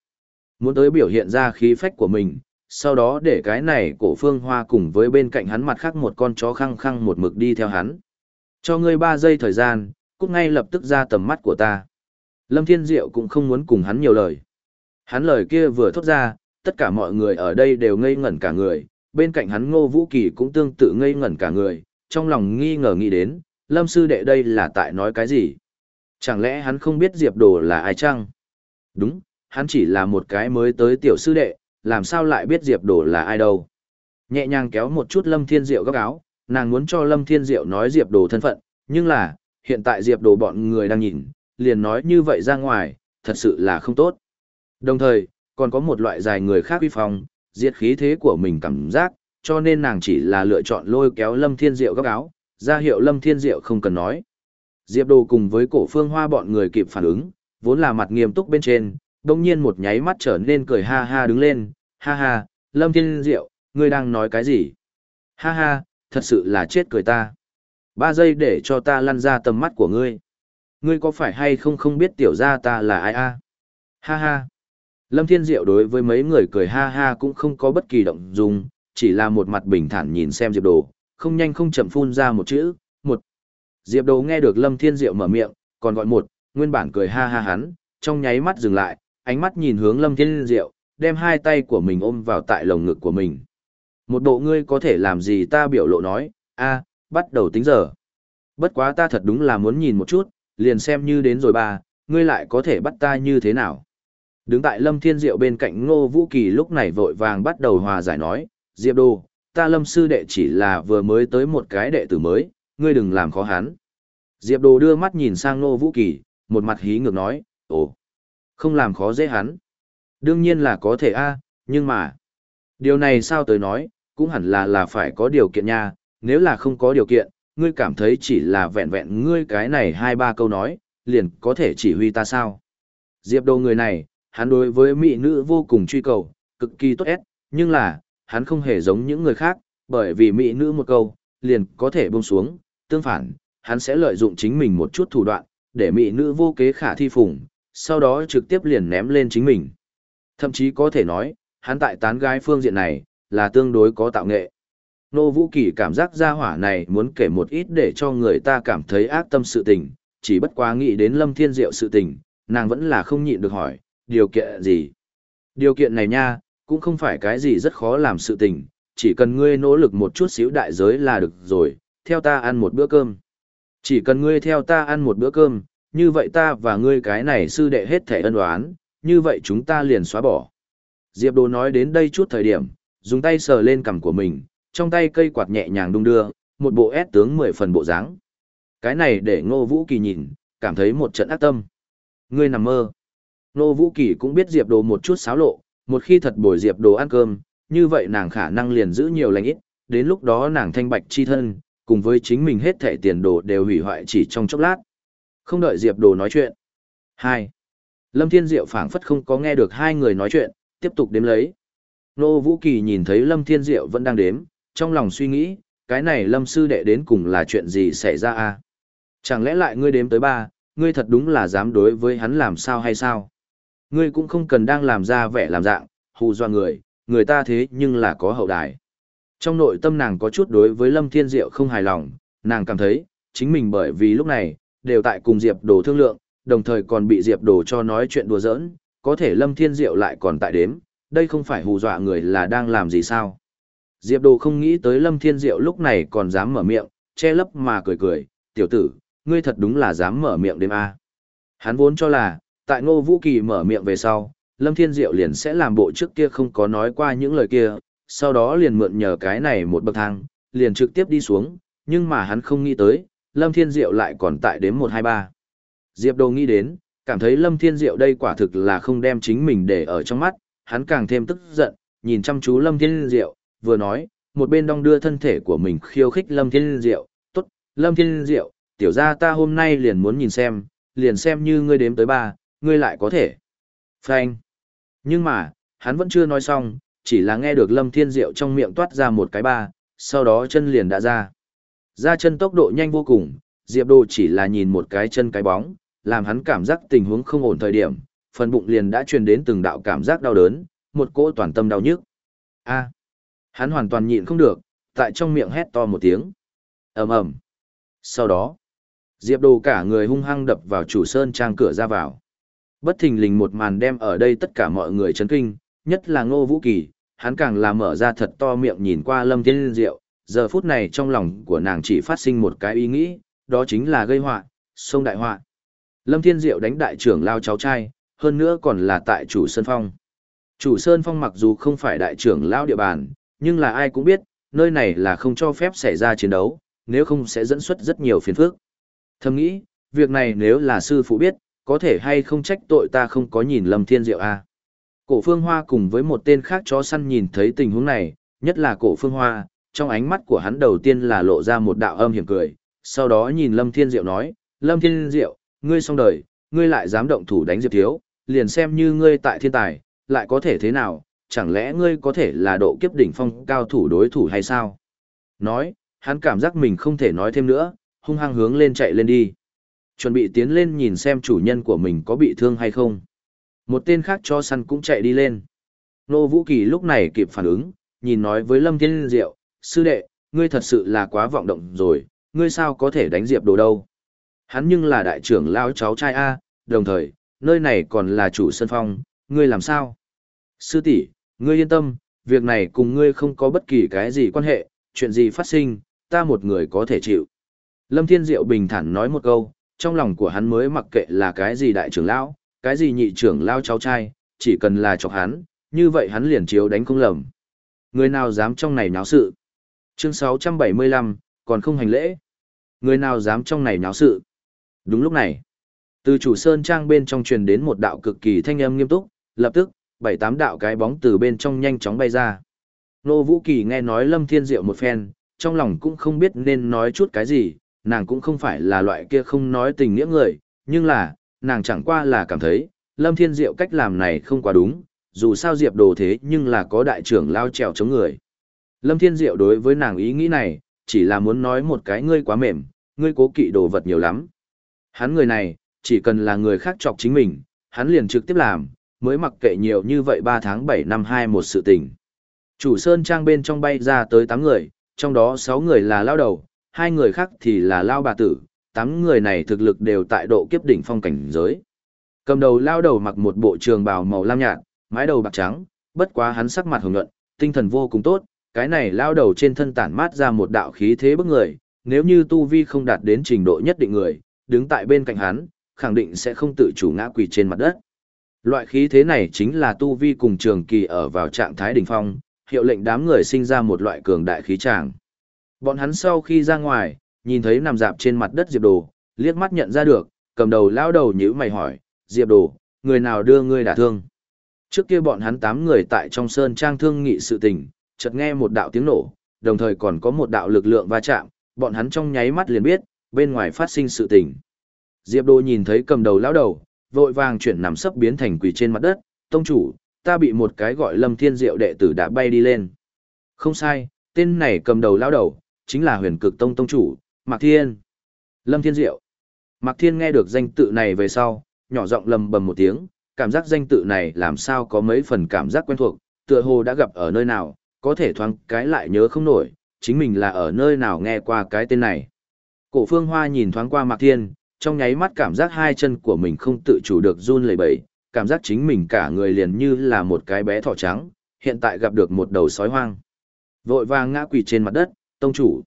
Muốn tới biểu hiện ra khí phách của mình, sau đó để cái này cổ phương hoa cùng với bên cạnh hắn mặt khác một con chó khăng khăng một mực đi theo hắn. Cho ngươi ba giây thời gian, cút ngay lập tức ra tầm mắt của ta. Lâm Thiên Diệu cũng không muốn cùng hắn nhiều lời. Hắn lời kia vừa thốt ra, tất cả mọi người ở đây đều ngây ngẩn cả người, bên cạnh hắn Ngô Vũ Kỳ cũng tương tự ngây ngẩn cả người, trong lòng nghi ngờ nghĩ đến, Lâm Sư Đệ đây là tại nói cái gì? Chẳng lẽ hắn không biết Diệp Đồ là ai chăng? Đúng, hắn chỉ là một cái mới tới tiểu sư đệ, làm sao lại biết Diệp Đồ là ai đâu? Nhẹ nhàng kéo một chút Lâm Thiên Diệu góc áo, nàng muốn cho Lâm Thiên Diệu nói Diệp Đồ thân phận, nhưng là, hiện tại Diệp Đồ bọn người đang nhìn, liền nói như vậy ra ngoài, thật sự là không tốt. Đồng thời, còn có một loại dài người khác uy phong, diệt khí thế của mình cảm giác, cho nên nàng chỉ là lựa chọn lôi kéo Lâm Thiên Diệu góc áo, ra hiệu Lâm Thiên Diệu không cần nói. Diệp Đồ cùng với cổ phương hoa bọn người kịp phản ứng, vốn là mặt nghiêm túc bên trên, đông nhiên một nháy mắt trở nên cười ha ha đứng lên, ha ha, Lâm Thiên Diệu, ngươi đang nói cái gì? Ha ha, thật sự là chết cười ta. Ba giây để cho ta lăn ra tầm mắt của ngươi. Ngươi có phải hay không không biết tiểu gia ta là ai a? Ha ha. Lâm Thiên Diệu đối với mấy người cười ha ha cũng không có bất kỳ động dung, chỉ là một mặt bình thản nhìn xem Diệp Đồ, không nhanh không chậm phun ra một chữ, một. Diệp Đồ nghe được Lâm Thiên Diệu mở miệng, còn gọi một, nguyên bản cười ha ha hắn, trong nháy mắt dừng lại, ánh mắt nhìn hướng Lâm Thiên Diệu, đem hai tay của mình ôm vào tại lồng ngực của mình. Một bộ ngươi có thể làm gì ta biểu lộ nói, a, bắt đầu tính giờ. Bất quá ta thật đúng là muốn nhìn một chút, liền xem như đến rồi ba, ngươi lại có thể bắt ta như thế nào. Đứng tại Lâm Thiên Diệu bên cạnh Ngô Vũ Kỳ lúc này vội vàng bắt đầu hòa giải nói, Diệp Đô, ta Lâm Sư Đệ chỉ là vừa mới tới một cái đệ tử mới, ngươi đừng làm khó hắn. Diệp Đồ đưa mắt nhìn sang Ngô Vũ Kỳ, một mặt hí ngược nói, ồ, không làm khó dễ hắn. Đương nhiên là có thể a, nhưng mà, điều này sao tới nói, cũng hẳn là là phải có điều kiện nha, nếu là không có điều kiện, ngươi cảm thấy chỉ là vẹn vẹn ngươi cái này hai ba câu nói, liền có thể chỉ huy ta sao. Diệp Đồ người này, hắn đối với mỹ nữ vô cùng truy cầu, cực kỳ tốt ép, nhưng là, hắn không hề giống những người khác, bởi vì mỹ nữ một câu, liền có thể buông xuống, tương phản, hắn sẽ lợi dụng chính mình một chút thủ đoạn, để mỹ nữ vô kế khả thi phủng, sau đó trực tiếp liền ném lên chính mình. Thậm chí có thể nói, hắn tại tán gái phương diện này, là tương đối có tạo nghệ. Nô Vũ Kỳ cảm giác gia hỏa này muốn kể một ít để cho người ta cảm thấy ác tâm sự tình, chỉ bất quá nghĩ đến Lâm Thiên Diệu sự tình, nàng vẫn là không nhịn được hỏi, điều kiện gì? Điều kiện này nha, cũng không phải cái gì rất khó làm sự tình, chỉ cần ngươi nỗ lực một chút xíu đại giới là được rồi, theo ta ăn một bữa cơm. Chỉ cần ngươi theo ta ăn một bữa cơm, như vậy ta và ngươi cái này sư đệ hết thể ân đoán, như vậy chúng ta liền xóa bỏ. Diệp Đồ nói đến đây chút thời điểm, dùng tay sờ lên cằm của mình, trong tay cây quạt nhẹ nhàng đung đưa, một bộ ép tướng mười phần bộ dáng. Cái này để Ngô Vũ Kỳ nhìn, cảm thấy một trận ác tâm. Ngươi nằm mơ. Ngô Vũ Kỳ cũng biết Diệp Đồ một chút xáo lộ, một khi thật bồi Diệp Đồ ăn cơm, như vậy nàng khả năng liền giữ nhiều lành ít, đến lúc đó nàng thanh bạch chi thân, cùng với chính mình hết thể tiền đồ đều hủy hoại chỉ trong chốc lát. Không đợi Diệp Đồ nói chuyện. hai Lâm Thiên Diệu phảng phất không có nghe được hai người nói chuyện, tiếp tục đếm lấy. Nô Vũ Kỳ nhìn thấy Lâm Thiên Diệu vẫn đang đếm, trong lòng suy nghĩ, cái này Lâm sư đệ đến cùng là chuyện gì xảy ra a? Chẳng lẽ lại ngươi đếm tới ba, ngươi thật đúng là dám đối với hắn làm sao hay sao? Ngươi cũng không cần đang làm ra vẻ làm dạng, hù dọa người, người ta thế nhưng là có hậu đài. Trong nội tâm nàng có chút đối với Lâm Thiên Diệu không hài lòng, nàng cảm thấy, chính mình bởi vì lúc này, đều tại cùng Diệp Đồ thương lượng, đồng thời còn bị Diệp Đồ cho nói chuyện đùa giỡn, có thể Lâm Thiên Diệu lại còn tại đếm, đây không phải hù dọa người là đang làm gì sao. Diệp Đồ không nghĩ tới Lâm Thiên Diệu lúc này còn dám mở miệng, che lấp mà cười cười, tiểu tử, ngươi thật đúng là dám mở miệng đêm A. Hắn vốn cho là, tại Ngô Vũ Kỳ mở miệng về sau, Lâm Thiên Diệu liền sẽ làm bộ trước kia không có nói qua những lời kia, sau đó liền mượn nhờ cái này một bậc thang, liền trực tiếp đi xuống, nhưng mà hắn không nghĩ tới, Lâm Thiên Diệu lại còn tại đến 123. Diệp Đồ nghĩ đến, cảm thấy Lâm Thiên Diệu đây quả thực là không đem chính mình để ở trong mắt, hắn càng thêm tức giận, nhìn chăm chú Lâm Thiên Diệu, vừa nói, một bên đong đưa thân thể của mình khiêu khích Lâm Thiên Diệu, tốt, Lâm Thiên Diệu, tiểu gia ta hôm nay liền muốn nhìn xem, liền xem như ngươi đếm tới ba, ngươi lại có thể. Phanh. Nhưng mà, hắn vẫn chưa nói xong, chỉ là nghe được Lâm Thiên Diệu trong miệng toát ra một cái ba, sau đó chân liền đã ra. Ra chân tốc độ nhanh vô cùng, Diệp Đồ chỉ là nhìn một cái chân cái bóng, làm hắn cảm giác tình huống không ổn thời điểm, phần bụng liền đã truyền đến từng đạo cảm giác đau đớn, một cỗ toàn tâm đau nhức. A. hắn hoàn toàn nhịn không được, tại trong miệng hét to một tiếng. Ầm ầm. Sau đó, Diệp Đồ cả người hung hăng đập vào chủ sơn trang cửa ra vào. Bất thình lình một màn đem ở đây tất cả mọi người chấn kinh, nhất là Ngô Vũ Kỳ, hắn càng là mở ra thật to miệng nhìn qua Lâm Thiên Diệu, giờ phút này trong lòng của nàng chỉ phát sinh một cái ý nghĩ, đó chính là gây họa, sông đại họa. Lâm Thiên Diệu đánh đại trưởng lao cháu trai, hơn nữa còn là tại chủ Sơn Phong. Chủ Sơn Phong mặc dù không phải đại trưởng lao địa bàn, nhưng là ai cũng biết, nơi này là không cho phép xảy ra chiến đấu, nếu không sẽ dẫn xuất rất nhiều phiền phức. Thầm nghĩ, việc này nếu là sư phụ biết, có thể hay không trách tội ta không có nhìn Lâm Thiên Diệu a. À? Cổ Phương Hoa cùng với một tên khác chó săn nhìn thấy tình huống này, nhất là Cổ Phương Hoa, trong ánh mắt của hắn đầu tiên là lộ ra một đạo âm hiểm cười, sau đó nhìn Lâm Thiên Diệu nói, Lâm Thiên Diệu, ngươi xong đời, ngươi lại dám động thủ đánh Diệp Thiếu, liền xem như ngươi tại thiên tài, lại có thể thế nào, chẳng lẽ ngươi có thể là độ kiếp đỉnh phong cao thủ đối thủ hay sao? Nói, hắn cảm giác mình không thể nói thêm nữa, hung hăng hướng lên chạy lên đi. Chuẩn bị tiến lên nhìn xem chủ nhân của mình có bị thương hay không. Một tên khác cho săn cũng chạy đi lên. Nô Vũ Kỳ lúc này kịp phản ứng, nhìn nói với Lâm Thiên Diệu, sư đệ, ngươi thật sự là quá vọng động rồi, ngươi sao có thể đánh diệp đồ đâu. Hắn nhưng là đại trưởng lao cháu trai A, đồng thời, nơi này còn là chủ sân phong, ngươi làm sao? Sư tỷ, ngươi yên tâm, việc này cùng ngươi không có bất kỳ cái gì quan hệ, chuyện gì phát sinh, ta một người có thể chịu. Lâm Thiên Diệu bình thản nói một câu, trong lòng của hắn mới mặc kệ là cái gì đại trưởng lão, cái gì nhị trưởng lao cháu trai, chỉ cần là chọc hắn, như vậy hắn liền chiếu đánh không lầm. Người nào dám trong này náo sự? Chương 675, còn không hành lễ. Người nào dám trong này náo sự? Đúng lúc này, từ chủ sơn trang bên trong truyền đến một đạo cực kỳ thanh âm nghiêm túc, lập tức, bảy tám đạo cái bóng từ bên trong nhanh chóng bay ra. Nô Vũ Kỳ nghe nói Lâm Thiên Diệu một phen, trong lòng cũng không biết nên nói chút cái gì, nàng cũng không phải là loại kia không nói tình nghĩa người, nhưng là, nàng chẳng qua là cảm thấy, Lâm Thiên Diệu cách làm này không quá đúng, dù sao Diệp đồ thế nhưng là có đại trưởng lao trèo chống người. Lâm Thiên Diệu đối với nàng ý nghĩ này, chỉ là muốn nói một cái ngươi quá mềm, ngươi cố kỵ đồ vật nhiều lắm. Hắn người này, chỉ cần là người khác chọc chính mình, hắn liền trực tiếp làm, mới mặc kệ nhiều như vậy 3 tháng 7 năm 2 một sự tình. Chủ Sơn Trang bên trong bay ra tới 8 người, trong đó 6 người là lao đầu, hai người khác thì là lao bà tử, 8 người này thực lực đều tại độ kiếp đỉnh phong cảnh giới. Cầm đầu lao đầu mặc một bộ trường bào màu lam nhạt, mái đầu bạc trắng, bất quá hắn sắc mặt hồng nhuận, tinh thần vô cùng tốt, cái này lao đầu trên thân tản mát ra một đạo khí thế bức người, nếu như tu vi không đạt đến trình độ nhất định người, đứng tại bên cạnh hắn, khẳng định sẽ không tự chủ ngã quỳ trên mặt đất. Loại khí thế này chính là tu vi cùng trường kỳ ở vào trạng thái đỉnh phong, hiệu lệnh đám người sinh ra một loại cường đại khí tràng. Bọn hắn sau khi ra ngoài, nhìn thấy nằm dạp trên mặt đất Diệp Đồ, liếc mắt nhận ra được, cầm đầu lao đầu nhữ mày hỏi, Diệp Đồ, người nào đưa ngươi đả thương? Trước kia bọn hắn tám người tại trong sơn trang thương nghị sự tình, chợt nghe một đạo tiếng nổ, đồng thời còn có một đạo lực lượng va chạm, bọn hắn trong nháy mắt liền biết, bên ngoài phát sinh sự tình. Diệp Đô nhìn thấy cầm đầu lão đầu, vội vàng chuyển nằm sấp biến thành quỳ trên mặt đất, tông chủ, ta bị một cái gọi Lâm Thiên Diệu đệ tử đã bay đi lên. Không sai, tên này cầm đầu lão đầu, chính là huyền cực tông tông chủ, Mạc Thiên. Lâm Thiên Diệu. Mạc Thiên nghe được danh tự này về sau, nhỏ giọng lầm bầm một tiếng, cảm giác danh tự này làm sao có mấy phần cảm giác quen thuộc, tựa hồ đã gặp ở nơi nào, có thể thoáng cái lại nhớ không nổi, chính mình là ở nơi nào nghe qua cái tên này. Cổ phương hoa nhìn thoáng qua Mạc Thiên, trong nháy mắt cảm giác hai chân của mình không tự chủ được run lẩy bẩy, cảm giác chính mình cả người liền như là một cái bé thỏ trắng, hiện tại gặp được một đầu sói hoang. Vội vàng ngã quỳ trên mặt đất, tông chủ.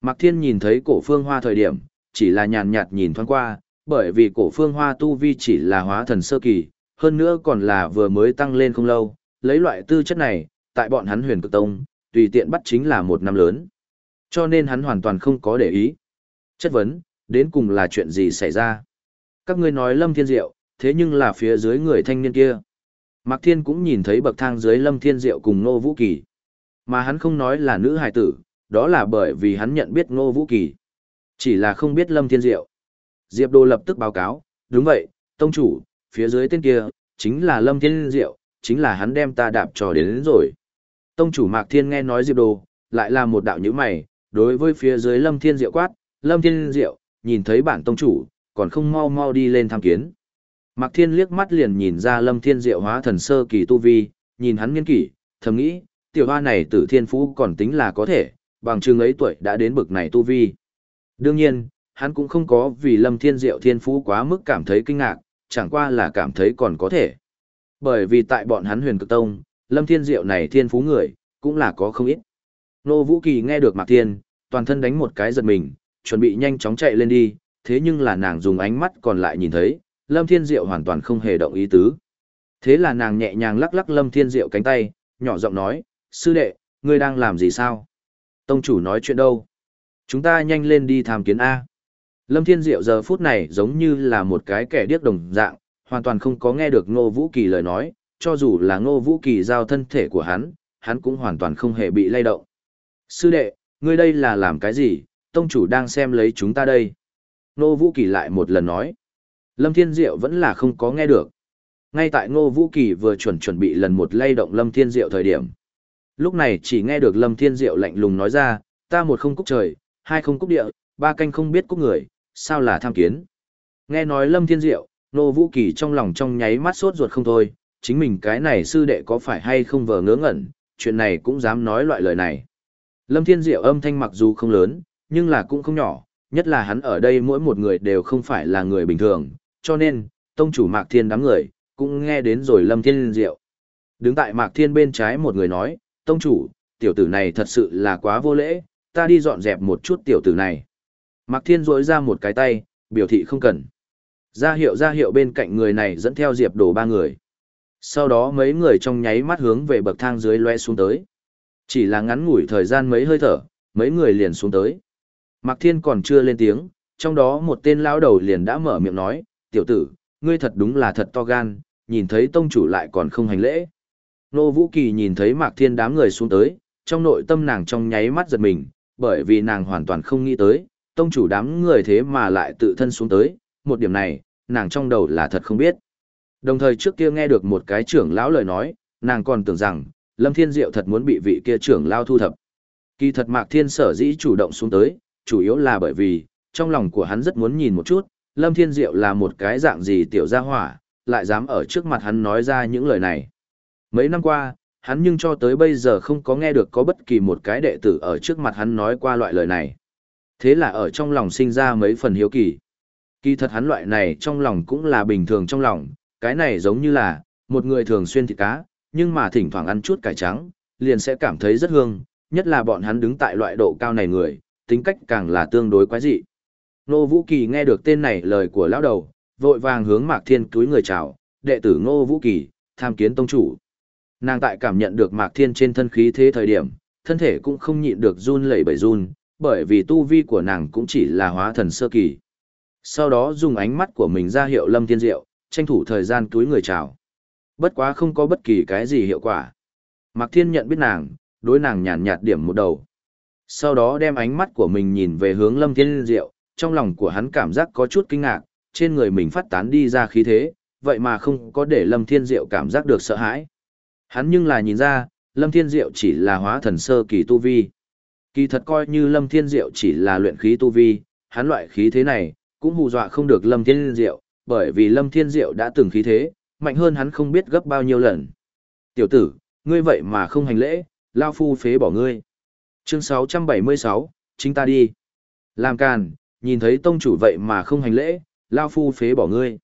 Mạc Thiên nhìn thấy cổ phương hoa thời điểm, chỉ là nhàn nhạt nhìn thoáng qua, bởi vì cổ phương hoa tu vi chỉ là hóa thần sơ kỳ, hơn nữa còn là vừa mới tăng lên không lâu, lấy loại tư chất này, tại bọn hắn huyền cực tông, tùy tiện bắt chính là một năm lớn. Cho nên hắn hoàn toàn không có để ý. Chất vấn, đến cùng là chuyện gì xảy ra? Các ngươi nói Lâm Thiên Diệu, thế nhưng là phía dưới người thanh niên kia. Mạc Thiên cũng nhìn thấy bậc thang dưới Lâm Thiên Diệu cùng Ngô Vũ Kỳ. Mà hắn không nói là nữ hài tử, đó là bởi vì hắn nhận biết Ngô Vũ Kỳ. Chỉ là không biết Lâm Thiên Diệu. Diệp Đô lập tức báo cáo, đúng vậy, tông chủ, phía dưới tên kia, chính là Lâm Thiên Diệu, chính là hắn đem ta đạp trò đến, đến rồi. Tông chủ Mạc Thiên nghe nói Diệp Đồ, lại là một đạo nhữ mày, đối với phía dưới Lâm Thiên Diệu quát, Lâm Thiên Diệu, nhìn thấy bản tông chủ, còn không mau mau đi lên tham kiến. Mạc Thiên liếc mắt liền nhìn ra Lâm Thiên Diệu hóa thần sơ kỳ tu vi, nhìn hắn nghiên kỷ, thầm nghĩ, tiểu hoa này tử thiên phú còn tính là có thể, bằng chừng ấy tuổi đã đến bực này tu vi. Đương nhiên, hắn cũng không có vì Lâm Thiên Diệu thiên phú quá mức cảm thấy kinh ngạc, chẳng qua là cảm thấy còn có thể. Bởi vì tại bọn hắn huyền cực tông, Lâm Thiên Diệu này thiên phú người, cũng là có không ít. Nô Vũ Kỳ nghe được Mạc Thiên, toàn thân đánh một cái giật mình, chuẩn bị nhanh chóng chạy lên đi, thế nhưng là nàng dùng ánh mắt còn lại nhìn thấy, Lâm Thiên Diệu hoàn toàn không hề động ý tứ. Thế là nàng nhẹ nhàng lắc lắc Lâm Thiên Diệu cánh tay, nhỏ giọng nói, sư đệ, ngươi đang làm gì sao? Tông chủ nói chuyện đâu? Chúng ta nhanh lên đi tham kiến A. Lâm Thiên Diệu giờ phút này giống như là một cái kẻ điếc đồng dạng, hoàn toàn không có nghe được Ngô Vũ Kỳ lời nói, cho dù là Ngô Vũ Kỳ giao thân thể của hắn, hắn cũng hoàn toàn không hề bị lay động. Sư đệ, ngươi đây là làm cái gì, tông chủ đang xem lấy chúng ta đây. Ngô Vũ Kỳ lại một lần nói. Lâm Thiên Diệu vẫn là không có nghe được. Ngay tại Ngô Vũ Kỳ vừa chuẩn chuẩn bị lần một lay động Lâm Thiên Diệu thời điểm. Lúc này chỉ nghe được Lâm Thiên Diệu lạnh lùng nói ra, ta một không cúc trời, hai không cúc địa, ba canh không biết cúc người, sao là tham kiến. Nghe nói Lâm Thiên Diệu, Ngô Vũ Kỳ trong lòng trong nháy mắt sốt ruột không thôi, chính mình cái này sư đệ có phải hay không vờ ngớ ngẩn, chuyện này cũng dám nói loại lời này. Lâm Thiên Diệu âm thanh mặc dù không lớn, nhưng là cũng không nhỏ, nhất là hắn ở đây mỗi một người đều không phải là người bình thường, cho nên, tông chủ Mạc Thiên đám người, cũng nghe đến rồi Lâm Thiên Diệu. Đứng tại Mạc Thiên bên trái một người nói, tông chủ, tiểu tử này thật sự là quá vô lễ, ta đi dọn dẹp một chút tiểu tử này. Mạc Thiên rỗi ra một cái tay, biểu thị không cần. Ra hiệu ra hiệu bên cạnh người này dẫn theo Diệp đổ ba người. Sau đó mấy người trong nháy mắt hướng về bậc thang dưới loe xuống tới. Chỉ là ngắn ngủi thời gian mấy hơi thở, mấy người liền xuống tới. Mạc Thiên còn chưa lên tiếng, trong đó một tên lão đầu liền đã mở miệng nói, tiểu tử, ngươi thật đúng là thật to gan, nhìn thấy tông chủ lại còn không hành lễ. Nô Vũ Kỳ nhìn thấy Mạc Thiên đám người xuống tới, trong nội tâm nàng trong nháy mắt giật mình, bởi vì nàng hoàn toàn không nghĩ tới, tông chủ đám người thế mà lại tự thân xuống tới, một điểm này, nàng trong đầu là thật không biết. Đồng thời trước kia nghe được một cái trưởng lão lời nói, nàng còn tưởng rằng, Lâm Thiên Diệu thật muốn bị vị kia trưởng lao thu thập. Kỳ thật Mạc Thiên sở dĩ chủ động xuống tới, chủ yếu là bởi vì, trong lòng của hắn rất muốn nhìn một chút, Lâm Thiên Diệu là một cái dạng gì tiểu gia hỏa, lại dám ở trước mặt hắn nói ra những lời này. Mấy năm qua, hắn nhưng cho tới bây giờ không có nghe được có bất kỳ một cái đệ tử ở trước mặt hắn nói qua loại lời này. Thế là ở trong lòng sinh ra mấy phần hiếu kỳ. Kỳ thật hắn loại này trong lòng cũng là bình thường trong lòng, cái này giống như là, một người thường xuyên thịt cá, nhưng mà thỉnh thoảng ăn chút cải trắng, liền sẽ cảm thấy rất hương, nhất là bọn hắn đứng tại loại độ cao này người, tính cách càng là tương đối quái dị. Ngô Vũ Kỳ nghe được tên này lời của lão đầu, vội vàng hướng Mạc Thiên túi người chào, đệ tử Ngô Vũ Kỳ, tham kiến tông chủ. Nàng tại cảm nhận được Mạc Thiên trên thân khí thế thời điểm, thân thể cũng không nhịn được run lẩy bẩy run, bởi vì tu vi của nàng cũng chỉ là hóa thần sơ kỳ. Sau đó dùng ánh mắt của mình ra hiệu Lâm Thiên Diệu, tranh thủ thời gian túi người chào. Bất quá không có bất kỳ cái gì hiệu quả. Mạc Thiên nhận biết nàng, đối nàng nhàn nhạt điểm một đầu. Sau đó đem ánh mắt của mình nhìn về hướng Lâm Thiên Diệu, trong lòng của hắn cảm giác có chút kinh ngạc, trên người mình phát tán đi ra khí thế, vậy mà không có để Lâm Thiên Diệu cảm giác được sợ hãi. Hắn nhưng là nhìn ra, Lâm Thiên Diệu chỉ là hóa thần sơ kỳ tu vi. Kỳ thật coi như Lâm Thiên Diệu chỉ là luyện khí tu vi, hắn loại khí thế này, cũng hù dọa không được Lâm Thiên Diệu, bởi vì Lâm Thiên Diệu đã từng khí thế, mạnh hơn hắn không biết gấp bao nhiêu lần. Tiểu tử, ngươi vậy mà không hành lễ, lao phu phế bỏ ngươi. Chương 676, chính ta đi. Làm càn, nhìn thấy tông chủ vậy mà không hành lễ, lao phu phế bỏ ngươi.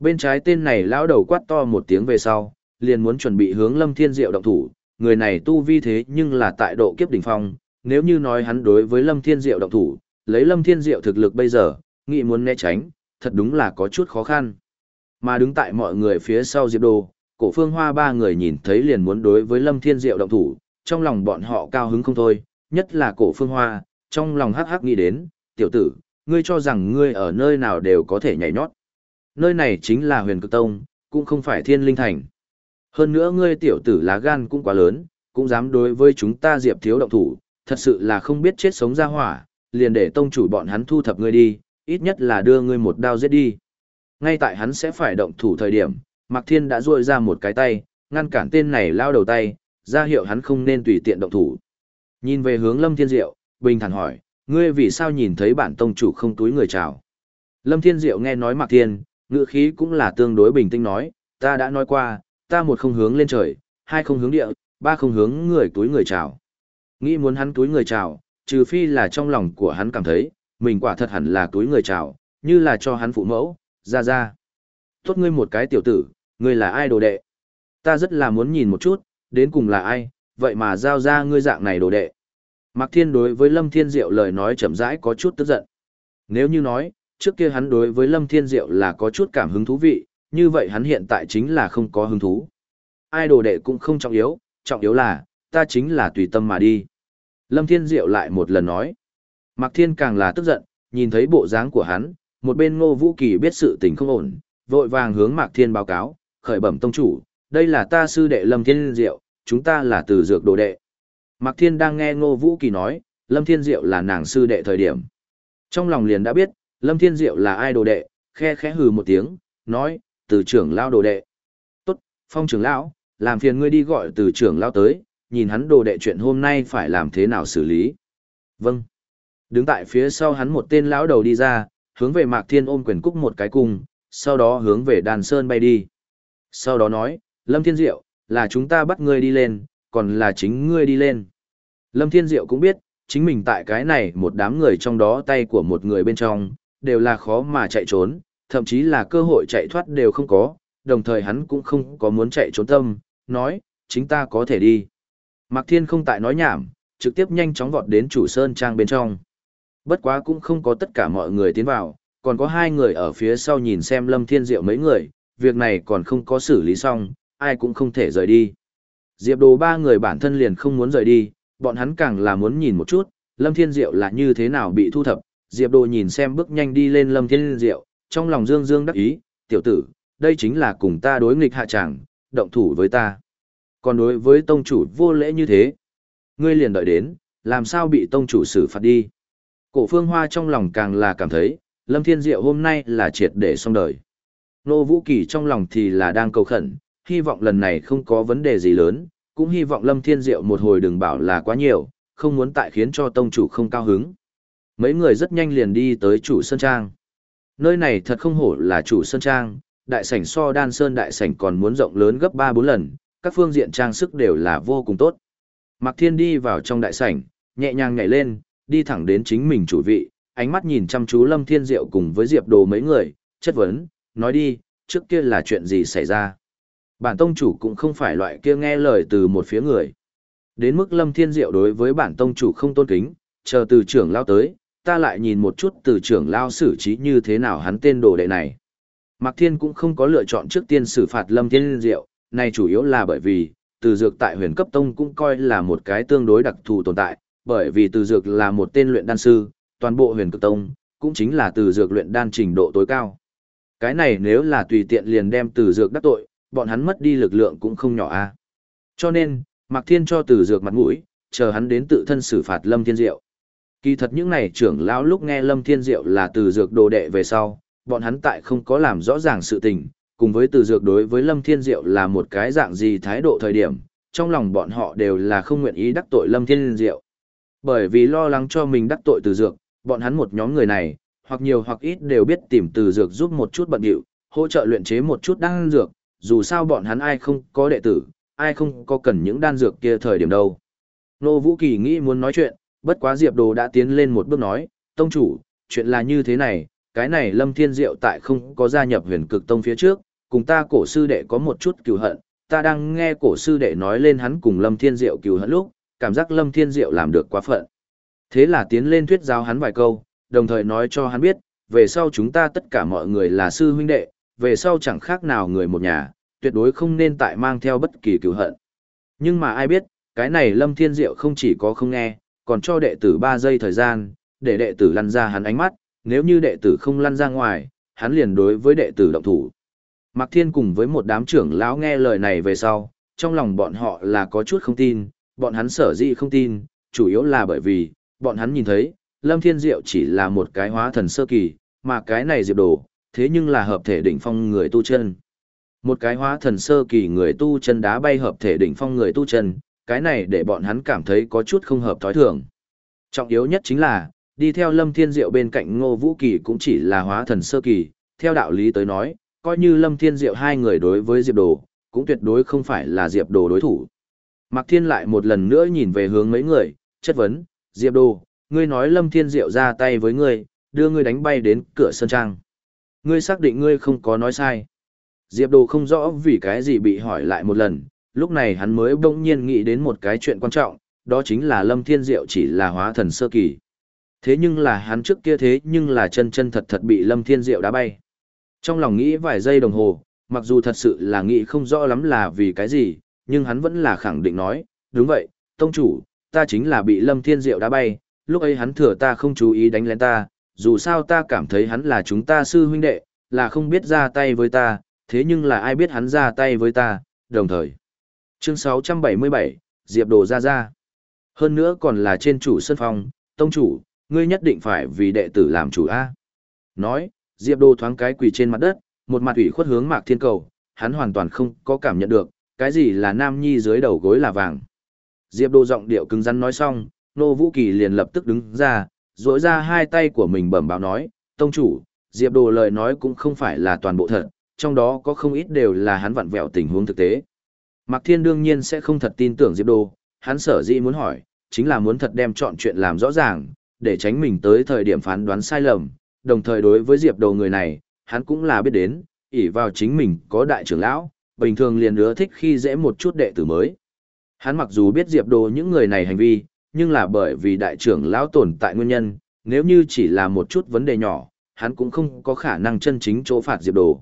Bên trái tên này lão đầu quát to một tiếng về sau, liền muốn chuẩn bị hướng Lâm Thiên Diệu động thủ, người này tu vi thế nhưng là tại độ kiếp đỉnh phong, nếu như nói hắn đối với Lâm Thiên Diệu động thủ, lấy Lâm Thiên Diệu thực lực bây giờ, nghĩ muốn né tránh, thật đúng là có chút khó khăn. Mà đứng tại mọi người phía sau Diệp Đồ, cổ phương hoa ba người nhìn thấy liền muốn đối với Lâm Thiên Diệu động thủ, trong lòng bọn họ cao hứng không thôi, nhất là cổ phương hoa, trong lòng hắc hắc nghĩ đến, tiểu tử, ngươi cho rằng ngươi ở nơi nào đều có thể nhảy nhót. Nơi này chính là huyền cực tông, cũng không phải thiên linh thành. Hơn nữa ngươi tiểu tử lá gan cũng quá lớn, cũng dám đối với chúng ta diệp thiếu động thủ, thật sự là không biết chết sống ra hỏa, liền để tông chủ bọn hắn thu thập ngươi đi, ít nhất là đưa ngươi một đao giết đi. Ngay tại hắn sẽ phải động thủ thời điểm, Mạc Thiên đã ruôi ra một cái tay, ngăn cản tên này lao đầu tay, ra hiệu hắn không nên tùy tiện động thủ. Nhìn về hướng Lâm Thiên Diệu, bình thản hỏi, ngươi vì sao nhìn thấy bản tông chủ không túi người chào? Lâm Thiên Diệu nghe nói Mạc Thiên, ngữ khí cũng là tương đối bình tĩnh nói, ta đã nói qua, ta một không hướng lên trời, hai không hướng địa, ba không hướng người túi người chào. Nghĩ muốn hắn túi người chào, trừ phi là trong lòng của hắn cảm thấy, mình quả thật hẳn là túi người chào, như là cho hắn phụ mẫu, ra ra. Tốt ngươi một cái tiểu tử, ngươi là ai đồ đệ? Ta rất là muốn nhìn một chút, đến cùng là ai, vậy mà giao ra ngươi dạng này đồ đệ. Mạc Thiên đối với Lâm Thiên Diệu lời nói chậm rãi có chút tức giận. Nếu như nói, trước kia hắn đối với Lâm Thiên Diệu là có chút cảm hứng thú vị, như vậy hắn hiện tại chính là không có hứng thú. Ai đồ đệ cũng không trọng yếu, trọng yếu là, ta chính là tùy tâm mà đi. Lâm Thiên Diệu lại một lần nói. Mạc Thiên càng là tức giận, nhìn thấy bộ dáng của hắn, một bên ngô vũ kỳ biết sự tình không ổn, vội vàng hướng Mạc Thiên báo cáo, khởi bẩm tông chủ, đây là ta sư đệ Lâm Thiên Diệu, chúng ta là từ dược đồ đệ. Mạc Thiên đang nghe ngô vũ kỳ nói, Lâm Thiên Diệu là nàng sư đệ thời điểm. Trong lòng liền đã biết, Lâm Thiên Diệu là ai đồ đệ, khe khẽ hừ một tiếng, nói, từ trưởng lao đồ đệ. Tốt, phong trưởng lão, làm phiền ngươi đi gọi từ trưởng lao tới, nhìn hắn đồ đệ chuyện hôm nay phải làm thế nào xử lý. Vâng. Đứng tại phía sau hắn một tên lão đầu đi ra, hướng về Mạc Thiên ôm quyền cúc một cái cung, sau đó hướng về đàn sơn bay đi. Sau đó nói, Lâm Thiên Diệu, là chúng ta bắt ngươi đi lên, còn là chính ngươi đi lên. Lâm Thiên Diệu cũng biết, chính mình tại cái này một đám người trong đó tay của một người bên trong, đều là khó mà chạy trốn, thậm chí là cơ hội chạy thoát đều không có, đồng thời hắn cũng không có muốn chạy trốn tâm, nói, chính ta có thể đi. Mạc Thiên không tại nói nhảm, trực tiếp nhanh chóng vọt đến chủ sơn trang bên trong. Bất quá cũng không có tất cả mọi người tiến vào, còn có hai người ở phía sau nhìn xem Lâm Thiên Diệu mấy người, việc này còn không có xử lý xong, ai cũng không thể rời đi. Diệp Đồ ba người bản thân liền không muốn rời đi, bọn hắn càng là muốn nhìn một chút, Lâm Thiên Diệu là như thế nào bị thu thập. Diệp Đồ nhìn xem bước nhanh đi lên Lâm Thiên Diệu, trong lòng dương dương đắc ý, tiểu tử, đây chính là cùng ta đối nghịch hạ tràng, động thủ với ta. Còn đối với tông chủ vô lễ như thế, ngươi liền đợi đến, làm sao bị tông chủ xử phạt đi. Cổ phương hoa trong lòng càng là cảm thấy, Lâm Thiên Diệu hôm nay là triệt để xong đời. Nô Vũ Kỳ trong lòng thì là đang cầu khẩn, hy vọng lần này không có vấn đề gì lớn, cũng hy vọng Lâm Thiên Diệu một hồi đừng bảo là quá nhiều, không muốn tại khiến cho tông chủ không cao hứng. Mấy người rất nhanh liền đi tới chủ sơn trang. Nơi này thật không hổ là chủ sơn trang, đại sảnh so đan sơn đại sảnh còn muốn rộng lớn gấp 3-4 lần, các phương diện trang sức đều là vô cùng tốt. Mạc Thiên đi vào trong đại sảnh, nhẹ nhàng nhảy lên, đi thẳng đến chính mình chủ vị, ánh mắt nhìn chăm chú Lâm Thiên Diệu cùng với Diệp Đồ mấy người, chất vấn, nói đi, trước kia là chuyện gì xảy ra. Bản tông chủ cũng không phải loại kia nghe lời từ một phía người. Đến mức Lâm Thiên Diệu đối với bản tông chủ không tôn kính, chờ từ trưởng lao tới, ta lại nhìn một chút từ trưởng lao xử trí như thế nào hắn tên đồ đệ này. Mạc Thiên cũng không có lựa chọn trước tiên xử phạt Lâm Thiên Diệu, này chủ yếu là bởi vì, từ dược tại huyền cấp tông cũng coi là một cái tương đối đặc thù tồn tại, bởi vì từ dược là một tên luyện đan sư, toàn bộ huyền cực tông, cũng chính là từ dược luyện đan trình độ tối cao. Cái này nếu là tùy tiện liền đem từ dược đắc tội, bọn hắn mất đi lực lượng cũng không nhỏ a. Cho nên, Mạc Thiên cho từ dược mặt mũi, chờ hắn đến tự thân xử phạt Lâm Thiên Diệu. Kỳ thật những này trưởng lão lúc nghe Lâm Thiên Diệu là từ dược đồ đệ về sau, bọn hắn tại không có làm rõ ràng sự tình, cùng với từ dược đối với Lâm Thiên Diệu là một cái dạng gì thái độ thời điểm, trong lòng bọn họ đều là không nguyện ý đắc tội Lâm Thiên Diệu. Bởi vì lo lắng cho mình đắc tội từ dược, bọn hắn một nhóm người này, hoặc nhiều hoặc ít đều biết tìm từ dược giúp một chút bận điệu, hỗ trợ luyện chế một chút đan dược, dù sao bọn hắn ai không có đệ tử, ai không có cần những đan dược kia thời điểm đâu. Nô Vũ Kỳ nghĩ muốn nói chuyện, bất quá Diệp Đồ đã tiến lên một bước nói, Tông chủ, chuyện là như thế này, cái này Lâm Thiên Diệu tại không có gia nhập huyền cực tông phía trước, cùng ta cổ sư đệ có một chút cừu hận, ta đang nghe cổ sư đệ nói lên hắn cùng Lâm Thiên Diệu cừu hận lúc, cảm giác Lâm Thiên Diệu làm được quá phận. Thế là tiến lên thuyết giáo hắn vài câu, đồng thời nói cho hắn biết, về sau chúng ta tất cả mọi người là sư huynh đệ, về sau chẳng khác nào người một nhà, tuyệt đối không nên tại mang theo bất kỳ cửu hận. Nhưng mà ai biết, cái này Lâm Thiên Diệu không chỉ có không nghe, còn cho đệ tử 3 giây thời gian, để đệ tử lăn ra hắn ánh mắt, nếu như đệ tử không lăn ra ngoài, hắn liền đối với đệ tử động thủ. Mạc Thiên cùng với một đám trưởng lão nghe lời này về sau, trong lòng bọn họ là có chút không tin, bọn hắn sở dĩ không tin, chủ yếu là bởi vì, bọn hắn nhìn thấy, Lâm Thiên Diệu chỉ là một cái hóa thần sơ kỳ, mà cái này diệp đồ, thế nhưng là hợp thể đỉnh phong người tu chân. Một cái hóa thần sơ kỳ người tu chân đá bay hợp thể đỉnh phong người tu chân, cái này để bọn hắn cảm thấy có chút không hợp thói thường. Trọng yếu nhất chính là, đi theo Lâm Thiên Diệu bên cạnh Ngô Vũ Kỳ cũng chỉ là hóa thần sơ kỳ, theo đạo lý tới nói, coi như Lâm Thiên Diệu hai người đối với Diệp Đồ, cũng tuyệt đối không phải là Diệp Đồ đối thủ. Mạc Thiên lại một lần nữa nhìn về hướng mấy người, chất vấn, Diệp Đồ, ngươi nói Lâm Thiên Diệu ra tay với ngươi, đưa ngươi đánh bay đến cửa sân trang. Ngươi xác định ngươi không có nói sai. Diệp Đồ không rõ vì cái gì bị hỏi lại một lần, lúc này hắn mới bỗng nhiên nghĩ đến một cái chuyện quan trọng, đó chính là Lâm Thiên Diệu chỉ là hóa thần sơ kỳ. Thế nhưng là hắn trước kia thế nhưng là chân chân thật thật bị Lâm Thiên Diệu đá bay. Trong lòng nghĩ vài giây đồng hồ, mặc dù thật sự là nghĩ không rõ lắm là vì cái gì, nhưng hắn vẫn là khẳng định nói, đúng vậy, tông chủ, ta chính là bị Lâm Thiên Diệu đá bay, lúc ấy hắn thừa ta không chú ý đánh lén ta, dù sao ta cảm thấy hắn là chúng ta sư huynh đệ, là không biết ra tay với ta, thế nhưng là ai biết hắn ra tay với ta, đồng thời. Chương 677, Diệp Đồ ra ra. Hơn nữa còn là trên chủ sân phong, tông chủ, ngươi nhất định phải vì đệ tử làm chủ A. Nói, Diệp Đồ thoáng cái quỳ trên mặt đất, một mặt ủy khuất hướng Mạc Thiên cầu, hắn hoàn toàn không có cảm nhận được, cái gì là nam nhi dưới đầu gối là vàng. Diệp Đô giọng điệu cứng rắn nói xong, Nô Vũ Kỳ liền lập tức đứng ra, duỗi ra hai tay của mình bẩm báo nói, tông chủ, Diệp Đồ lời nói cũng không phải là toàn bộ thật, trong đó có không ít đều là hắn vặn vẹo tình huống thực tế. Mạc Thiên đương nhiên sẽ không thật tin tưởng Diệp Đồ, hắn sở dĩ muốn hỏi, chính là muốn thật đem chọn chuyện làm rõ ràng, để tránh mình tới thời điểm phán đoán sai lầm, đồng thời đối với Diệp Đồ người này, hắn cũng là biết đến, ỷ vào chính mình có đại trưởng lão, bình thường liền ưa thích khi dễ một chút đệ tử mới. Hắn mặc dù biết Diệp Đồ những người này hành vi, nhưng là bởi vì đại trưởng lão tồn tại nguyên nhân, nếu như chỉ là một chút vấn đề nhỏ, hắn cũng không có khả năng chân chính chỗ phạt Diệp Đồ.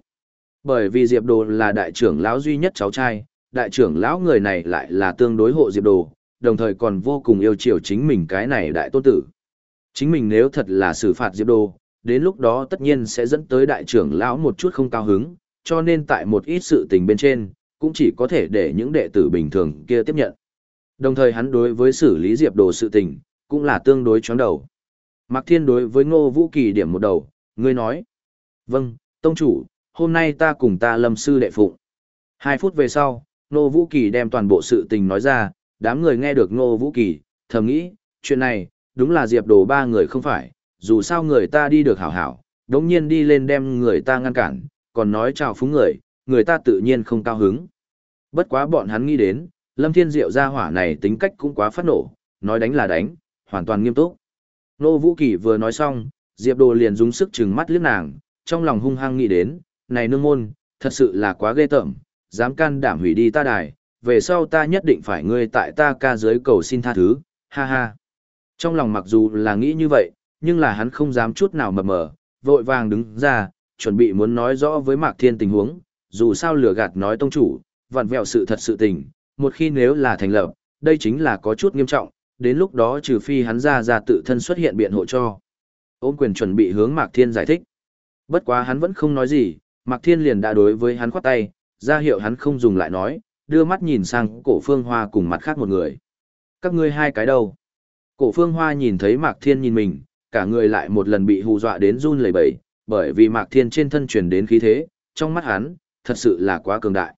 Bởi vì Diệp Đồ là đại trưởng lão duy nhất cháu trai, đại trưởng lão người này lại là tương đối hộ Diệp Đồ, đồng thời còn vô cùng yêu chiều chính mình cái này đại tôn tử. Chính mình nếu thật là xử phạt Diệp Đồ, đến lúc đó tất nhiên sẽ dẫn tới đại trưởng lão một chút không cao hứng, cho nên tại một ít sự tình bên trên, cũng chỉ có thể để những đệ tử bình thường kia tiếp nhận. Đồng thời hắn đối với xử lý Diệp Đồ sự tình, cũng là tương đối chóng đầu. Mạc Thiên đối với Ngô Vũ Kỳ điểm một đầu, ngươi nói. Vâng, Tông Chủ, hôm nay ta cùng ta lâm sư đệ phụng. Hai phút về sau, Ngô Vũ Kỳ đem toàn bộ sự tình nói ra, đám người nghe được Ngô Vũ Kỳ, thầm nghĩ, chuyện này, đúng là Diệp Đồ ba người không phải, dù sao người ta đi được hảo hảo, đống nhiên đi lên đem người ta ngăn cản, còn nói chào phúng người, người ta tự nhiên không cao hứng. Bất quá bọn hắn nghĩ đến, Lâm Thiên Diệu gia hỏa này tính cách cũng quá phát nổ, nói đánh là đánh, hoàn toàn nghiêm túc. Nô Vũ Kỳ vừa nói xong, Diệp Đồ liền dùng sức trừng mắt liếc nàng, trong lòng hung hăng nghĩ đến, này nương môn, thật sự là quá ghê tởm, dám can đảm hủy đi ta đài, về sau ta nhất định phải ngươi tại ta ca dưới cầu xin tha thứ, ha ha. Trong lòng mặc dù là nghĩ như vậy, nhưng là hắn không dám chút nào mập mờ, vội vàng đứng ra, chuẩn bị muốn nói rõ với Mạc Thiên tình huống, dù sao lừa gạt nói tông chủ, vặn vẹo sự thật sự tình, một khi nếu là thành lập, đây chính là có chút nghiêm trọng, đến lúc đó trừ phi hắn ra ra tự thân xuất hiện biện hộ cho. Ôn quyền chuẩn bị hướng Mạc Thiên giải thích. Bất quá hắn vẫn không nói gì, Mạc Thiên liền đã đối với hắn khoát tay, ra hiệu hắn không dùng lại nói, đưa mắt nhìn sang cổ phương hoa cùng mặt khác một người. Các ngươi hai cái đâu? Cổ phương hoa nhìn thấy Mạc Thiên nhìn mình, cả người lại một lần bị hù dọa đến run lẩy bẩy, bởi vì Mạc Thiên trên thân truyền đến khí thế, trong mắt hắn, thật sự là quá cường đại.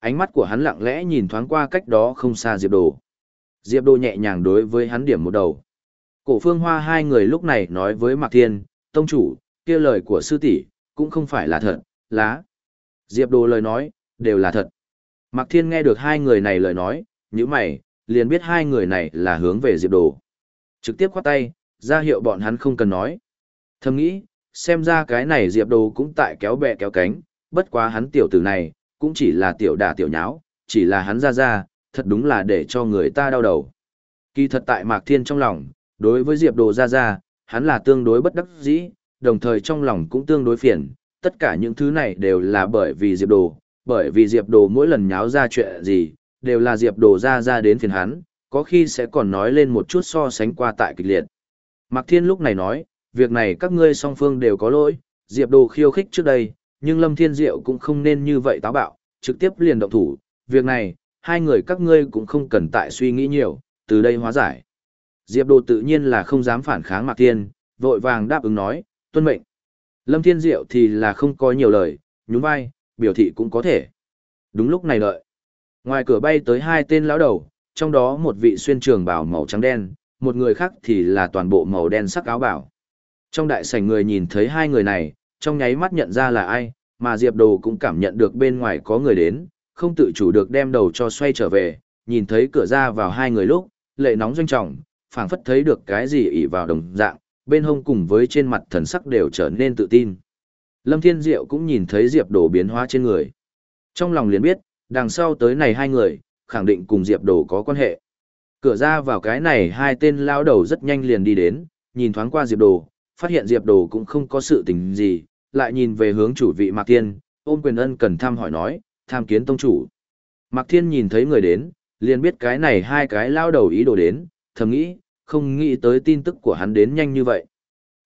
Ánh mắt của hắn lặng lẽ nhìn thoáng qua cách đó không xa Diệp Đồ. Diệp Đồ nhẹ nhàng đối với hắn điểm một đầu. Cổ phương hoa hai người lúc này nói với Mạc Thiên, tông chủ, kia lời của sư tỷ cũng không phải là thật, lá. Diệp Đồ lời nói, đều là thật. Mạc Thiên nghe được hai người này lời nói, nhíu mày, liền biết hai người này là hướng về Diệp Đồ. Trực tiếp khoát tay, ra hiệu bọn hắn không cần nói. Thầm nghĩ, xem ra cái này Diệp Đồ cũng tại kéo bè kéo cánh, bất quá hắn tiểu tử này, cũng chỉ là tiểu đả tiểu nháo, chỉ là hắn ra ra, thật đúng là để cho người ta đau đầu. Kỳ thật tại Mạc Thiên trong lòng, đối với Diệp Đồ ra ra, hắn là tương đối bất đắc dĩ, đồng thời trong lòng cũng tương đối phiền, tất cả những thứ này đều là bởi vì Diệp Đồ, bởi vì Diệp Đồ mỗi lần nháo ra chuyện gì, đều là Diệp Đồ ra ra đến phiền hắn, có khi sẽ còn nói lên một chút so sánh qua tại kịch liệt. Mạc Thiên lúc này nói, việc này các ngươi song phương đều có lỗi, Diệp Đồ khiêu khích trước đây, nhưng Lâm Thiên Diệu cũng không nên như vậy táo bạo, trực tiếp liền động thủ, việc này, hai người các ngươi cũng không cần tại suy nghĩ nhiều, từ đây hóa giải. Diệp Đồ tự nhiên là không dám phản kháng Mạc Thiên, vội vàng đáp ứng nói, tuân mệnh. Lâm Thiên Diệu thì là không có nhiều lời, nhún vai, biểu thị cũng có thể. Đúng lúc này đợi. Ngoài cửa bay tới hai tên lão đầu, trong đó một vị xuyên trường bào màu trắng đen, một người khác thì là toàn bộ màu đen sắc áo bảo. Trong đại sảnh người nhìn thấy hai người này, trong nháy mắt nhận ra là ai, mà Diệp Đồ cũng cảm nhận được bên ngoài có người đến, không tự chủ được đem đầu cho xoay trở về, nhìn thấy cửa ra vào hai người lúc, lệ nóng doanh trọng, phảng phất thấy được cái gì ỉ vào đồng dạng, bên hông cùng với trên mặt thần sắc đều trở nên tự tin. Lâm Thiên Diệu cũng nhìn thấy Diệp Đồ biến hóa trên người. Trong lòng liền biết, đằng sau tới này hai người, khẳng định cùng Diệp Đồ có quan hệ. Cửa ra vào cái này hai tên lao đầu rất nhanh liền đi đến, nhìn thoáng qua Diệp Đồ, phát hiện Diệp Đồ cũng không có sự tình gì, lại nhìn về hướng chủ vị Mạc Thiên, ôm quyền ân cần thăm hỏi nói, tham kiến tông chủ. Mạc Thiên nhìn thấy người đến, liền biết cái này hai cái lao đầu ý đồ đến, thầm nghĩ, không nghĩ tới tin tức của hắn đến nhanh như vậy.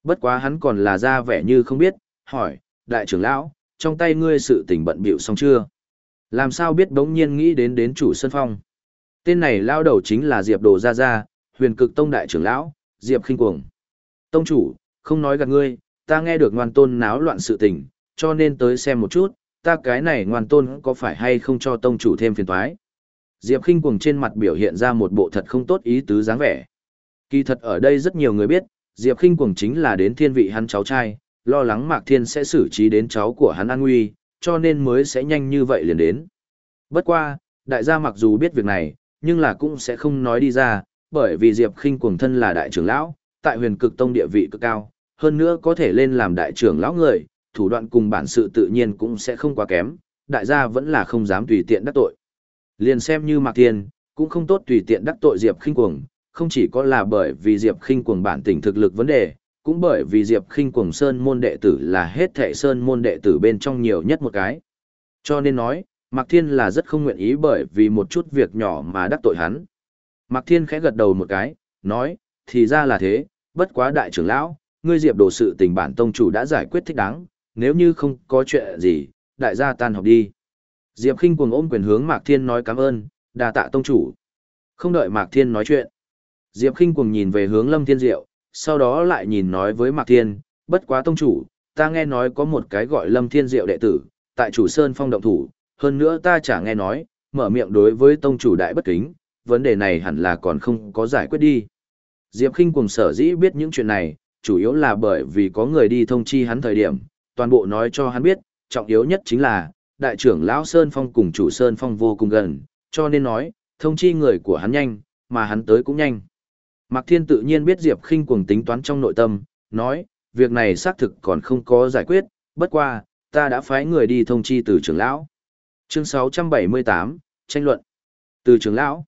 Bất quá hắn còn là ra vẻ như không biết, hỏi, đại trưởng lão, trong tay ngươi sự tình bận bịu xong chưa? Làm sao biết đống nhiên nghĩ đến đến chủ sân phong? Tên này lao đầu chính là Diệp Đồ Gia Gia, huyền cực tông đại trưởng lão, Diệp khinh cuồng. Tông chủ, không nói gạt ngươi, ta nghe được ngoan tôn náo loạn sự tình, cho nên tới xem một chút, ta cái này ngoan tôn có phải hay không cho tông chủ thêm phiền toái. Diệp khinh cuồng trên mặt biểu hiện ra một bộ thật không tốt ý tứ dáng vẻ. Kỳ thật ở đây rất nhiều người biết, Diệp khinh cuồng chính là đến thiên vị hắn cháu trai, lo lắng Mạc Thiên sẽ xử trí đến cháu của hắn an nguy, cho nên mới sẽ nhanh như vậy liền đến. Bất qua, đại gia mặc dù biết việc này, nhưng là cũng sẽ không nói đi ra, bởi vì Diệp khinh cuồng thân là đại trưởng lão, tại huyền cực tông địa vị cực cao, hơn nữa có thể lên làm đại trưởng lão người, thủ đoạn cùng bản sự tự nhiên cũng sẽ không quá kém, đại gia vẫn là không dám tùy tiện đắc tội. Liền xem như Mạc Thiên, cũng không tốt tùy tiện đắc tội Diệp khinh cuồng, không chỉ có là bởi vì Diệp khinh cuồng bản tình thực lực vấn đề, cũng bởi vì Diệp khinh cuồng sơn môn đệ tử là hết thảy sơn môn đệ tử bên trong nhiều nhất một cái. Cho nên nói, Mạc Thiên là rất không nguyện ý bởi vì một chút việc nhỏ mà đắc tội hắn. Mạc Thiên khẽ gật đầu một cái, nói, thì ra là thế, bất quá đại trưởng lão, ngươi Diệp đồ sự tình bản tông chủ đã giải quyết thích đáng, nếu như không có chuyện gì, đại gia tan học đi. Diệp khinh cuồng ôm quyền hướng Mạc Thiên nói cảm ơn, đà tạ tông chủ. Không đợi Mạc Thiên nói chuyện. Diệp khinh cuồng nhìn về hướng Lâm Thiên Diệu, sau đó lại nhìn nói với Mạc Thiên, bất quá tông chủ, ta nghe nói có một cái gọi Lâm Thiên Diệu đệ tử, tại chủ Sơn Phong động thủ, hơn nữa ta chả nghe nói, mở miệng đối với tông chủ đại bất kính, vấn đề này hẳn là còn không có giải quyết đi. Diệp Kinh cùng sở dĩ biết những chuyện này, chủ yếu là bởi vì có người đi thông chi hắn thời điểm, toàn bộ nói cho hắn biết, trọng yếu nhất chính là, đại trưởng Lão Sơn Phong cùng chủ Sơn Phong vô cùng gần, cho nên nói, thông chi người của hắn nhanh, mà hắn tới cũng nhanh. Mạc Thiên tự nhiên biết Diệp Kinh cuồng tính toán trong nội tâm, nói, việc này xác thực còn không có giải quyết, bất qua, ta đã phái người đi thông chi từ trưởng lão. Chương 678, tranh luận. Từ trưởng lão.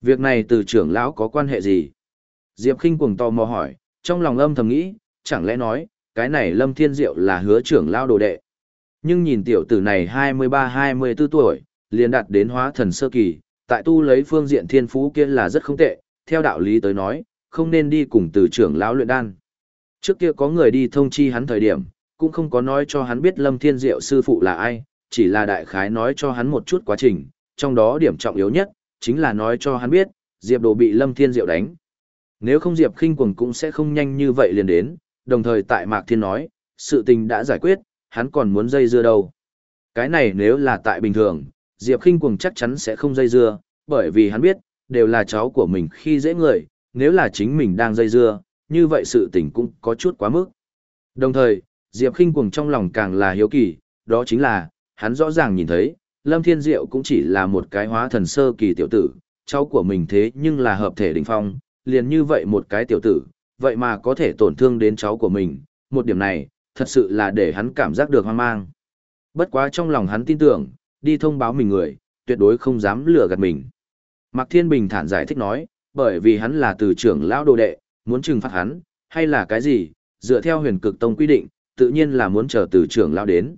Việc này từ trưởng lão có quan hệ gì? Diệp Kinh cuồng tò mò hỏi, trong lòng âm thầm nghĩ, chẳng lẽ nói, cái này Lâm Thiên Diệu là hứa trưởng lão đồ đệ. Nhưng nhìn tiểu tử này 23-24 tuổi, liền đạt đến hóa thần sơ kỳ, tại tu lấy phương diện thiên phú kia là rất không tệ, theo đạo lý tới nói, không nên đi cùng từ trưởng lão luyện đan. Trước kia có người đi thông chi hắn thời điểm, cũng không có nói cho hắn biết Lâm Thiên Diệu sư phụ là ai, chỉ là đại khái nói cho hắn một chút quá trình, trong đó điểm trọng yếu nhất, chính là nói cho hắn biết, Diệp Đồ bị Lâm Thiên Diệu đánh. Nếu không Diệp khinh quần cũng sẽ không nhanh như vậy liền đến, đồng thời tại Mạc Thiên nói, sự tình đã giải quyết, hắn còn muốn dây dưa đâu. Cái này nếu là tại bình thường, Diệp khinh quần chắc chắn sẽ không dây dưa, bởi vì hắn biết, đều là cháu của mình khi dễ người, nếu là chính mình đang dây dưa, như vậy sự tình cũng có chút quá mức. Đồng thời, Diệp khinh quần trong lòng càng là hiếu kỳ, đó chính là, hắn rõ ràng nhìn thấy, Lâm Thiên Diệu cũng chỉ là một cái hóa thần sơ kỳ tiểu tử, cháu của mình thế nhưng là hợp thể đỉnh phong, liền như vậy một cái tiểu tử, vậy mà có thể tổn thương đến cháu của mình, một điểm này, thật sự là để hắn cảm giác được hoang mang. Bất quá trong lòng hắn tin tưởng, đi thông báo mình người, tuyệt đối không dám lừa gạt mình. Mạc Thiên Bình thản giải thích nói, bởi vì hắn là từ trưởng lão đồ đệ, muốn trừng phạt hắn, hay là cái gì, dựa theo huyền cực tông quy định, tự nhiên là muốn chờ từ trưởng lão đến.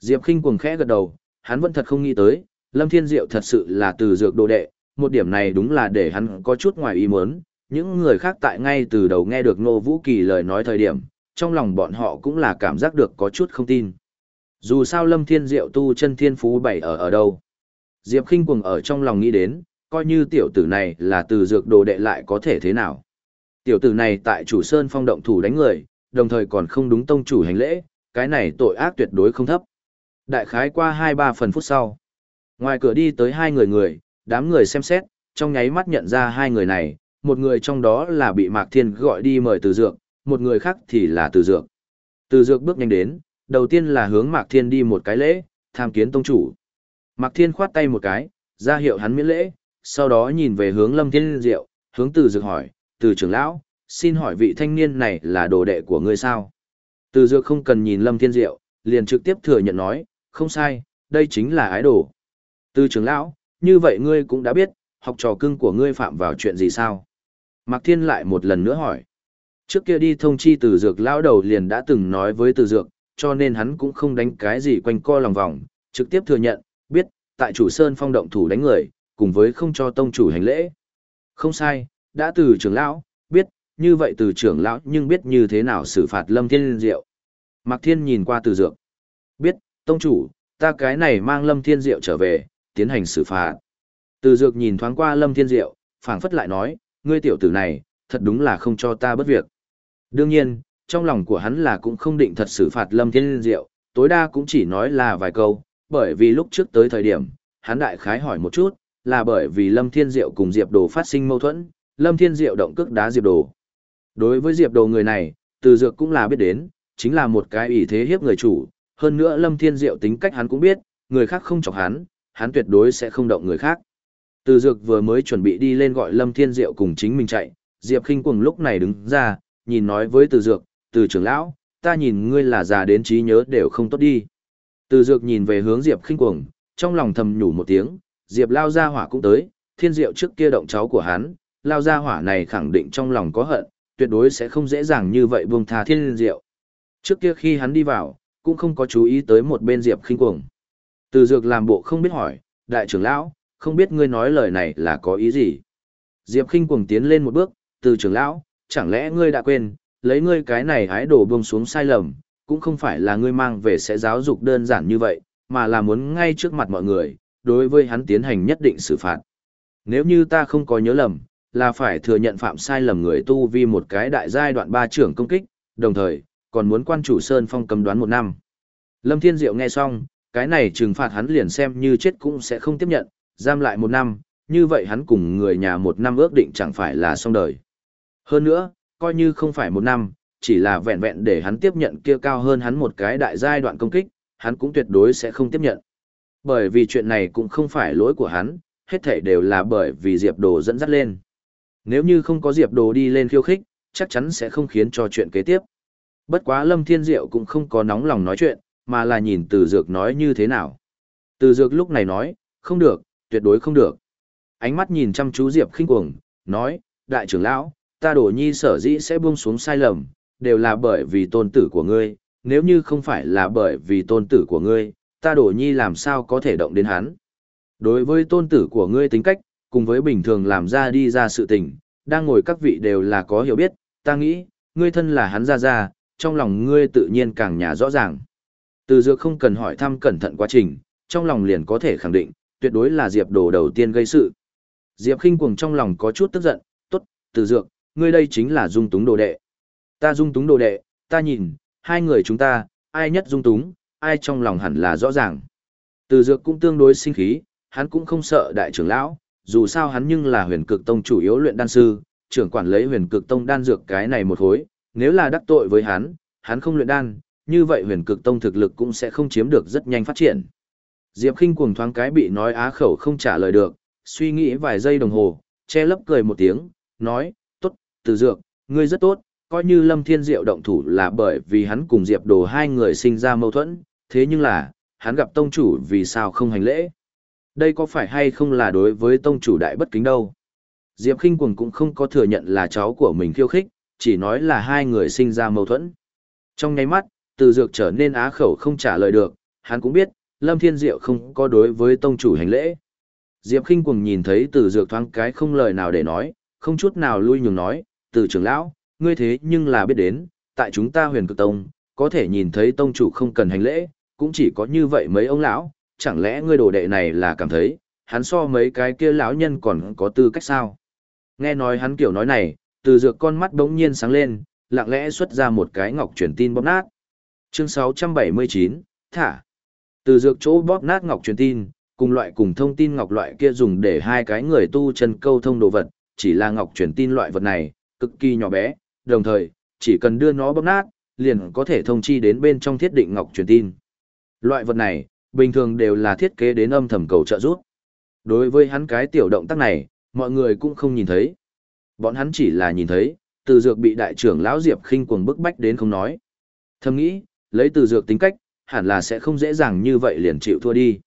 Diệp Kinh cuồng khẽ gật đầu, hắn vẫn thật không nghĩ tới, Lâm Thiên Diệu thật sự là từ dược đồ đệ, một điểm này đúng là để hắn có chút ngoài ý muốn, những người khác tại ngay từ đầu nghe được Ngô Vũ Kỳ lời nói thời điểm, trong lòng bọn họ cũng là cảm giác được có chút không tin. Dù sao Lâm Thiên Diệu tu chân thiên phú bảy ở ở đâu. Diệp Kinh cuồng ở trong lòng nghĩ đến, coi như tiểu tử này là từ dược đồ đệ lại có thể thế nào. Tiểu tử này tại chủ sơn phong động thủ đánh người, đồng thời còn không đúng tông chủ hành lễ, cái này tội ác tuyệt đối không thấp. Đại khái qua 2-3 phần phút sau. Ngoài cửa đi tới hai người người, đám người xem xét, trong nháy mắt nhận ra hai người này, một người trong đó là bị Mạc Thiên gọi đi mời từ dược, một người khác thì là từ dược. Từ dược bước nhanh đến, đầu tiên là hướng Mạc Thiên đi một cái lễ, tham kiến tông chủ. Mạc Thiên khoát tay một cái, ra hiệu hắn miễn lễ, sau đó nhìn về hướng Lâm Thiên Diệu, hướng từ dược hỏi, từ trưởng lão, xin hỏi vị thanh niên này là đồ đệ của ngươi sao? Từ dược không cần nhìn Lâm Thiên Diệu, liền trực tiếp thừa nhận nói, không sai, đây chính là ái đồ. Từ trưởng lão, như vậy ngươi cũng đã biết, học trò cưng của ngươi phạm vào chuyện gì sao? Mạc Thiên lại một lần nữa hỏi. Trước kia đi thông chi từ dược lão đầu liền đã từng nói với từ dược, cho nên hắn cũng không đánh cái gì quanh co lòng vòng, trực tiếp thừa nhận, biết, tại chủ sơn phong động thủ đánh người, cùng với không cho tông chủ hành lễ. Không sai, đã từ trưởng lão, biết, như vậy từ trưởng lão nhưng biết như thế nào xử phạt Lâm Thiên Diệu. Mạc Thiên nhìn qua từ dược. Biết, tông chủ, ta cái này mang Lâm Thiên Diệu trở về, tiến hành xử phạt. Từ dược nhìn thoáng qua Lâm Thiên Diệu, phảng phất lại nói, ngươi tiểu tử này, thật đúng là không cho ta bất việc. Đương nhiên, trong lòng của hắn là cũng không định thật xử phạt Lâm Thiên Diệu, tối đa cũng chỉ nói là vài câu, bởi vì lúc trước tới thời điểm, hắn đại khái hỏi một chút, là bởi vì Lâm Thiên Diệu cùng Diệp Đồ phát sinh mâu thuẫn, Lâm Thiên Diệu động cước đá Diệp Đồ. Đối với Diệp Đồ người này, từ dược cũng là biết đến, chính là một cái ủy thế hiếp người chủ, hơn nữa Lâm Thiên Diệu tính cách hắn cũng biết, người khác không chọc hắn, hắn tuyệt đối sẽ không động người khác. Từ dược vừa mới chuẩn bị đi lên gọi Lâm Thiên Diệu cùng chính mình chạy, Diệp Kinh Cuồng lúc này đứng ra, nhìn nói với Từ dược, Từ trưởng lão, ta nhìn ngươi là già đến trí nhớ đều không tốt đi. Từ dược nhìn về hướng Diệp Kinh Cuồng, trong lòng thầm nhủ một tiếng, Diệp lao ra hỏa cũng tới, Thiên Diệu trước kia động cháu của hắn, lao ra hỏa này khẳng định trong lòng có hận, tuyệt đối sẽ không dễ dàng như vậy buông tha Thiên Diệu. Trước kia khi hắn đi vào, cũng không có chú ý tới một bên Diệp Kinh Cuồng. Từ dược làm bộ không biết hỏi, đại trưởng lão, không biết ngươi nói lời này là có ý gì. Diệp Kinh cuồng tiến lên một bước, từ trưởng lão, chẳng lẽ ngươi đã quên, lấy ngươi cái này hái đổ buông xuống sai lầm, cũng không phải là ngươi mang về sẽ giáo dục đơn giản như vậy, mà là muốn ngay trước mặt mọi người, đối với hắn tiến hành nhất định xử phạt. Nếu như ta không có nhớ lầm, là phải thừa nhận phạm sai lầm người tu vi một cái đại giai đoạn ba trưởng công kích, đồng thời, còn muốn quan chủ Sơn Phong cầm đoán một năm. Lâm Thiên Diệu nghe xong, cái này trừng phạt hắn liền xem như chết cũng sẽ không tiếp nhận, giam lại một năm, như vậy hắn cùng người nhà một năm ước định chẳng phải là xong đời. Hơn nữa, coi như không phải một năm, chỉ là vẹn vẹn để hắn tiếp nhận kia cao hơn hắn một cái đại giai đoạn công kích, hắn cũng tuyệt đối sẽ không tiếp nhận. Bởi vì chuyện này cũng không phải lỗi của hắn, hết thảy đều là bởi vì Diệp Đồ dẫn dắt lên. Nếu như không có Diệp Đồ đi lên khiêu khích, chắc chắn sẽ không khiến cho chuyện kế tiếp. Bất quá Lâm Thiên Diệu cũng không có nóng lòng nói chuyện, mà là nhìn Từ Dược nói như thế nào. Từ Dược lúc này nói, không được, tuyệt đối không được. Ánh mắt nhìn chăm chú Diệp khinh cuồng, nói, đại trưởng lão, ta đổ nhi sở dĩ sẽ buông xuống sai lầm, đều là bởi vì tôn tử của ngươi, nếu như không phải là bởi vì tôn tử của ngươi, ta đổ nhi làm sao có thể động đến hắn. Đối với tôn tử của ngươi tính cách, cùng với bình thường làm ra đi ra sự tình, đang ngồi các vị đều là có hiểu biết, ta nghĩ, ngươi thân là hắn ra ra, trong lòng ngươi tự nhiên càng nhà rõ ràng. Từ dược không cần hỏi thăm cẩn thận quá trình, trong lòng liền có thể khẳng định, tuyệt đối là Diệp Đồ đầu tiên gây sự. Diệp Kinh cuồng trong lòng có chút tức giận, tốt, từ dược, ngươi đây chính là dung túng đồ đệ. Ta dung túng đồ đệ, ta nhìn, hai người chúng ta, ai nhất dung túng, ai trong lòng hẳn là rõ ràng. Từ dược cũng tương đối sinh khí, hắn cũng không sợ đại trưởng lão, dù sao hắn nhưng là huyền cực tông chủ yếu luyện đan sư, trưởng quản lấy huyền cực tông đan dược cái này một hồi, nếu là đắc tội với hắn, hắn không luyện đan, như vậy huyền cực tông thực lực cũng sẽ không chiếm được rất nhanh phát triển. Diệp Kinh cuồng thoáng cái bị nói á khẩu không trả lời được, suy nghĩ vài giây đồng hồ, che lấp cười một tiếng, nói, tốt, từ dược, ngươi rất tốt, coi như Lâm Thiên Diệu động thủ là bởi vì hắn cùng Diệp Đồ hai người sinh ra mâu thuẫn, thế nhưng là, hắn gặp tông chủ vì sao không hành lễ. Đây có phải hay không là đối với tông chủ đại bất kính đâu. Diệp Kinh cuồng cũng không có thừa nhận là cháu của mình khiêu khích, chỉ nói là hai người sinh ra mâu thuẫn. Trong nháy mắt, từ dược trở nên á khẩu không trả lời được, hắn cũng biết, Lâm Thiên Diệu không có đối với tông chủ hành lễ. Diệp Kinh Cuồng nhìn thấy từ dược thoáng cái không lời nào để nói, không chút nào lui nhường nói, từ trưởng lão, ngươi thế nhưng là biết đến, tại chúng ta huyền cực tông, có thể nhìn thấy tông chủ không cần hành lễ, cũng chỉ có như vậy mấy ông lão, chẳng lẽ ngươi đồ đệ này là cảm thấy, hắn so mấy cái kia lão nhân còn có tư cách sao? Nghe nói hắn kiểu nói này, từ dược con mắt đống nhiên sáng lên, lặng lẽ xuất ra một cái ngọc truyền tin bóp nát. Chương 679, thả. Từ dược chỗ bóp nát ngọc truyền tin, cùng loại cùng thông tin ngọc loại kia dùng để hai cái người tu chân câu thông đồ vật, chỉ là ngọc truyền tin loại vật này, cực kỳ nhỏ bé, đồng thời, chỉ cần đưa nó bóp nát, liền có thể thông chi đến bên trong thiết định ngọc truyền tin. Loại vật này, bình thường đều là thiết kế đến âm thầm cầu trợ giúp. Đối với hắn cái tiểu động tác này, mọi người cũng không nhìn thấy. Bọn hắn chỉ là nhìn thấy, từ dược bị đại trưởng lão Diệp khinh cuồng bức bách đến không nói. Thầm nghĩ, lấy từ dược tính cách, hẳn là sẽ không dễ dàng như vậy liền chịu thua đi.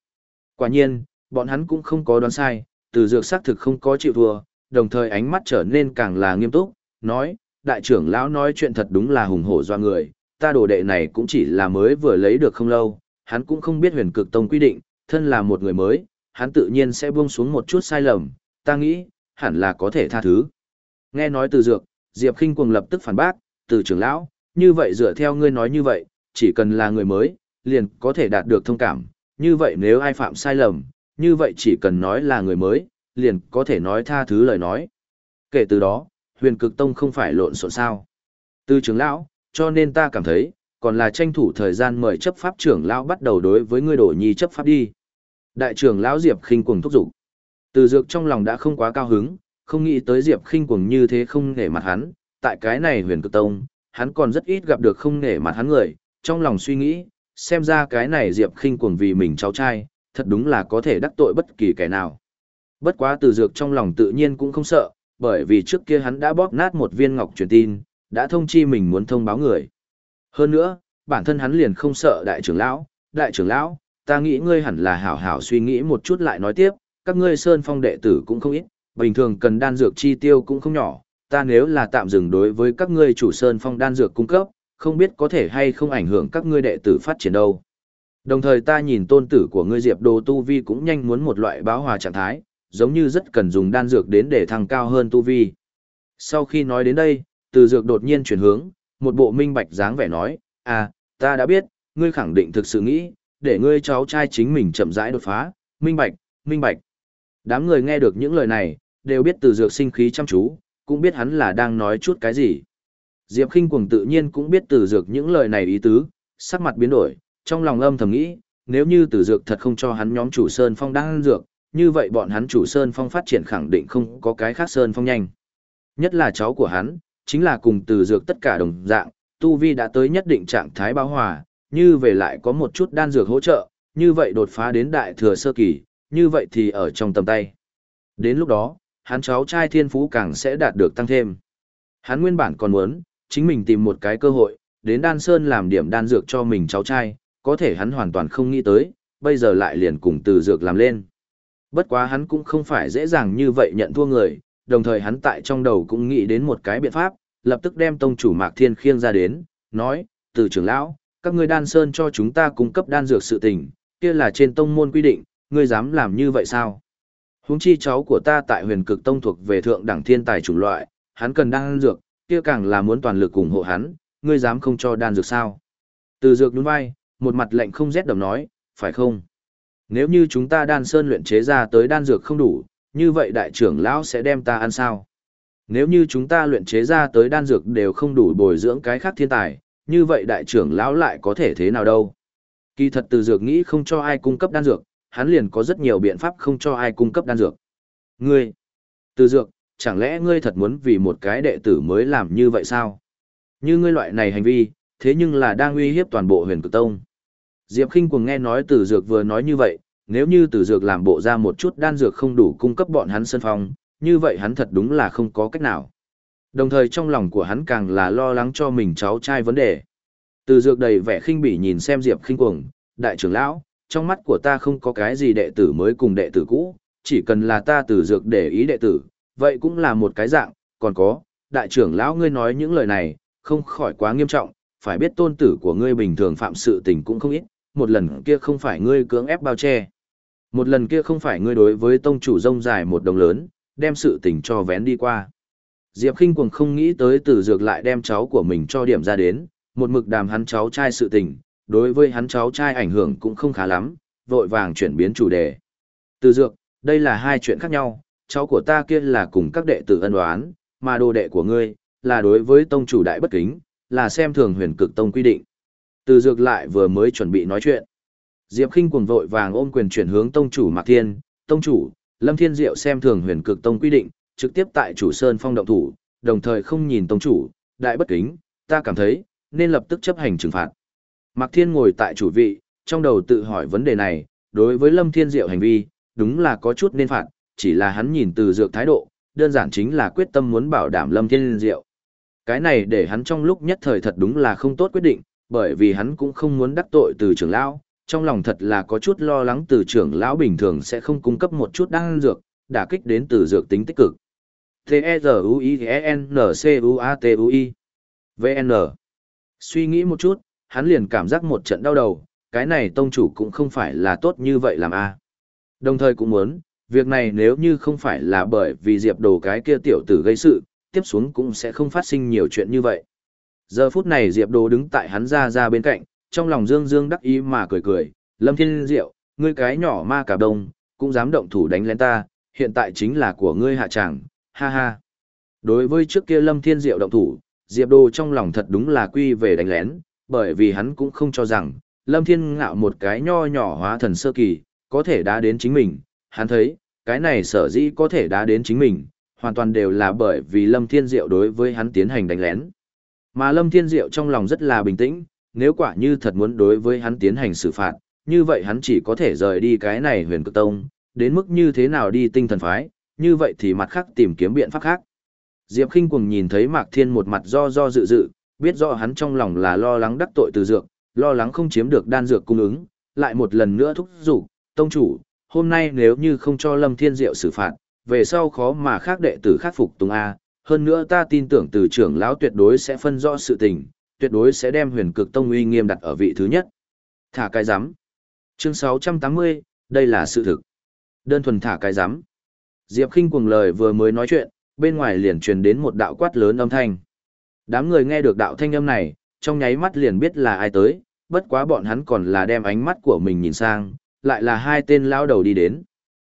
Quả nhiên, bọn hắn cũng không có đoán sai, từ dược xác thực không có chịu thua, đồng thời ánh mắt trở nên càng là nghiêm túc, nói, đại trưởng lão nói chuyện thật đúng là hùng hổ do người, ta đồ đệ này cũng chỉ là mới vừa lấy được không lâu, hắn cũng không biết huyền cực tông quy định, thân là một người mới, hắn tự nhiên sẽ buông xuống một chút sai lầm, ta nghĩ, hẳn là có thể tha thứ. Nghe nói từ dược, Diệp Kinh cuồng lập tức phản bác, từ trưởng lão, như vậy dựa theo ngươi nói như vậy, chỉ cần là người mới, liền có thể đạt được thông cảm, như vậy nếu ai phạm sai lầm, như vậy chỉ cần nói là người mới, liền có thể nói tha thứ lời nói. Kể từ đó, huyền cực tông không phải lộn xộn sao. Từ trưởng lão, cho nên ta cảm thấy, còn là tranh thủ thời gian mời chấp pháp trưởng lão bắt đầu đối với ngươi đổ nhi chấp pháp đi. Đại trưởng lão Diệp khinh cuồng thúc giục. Từ dược trong lòng đã không quá cao hứng, không nghĩ tới Diệp khinh cuồng như thế không nể mặt hắn, tại cái này huyền cực tông, hắn còn rất ít gặp được không nể mặt hắn người, trong lòng suy nghĩ, xem ra cái này Diệp khinh cuồng vì mình cháu trai, thật đúng là có thể đắc tội bất kỳ kẻ nào. Bất quá từ dược trong lòng tự nhiên cũng không sợ, bởi vì trước kia hắn đã bóp nát một viên ngọc truyền tin, đã thông chi mình muốn thông báo người. Hơn nữa, bản thân hắn liền không sợ đại trưởng lão, đại trưởng lão, ta nghĩ ngươi hẳn là hảo hảo suy nghĩ một chút lại nói tiếp, các ngươi sơn phong đệ tử cũng không ít, bình thường cần đan dược chi tiêu cũng không nhỏ, ta nếu là tạm dừng đối với các ngươi chủ sơn phong đan dược cung cấp, không biết có thể hay không ảnh hưởng các ngươi đệ tử phát triển đâu. Đồng thời ta nhìn tôn tử của ngươi Diệp Đồ Tu Vi cũng nhanh muốn một loại báo hòa trạng thái, giống như rất cần dùng đan dược đến để thăng cao hơn Tu Vi. Sau khi nói đến đây, từ dược đột nhiên chuyển hướng, một bộ minh bạch dáng vẻ nói, à, ta đã biết, ngươi khẳng định thực sự nghĩ, để ngươi cháu trai chính mình chậm rãi đột phá, minh bạch, minh bạch. Đám người nghe được những lời này, đều biết từ dược sinh khí chăm chú, cũng biết hắn là đang nói chút cái gì. Diệp Kinh cuồng tự nhiên cũng biết từ dược những lời này ý tứ, sắc mặt biến đổi, trong lòng âm thầm nghĩ, nếu như từ dược thật không cho hắn nhóm chủ Sơn Phong đang dược, như vậy bọn hắn chủ Sơn Phong phát triển khẳng định không có cái khác Sơn Phong nhanh. Nhất là cháu của hắn, chính là cùng từ dược tất cả đồng dạng, Tu Vi đã tới nhất định trạng thái báo hòa, như về lại có một chút đan dược hỗ trợ, như vậy đột phá đến đại thừa sơ kỳ, như vậy thì ở trong tầm tay. Đến lúc đó, hắn cháu trai thiên phú càng sẽ đạt được tăng thêm. Hắn nguyên bản còn muốn, chính mình tìm một cái cơ hội, đến đan sơn làm điểm đan dược cho mình cháu trai, có thể hắn hoàn toàn không nghĩ tới, bây giờ lại liền cùng từ dược làm lên. Bất quá hắn cũng không phải dễ dàng như vậy nhận thua người, đồng thời hắn tại trong đầu cũng nghĩ đến một cái biện pháp, lập tức đem tông chủ Mạc Thiên khiêng ra đến, nói, từ trưởng lão, các ngươi đan sơn cho chúng ta cung cấp đan dược sự tình, kia là trên tông môn quy định, ngươi dám làm như vậy sao? Huống chi cháu của ta tại huyền cực tông thuộc về thượng đẳng thiên tài chủng loại, hắn cần đan dược, kia càng là muốn toàn lực ủng hộ hắn, ngươi dám không cho đan dược sao? Từ dược nhún vai, một mặt lạnh không rét đầm nói, phải không? Nếu như chúng ta đan sơn luyện chế ra tới đan dược không đủ, như vậy đại trưởng lão sẽ đem ta ăn sao? Nếu như chúng ta luyện chế ra tới đan dược đều không đủ bồi dưỡng cái khác thiên tài, như vậy đại trưởng lão lại có thể thế nào đâu? Kỳ thật từ dược nghĩ không cho ai cung cấp đan dược, hắn liền có rất nhiều biện pháp không cho ai cung cấp đan dược. Ngươi, từ dược, chẳng lẽ ngươi thật muốn vì một cái đệ tử mới làm như vậy sao? Như ngươi loại này hành vi, thế nhưng là đang uy hiếp toàn bộ huyền cực tông. Diệp Kinh cuồng nghe nói từ dược vừa nói như vậy, nếu như từ dược làm bộ ra một chút đan dược không đủ cung cấp bọn hắn sân phong, như vậy hắn thật đúng là không có cách nào. Đồng thời trong lòng của hắn càng là lo lắng cho mình cháu trai vấn đề. Từ dược đầy vẻ khinh bỉ nhìn xem Diệp Kinh cuồng, đại trưởng lão, trong mắt của ta không có cái gì đệ tử mới cùng đệ tử cũ, chỉ cần là ta từ dược để ý đệ tử, vậy cũng là một cái dạng, còn có, đại trưởng lão ngươi nói những lời này, không khỏi quá nghiêm trọng, phải biết tôn tử của ngươi bình thường phạm sự tình cũng không ít, một lần kia không phải ngươi cưỡng ép bao che. Một lần kia không phải ngươi đối với tông chủ rông dài một đồng lớn, đem sự tình cho vén đi qua. Diệp Kinh cuồng không nghĩ tới từ dược lại đem cháu của mình cho điểm ra đến, một mực đàm hắn cháu trai sự tình, đối với hắn cháu trai ảnh hưởng cũng không khá lắm, vội vàng chuyển biến chủ đề. Từ dược, đây là hai chuyện khác nhau, cháu của ta kia là cùng các đệ tử ân đoán, mà đồ đệ của ngươi, là đối với tông chủ đại bất kính, là xem thường huyền cực tông quy định. Từ dược lại vừa mới chuẩn bị nói chuyện. Diệp Kinh cuồng vội vàng ôm quyền chuyển hướng tông chủ Mạc Thiên, tông chủ, Lâm Thiên Diệu xem thường huyền cực tông quy định, trực tiếp tại chủ sơn phong động thủ, đồng thời không nhìn tông chủ, đại bất kính, ta cảm thấy, nên lập tức chấp hành trừng phạt. Mạc Thiên ngồi tại chủ vị, trong đầu tự hỏi vấn đề này, đối với Lâm Thiên Diệu hành vi, đúng là có chút nên phạt, chỉ là hắn nhìn từ dược thái độ, đơn giản chính là quyết tâm muốn bảo đảm Lâm Thiên Diệu. Cái này để hắn trong lúc nhất thời thật đúng là không tốt quyết định, bởi vì hắn cũng không muốn đắc tội từ trưởng lão, trong lòng thật là có chút lo lắng từ trưởng lão bình thường sẽ không cung cấp một chút đan dược, đả kích đến từ dược tính tích cực. T-E-Z-U-I-N-C-U-A-T-U-I V-N Suy nghĩ một chút, hắn liền cảm giác một trận đau đầu, cái này tông chủ cũng không phải là tốt như vậy làm a. Đồng thời cũng muốn, việc này nếu như không phải là bởi vì Diệp Đồ cái kia tiểu tử gây sự, tiếp xuống cũng sẽ không phát sinh nhiều chuyện như vậy. Giờ phút này Diệp Đồ đứng tại hắn ra ra bên cạnh, trong lòng dương dương đắc ý mà cười cười, Lâm Thiên Diệu, ngươi cái nhỏ ma cả đông, cũng dám động thủ đánh lên ta, hiện tại chính là của ngươi hạ tràng, ha ha. Đối với trước kia Lâm Thiên Diệu động thủ, Diệp đồ trong lòng thật đúng là quy về đánh lén, bởi vì hắn cũng không cho rằng, Lâm Thiên Ngạo một cái nho nhỏ hóa thần sơ kỳ, có thể đã đến chính mình, hắn thấy, cái này sở dĩ có thể đá đến chính mình, hoàn toàn đều là bởi vì Lâm Thiên Diệu đối với hắn tiến hành đánh lén. Mà Lâm Thiên Diệu trong lòng rất là bình tĩnh, nếu quả như thật muốn đối với hắn tiến hành xử phạt, như vậy hắn chỉ có thể rời đi cái này huyền cực tông, đến mức như thế nào đi tinh thần phái, như vậy thì mặt khác tìm kiếm biện pháp khác. Diệp Kinh Cuồng nhìn thấy Mạc Thiên một mặt do do dự dự, biết rõ hắn trong lòng là lo lắng đắc tội từ dược, lo lắng không chiếm được đan dược cung ứng, lại một lần nữa thúc giục, tông chủ, hôm nay nếu như không cho Lâm Thiên Diệu xử phạt, về sau khó mà khác đệ tử khắc phục Tùng A, hơn nữa ta tin tưởng từ trưởng lão tuyệt đối sẽ phân rõ sự tình, tuyệt đối sẽ đem huyền cực tông uy nghiêm đặt ở vị thứ nhất. Thả cái giám. Chương 680, đây là sự thực. Đơn thuần thả cái giám. Diệp Kinh cuồng lời vừa mới nói chuyện, bên ngoài liền truyền đến một đạo quát lớn âm thanh. Đám người nghe được đạo thanh âm này, trong nháy mắt liền biết là ai tới, bất quá bọn hắn còn là đem ánh mắt của mình nhìn sang, lại là hai tên lão đầu đi đến.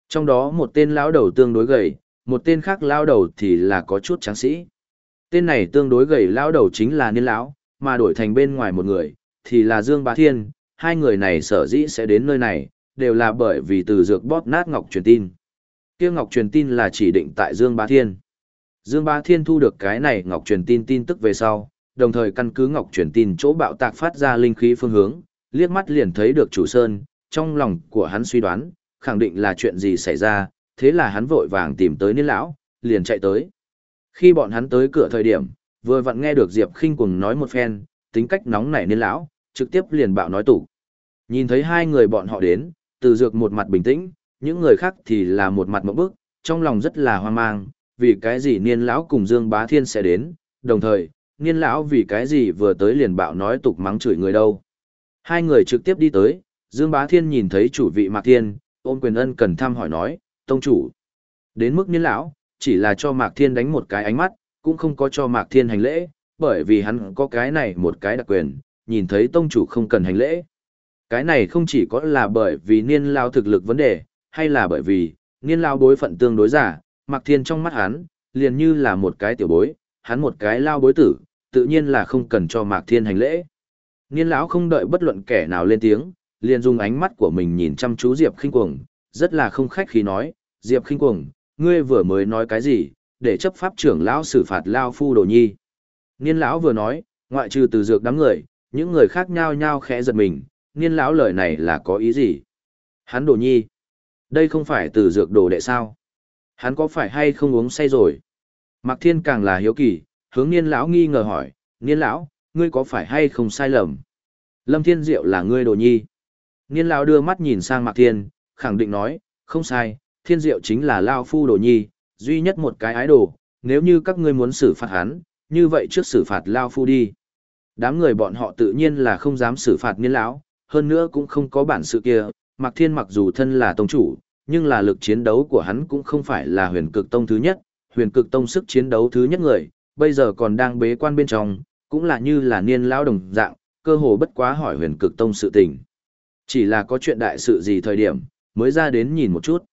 Trong đó một tên lão đầu tương đối gầy, một tên khác lão đầu thì là có chút tráng sĩ. Tên này tương đối gầy lão đầu chính là Niên lão, mà đổi thành bên ngoài một người thì là Dương Bá Thiên, hai người này sở dĩ sẽ đến nơi này, đều là bởi vì từ dược bóp nát ngọc truyền tin. Kia ngọc truyền tin là chỉ định tại Dương Bá Thiên. Dương Bá Thiên thu được cái này ngọc truyền tin tin tức về sau, đồng thời căn cứ ngọc truyền tin chỗ bạo tạc phát ra linh khí phương hướng, liếc mắt liền thấy được chủ sơn, trong lòng của hắn suy đoán, khẳng định là chuyện gì xảy ra, thế là hắn vội vàng tìm tới niên lão, liền chạy tới. Khi bọn hắn tới cửa thời điểm, vừa vặn nghe được Diệp Khinh cùng nói một phen, tính cách nóng nảy niên lão, trực tiếp liền bạo nói tủ. Nhìn thấy hai người bọn họ đến, từ dược một mặt bình tĩnh, những người khác thì là một mặt mộng bức, trong lòng rất là hoang mang, vì cái gì niên lão cùng Dương Bá Thiên sẽ đến, đồng thời, niên lão vì cái gì vừa tới liền bạo nói tục mắng chửi người đâu. Hai người trực tiếp đi tới, Dương Bá Thiên nhìn thấy chủ vị Mạc Thiên, ôm quyền ân cần thăm hỏi nói, tông chủ. Đến mức niên lão, chỉ là cho Mạc Thiên đánh một cái ánh mắt, cũng không có cho Mạc Thiên hành lễ, bởi vì hắn có cái này một cái đặc quyền, nhìn thấy tông chủ không cần hành lễ. Cái này không chỉ có là bởi vì niên lao thực lực vấn đề, hay là bởi vì, niên lao bối phận tương đối giả, Mạc Thiên trong mắt hắn, liền như là một cái tiểu bối, hắn một cái lao bối tử, tự nhiên là không cần cho Mạc Thiên hành lễ. Niên lão không đợi bất luận kẻ nào lên tiếng, liền dùng ánh mắt của mình nhìn chăm chú Diệp Khinh Cuồng, rất là không khách khí nói, "Diệp Khinh Cuồng, ngươi vừa mới nói cái gì, để chấp pháp trưởng lão xử phạt lao phu đồ nhi?" Niên lão vừa nói, ngoại trừ từ dược đám người, những người khác nhao nhao khẽ giật mình, niên lão lời này là có ý gì? Hắn đồ nhi. Đây không phải từ dược đồ đệ sao? Hắn có phải hay không uống say rồi? Mạc Thiên càng là hiếu kỳ, hướng niên lão nghi ngờ hỏi, niên lão, ngươi có phải hay không sai lầm? Lâm Thiên Diệu là ngươi đồ nhi. Niên lão đưa mắt nhìn sang Mạc Thiên, khẳng định nói, không sai, Thiên Diệu chính là Lao Phu đồ nhi, duy nhất một cái ái đồ, nếu như các ngươi muốn xử phạt hắn, như vậy trước xử phạt Lao Phu đi. Đám người bọn họ tự nhiên là không dám xử phạt niên lão, hơn nữa cũng không có bản sự kia, Mạc Thiên mặc dù thân là tông chủ, nhưng là lực chiến đấu của hắn cũng không phải là huyền cực tông thứ nhất, huyền cực tông sức chiến đấu thứ nhất người, bây giờ còn đang bế quan bên trong, cũng là như là niên lão đồng dạng, cơ hồ bất quá hỏi huyền cực tông sự tình. Chỉ là có chuyện đại sự gì thời điểm, mới ra đến nhìn một chút.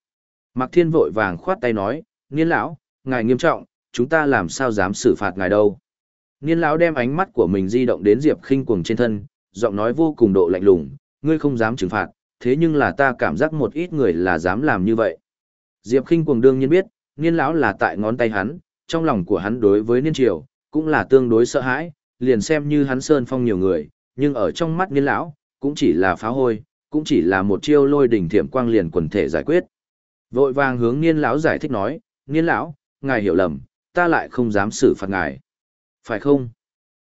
Mạc Thiên vội vàng khoát tay nói, niên lão, ngài nghiêm trọng, chúng ta làm sao dám xử phạt ngài đâu. Niên lão đem ánh mắt của mình di động đến Diệp Khinh Cuồng trên thân, giọng nói vô cùng độ lạnh lùng, ngươi không dám trừng phạt, thế nhưng là ta cảm giác một ít người là dám làm như vậy. Diệp Khinh Cuồng đương nhiên biết, Niên lão là tại ngón tay hắn, trong lòng của hắn đối với Niên Triều cũng là tương đối sợ hãi, liền xem như hắn sơn phong nhiều người, nhưng ở trong mắt Niên lão, cũng chỉ là phá hôi, cũng chỉ là một chiêu lôi đỉnh thiểm quang liền quần thể giải quyết. Vội vàng hướng Niên lão giải thích nói, "Niên lão, ngài hiểu lầm, ta lại không dám xử phạt ngài." Phải không?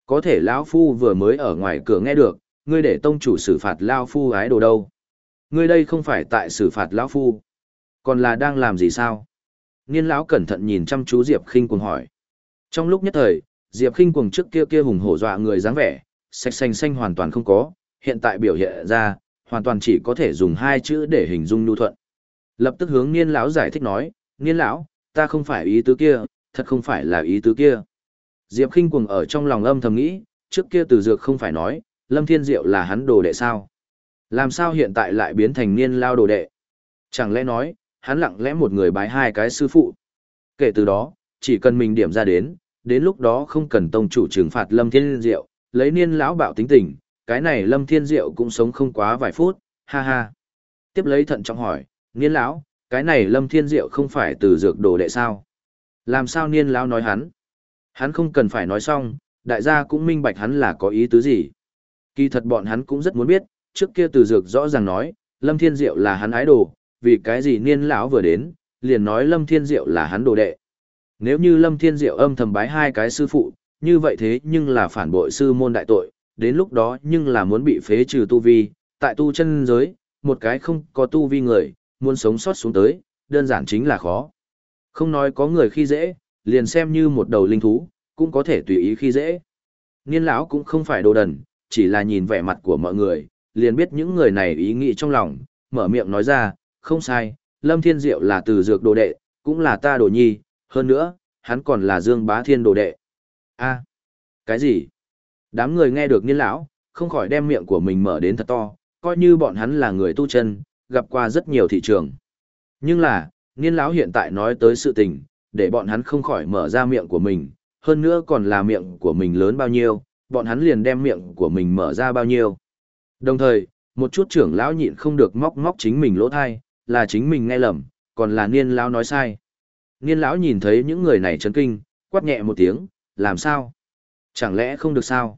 Có thể lão phu vừa mới ở ngoài cửa nghe được, ngươi để tông chủ xử phạt lão phu ái đồ đâu? Ngươi đây không phải tại xử phạt lão phu, còn là đang làm gì sao? Niên lão cẩn thận nhìn chăm chú Diệp Khinh cuồng hỏi. Trong lúc nhất thời, Diệp Khinh cuồng trước kia kia hùng hổ dọa người dáng vẻ, sạch xanh xanh hoàn toàn không có, hiện tại biểu hiện ra, hoàn toàn chỉ có thể dùng hai chữ để hình dung nhu thuận. Lập tức hướng Niên lão giải thích nói, "Niên lão, ta không phải ý tứ kia, thật không phải là ý tứ kia." Diệp Khinh cuồng ở trong lòng âm thầm nghĩ, trước kia từ dược không phải nói, Lâm Thiên Diệu là hắn đồ đệ sao? Làm sao hiện tại lại biến thành niên lao đồ đệ? Chẳng lẽ nói, hắn lặng lẽ một người bái hai cái sư phụ? Kể từ đó, chỉ cần mình điểm ra đến, đến lúc đó không cần tông chủ trừng phạt Lâm Thiên Diệu, lấy niên lão bạo tính tình, cái này Lâm Thiên Diệu cũng sống không quá vài phút, ha ha. Tiếp lấy thận trọng hỏi, niên lão, cái này Lâm Thiên Diệu không phải từ dược đồ đệ sao? Làm sao niên lão nói hắn? Hắn không cần phải nói xong, đại gia cũng minh bạch hắn là có ý tứ gì. Kỳ thật bọn hắn cũng rất muốn biết, trước kia từ dược rõ ràng nói, Lâm Thiên Diệu là hắn ái đồ, vì cái gì niên lão vừa đến, liền nói Lâm Thiên Diệu là hắn đồ đệ. Nếu như Lâm Thiên Diệu âm thầm bái hai cái sư phụ, như vậy thế nhưng là phản bội sư môn đại tội, đến lúc đó nhưng là muốn bị phế trừ tu vi, tại tu chân giới, một cái không có tu vi người, muốn sống sót xuống tới, đơn giản chính là khó. Không nói có người khi dễ, liền xem như một đầu linh thú, cũng có thể tùy ý khi dễ. Niên lão cũng không phải đồ đần, chỉ là nhìn vẻ mặt của mọi người, liền biết những người này ý nghĩ trong lòng, mở miệng nói ra, không sai, Lâm Thiên Diệu là từ dược đồ đệ, cũng là ta đồ nhi, hơn nữa, hắn còn là Dương Bá Thiên đồ đệ. A, cái gì? Đám người nghe được niên lão, không khỏi đem miệng của mình mở đến thật to, coi như bọn hắn là người tu chân, gặp qua rất nhiều thị trường. Nhưng là, niên lão hiện tại nói tới sự tình, để bọn hắn không khỏi mở ra miệng của mình, hơn nữa còn là miệng của mình lớn bao nhiêu, bọn hắn liền đem miệng của mình mở ra bao nhiêu. Đồng thời, một chút trưởng lão nhịn không được móc móc chính mình lỗ thai, là chính mình nghe lầm, còn là niên lão nói sai. Niên lão nhìn thấy những người này chấn kinh, quát nhẹ một tiếng, làm sao? Chẳng lẽ không được sao?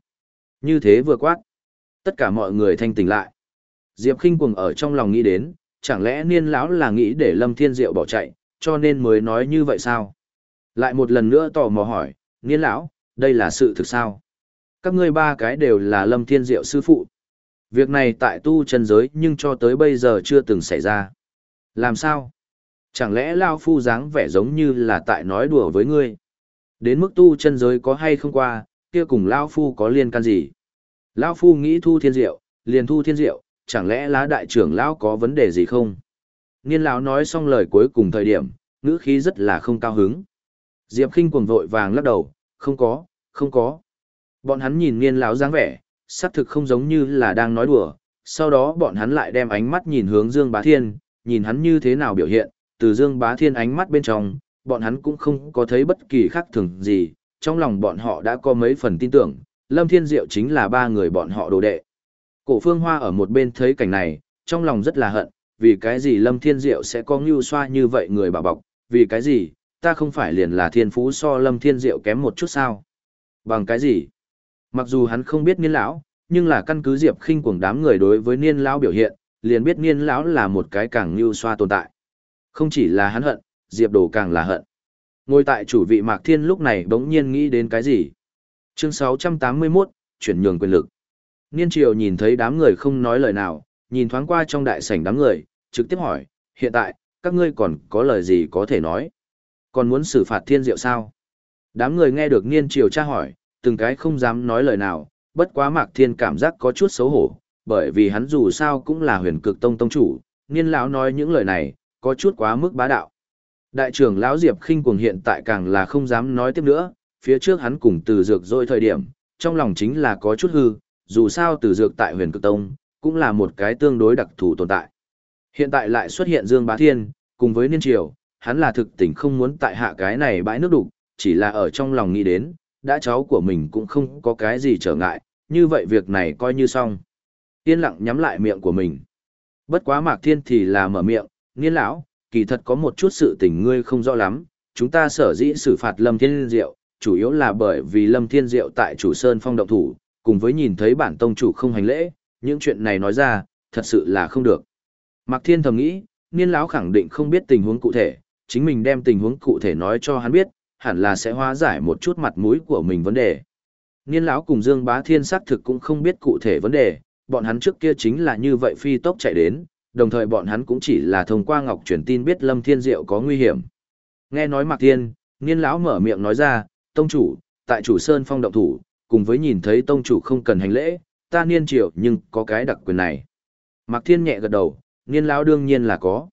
Như thế vừa quát. Tất cả mọi người thanh tỉnh lại. Diệp khinh cuồng ở trong lòng nghĩ đến, chẳng lẽ niên lão là nghĩ để Lâm Thiên Diệu bỏ chạy, cho nên mới nói như vậy sao? Lại một lần nữa tò mò hỏi, niên lão, đây là sự thực sao? Các ngươi ba cái đều là Lâm Thiên Diệu sư phụ. Việc này tại tu chân giới nhưng cho tới bây giờ chưa từng xảy ra. Làm sao? Chẳng lẽ Lao Phu dáng vẻ giống như là tại nói đùa với ngươi? Đến mức tu chân giới có hay không qua, kia cùng Lao Phu có liên can gì? Lão Phu nghĩ thu thiên diệu, liền thu thiên diệu, chẳng lẽ lá đại trưởng Lão có vấn đề gì không? Niên lão nói xong lời cuối cùng thời điểm, ngữ khí rất là không cao hứng. Diệp Kinh cuồng vội vàng lắc đầu, không có, không có. Bọn hắn nhìn niên lão dáng vẻ, xác thực không giống như là đang nói đùa, sau đó bọn hắn lại đem ánh mắt nhìn hướng Dương Bá Thiên, nhìn hắn như thế nào biểu hiện, từ Dương Bá Thiên ánh mắt bên trong, bọn hắn cũng không có thấy bất kỳ khác thường gì, trong lòng bọn họ đã có mấy phần tin tưởng, Lâm Thiên Diệu chính là ba người bọn họ đồ đệ. Cổ Phương Hoa ở một bên thấy cảnh này, trong lòng rất là hận, vì cái gì Lâm Thiên Diệu sẽ có ngưu xoa như vậy người bảo bọc, vì cái gì, ta không phải liền là thiên phú so Lâm Thiên Diệu kém một chút sao? Bằng cái gì? Mặc dù hắn không biết niên lão, nhưng là căn cứ Diệp khinh cuồng đám người đối với niên lão biểu hiện, liền biết niên lão là một cái càng ngưu xoa tồn tại. Không chỉ là hắn hận, Diệp Đồ càng là hận. Ngồi tại chủ vị Mạc Thiên lúc này bỗng nhiên nghĩ đến cái gì? Chương 681, chuyển nhường quyền lực. Niên triều nhìn thấy đám người không nói lời nào, nhìn thoáng qua trong đại sảnh đám người, trực tiếp hỏi, hiện tại, các ngươi còn có lời gì có thể nói? Còn muốn xử phạt thiên diệu sao? Đám người nghe được niên triều tra hỏi, từng cái không dám nói lời nào, bất quá mạc thiên cảm giác có chút xấu hổ, bởi vì hắn dù sao cũng là huyền cực tông tông chủ, niên lão nói những lời này, có chút quá mức bá đạo. Đại trưởng lão Diệp khinh cuồng hiện tại càng là không dám nói tiếp nữa, phía trước hắn cùng từ dược dội thời điểm, trong lòng chính là có chút hư, dù sao từ dược tại huyền cực tông, cũng là một cái tương đối đặc thù tồn tại. Hiện tại lại xuất hiện Dương Bá Thiên, cùng với Niên Triều, hắn là thực tình không muốn tại hạ cái này bãi nước đục, chỉ là ở trong lòng nghĩ đến, đã cháu của mình cũng không có cái gì trở ngại, như vậy việc này coi như xong. Yên lặng nhắm lại miệng của mình. Bất quá Mạc Thiên thì là mở miệng, Niên lão, kỳ thật có một chút sự tình ngươi không rõ lắm, chúng ta sở dĩ xử phạt Lâm Thiên Diệu, chủ yếu là bởi vì Lâm Thiên Diệu tại chủ sơn phong động thủ, cùng với nhìn thấy bản tông chủ không hành lễ, những chuyện này nói ra, thật sự là không được. Mạc Thiên thầm nghĩ, niên lão khẳng định không biết tình huống cụ thể, chính mình đem tình huống cụ thể nói cho hắn biết, hẳn là sẽ hóa giải một chút mặt mũi của mình vấn đề. Niên lão cùng Dương Bá Thiên xác thực cũng không biết cụ thể vấn đề, bọn hắn trước kia chính là như vậy phi tốc chạy đến, đồng thời bọn hắn cũng chỉ là thông qua ngọc truyền tin biết Lâm Thiên Diệu có nguy hiểm. Nghe nói Mạc Thiên, Niên lão mở miệng nói ra, "Tông chủ, tại chủ sơn phong động thủ, cùng với nhìn thấy tông chủ không cần hành lễ, ta niên triệu nhưng có cái đặc quyền này. Mạc Thiên nhẹ gật đầu, niên lão đương nhiên là có.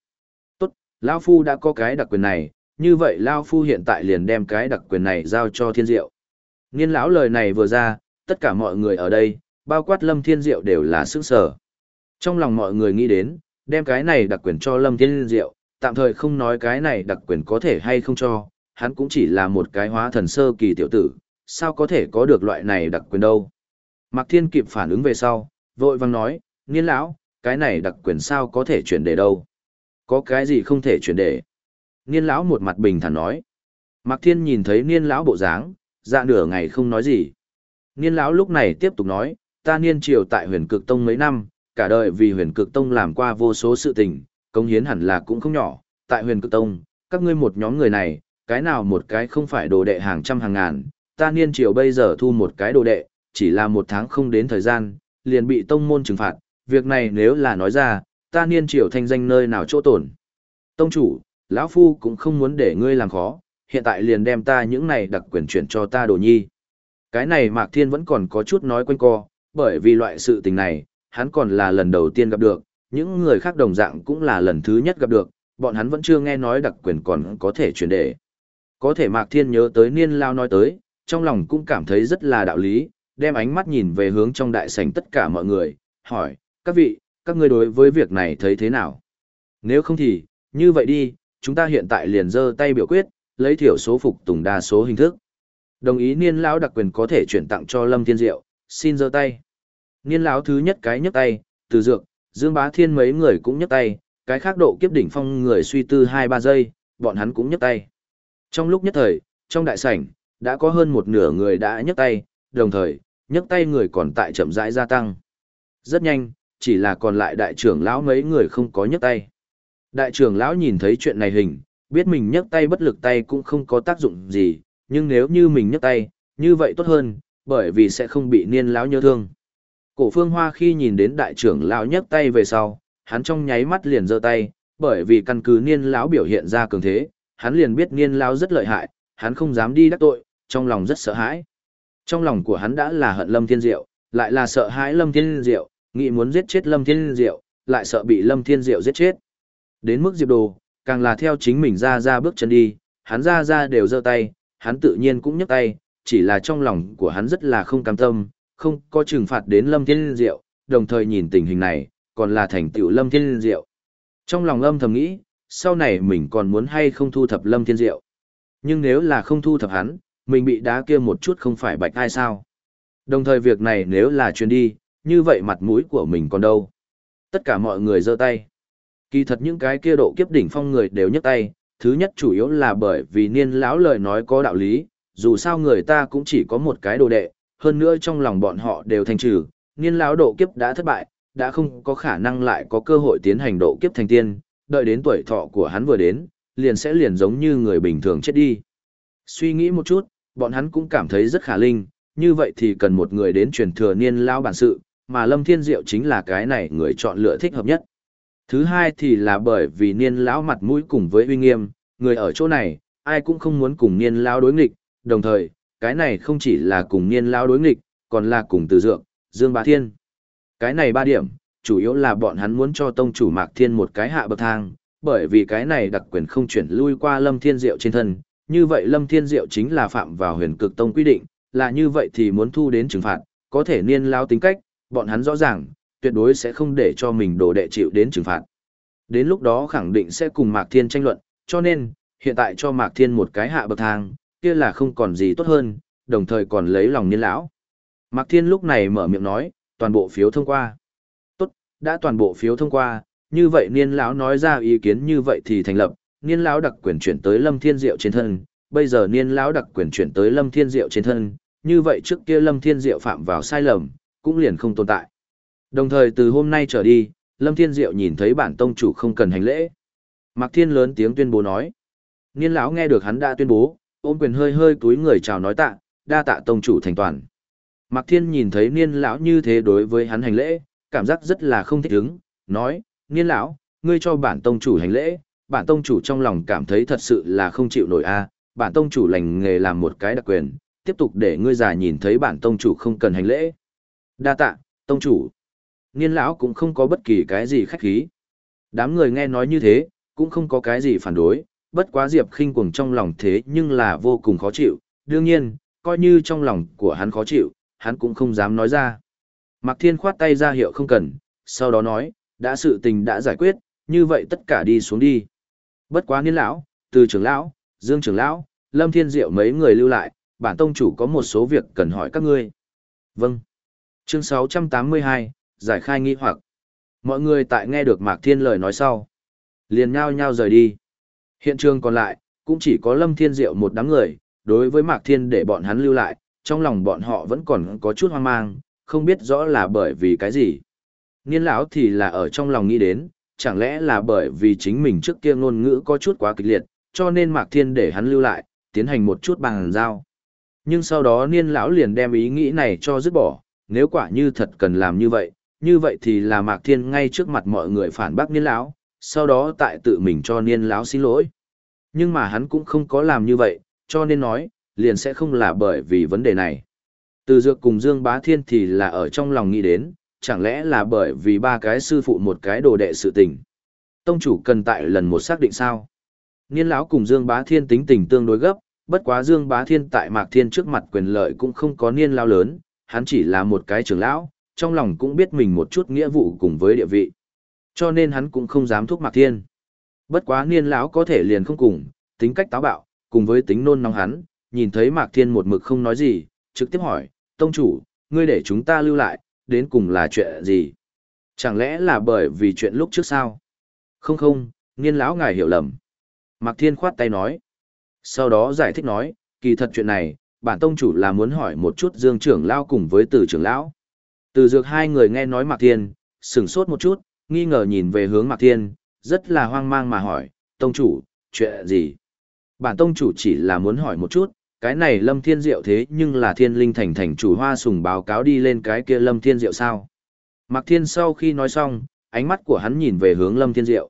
Tốt, lão phu đã có cái đặc quyền này, như vậy lão phu hiện tại liền đem cái đặc quyền này giao cho Thiên Diệu. Niên lão lời này vừa ra, tất cả mọi người ở đây, bao quát Lâm Thiên Diệu đều là sững sờ. Trong lòng mọi người nghĩ đến, đem cái này đặc quyền cho Lâm Thiên Diệu, tạm thời không nói cái này đặc quyền có thể hay không cho, hắn cũng chỉ là một cái hóa thần sơ kỳ tiểu tử, sao có thể có được loại này đặc quyền đâu. Mạc Thiên kịp phản ứng về sau, vội vang nói, niên lão, cái này đặc quyền sao có thể chuyển để đâu. Có cái gì không thể chuyển để. Niên lão một mặt bình thản nói. Mạc Thiên nhìn thấy niên lão bộ dáng, dạ nửa ngày không nói gì. Niên lão lúc này tiếp tục nói, ta niên triều tại huyền cực tông mấy năm, cả đời vì huyền cực tông làm qua vô số sự tình, công hiến hẳn là cũng không nhỏ, tại huyền cực tông, các ngươi một nhóm người này, cái nào một cái không phải đồ đệ hàng trăm hàng ngàn, ta niên triều bây giờ thu một cái đồ đệ, chỉ là một tháng không đến thời gian, liền bị tông môn trừng phạt, việc này nếu là nói ra, ta niên triều thanh danh nơi nào chỗ tổn. Tông chủ, lão phu cũng không muốn để ngươi làm khó, hiện tại liền đem ta những này đặc quyền chuyển cho ta đồ nhi. Cái này Mạc Thiên vẫn còn có chút nói quanh co, bởi vì loại sự tình này, hắn còn là lần đầu tiên gặp được, những người khác đồng dạng cũng là lần thứ nhất gặp được, bọn hắn vẫn chưa nghe nói đặc quyền còn có thể chuyển đề. Có thể Mạc Thiên nhớ tới niên lao nói tới, trong lòng cũng cảm thấy rất là đạo lý, đem ánh mắt nhìn về hướng trong đại sảnh tất cả mọi người, hỏi, các vị, các ngươi đối với việc này thấy thế nào? Nếu không thì, như vậy đi, chúng ta hiện tại liền giơ tay biểu quyết, lấy thiểu số phục tùng đa số hình thức. Đồng ý niên lão đặc quyền có thể chuyển tặng cho Lâm Thiên Diệu, xin giơ tay. Niên lão thứ nhất cái nhấc tay, từ dược, Dương Bá Thiên mấy người cũng nhấc tay, cái khác độ kiếp đỉnh phong người suy tư 2-3 giây, bọn hắn cũng nhấc tay. Trong lúc nhất thời, trong đại sảnh, đã có hơn một nửa người đã nhấc tay, đồng thời, nhấc tay người còn tại chậm rãi gia tăng. Rất nhanh, chỉ là còn lại đại trưởng lão mấy người không có nhấc tay. Đại trưởng lão nhìn thấy chuyện này hình, biết mình nhấc tay bất lực tay cũng không có tác dụng gì, nhưng nếu như mình nhấc tay, như vậy tốt hơn, bởi vì sẽ không bị niên lão nhớ thương. Cổ phương hoa khi nhìn đến đại trưởng lão nhấc tay về sau, hắn trong nháy mắt liền giơ tay, bởi vì căn cứ niên lão biểu hiện ra cường thế, hắn liền biết niên lao rất lợi hại, hắn không dám đi đắc tội, trong lòng rất sợ hãi. Trong lòng của hắn đã là hận Lâm Thiên Diệu, lại là sợ hãi Lâm Thiên Diệu, nghĩ muốn giết chết Lâm Thiên Diệu, lại sợ bị Lâm Thiên Diệu giết chết. Đến mức Diệp Đồ, càng là theo chính mình ra ra bước chân đi, hắn ra ra đều giơ tay, hắn tự nhiên cũng nhấc tay, chỉ là trong lòng của hắn rất là không cam tâm, không có trừng phạt đến Lâm Thiên Diệu, đồng thời nhìn tình hình này, còn là thành tựu Lâm Thiên Diệu. Trong lòng âm thầm nghĩ, sau này mình còn muốn hay không thu thập Lâm Thiên Diệu. Nhưng nếu là không thu thập hắn, mình bị đá kia một chút không phải bạch ai sao. Đồng thời việc này nếu là chuyến đi, như vậy mặt mũi của mình còn đâu. Tất cả mọi người giơ tay. Kỳ thật những cái kia độ kiếp đỉnh phong người đều nhấc tay, thứ nhất chủ yếu là bởi vì niên lão lời nói có đạo lý, dù sao người ta cũng chỉ có một cái đồ đệ, hơn nữa trong lòng bọn họ đều thành trừ, niên lão độ kiếp đã thất bại, đã không có khả năng lại có cơ hội tiến hành độ kiếp thành tiên, đợi đến tuổi thọ của hắn vừa đến, liền sẽ liền giống như người bình thường chết đi. Suy nghĩ một chút, bọn hắn cũng cảm thấy rất khả linh, như vậy thì cần một người đến truyền thừa niên lão bản sự, mà Lâm Thiên Diệu chính là cái này người chọn lựa thích hợp nhất. Thứ hai thì là bởi vì niên lão mặt mũi cùng với uy nghiêm, người ở chỗ này, ai cũng không muốn cùng niên lão đối nghịch, đồng thời, cái này không chỉ là cùng niên lão đối nghịch, còn là cùng từ dược, Dương Bá Thiên. Cái này ba điểm, chủ yếu là bọn hắn muốn cho tông chủ Mạc Thiên một cái hạ bậc thang, bởi vì cái này đặc quyền không chuyển lui qua Lâm Thiên Diệu trên thân, như vậy Lâm Thiên Diệu chính là phạm vào huyền cực tông quy định, là như vậy thì muốn thu đến trừng phạt, có thể niên lao tính cách, bọn hắn rõ ràng, tuyệt đối sẽ không để cho mình đồ đệ chịu đến trừng phạt. Đến lúc đó khẳng định sẽ cùng Mạc Thiên tranh luận, cho nên, hiện tại cho Mạc Thiên một cái hạ bậc thang, kia là không còn gì tốt hơn, đồng thời còn lấy lòng niên lão. Mạc Thiên lúc này mở miệng nói, toàn bộ phiếu thông qua. Đã toàn bộ phiếu thông qua, như vậy niên lão nói ra ý kiến như vậy thì thành lập, niên lão đặc quyền chuyển tới Lâm Thiên Diệu trên thân, bây giờ niên lão đặc quyền chuyển tới Lâm Thiên Diệu trên thân, như vậy trước kia Lâm Thiên Diệu phạm vào sai lầm, cũng liền không tồn tại. Đồng thời từ hôm nay trở đi, Lâm Thiên Diệu nhìn thấy bản tông chủ không cần hành lễ. Mạc Thiên lớn tiếng tuyên bố nói. Niên lão nghe được hắn đã tuyên bố, ôm quyền hơi hơi túi người chào nói tạ, đa tạ tông chủ thành toàn. Mạc Thiên nhìn thấy Niên lão như thế đối với hắn hành lễ, cảm giác rất là không thích ứng, nói, Niên lão, ngươi cho bản tông chủ hành lễ, bản tông chủ trong lòng cảm thấy thật sự là không chịu nổi a, bản tông chủ lành nghề làm một cái đặc quyền, tiếp tục để ngươi già nhìn thấy bản tông chủ không cần hành lễ. Đa tạ, tông chủ. Niên lão cũng không có bất kỳ cái gì khách khí. Đám người nghe nói như thế, cũng không có cái gì phản đối, bất quá Diệp khinh cuồng trong lòng thế nhưng là vô cùng khó chịu, đương nhiên, coi như trong lòng của hắn khó chịu, hắn cũng không dám nói ra. Mạc Thiên khoát tay ra hiệu không cần, sau đó nói, đã sự tình đã giải quyết, như vậy tất cả đi xuống đi. Bất quá niên lão, từ trưởng lão, dương trưởng lão, Lâm Thiên Diệu mấy người lưu lại, bản tông chủ có một số việc cần hỏi các ngươi. Vâng. Chương 682, giải khai nghi hoặc. Mọi người tại nghe được Mạc Thiên lời nói sau. Liền nhao nhao rời đi. Hiện trường còn lại, cũng chỉ có Lâm Thiên Diệu một đám người, đối với Mạc Thiên để bọn hắn lưu lại, trong lòng bọn họ vẫn còn có chút hoang mang, không biết rõ là bởi vì cái gì. Niên lão thì là ở trong lòng nghĩ đến, chẳng lẽ là bởi vì chính mình trước kia ngôn ngữ có chút quá kịch liệt, cho nên Mạc Thiên để hắn lưu lại, tiến hành một chút bằng giao. Nhưng sau đó niên lão liền đem ý nghĩ này cho dứt bỏ, nếu quả như thật cần làm như vậy, như vậy thì là Mạc Thiên ngay trước mặt mọi người phản bác niên lão, sau đó tại tự mình cho niên lão xin lỗi. Nhưng mà hắn cũng không có làm như vậy, cho nên nói, liền sẽ không là bởi vì vấn đề này. Từ dược cùng Dương Bá Thiên thì là ở trong lòng nghĩ đến, chẳng lẽ là bởi vì ba cái sư phụ một cái đồ đệ sự tình. Tông chủ cần tại lần một xác định sao. Niên lão cùng Dương Bá Thiên tính tình tương đối gấp, bất quá Dương Bá Thiên tại Mạc Thiên trước mặt quyền lợi cũng không có niên lão lớn, hắn chỉ là một cái trưởng lão, trong lòng cũng biết mình một chút nghĩa vụ cùng với địa vị. Cho nên hắn cũng không dám thúc Mạc Thiên. Bất quá niên lão có thể liền không cùng, tính cách táo bạo, cùng với tính nôn nóng hắn, nhìn thấy Mạc Thiên một mực không nói gì, trực tiếp hỏi, Tông chủ, ngươi để chúng ta lưu lại, đến cùng là chuyện gì? Chẳng lẽ là bởi vì chuyện lúc trước sao? Không không, niên lão ngài hiểu lầm. Mạc Thiên khoát tay nói. Sau đó giải thích nói, kỳ thật chuyện này, bản tông chủ là muốn hỏi một chút Dương trưởng lão cùng với Từ trưởng lão. Từ dược hai người nghe nói Mạc Thiên, sửng sốt một chút, nghi ngờ nhìn về hướng Mạc Thiên, rất là hoang mang mà hỏi, tông chủ, chuyện gì? Bản tông chủ chỉ là muốn hỏi một chút, cái này Lâm Thiên Diệu thế nhưng là thiên linh thành thành chủ hoa sùng báo cáo đi lên cái kia Lâm Thiên Diệu sao? Mạc Thiên sau khi nói xong, ánh mắt của hắn nhìn về hướng Lâm Thiên Diệu.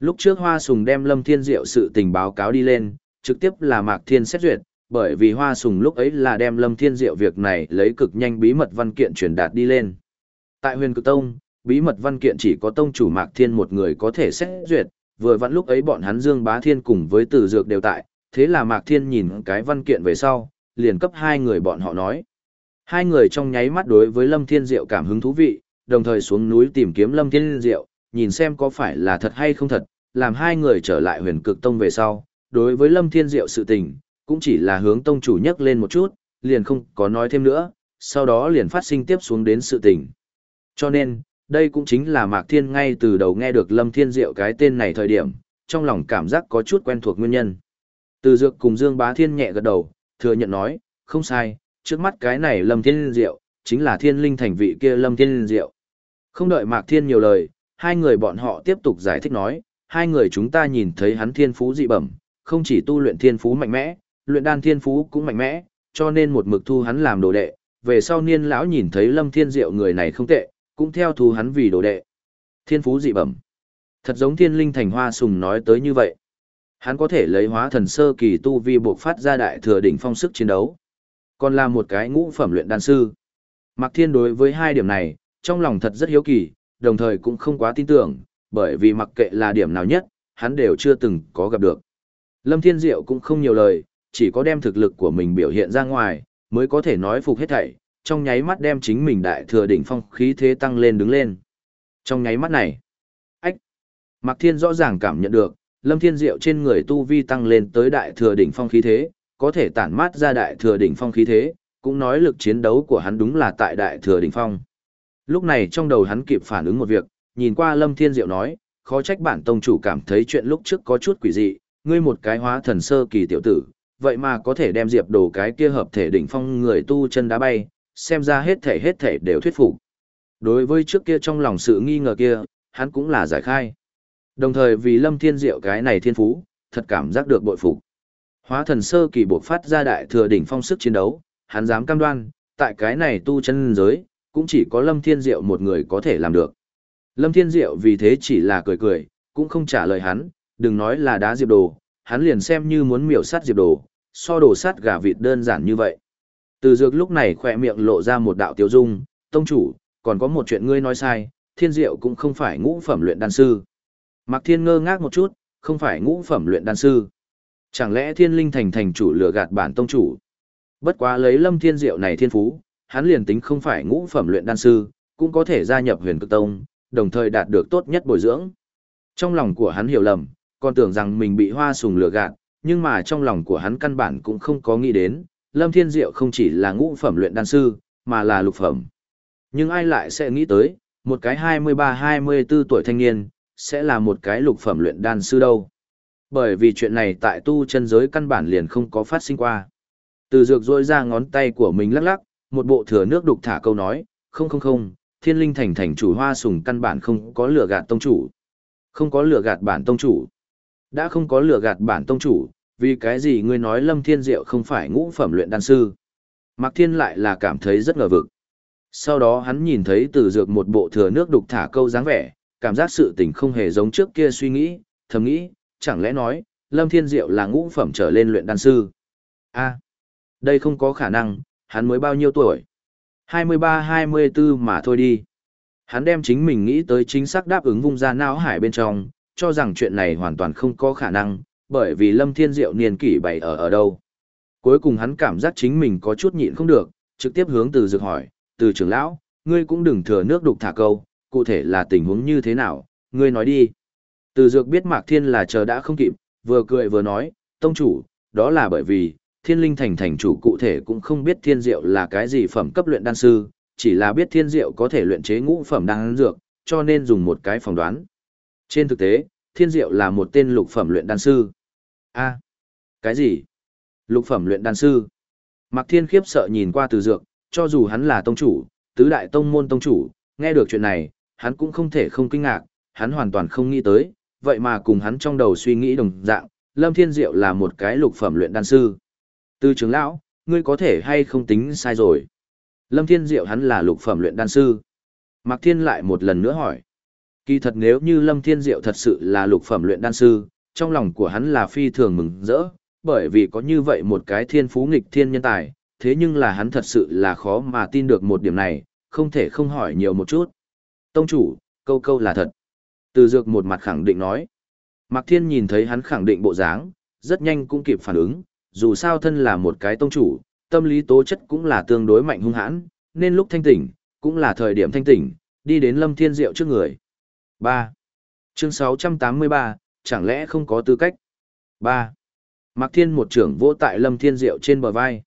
Lúc trước Hoa Sùng đem Lâm Thiên Diệu sự tình báo cáo đi lên, trực tiếp là Mạc Thiên xét duyệt, bởi vì Hoa Sùng lúc ấy là đem Lâm Thiên Diệu việc này lấy cực nhanh bí mật văn kiện truyền đạt đi lên. Tại huyền cực tông, bí mật văn kiện chỉ có tông chủ Mạc Thiên một người có thể xét duyệt, vừa vặn lúc ấy bọn hắn Dương Bá Thiên cùng với Tử Dược đều tại, thế là Mạc Thiên nhìn cái văn kiện về sau, liền cấp hai người bọn họ nói. Hai người trong nháy mắt đối với Lâm Thiên Diệu cảm hứng thú vị, đồng thời xuống núi tìm kiếm Lâm Thiên Diệu, nhìn xem có phải là thật hay không thật, làm hai người trở lại huyền cực tông về sau. Đối với Lâm Thiên Diệu sự tình, cũng chỉ là hướng tông chủ nhắc lên một chút, liền không có nói thêm nữa, sau đó liền phát sinh tiếp xuống đến sự tình. Cho nên, đây cũng chính là Mạc Thiên ngay từ đầu nghe được Lâm Thiên Diệu cái tên này thời điểm, trong lòng cảm giác có chút quen thuộc nguyên nhân. Từ dược cùng Dương Bá Thiên nhẹ gật đầu, thừa nhận nói, không sai, trước mắt cái này Lâm Thiên Diệu, chính là thiên linh thành vị kia Lâm Thiên Diệu. Không đợi Mạc Thiên nhiều lời, hai người bọn họ tiếp tục giải thích nói, hai người chúng ta nhìn thấy hắn thiên phú dị bẩm, không chỉ tu luyện thiên phú mạnh mẽ, luyện đan thiên phú cũng mạnh mẽ, cho nên một mực thu hắn làm đồ đệ, về sau niên lão nhìn thấy Lâm Thiên Diệu người này không tệ, cũng theo thu hắn vì đồ đệ. Thiên phú dị bẩm. Thật giống thiên linh thành hoa sùng nói tới như vậy. Hắn có thể lấy hóa thần sơ kỳ tu vi buộc phát ra đại thừa đỉnh phong sức chiến đấu. Còn là một cái ngũ phẩm luyện đan sư. Mạc Thiên đối với hai điểm này, trong lòng thật rất hiếu kỳ, đồng thời cũng không quá tin tưởng, bởi vì mặc kệ là điểm nào nhất, hắn đều chưa từng có gặp được. Lâm Thiên Diệu cũng không nhiều lời, chỉ có đem thực lực của mình biểu hiện ra ngoài, mới có thể nói phục hết thảy, trong nháy mắt đem chính mình đại thừa đỉnh phong khí thế tăng lên đứng lên. Trong nháy mắt này, ách, Mạc Thiên rõ ràng cảm nhận được, Lâm Thiên Diệu trên người tu vi tăng lên tới đại thừa đỉnh phong khí thế, có thể tản mát ra đại thừa đỉnh phong khí thế, cũng nói lực chiến đấu của hắn đúng là tại đại thừa đỉnh phong. Lúc này trong đầu hắn kịp phản ứng một việc, nhìn qua Lâm Thiên Diệu nói, khó trách bản tông chủ cảm thấy chuyện lúc trước có chút quỷ dị, ngươi một cái hóa thần sơ kỳ tiểu tử, vậy mà có thể đem diệp đồ cái kia hợp thể đỉnh phong người tu chân đá bay, xem ra hết thể hết thể đều thuyết phục. Đối với trước kia trong lòng sự nghi ngờ kia, hắn cũng là giải khai. Đồng thời vì Lâm Thiên Diệu cái này thiên phú, thật cảm giác được bội phục. Hóa thần sơ kỳ bộc phát ra đại thừa đỉnh phong sức chiến đấu, hắn dám cam đoan, tại cái này tu chân giới, cũng chỉ có Lâm Thiên Diệu một người có thể làm được. Lâm Thiên Diệu vì thế chỉ là cười cười, cũng không trả lời hắn, đừng nói là đá diệp đồ, hắn liền xem như muốn miểu sát diệp đồ, so đồ sát gà vịt đơn giản như vậy. Từ dược lúc này khỏe miệng lộ ra một đạo tiêu dung, tông chủ, còn có một chuyện ngươi nói sai, thiên diệu cũng không phải ngũ phẩm luyện đan sư. Mạc Thiên ngơ ngác một chút, không phải ngũ phẩm luyện đan sư. Chẳng lẽ thiên linh thành thành chủ lừa gạt bản tông chủ? Bất quá lấy lâm thiên diệu này thiên phú, hắn liền tính không phải ngũ phẩm luyện đan sư, cũng có thể gia nhập huyền cực tông, đồng thời đạt được tốt nhất bồi dưỡng. Trong lòng của hắn hiểu lầm, còn tưởng rằng mình bị hoa sùng lừa gạt, nhưng mà trong lòng của hắn căn bản cũng không có nghĩ đến, Lâm Thiên Diệu không chỉ là ngũ phẩm luyện đan sư, mà là lục phẩm. Nhưng ai lại sẽ nghĩ tới, một cái 23-24 tuổi thanh niên, sẽ là một cái lục phẩm luyện đan sư đâu. Bởi vì chuyện này tại tu chân giới căn bản liền không có phát sinh qua. Từ dược rôi ra ngón tay của mình lắc lắc, một bộ thừa nước đục thả câu nói, không không không, thiên linh thành thành chủ hoa sùng căn bản không có lửa gạt tông chủ. Không có lửa gạt bản tông chủ. Đã không có lửa gạt bản tông chủ, vì cái gì ngươi nói lâm thiên diệu không phải ngũ phẩm luyện đan sư. Mạc Thiên lại là cảm thấy rất ngờ vực. Sau đó hắn nhìn thấy từ dược một bộ thừa nước đục thả câu dáng vẻ, cảm giác sự tình không hề giống trước kia suy nghĩ, thầm nghĩ, chẳng lẽ nói, Lâm Thiên Diệu là ngũ phẩm trở lên luyện đan sư. a đây không có khả năng, hắn mới bao nhiêu tuổi? 23-24 mà thôi đi. Hắn đem chính mình nghĩ tới chính xác đáp ứng vung ra não hải bên trong, cho rằng chuyện này hoàn toàn không có khả năng, bởi vì Lâm Thiên Diệu niên kỷ bảy ở ở đâu. Cuối cùng hắn cảm giác chính mình có chút nhịn không được, trực tiếp hướng từ dược hỏi, từ trưởng lão, ngươi cũng đừng thừa nước đục thả câu, cụ thể là tình huống như thế nào, ngươi nói đi. Từ dược biết Mạc Thiên là chờ đã không kịp, vừa cười vừa nói, tông chủ, đó là bởi vì, thiên linh thành thành chủ cụ thể cũng không biết thiên diệu là cái gì phẩm cấp luyện đan sư, chỉ là biết thiên diệu có thể luyện chế ngũ phẩm đan dược, cho nên dùng một cái phỏng đoán. Trên thực tế, thiên diệu là một tên lục phẩm luyện đan sư. a cái gì? Lục phẩm luyện đan sư. Mạc Thiên khiếp sợ nhìn qua từ dược, cho dù hắn là tông chủ, tứ đại tông môn tông chủ, nghe được chuyện này, hắn cũng không thể không kinh ngạc, hắn hoàn toàn không nghĩ tới, vậy mà cùng hắn trong đầu suy nghĩ đồng dạng, Lâm Thiên Diệu là một cái lục phẩm luyện đan sư. tư trưởng lão, ngươi có thể hay không tính sai rồi. Lâm Thiên Diệu hắn là lục phẩm luyện đan sư. Mạc Thiên lại một lần nữa hỏi. Kỳ thật nếu như Lâm Thiên Diệu thật sự là lục phẩm luyện đan sư, trong lòng của hắn là phi thường mừng rỡ, bởi vì có như vậy một cái thiên phú nghịch thiên nhân tài, thế nhưng là hắn thật sự là khó mà tin được một điểm này, không thể không hỏi nhiều một chút. Tông chủ, câu câu là thật. Từ dược một mặt khẳng định nói. Mạc Thiên nhìn thấy hắn khẳng định bộ dáng, rất nhanh cũng kịp phản ứng, dù sao thân là một cái tông chủ, tâm lý tố chất cũng là tương đối mạnh hung hãn, nên lúc thanh tỉnh, cũng là thời điểm thanh tỉnh, đi đến Lâm Thiên Diệu trước người. 3. Chương 683, chẳng lẽ không có tư cách? 3. Mạc Thiên một trưởng vỗ tại Lâm Thiên Diệu trên bờ vai.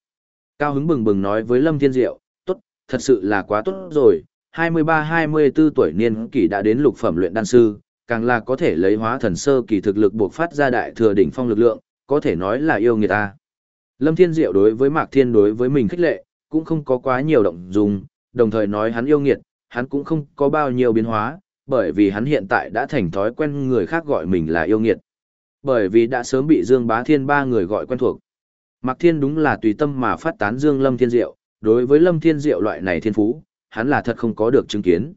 Cao hứng bừng bừng nói với Lâm Thiên Diệu, tốt, thật sự là quá tốt rồi, 23-24 tuổi niên kỷ đã đến lục phẩm luyện đan sư, càng là có thể lấy hóa thần sơ kỳ thực lực buộc phát ra đại thừa đỉnh phong lực lượng, có thể nói là yêu người ta. Lâm Thiên Diệu đối với Mạc Thiên đối với mình khích lệ, cũng không có quá nhiều động dung, đồng thời nói hắn yêu nghiệt, hắn cũng không có bao nhiêu biến hóa, bởi vì hắn hiện tại đã thành thói quen người khác gọi mình là yêu nghiệt. Bởi vì đã sớm bị Dương Bá Thiên ba người gọi quen thuộc. Mạc Thiên đúng là tùy tâm mà phát tán Dương Lâm Thiên Diệu, đối với Lâm Thiên Diệu loại này thiên phú, hắn là thật không có được chứng kiến.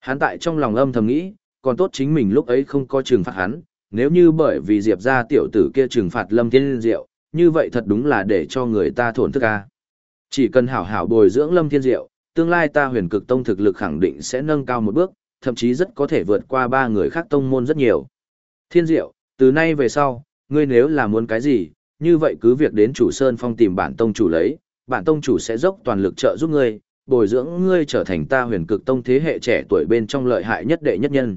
Hắn tại trong lòng âm thầm nghĩ, còn tốt chính mình lúc ấy không có trừng phạt hắn, nếu như bởi vì Diệp ra tiểu tử kia trừng phạt Lâm Thiên Diệu, như vậy thật đúng là để cho người ta thổn thức ca. Chỉ cần hảo hảo bồi dưỡng Lâm Thiên Diệu, tương lai ta huyền cực tông thực lực khẳng định sẽ nâng cao một bước, thậm chí rất có thể vượt qua ba người khác tông môn rất nhiều. Thiên Diệu, từ nay về sau, ngươi nếu là muốn cái gì, như vậy cứ việc đến chủ sơn phong tìm bản tông chủ lấy, bản tông chủ sẽ dốc toàn lực trợ giúp ngươi, bồi dưỡng ngươi trở thành ta huyền cực tông thế hệ trẻ tuổi bên trong lợi hại nhất đệ nhất nhân.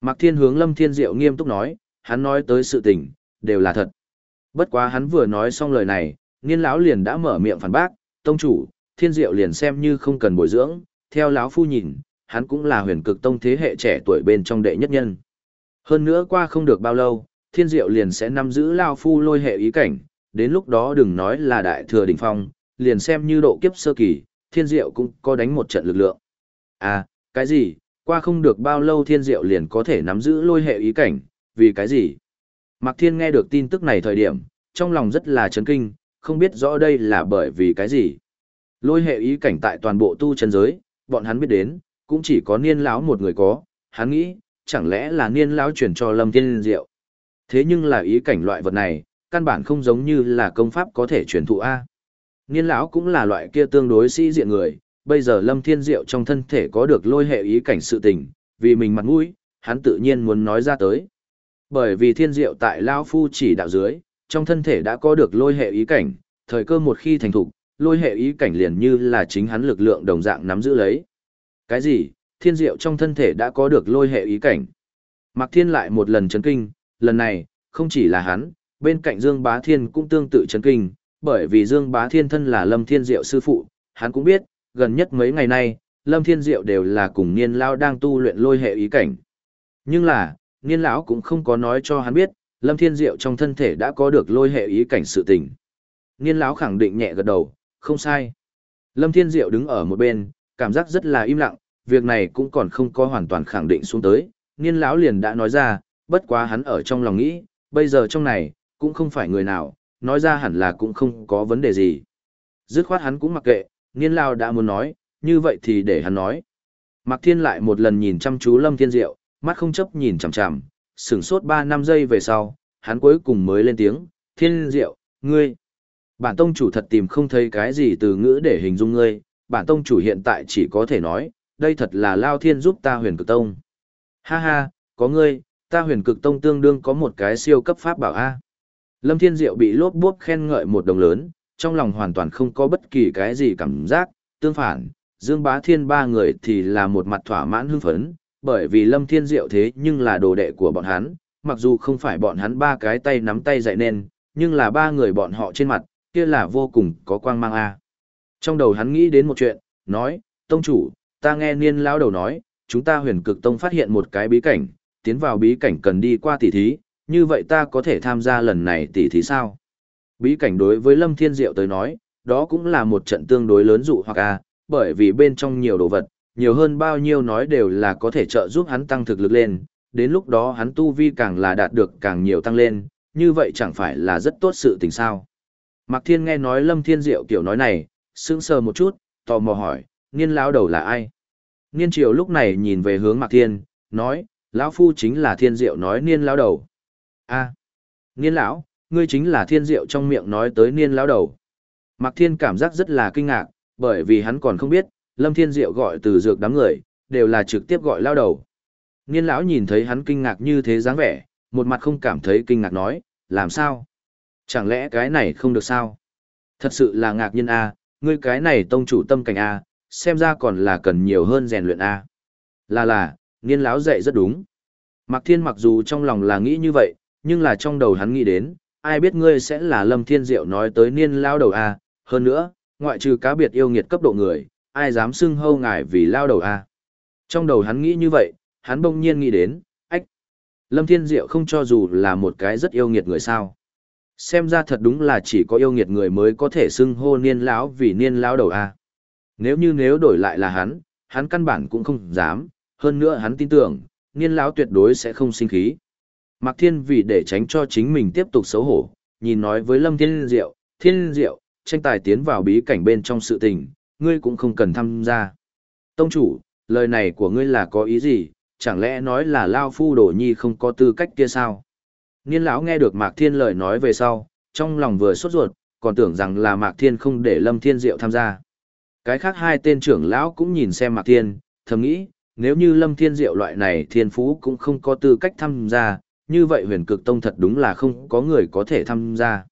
Mạc Thiên hướng Lâm Thiên Diệu nghiêm túc nói, hắn nói tới sự tình, đều là thật. Bất quá hắn vừa nói xong lời này, niên lão liền đã mở miệng phản bác, tông chủ, Thiên Diệu liền xem như không cần bồi dưỡng, theo lão phu nhìn, hắn cũng là huyền cực tông thế hệ trẻ tuổi bên trong đệ nhất nhân. Hơn nữa qua không được bao lâu, Thiên Diệu liền sẽ nắm giữ lão phu lôi hệ ý cảnh, đến lúc đó đừng nói là đại thừa đỉnh phong, liền xem như độ kiếp sơ kỳ, thiên diệu cũng có đánh một trận lực lượng. À, cái gì, qua không được bao lâu thiên diệu liền có thể nắm giữ lôi hệ ý cảnh, vì cái gì? Mạc Thiên nghe được tin tức này thời điểm, trong lòng rất là chấn kinh, không biết rõ đây là bởi vì cái gì. Lôi hệ ý cảnh tại toàn bộ tu chân giới, bọn hắn biết đến, cũng chỉ có niên lão một người có, hắn nghĩ, chẳng lẽ là niên lão chuyển cho lâm thiên diệu. Thế nhưng là ý cảnh loại vật này, căn bản không giống như là công pháp có thể truyền thụ A. Niên lão cũng là loại kia tương đối sĩ diện người, bây giờ Lâm Thiên Diệu trong thân thể có được lôi hệ ý cảnh sự tình, vì mình mặt mũi, hắn tự nhiên muốn nói ra tới. Bởi vì Thiên Diệu tại Lão Phu chỉ đạo dưới, trong thân thể đã có được lôi hệ ý cảnh, thời cơ một khi thành thục, lôi hệ ý cảnh liền như là chính hắn lực lượng đồng dạng nắm giữ lấy. Cái gì? Thiên Diệu trong thân thể đã có được lôi hệ ý cảnh. Mạc Thiên lại một lần chấn kinh, lần này, không chỉ là hắn, bên cạnh Dương Bá Thiên cũng tương tự chấn kinh, bởi vì Dương Bá Thiên thân là Lâm Thiên Diệu sư phụ, hắn cũng biết, gần nhất mấy ngày nay, Lâm Thiên Diệu đều là cùng Niên lão đang tu luyện lôi hệ ý cảnh. Nhưng là, Niên lão cũng không có nói cho hắn biết, Lâm Thiên Diệu trong thân thể đã có được lôi hệ ý cảnh sự tình. Niên lão khẳng định nhẹ gật đầu, không sai. Lâm Thiên Diệu đứng ở một bên, cảm giác rất là im lặng, việc này cũng còn không có hoàn toàn khẳng định xuống tới. Niên lão liền đã nói ra, bất quá hắn ở trong lòng nghĩ, bây giờ trong này, cũng không phải người nào, nói ra hẳn là cũng không có vấn đề gì. Dứt khoát hắn cũng mặc kệ, Niên lão đã muốn nói, như vậy thì để hắn nói. Mạc Thiên lại một lần nhìn chăm chú Lâm Thiên Diệu, mắt không chấp nhìn chằm chằm, sửng sốt 3 năm giây về sau, hắn cuối cùng mới lên tiếng, Thiên Diệu, ngươi. Bản tông chủ thật tìm không thấy cái gì từ ngữ để hình dung ngươi, bản tông chủ hiện tại chỉ có thể nói, đây thật là Lao Thiên giúp ta huyền cực tông. Ha ha, có ngươi, ta huyền cực tông tương đương có một cái siêu cấp pháp bảo A. Lâm Thiên Diệu bị lốp bốp khen ngợi một đồng lớn, trong lòng hoàn toàn không có bất kỳ cái gì cảm giác, tương phản, Dương Bá Thiên ba người thì là một mặt thỏa mãn hưng phấn, bởi vì Lâm Thiên Diệu thế nhưng là đồ đệ của bọn hắn, mặc dù không phải bọn hắn ba cái tay nắm tay dạy nên, nhưng là ba người bọn họ trên mặt, kia là vô cùng có quang mang a. À. Trong đầu hắn nghĩ đến một chuyện, nói, tông chủ, ta nghe niên lão đầu nói, chúng ta huyền cực tông phát hiện một cái bí cảnh, tiến vào bí cảnh cần đi qua tỷ thí, như vậy ta có thể tham gia lần này tỷ thí sao? Bí cảnh đối với Lâm Thiên Diệu tới nói, đó cũng là một trận tương đối lớn dụ hoặc a, bởi vì bên trong nhiều đồ vật, nhiều hơn bao nhiêu nói đều là có thể trợ giúp hắn tăng thực lực lên, đến lúc đó hắn tu vi càng là đạt được càng nhiều tăng lên, như vậy chẳng phải là rất tốt sự tình sao. Mạc Thiên nghe nói Lâm Thiên Diệu kiểu nói này, sững sờ một chút, tò mò hỏi, niên lão đầu là ai? Niên triều lúc này nhìn về hướng Mạc Thiên, nói, lão phu chính là Thiên Diệu nói niên lão đầu a niên lão, ngươi chính là Thiên Diệu trong miệng nói tới niên lão đầu. Mạc Thiên cảm giác rất là kinh ngạc, bởi vì hắn còn không biết, Lâm Thiên Diệu gọi từ dược đám người, đều là trực tiếp gọi lao đầu. Niên lão nhìn thấy hắn kinh ngạc như thế dáng vẻ, một mặt không cảm thấy kinh ngạc nói, làm sao? Chẳng lẽ cái này không được sao? Thật sự là ngạc nhiên a, ngươi cái này tông chủ tâm cảnh a, xem ra còn là cần nhiều hơn rèn luyện a. Là là, niên lão dạy rất đúng. Mạc Thiên mặc dù trong lòng là nghĩ như vậy, nhưng là trong đầu hắn nghĩ đến, ai biết ngươi sẽ là Lâm Thiên Diệu nói tới niên lão đầu a, hơn nữa, ngoại trừ cá biệt yêu nghiệt cấp độ người, ai dám xưng hâu ngài vì lao đầu a. Trong đầu hắn nghĩ như vậy, hắn bỗng nhiên nghĩ đến, ách. Lâm Thiên Diệu không cho dù là một cái rất yêu nghiệt người sao. Xem ra thật đúng là chỉ có yêu nghiệt người mới có thể xưng hô niên lão vì niên lão đầu a. Nếu như nếu đổi lại là hắn, hắn căn bản cũng không dám, hơn nữa hắn tin tưởng, niên lão tuyệt đối sẽ không sinh khí. Mạc Thiên vì để tránh cho chính mình tiếp tục xấu hổ, nhìn nói với Lâm Thiên Diệu, Thiên Diệu, tranh tài tiến vào bí cảnh bên trong sự tình, ngươi cũng không cần tham gia. Tông chủ, lời này của ngươi là có ý gì, chẳng lẽ nói là Lao Phu Đổ Nhi không có tư cách kia sao? Niên lão nghe được Mạc Thiên lời nói về sau, trong lòng vừa sốt ruột, còn tưởng rằng là Mạc Thiên không để Lâm Thiên Diệu tham gia. Cái khác hai tên trưởng lão cũng nhìn xem Mạc Thiên, thầm nghĩ, nếu như Lâm Thiên Diệu loại này thiên phú cũng không có tư cách tham gia, như vậy huyền cực tông thật đúng là không có người có thể tham gia.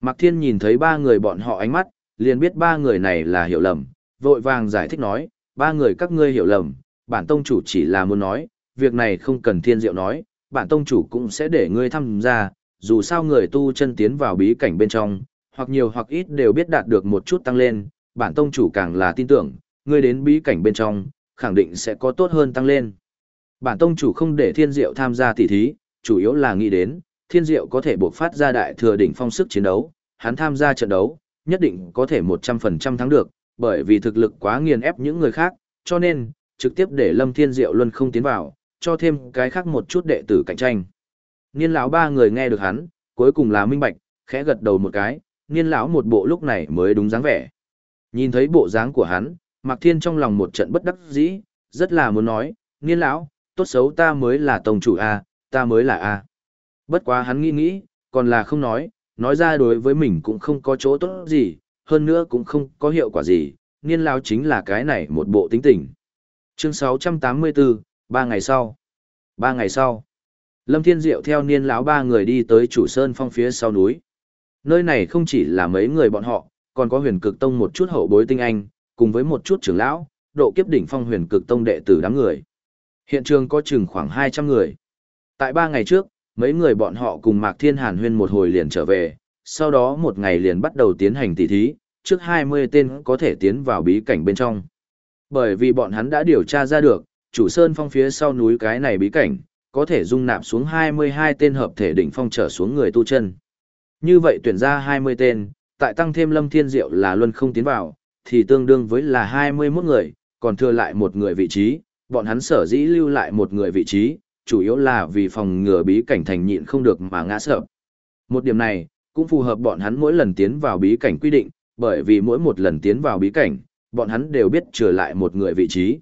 Mạc Thiên nhìn thấy ba người bọn họ ánh mắt, liền biết ba người này là hiểu lầm, vội vàng giải thích nói, ba người các ngươi hiểu lầm, bản tông chủ chỉ là muốn nói, việc này không cần thiên diệu nói, bản tông chủ cũng sẽ để ngươi tham gia, dù sao người tu chân tiến vào bí cảnh bên trong, hoặc nhiều hoặc ít đều biết đạt được một chút tăng lên, bản tông chủ càng là tin tưởng, ngươi đến bí cảnh bên trong, khẳng định sẽ có tốt hơn tăng lên. Bản tông chủ không để thiên diệu tham gia tỉ thí, chủ yếu là nghĩ đến, thiên diệu có thể buộc phát ra đại thừa đỉnh phong sức chiến đấu, hắn tham gia trận đấu, nhất định có thể 100% thắng được, bởi vì thực lực quá nghiền ép những người khác, cho nên, trực tiếp để Lâm Thiên Diệu luôn không tiến vào, cho thêm cái khác một chút đệ tử cạnh tranh. Niên lão ba người nghe được hắn, cuối cùng là minh bạch, khẽ gật đầu một cái, niên lão một bộ lúc này mới đúng dáng vẻ. Nhìn thấy bộ dáng của hắn, Mạc Thiên trong lòng một trận bất đắc dĩ, rất là muốn nói, niên lão, tốt xấu ta mới là tông chủ A, ta mới là A. Bất quá hắn nghĩ nghĩ, còn là không nói, nói ra đối với mình cũng không có chỗ tốt gì, hơn nữa cũng không có hiệu quả gì, niên lao chính là cái này một bộ tính tình. Chương 684, ba ngày sau. Ba ngày sau, Lâm Thiên Diệu theo niên lão ba người đi tới chủ sơn phong phía sau núi. Nơi này không chỉ là mấy người bọn họ, còn có huyền cực tông một chút hậu bối tinh anh, cùng với một chút trưởng lão, độ kiếp đỉnh phong huyền cực tông đệ tử đám người. Hiện trường có chừng khoảng 200 người. Tại ba ngày trước, mấy người bọn họ cùng Mạc Thiên Hàn huyên một hồi liền trở về, sau đó một ngày liền bắt đầu tiến hành tỷ thí, trước 20 tên có thể tiến vào bí cảnh bên trong. Bởi vì bọn hắn đã điều tra ra được, chủ sơn phong phía sau núi cái này bí cảnh, có thể dung nạp xuống 22 tên hợp thể đỉnh phong trở xuống người tu chân. Như vậy tuyển ra 20 tên, tại tăng thêm Lâm Thiên Diệu là luân không tiến vào, thì tương đương với là 21 người, còn thừa lại một người vị trí, bọn hắn sở dĩ lưu lại một người vị trí, chủ yếu là vì phòng ngừa bí cảnh thành nhịn không được mà ngã sợ. Một điểm này, cũng phù hợp bọn hắn mỗi lần tiến vào bí cảnh quy định, bởi vì mỗi một lần tiến vào bí cảnh, bọn hắn đều biết trở lại một người vị trí.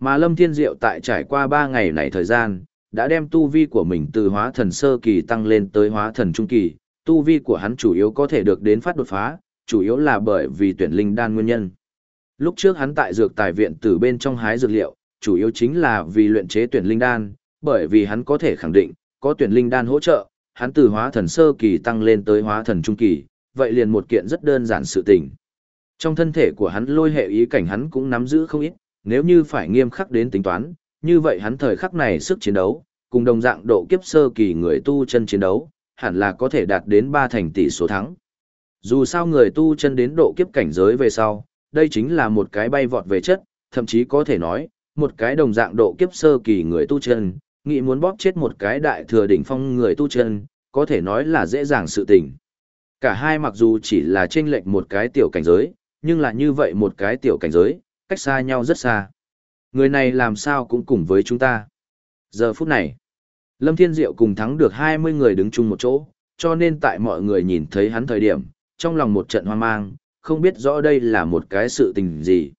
Mà Lâm Thiên Diệu tại trải qua 3 ngày này thời gian, đã đem tu vi của mình từ hóa thần sơ kỳ tăng lên tới hóa thần trung kỳ, tu vi của hắn chủ yếu có thể được đến phát đột phá, chủ yếu là bởi vì tuyển linh đan nguyên nhân. Lúc trước hắn tại dược tài viện từ bên trong hái dược liệu, chủ yếu chính là vì luyện chế tuyển linh đan, bởi vì hắn có thể khẳng định, có tuyển linh đan hỗ trợ, hắn từ hóa thần sơ kỳ tăng lên tới hóa thần trung kỳ, vậy liền một kiện rất đơn giản sự tình. Trong thân thể của hắn lôi hệ ý cảnh hắn cũng nắm giữ không ít, nếu như phải nghiêm khắc đến tính toán, như vậy hắn thời khắc này sức chiến đấu, cùng đồng dạng độ kiếp sơ kỳ người tu chân chiến đấu, hẳn là có thể đạt đến 3 thành tỷ số thắng. Dù sao người tu chân đến độ kiếp cảnh giới về sau, đây chính là một cái bay vọt về chất, thậm chí có thể nói, một cái đồng dạng độ kiếp sơ kỳ người tu chân, nghĩ muốn bóp chết một cái đại thừa đỉnh phong người tu chân, có thể nói là dễ dàng sự tình. Cả hai mặc dù chỉ là chênh lệch một cái tiểu cảnh giới, nhưng là như vậy một cái tiểu cảnh giới, cách xa nhau rất xa. Người này làm sao cũng cùng với chúng ta. Giờ phút này, Lâm Thiên Diệu cùng thắng được 20 người đứng chung một chỗ, cho nên tại mọi người nhìn thấy hắn thời điểm, trong lòng một trận hoang mang, không biết rõ đây là một cái sự tình gì.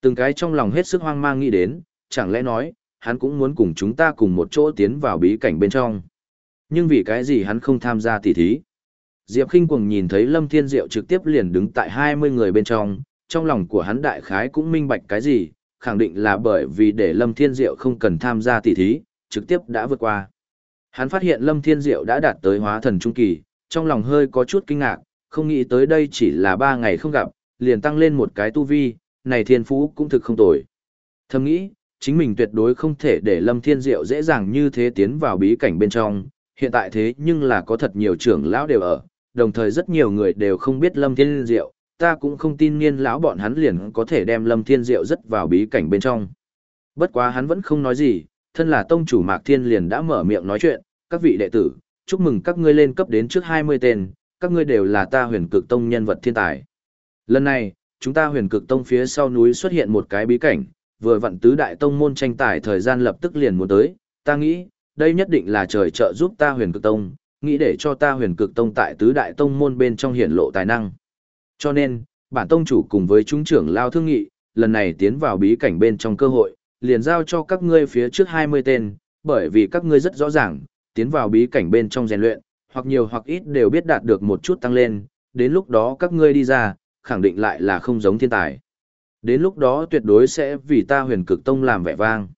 Từng cái trong lòng hết sức hoang mang nghĩ đến, chẳng lẽ nói, hắn cũng muốn cùng chúng ta cùng một chỗ tiến vào bí cảnh bên trong. Nhưng vì cái gì hắn không tham gia tỉ thí? Diệp Kinh Cuồng nhìn thấy Lâm Thiên Diệu trực tiếp liền đứng tại 20 người bên trong, trong lòng của hắn đại khái cũng minh bạch cái gì, khẳng định là bởi vì để Lâm Thiên Diệu không cần tham gia tỉ thí, trực tiếp đã vượt qua. Hắn phát hiện Lâm Thiên Diệu đã đạt tới hóa thần trung kỳ, trong lòng hơi có chút kinh ngạc, không nghĩ tới đây chỉ là 3 ngày không gặp, liền tăng lên một cái tu vi, này thiên phú cũng thực không tồi. Thầm nghĩ, chính mình tuyệt đối không thể để Lâm Thiên Diệu dễ dàng như thế tiến vào bí cảnh bên trong, hiện tại thế nhưng là có thật nhiều trưởng lão đều ở, đồng thời rất nhiều người đều không biết Lâm Thiên Diệu, ta cũng không tin niên lão bọn hắn liền có thể đem Lâm Thiên Diệu rất vào bí cảnh bên trong. Bất quá hắn vẫn không nói gì, thân là tông chủ Mạc Thiên liền đã mở miệng nói chuyện, các vị đệ tử, chúc mừng các ngươi lên cấp đến trước 20 tên, các ngươi đều là ta huyền cực tông nhân vật thiên tài. Lần này, chúng ta huyền cực tông phía sau núi xuất hiện một cái bí cảnh, vừa vặn tứ đại tông môn tranh tài thời gian lập tức liền muốn tới, ta nghĩ, đây nhất định là trời trợ giúp ta huyền cực tông, nghĩ để cho ta huyền cực tông tại tứ đại tông môn bên trong hiển lộ tài năng. Cho nên, bản tông chủ cùng với chúng trưởng lao thương nghị, lần này tiến vào bí cảnh bên trong cơ hội, liền giao cho các ngươi phía trước 20 tên, bởi vì các ngươi rất rõ ràng, tiến vào bí cảnh bên trong rèn luyện, hoặc nhiều hoặc ít đều biết đạt được một chút tăng lên, đến lúc đó các ngươi đi ra, khẳng định lại là không giống thiên tài. Đến lúc đó tuyệt đối sẽ vì ta huyền cực tông làm vẻ vang.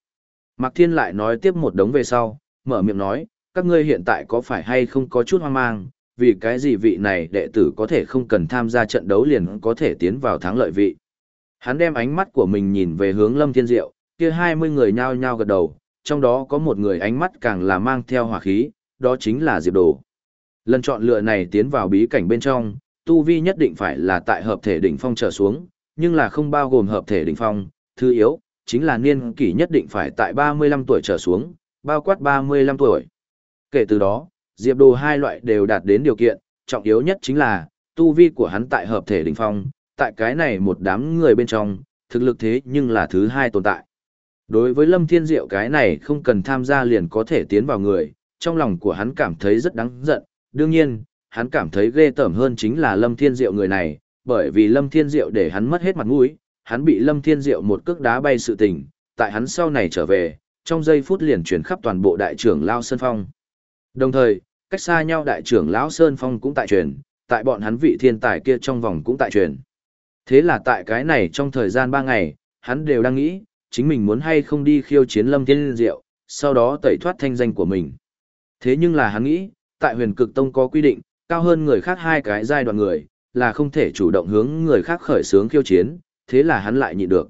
Mạc Thiên lại nói tiếp một đống về sau, mở miệng nói, các ngươi hiện tại có phải hay không có chút hoang mang, vì cái gì vị này đệ tử có thể không cần tham gia trận đấu liền có thể tiến vào thắng lợi vị. Hắn đem ánh mắt của mình nhìn về hướng Lâm Thiên Diệu, kia 20 người nhao nhao gật đầu, trong đó có một người ánh mắt càng là mang theo hỏa khí, đó chính là Diệp Đồ. Lần chọn lựa này tiến vào bí cảnh bên trong, tu vi nhất định phải là tại hợp thể đỉnh phong trở xuống, nhưng là không bao gồm hợp thể đỉnh phong, thứ yếu, chính là niên kỷ nhất định phải tại 35 tuổi trở xuống, bao quát 35 tuổi. Kể từ đó, Diệp Đồ hai loại đều đạt đến điều kiện, trọng yếu nhất chính là, tu vi của hắn tại hợp thể đỉnh phong, tại cái này một đám người bên trong, thực lực thế nhưng là thứ hai tồn tại. Đối với Lâm Thiên Diệu cái này không cần tham gia liền có thể tiến vào người, trong lòng của hắn cảm thấy rất đáng giận, đương nhiên, hắn cảm thấy ghê tởm hơn chính là Lâm Thiên Diệu người này, bởi vì Lâm Thiên Diệu để hắn mất hết mặt mũi, hắn bị Lâm Thiên Diệu một cước đá bay sự tình, tại hắn sau này trở về, trong giây phút liền chuyển khắp toàn bộ đại trưởng Lao Sơn Phong. Đồng thời, cách xa nhau đại trưởng lão Sơn Phong cũng tại truyền, tại bọn hắn vị thiên tài kia trong vòng cũng tại truyền. Thế là tại cái này trong thời gian 3 ngày, hắn đều đang nghĩ, chính mình muốn hay không đi khiêu chiến Lâm Thiên Diệu, sau đó tẩy thoát thanh danh của mình. Thế nhưng là hắn nghĩ, tại huyền cực tông có quy định, cao hơn người khác hai cái giai đoạn người, là không thể chủ động hướng người khác khởi sướng khiêu chiến, thế là hắn lại nhịn được.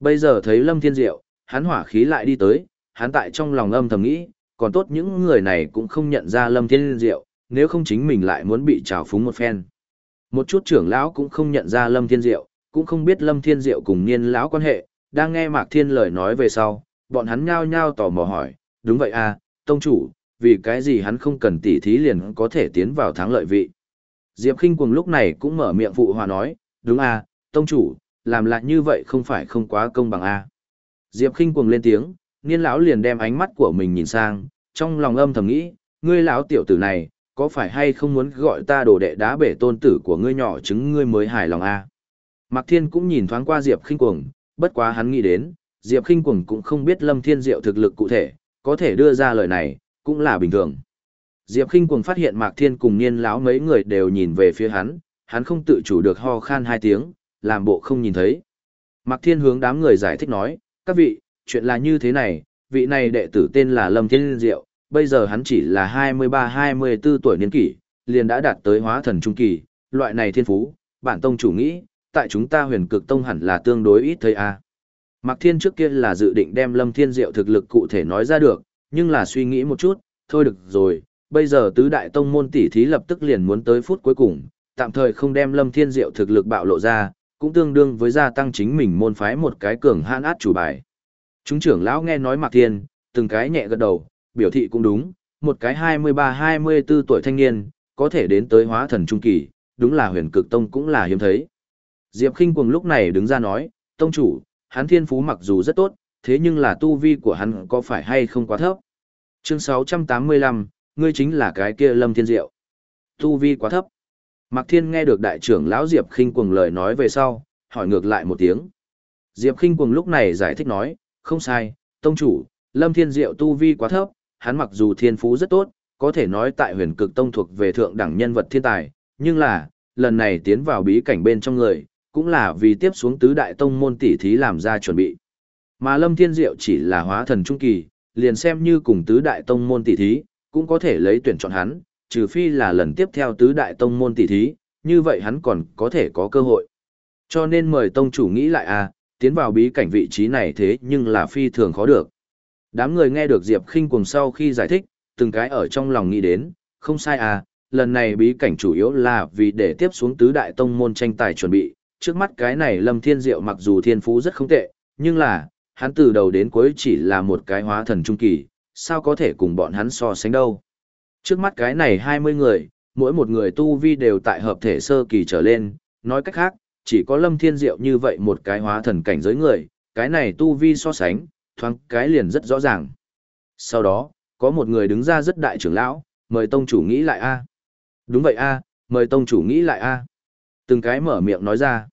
Bây giờ thấy Lâm Thiên Diệu, hắn hỏa khí lại đi tới, hắn tại trong lòng âm thầm nghĩ, còn tốt những người này cũng không nhận ra Lâm Thiên Diệu, nếu không chính mình lại muốn bị trào phúng một phen. Một chút trưởng lão cũng không nhận ra Lâm Thiên Diệu, cũng không biết Lâm Thiên Diệu cùng niên lão quan hệ, đang nghe Mạc Thiên lời nói về sau, bọn hắn nhao nhao tò mò hỏi, đúng vậy à, tông chủ, vì cái gì hắn không cần tỉ thí liền có thể tiến vào thắng lợi vị. Diệp Kinh Cuồng lúc này cũng mở miệng phụ hòa nói, đúng à, tông chủ, làm lại như vậy không phải không quá công bằng à. Diệp Kinh Cuồng lên tiếng, niên lão liền đem ánh mắt của mình nhìn sang, trong lòng âm thầm nghĩ, ngươi lão tiểu tử này, có phải hay không muốn gọi ta đồ đệ đá bể tôn tử của ngươi nhỏ chứng ngươi mới hài lòng à? Mạc Thiên cũng nhìn thoáng qua Diệp Kinh Cuồng, bất quá hắn nghĩ đến, Diệp Kinh Cuồng cũng không biết Lâm Thiên Diệu thực lực cụ thể, có thể đưa ra lời này, cũng là bình thường. Diệp Kinh Cuồng phát hiện Mạc Thiên cùng Niên lão mấy người đều nhìn về phía hắn, hắn không tự chủ được ho khan hai tiếng, làm bộ không nhìn thấy. Mạc Thiên hướng đám người giải thích nói, các vị, chuyện là như thế này, vị này đệ tử tên là Lâm Thiên Diệu, bây giờ hắn chỉ là 23-24 tuổi niên kỷ, liền đã đạt tới hóa thần trung kỳ, loại này thiên phú, bản tông chủ nghĩ, tại chúng ta huyền cực tông hẳn là tương đối ít thấy a. À. Mạc Thiên trước kia là dự định đem Lâm Thiên Diệu thực lực cụ thể nói ra được, nhưng là suy nghĩ một chút, thôi được rồi, bây giờ tứ đại tông môn tỷ thí lập tức liền muốn tới phút cuối cùng, tạm thời không đem Lâm Thiên Diệu thực lực bạo lộ ra, cũng tương đương với gia tăng chính mình môn phái một cái cường hãn át chủ bài. Chúng trưởng lão nghe nói Mạc Thiên, từng cái nhẹ gật đầu, biểu thị cũng đúng, một cái 23-24 tuổi thanh niên, có thể đến tới hóa thần trung kỳ, đúng là huyền cực tông cũng là hiếm thấy. Diệp Kinh Cuồng lúc này đứng ra nói, tông chủ, hắn thiên phú mặc dù rất tốt, thế nhưng là tu vi của hắn có phải hay không quá thấp. Chương 685, ngươi chính là cái kia Lâm Thiên Diệu. Tu vi quá thấp. Mạc Thiên nghe được đại trưởng lão Diệp Kinh Cuồng lời nói về sau, hỏi ngược lại một tiếng. Diệp Kinh Cuồng lúc này giải thích nói, không sai, tông chủ, Lâm Thiên Diệu tu vi quá thấp, hắn mặc dù thiên phú rất tốt, có thể nói tại huyền cực tông thuộc về thượng đẳng nhân vật thiên tài, nhưng là, lần này tiến vào bí cảnh bên trong người, cũng là vì tiếp xuống tứ đại tông môn tỷ thí làm ra chuẩn bị. Mà Lâm Thiên Diệu chỉ là hóa thần trung kỳ, liền xem như cùng tứ đại tông môn tỷ thí, cũng có thể lấy tuyển chọn hắn, trừ phi là lần tiếp theo tứ đại tông môn tỷ thí, như vậy hắn còn có thể có cơ hội. Cho nên mời tông chủ nghĩ lại à, tiến vào bí cảnh vị trí này thế nhưng là phi thường khó được. Đám người nghe được Diệp Khinh cùng sau khi giải thích, từng cái ở trong lòng nghĩ đến, không sai à, lần này bí cảnh chủ yếu là vì để tiếp xuống tứ đại tông môn tranh tài chuẩn bị, trước mắt cái này Lâm Thiên Diệu mặc dù thiên phú rất không tệ, nhưng là, hắn từ đầu đến cuối chỉ là một cái hóa thần trung kỳ, sao có thể cùng bọn hắn so sánh đâu. Trước mắt cái này 20 người, mỗi một người tu vi đều tại hợp thể sơ kỳ trở lên, nói cách khác, chỉ có Lâm Thiên Diệu như vậy một cái hóa thần cảnh giới người, cái này tu vi so sánh, thoáng cái liền rất rõ ràng. Sau đó, có một người đứng ra rất đại trưởng lão, mời tông chủ nghĩ lại a. Đúng vậy a, mời tông chủ nghĩ lại a. Từng cái mở miệng nói ra.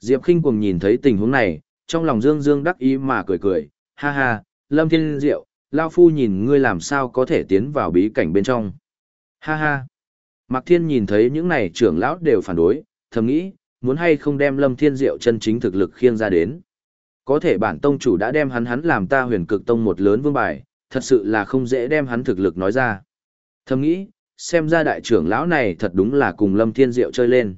Diệp Khinh cuồng nhìn thấy tình huống này, trong lòng dương dương đắc ý mà cười cười, ha ha, Lâm Thiên Diệu, Lao Phu nhìn ngươi làm sao có thể tiến vào bí cảnh bên trong. Ha ha. Mạc Thiên nhìn thấy những này trưởng lão đều phản đối, thầm nghĩ, muốn hay không đem Lâm Thiên Diệu chân chính thực lực khiêng ra đến. Có thể bản tông chủ đã đem hắn hắn làm ta huyền cực tông một lớn vương bài, thật sự là không dễ đem hắn thực lực nói ra. Thầm nghĩ, xem ra đại trưởng lão này thật đúng là cùng Lâm Thiên Diệu chơi lên.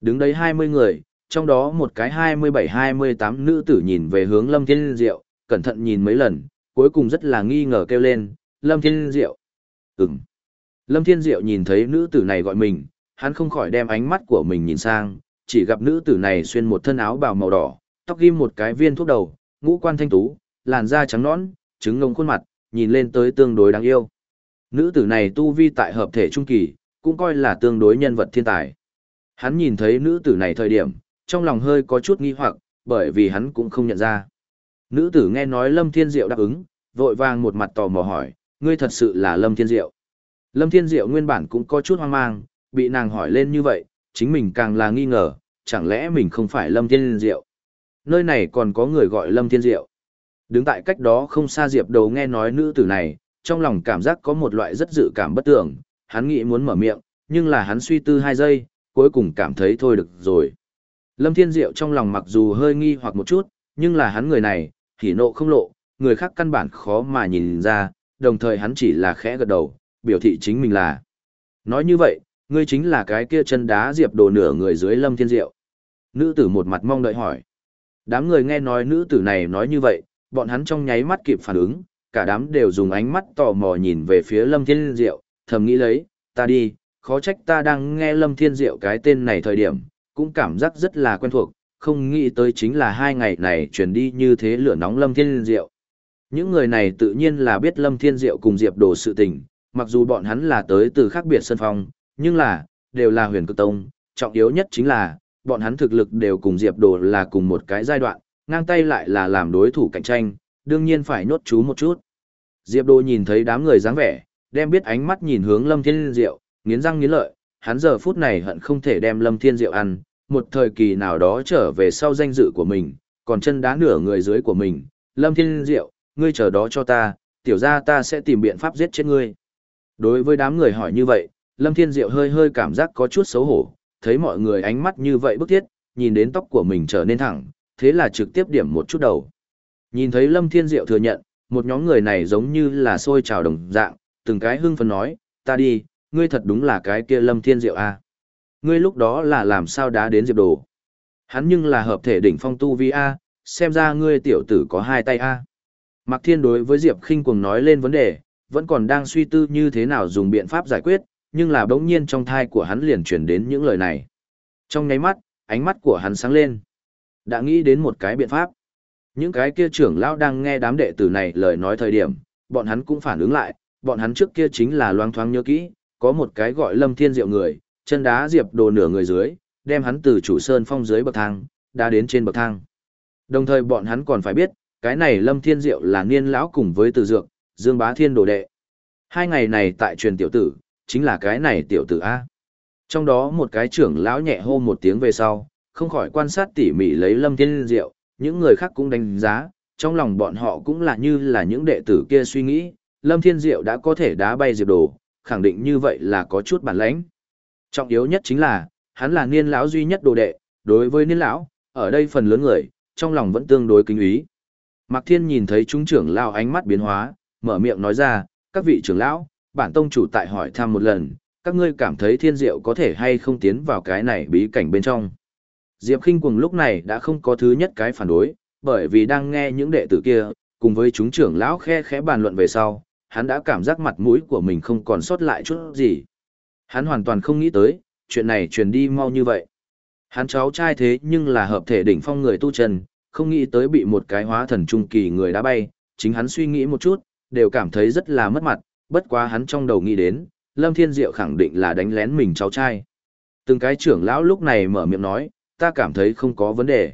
Đứng đấy 20 người, trong đó một cái 27-28 nữ tử nhìn về hướng Lâm Thiên Diệu, cẩn thận nhìn mấy lần, cuối cùng rất là nghi ngờ kêu lên, Lâm Thiên Diệu. Ừm. Lâm Thiên Diệu nhìn thấy nữ tử này gọi mình, hắn không khỏi đem ánh mắt của mình nhìn sang, chỉ gặp nữ tử này xuyên một thân áo bào màu đỏ, tóc ghim một cái viên thuốc đầu, ngũ quan thanh tú, làn da trắng nõn, trứng ngông khuôn mặt, nhìn lên tới tương đối đáng yêu. Nữ tử này tu vi tại hợp thể trung kỳ, cũng coi là tương đối nhân vật thiên tài. Hắn nhìn thấy nữ tử này thời điểm, trong lòng hơi có chút nghi hoặc, bởi vì hắn cũng không nhận ra. Nữ tử nghe nói Lâm Thiên Diệu đáp ứng, vội vàng một mặt tò mò hỏi, ngươi thật sự là Lâm Thiên Diệu. Lâm Thiên Diệu nguyên bản cũng có chút hoang mang, bị nàng hỏi lên như vậy, chính mình càng là nghi ngờ, chẳng lẽ mình không phải Lâm Thiên Diệu. Nơi này còn có người gọi Lâm Thiên Diệu. Đứng tại cách đó không xa Diệp đầu nghe nói nữ tử này, trong lòng cảm giác có một loại rất dự cảm bất tưởng, hắn nghĩ muốn mở miệng, nhưng là hắn suy tư hai giây, cuối cùng cảm thấy thôi được rồi. Lâm Thiên Diệu trong lòng mặc dù hơi nghi hoặc một chút, nhưng là hắn người này, hỉ nộ không lộ, người khác căn bản khó mà nhìn ra, đồng thời hắn chỉ là khẽ gật đầu, biểu thị chính mình là. Nói như vậy, ngươi chính là cái kia chân đá diệp đồ nửa người dưới Lâm Thiên Diệu. Nữ tử một mặt mong đợi hỏi. Đám người nghe nói nữ tử này nói như vậy, bọn hắn trong nháy mắt kịp phản ứng, cả đám đều dùng ánh mắt tò mò nhìn về phía Lâm Thiên Diệu, thầm nghĩ lấy, ta đi, khó trách ta đang nghe Lâm Thiên Diệu cái tên này thời điểm, cũng cảm giác rất là quen thuộc, không nghĩ tới chính là hai ngày này chuyển đi như thế lửa nóng Lâm Thiên Diệu. Những người này tự nhiên là biết Lâm Thiên Diệu cùng Diệp Đồ sự tình, mặc dù bọn hắn là tới từ khác biệt sân phong, nhưng là, đều là huyền cực tông, trọng yếu nhất chính là, bọn hắn thực lực đều cùng Diệp Đồ là cùng một cái giai đoạn, ngang tay lại là làm đối thủ cạnh tranh, đương nhiên phải nhốt chú một chút. Diệp Đồ nhìn thấy đám người dáng vẻ, đem biết ánh mắt nhìn hướng Lâm Thiên Diệu, nghiến răng nghiến lợi, hắn giờ phút này hận không thể đem Lâm Thiên Diệu ăn, một thời kỳ nào đó trở về sau danh dự của mình, còn chân đá nửa người dưới của mình. Lâm Thiên Diệu, ngươi chờ đó cho ta, tiểu ra ta sẽ tìm biện pháp giết chết ngươi. Đối với đám người hỏi như vậy, Lâm Thiên Diệu hơi hơi cảm giác có chút xấu hổ, thấy mọi người ánh mắt như vậy bức thiết, nhìn đến tóc của mình trở nên thẳng, thế là trực tiếp điểm một chút đầu. Nhìn thấy Lâm Thiên Diệu thừa nhận, một nhóm người này giống như là sôi trào đồng dạng, từng cái hưng phấn nói, ta đi, ngươi thật đúng là cái kia Lâm Thiên Diệu a. À. Ngươi lúc đó là làm sao đá đến Diệp Đồ? Hắn nhưng là hợp thể đỉnh phong tu vi a, xem ra ngươi tiểu tử có hai tay a. Mạc Thiên đối với Diệp Khinh cuồng nói lên vấn đề, vẫn còn đang suy tư như thế nào dùng biện pháp giải quyết, nhưng là bỗng nhiên trong thai của hắn liền truyền đến những lời này. Trong nháy mắt, ánh mắt của hắn sáng lên. Đã nghĩ đến một cái biện pháp. Những cái kia trưởng lão đang nghe đám đệ tử này lời nói thời điểm, bọn hắn cũng phản ứng lại, bọn hắn trước kia chính là loang thoáng nhớ kỹ, có một cái gọi Lâm Thiên Diệu người, chân đá diệp đồ nửa người dưới, đem hắn từ chủ sơn phong dưới bậc thang, đã đến trên bậc thang. Đồng thời bọn hắn còn phải biết, cái này Lâm Thiên Diệu là niên lão cùng với Từ Dược, Dương Bá Thiên đồ đệ. Hai ngày này tại truyền tiểu tử, chính là cái này tiểu tử A. Trong đó một cái trưởng lão nhẹ hô một tiếng về sau, không khỏi quan sát tỉ mỉ lấy Lâm Thiên Diệu, những người khác cũng đánh giá, trong lòng bọn họ cũng là như là những đệ tử kia suy nghĩ, Lâm Thiên Diệu đã có thể đá bay Diệp Đồ, khẳng định như vậy là có chút bản lãnh. Trọng yếu nhất chính là, hắn là niên lão duy nhất đồ đệ, đối với niên lão, ở đây phần lớn người, trong lòng vẫn tương đối kính ý. Mạc Thiên nhìn thấy chúng trưởng lão ánh mắt biến hóa, mở miệng nói ra, các vị trưởng lão, bản tông chủ tại hỏi thăm một lần, các ngươi cảm thấy thiên diệu có thể hay không tiến vào cái này bí cảnh bên trong. Diệp Kinh Cuồng lúc này đã không có thứ nhất cái phản đối, bởi vì đang nghe những đệ tử kia, cùng với chúng trưởng lão khe khẽ bàn luận về sau, hắn đã cảm giác mặt mũi của mình không còn sót lại chút gì. Hắn hoàn toàn không nghĩ tới, chuyện này truyền đi mau như vậy. Hắn cháu trai thế nhưng là hợp thể đỉnh phong người tu chân, không nghĩ tới bị một cái hóa thần trung kỳ người đá bay, chính hắn suy nghĩ một chút, đều cảm thấy rất là mất mặt, bất quá hắn trong đầu nghĩ đến, Lâm Thiên Diệu khẳng định là đánh lén mình cháu trai. Từng cái trưởng lão lúc này mở miệng nói, ta cảm thấy không có vấn đề.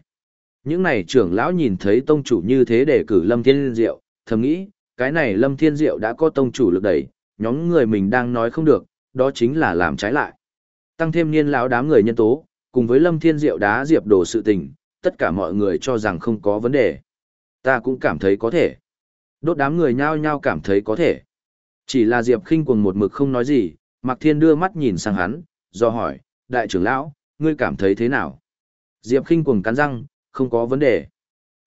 Những này trưởng lão nhìn thấy tông chủ như thế để cử Lâm Thiên Diệu, thầm nghĩ, cái này Lâm Thiên Diệu đã có tông chủ lực đẩy, nhóm người mình đang nói không được, đó chính là làm trái lại. Tăng thêm niên lão đám người nhân tố, cùng với Lâm Thiên Diệu đá diệp đồ sự tình, tất cả mọi người cho rằng không có vấn đề. Ta cũng cảm thấy có thể. Đốt đám người nhao nhao cảm thấy có thể. Chỉ là Diệp khinh quần một mực không nói gì, Mạc Thiên đưa mắt nhìn sang hắn, do hỏi, đại trưởng lão, ngươi cảm thấy thế nào? Diệp khinh quần cắn răng, không có vấn đề.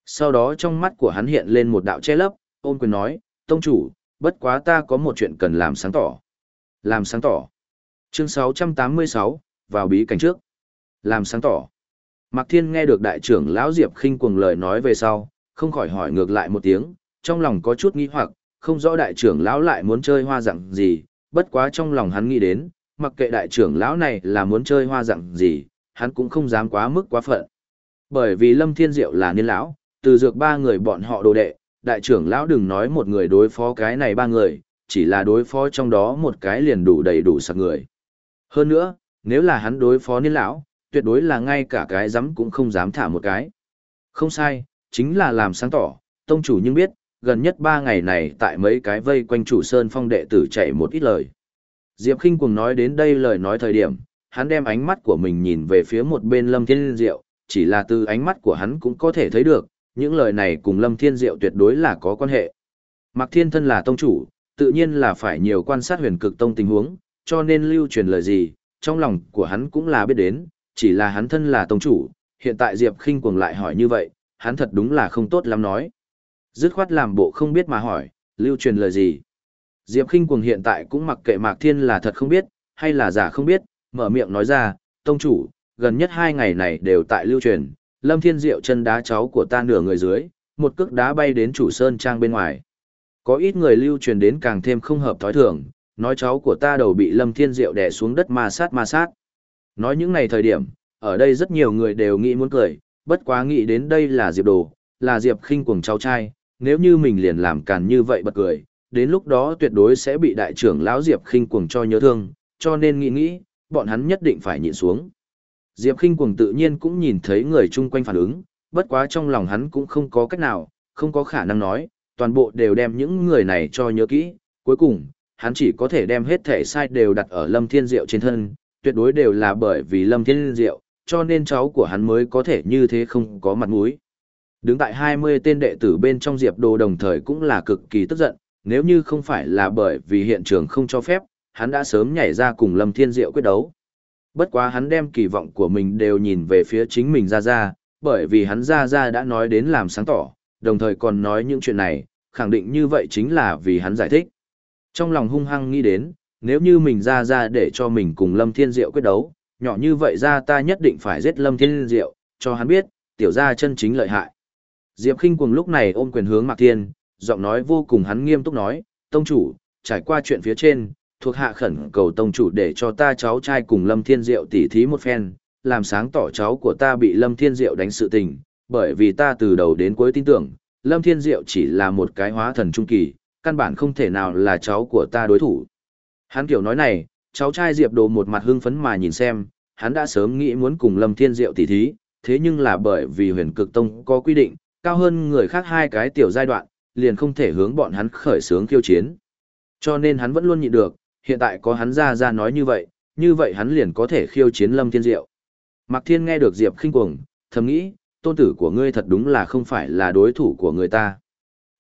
Sau đó trong mắt của hắn hiện lên một đạo che lấp, ôn quyền nói, tông chủ, bất quá ta có một chuyện cần làm sáng tỏ. Làm sáng tỏ. Chương 686, vào bí cảnh trước. Làm sáng tỏ. Mạc Thiên nghe được đại trưởng lão Diệp khinh cuồng lời nói về sau, không khỏi hỏi ngược lại một tiếng, trong lòng có chút nghi hoặc, không rõ đại trưởng lão lại muốn chơi hoa dạng gì, bất quá trong lòng hắn nghĩ đến, mặc kệ đại trưởng lão này là muốn chơi hoa dạng gì, hắn cũng không dám quá mức quá phận. Bởi vì Lâm Thiên Diệu là niên lão, từ dược ba người bọn họ đồ đệ, đại trưởng lão đừng nói một người đối phó cái này ba người, chỉ là đối phó trong đó một cái liền đủ đầy đủ sạc người. Hơn nữa, nếu là hắn đối phó niên lão, tuyệt đối là ngay cả cái dám cũng không dám thả một cái. Không sai, chính là làm sáng tỏ, tông chủ nhưng biết, gần nhất ba ngày này tại mấy cái vây quanh chủ sơn phong đệ tử chạy một ít lời. Diệp Kinh cùng nói đến đây lời nói thời điểm, hắn đem ánh mắt của mình nhìn về phía một bên Lâm Thiên Diệu, chỉ là từ ánh mắt của hắn cũng có thể thấy được, những lời này cùng Lâm Thiên Diệu tuyệt đối là có quan hệ. Mạc Thiên Thân là tông chủ, tự nhiên là phải nhiều quan sát huyền cực tông tình huống, cho nên lưu truyền lời gì, trong lòng của hắn cũng là biết đến, chỉ là hắn thân là tông chủ, hiện tại Diệp Kinh cuồng lại hỏi như vậy, hắn thật đúng là không tốt lắm nói. Dứt khoát làm bộ không biết mà hỏi, lưu truyền lời gì. Diệp Kinh cuồng hiện tại cũng mặc kệ Mạc Thiên là thật không biết, hay là giả không biết, mở miệng nói ra, tông chủ, gần nhất hai ngày này đều tại lưu truyền, Lâm Thiên Diệu chân đá cháu của ta nửa người dưới, một cước đá bay đến chủ sơn trang bên ngoài. Có ít người lưu truyền đến càng thêm không hợp thói thường, nói cháu của ta đầu bị Lâm Thiên Diệu đè xuống đất ma sát ma sát. Nói những ngày thời điểm, ở đây rất nhiều người đều nghĩ muốn cười, bất quá nghĩ đến đây là Diệp Đồ, là Diệp khinh cuồng cháu trai, nếu như mình liền làm càn như vậy bật cười, đến lúc đó tuyệt đối sẽ bị đại trưởng lão Diệp khinh cuồng cho nhớ thương, cho nên nghĩ nghĩ, bọn hắn nhất định phải nhịn xuống. Diệp khinh cuồng tự nhiên cũng nhìn thấy người chung quanh phản ứng, bất quá trong lòng hắn cũng không có cách nào, không có khả năng nói, toàn bộ đều đem những người này cho nhớ kỹ, cuối cùng, hắn chỉ có thể đem hết thể sai đều đặt ở Lâm Thiên Diệu trên thân, tuyệt đối đều là bởi vì Lâm Thiên Diệu, cho nên cháu của hắn mới có thể như thế không có mặt mũi. Đứng tại 20 tên đệ tử bên trong Diệp Đồ đồng thời cũng là cực kỳ tức giận, nếu như không phải là bởi vì hiện trường không cho phép, hắn đã sớm nhảy ra cùng Lâm Thiên Diệu quyết đấu. Bất quá hắn đem kỳ vọng của mình đều nhìn về phía chính mình ra ra, bởi vì hắn ra ra đã nói đến làm sáng tỏ, đồng thời còn nói những chuyện này, khẳng định như vậy chính là vì hắn giải thích. Trong lòng hung hăng nghĩ đến, nếu như mình ra ra để cho mình cùng Lâm Thiên Diệu quyết đấu, nhỏ như vậy ra ta nhất định phải giết Lâm Thiên Diệu, cho hắn biết, tiểu gia chân chính lợi hại. Diệp Kinh cuồng lúc này ôm quyền hướng Mạc Thiên, giọng nói vô cùng hắn nghiêm túc nói, tông chủ, trải qua chuyện phía trên, thuộc hạ khẩn cầu tông chủ để cho ta cháu trai cùng Lâm Thiên Diệu tỉ thí một phen, làm sáng tỏ cháu của ta bị Lâm Thiên Diệu đánh sự tình, bởi vì ta từ đầu đến cuối tin tưởng, Lâm Thiên Diệu chỉ là một cái hóa thần trung kỳ, căn bản không thể nào là cháu của ta đối thủ. Hắn kiểu nói này, cháu trai Diệp Đồ một mặt hưng phấn mà nhìn xem, hắn đã sớm nghĩ muốn cùng Lâm Thiên Diệu tỉ thí, thế nhưng là bởi vì huyền cực tông có quy định, cao hơn người khác hai cái tiểu giai đoạn, liền không thể hướng bọn hắn khởi sướng khiêu chiến. Cho nên hắn vẫn luôn nhịn được, hiện tại có hắn ra ra nói như vậy, như vậy hắn liền có thể khiêu chiến Lâm Thiên Diệu. Mạc Thiên nghe được Diệp khinh cuồng, thầm nghĩ, tôn tử của ngươi thật đúng là không phải là đối thủ của người ta.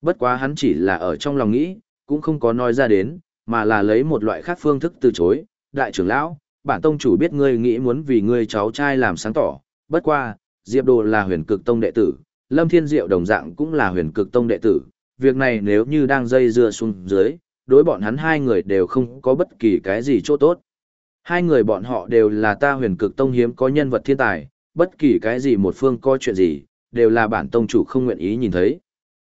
Bất quá hắn chỉ là ở trong lòng nghĩ, cũng không có nói ra đến, mà là lấy một loại khác phương thức từ chối. Đại trưởng lão, bản tông chủ biết ngươi nghĩ muốn vì ngươi cháu trai làm sáng tỏ, bất qua, Diệp Đồ là huyền cực tông đệ tử, Lâm Thiên Diệu đồng dạng cũng là huyền cực tông đệ tử, việc này nếu như đang dây dưa xuống dưới, đối bọn hắn hai người đều không có bất kỳ cái gì chỗ tốt. Hai người bọn họ đều là ta huyền cực tông hiếm có nhân vật thiên tài, bất kỳ cái gì một phương có chuyện gì, đều là bản tông chủ không nguyện ý nhìn thấy.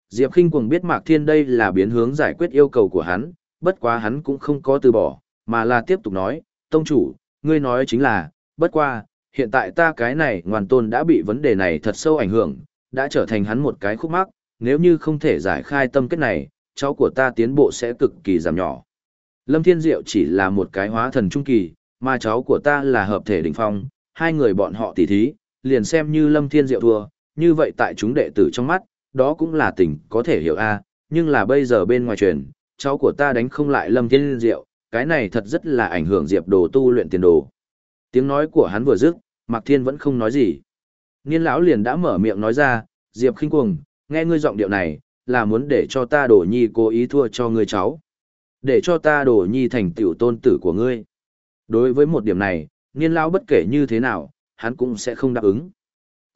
Diệp Kinh Cuồng biết Mạc Thiên đây là biến hướng giải quyết yêu cầu của hắn, bất quá hắn cũng không có từ bỏ, mà là tiếp tục nói, tông chủ, ngươi nói chính là, bất qua, hiện tại ta cái này ngoan tôn đã bị vấn đề này thật sâu ảnh hưởng, đã trở thành hắn một cái khúc mắc, nếu như không thể giải khai tâm kết này, cháu của ta tiến bộ sẽ cực kỳ giảm nhỏ. Lâm Thiên Diệu chỉ là một cái hóa thần trung kỳ, mà cháu của ta là hợp thể đỉnh phong, hai người bọn họ tỉ thí, liền xem như Lâm Thiên Diệu thua, như vậy tại chúng đệ tử trong mắt, đó cũng là tình có thể hiểu a, à, nhưng là bây giờ bên ngoài truyền, cháu của ta đánh không lại Lâm Thiên Diệu, cái này thật rất là ảnh hưởng Diệp Đồ tu luyện tiền đồ. Tiếng nói của hắn vừa dứt, Mạc Thiên vẫn không nói gì. Niên lão liền đã mở miệng nói ra, Diệp Khinh Cuồng, nghe ngươi giọng điệu này, là muốn để cho ta đổ nhi cố ý thua cho ngươi cháu. Để cho ta đổ nhi thành tiểu tôn tử của ngươi. Đối với một điểm này, niên lão bất kể như thế nào, hắn cũng sẽ không đáp ứng.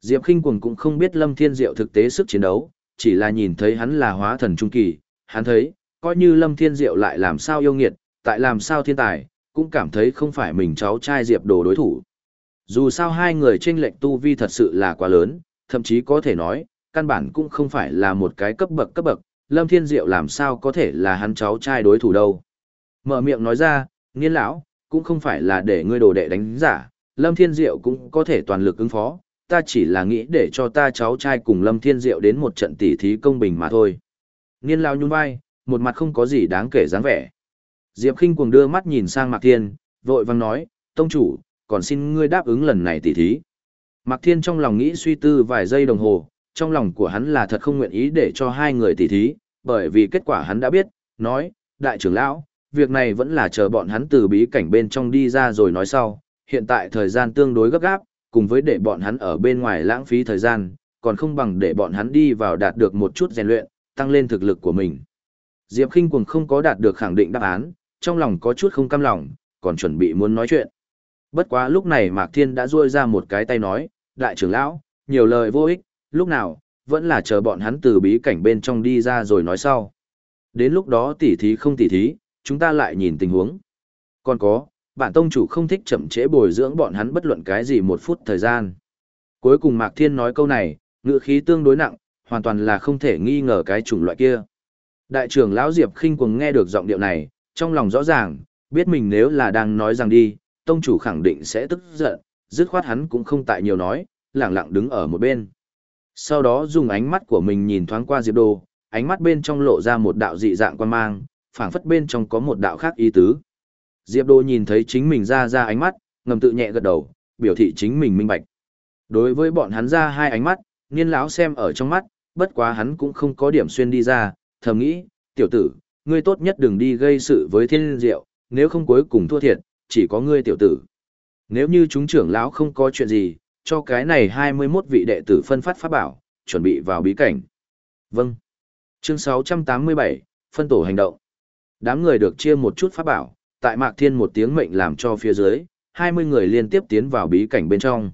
Diệp Kinh Cuồng cũng không biết Lâm Thiên Diệu thực tế sức chiến đấu, chỉ là nhìn thấy hắn là hóa thần trung kỳ, hắn thấy, coi như Lâm Thiên Diệu lại làm sao yêu nghiệt, tại làm sao thiên tài, cũng cảm thấy không phải mình cháu trai Diệp đồ đối thủ. Dù sao hai người trên lệch tu vi thật sự là quá lớn, thậm chí có thể nói, căn bản cũng không phải là một cái cấp bậc cấp bậc, Lâm Thiên Diệu làm sao có thể là hắn cháu trai đối thủ đâu. Mở miệng nói ra, nghiên lão, cũng không phải là để ngươi đồ đệ đánh giả, Lâm Thiên Diệu cũng có thể toàn lực ứng phó, ta chỉ là nghĩ để cho ta cháu trai cùng Lâm Thiên Diệu đến một trận tỉ thí công bình mà thôi. Niên lao nhún vai, một mặt không có gì đáng kể dáng vẻ. Diệp Kinh cuồng đưa mắt nhìn sang Mạc Thiên, vội vang nói, tông chủ, còn xin ngươi đáp ứng lần này tỉ thí. Mạc Thiên trong lòng nghĩ suy tư vài giây đồng hồ, trong lòng của hắn là thật không nguyện ý để cho hai người tỉ thí, bởi vì kết quả hắn đã biết, nói, đại trưởng lão, việc này vẫn là chờ bọn hắn từ bí cảnh bên trong đi ra rồi nói sau, hiện tại thời gian tương đối gấp gáp, cùng với để bọn hắn ở bên ngoài lãng phí thời gian, còn không bằng để bọn hắn đi vào đạt được một chút rèn luyện, tăng lên thực lực của mình. Diệp Kinh Cuồng không có đạt được khẳng định đáp án, trong lòng có chút không cam lòng, còn chuẩn bị muốn nói chuyện. Bất quá lúc này Mạc Thiên đã duỗi ra một cái tay nói, đại trưởng lão, nhiều lời vô ích, lúc nào, vẫn là chờ bọn hắn từ bí cảnh bên trong đi ra rồi nói sau. Đến lúc đó tỉ thí không tỉ thí, chúng ta lại nhìn tình huống. Còn có, bản tông chủ không thích chậm trễ bồi dưỡng bọn hắn bất luận cái gì một phút thời gian. Cuối cùng Mạc Thiên nói câu này, ngựa khí tương đối nặng, hoàn toàn là không thể nghi ngờ cái chủng loại kia. Đại trưởng lão Diệp khinh cuồng nghe được giọng điệu này, trong lòng rõ ràng, biết mình nếu là đang nói rằng đi, tông chủ khẳng định sẽ tức giận, dứt khoát hắn cũng không tại nhiều nói, lẳng lặng đứng ở một bên. Sau đó dùng ánh mắt của mình nhìn thoáng qua Diệp Đô, ánh mắt bên trong lộ ra một đạo dị dạng quan mang, phảng phất bên trong có một đạo khác ý tứ. Diệp Đô nhìn thấy chính mình ra ra ánh mắt, ngầm tự nhẹ gật đầu, biểu thị chính mình minh bạch. Đối với bọn hắn ra hai ánh mắt, niên lão xem ở trong mắt, bất quá hắn cũng không có điểm xuyên đi ra, thầm nghĩ, tiểu tử, ngươi tốt nhất đừng đi gây sự với thiên diệu, nếu không cuối cùng thua thiệt, chỉ có ngươi tiểu tử. Nếu như chúng trưởng lão không có chuyện gì, cho cái này 21 vị đệ tử phân phát pháp bảo, chuẩn bị vào bí cảnh. Vâng. Chương 687, phân tổ hành động. Đám người được chia một chút pháp bảo, tại Mạc Thiên một tiếng mệnh làm cho phía dưới, 20 người liên tiếp tiến vào bí cảnh bên trong.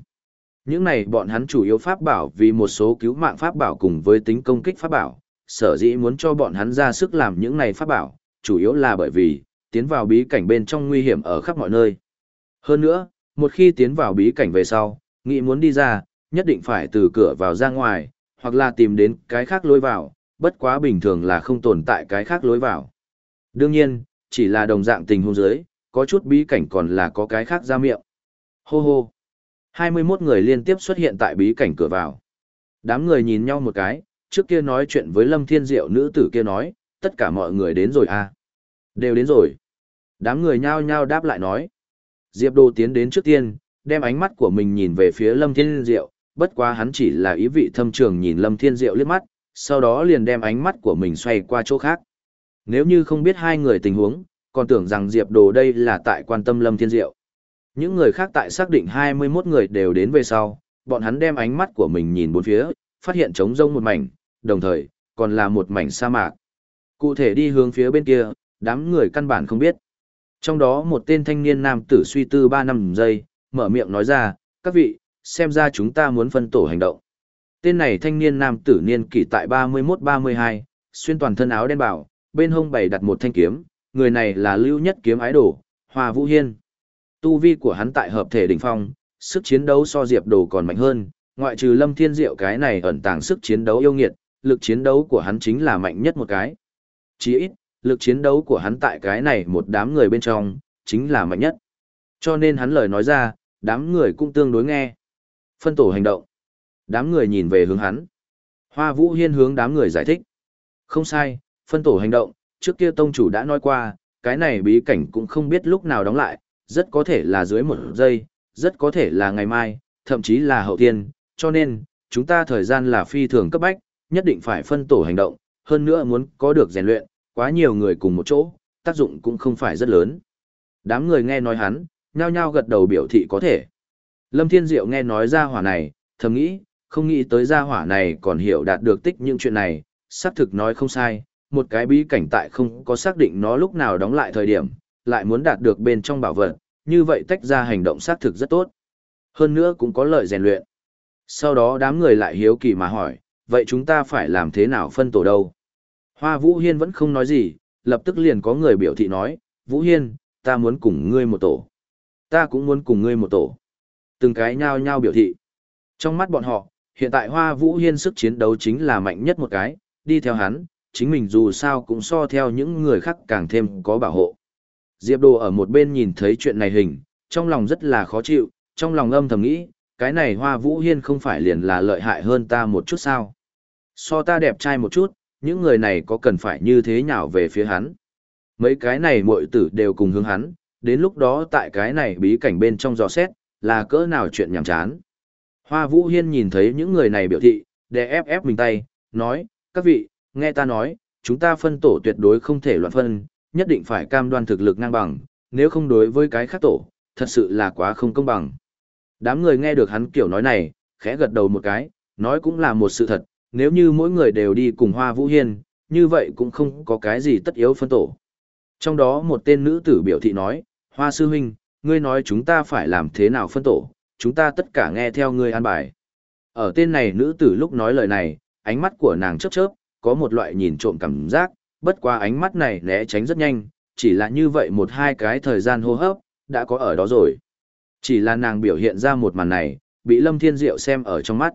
Những này bọn hắn chủ yếu pháp bảo vì một số cứu mạng pháp bảo cùng với tính công kích pháp bảo, sở dĩ muốn cho bọn hắn ra sức làm những này pháp bảo, chủ yếu là bởi vì, tiến vào bí cảnh bên trong nguy hiểm ở khắp mọi nơi. Hơn nữa, một khi tiến vào bí cảnh về sau, nghĩ muốn đi ra, nhất định phải từ cửa vào ra ngoài, hoặc là tìm đến cái khác lối vào, bất quá bình thường là không tồn tại cái khác lối vào. Đương nhiên, chỉ là đồng dạng tình huống dưới, có chút bí cảnh còn là có cái khác ra miệng. Hô hô. 21 người liên tiếp xuất hiện tại bí cảnh cửa vào. Đám người nhìn nhau một cái, trước kia nói chuyện với Lâm Thiên Diệu nữ tử kia nói, tất cả mọi người đến rồi à. Đều đến rồi. Đám người nhao nhao đáp lại nói. Diệp Đô tiến đến trước tiên, đem ánh mắt của mình nhìn về phía Lâm Thiên Diệu, bất quá hắn chỉ là ý vị thâm trường nhìn Lâm Thiên Diệu liếc mắt, sau đó liền đem ánh mắt của mình xoay qua chỗ khác. Nếu như không biết hai người tình huống, còn tưởng rằng Diệp Đồ đây là tại quan tâm Lâm Thiên Diệu. Những người khác tại xác định 21 người đều đến về sau, bọn hắn đem ánh mắt của mình nhìn bốn phía, phát hiện trống rông một mảnh, đồng thời, còn là một mảnh sa mạc. Cụ thể đi hướng phía bên kia, đám người căn bản không biết. Trong đó một tên thanh niên nam tử suy tư 3 năm giây, mở miệng nói ra, các vị, xem ra chúng ta muốn phân tổ hành động. Tên này thanh niên nam tử niên kỷ tại 31-32, xuyên toàn thân áo đen bảo, bên hông bày đặt một thanh kiếm, người này là lưu nhất kiếm ái đồ, Hoa Vũ Hiên. Tu vi của hắn tại hợp thể đỉnh phong, sức chiến đấu so Diệp Đồ còn mạnh hơn, ngoại trừ Lâm Thiên Diệu cái này ẩn tàng sức chiến đấu yêu nghiệt, lực chiến đấu của hắn chính là mạnh nhất một cái. Chỉ ít, lực chiến đấu của hắn tại cái này một đám người bên trong, chính là mạnh nhất. Cho nên hắn lời nói ra, đám người cũng tương đối nghe. Phân tổ hành động. Đám người nhìn về hướng hắn. Hoa Vũ Hiên hướng đám người giải thích. Không sai, phân tổ hành động, trước kia tông chủ đã nói qua, cái này bí cảnh cũng không biết lúc nào đóng lại, rất có thể là dưới một giây, rất có thể là ngày mai, thậm chí là hậu tiên, cho nên, chúng ta thời gian là phi thường cấp bách, nhất định phải phân tổ hành động, hơn nữa muốn có được rèn luyện, quá nhiều người cùng một chỗ, tác dụng cũng không phải rất lớn. Đám người nghe nói hắn, nhao nhao gật đầu biểu thị có thể. Lâm Thiên Diệu nghe nói ra hỏa này, thầm nghĩ, không nghĩ tới gia hỏa này còn hiểu đạt được tích những chuyện này, xác thực nói không sai, một cái bí cảnh tại không có xác định nó lúc nào đóng lại thời điểm, lại muốn đạt được bên trong bảo vật, như vậy tách ra hành động xác thực rất tốt. Hơn nữa cũng có lợi rèn luyện. Sau đó đám người lại hiếu kỳ mà hỏi, vậy chúng ta phải làm thế nào phân tổ đâu? Hoa Vũ Hiên vẫn không nói gì, lập tức liền có người biểu thị nói, Vũ Hiên, ta muốn cùng ngươi một tổ. Ta cũng muốn cùng ngươi một tổ. Từng cái nhao nhao biểu thị. Trong mắt bọn họ, hiện tại Hoa Vũ Hiên sức chiến đấu chính là mạnh nhất một cái, đi theo hắn, chính mình dù sao cũng so theo những người khác càng thêm có bảo hộ. Diệp Đồ ở một bên nhìn thấy chuyện này hình, trong lòng rất là khó chịu, trong lòng âm thầm nghĩ, cái này Hoa Vũ Hiên không phải liền là lợi hại hơn ta một chút sao. So ta đẹp trai một chút, những người này có cần phải như thế nhào về phía hắn. Mấy cái này muội tử đều cùng hướng hắn, đến lúc đó tại cái này bí cảnh bên trong giò xét, là cỡ nào chuyện nhảm chán. Hoa Vũ Hiên nhìn thấy những người này biểu thị, để ép ép mình tay, nói, các vị, nghe ta nói, chúng ta phân tổ tuyệt đối không thể loạn phân, nhất định phải cam đoan thực lực ngang bằng, nếu không đối với cái khác tổ, thật sự là quá không công bằng. Đám người nghe được hắn kiểu nói này, khẽ gật đầu một cái, nói cũng là một sự thật, nếu như mỗi người đều đi cùng Hoa Vũ Hiên, như vậy cũng không có cái gì tất yếu phân tổ. Trong đó một tên nữ tử biểu thị nói, Hoa Sư Huynh, ngươi nói chúng ta phải làm thế nào phân tổ, chúng ta tất cả nghe theo ngươi an bài. Ở tên này nữ tử lúc nói lời này, ánh mắt của nàng chớp chớp, có một loại nhìn trộm cảm giác, bất qua ánh mắt này né tránh rất nhanh, chỉ là như vậy một hai cái thời gian hô hấp, đã có ở đó rồi. Chỉ là nàng biểu hiện ra một màn này, bị Lâm Thiên Diệu xem ở trong mắt.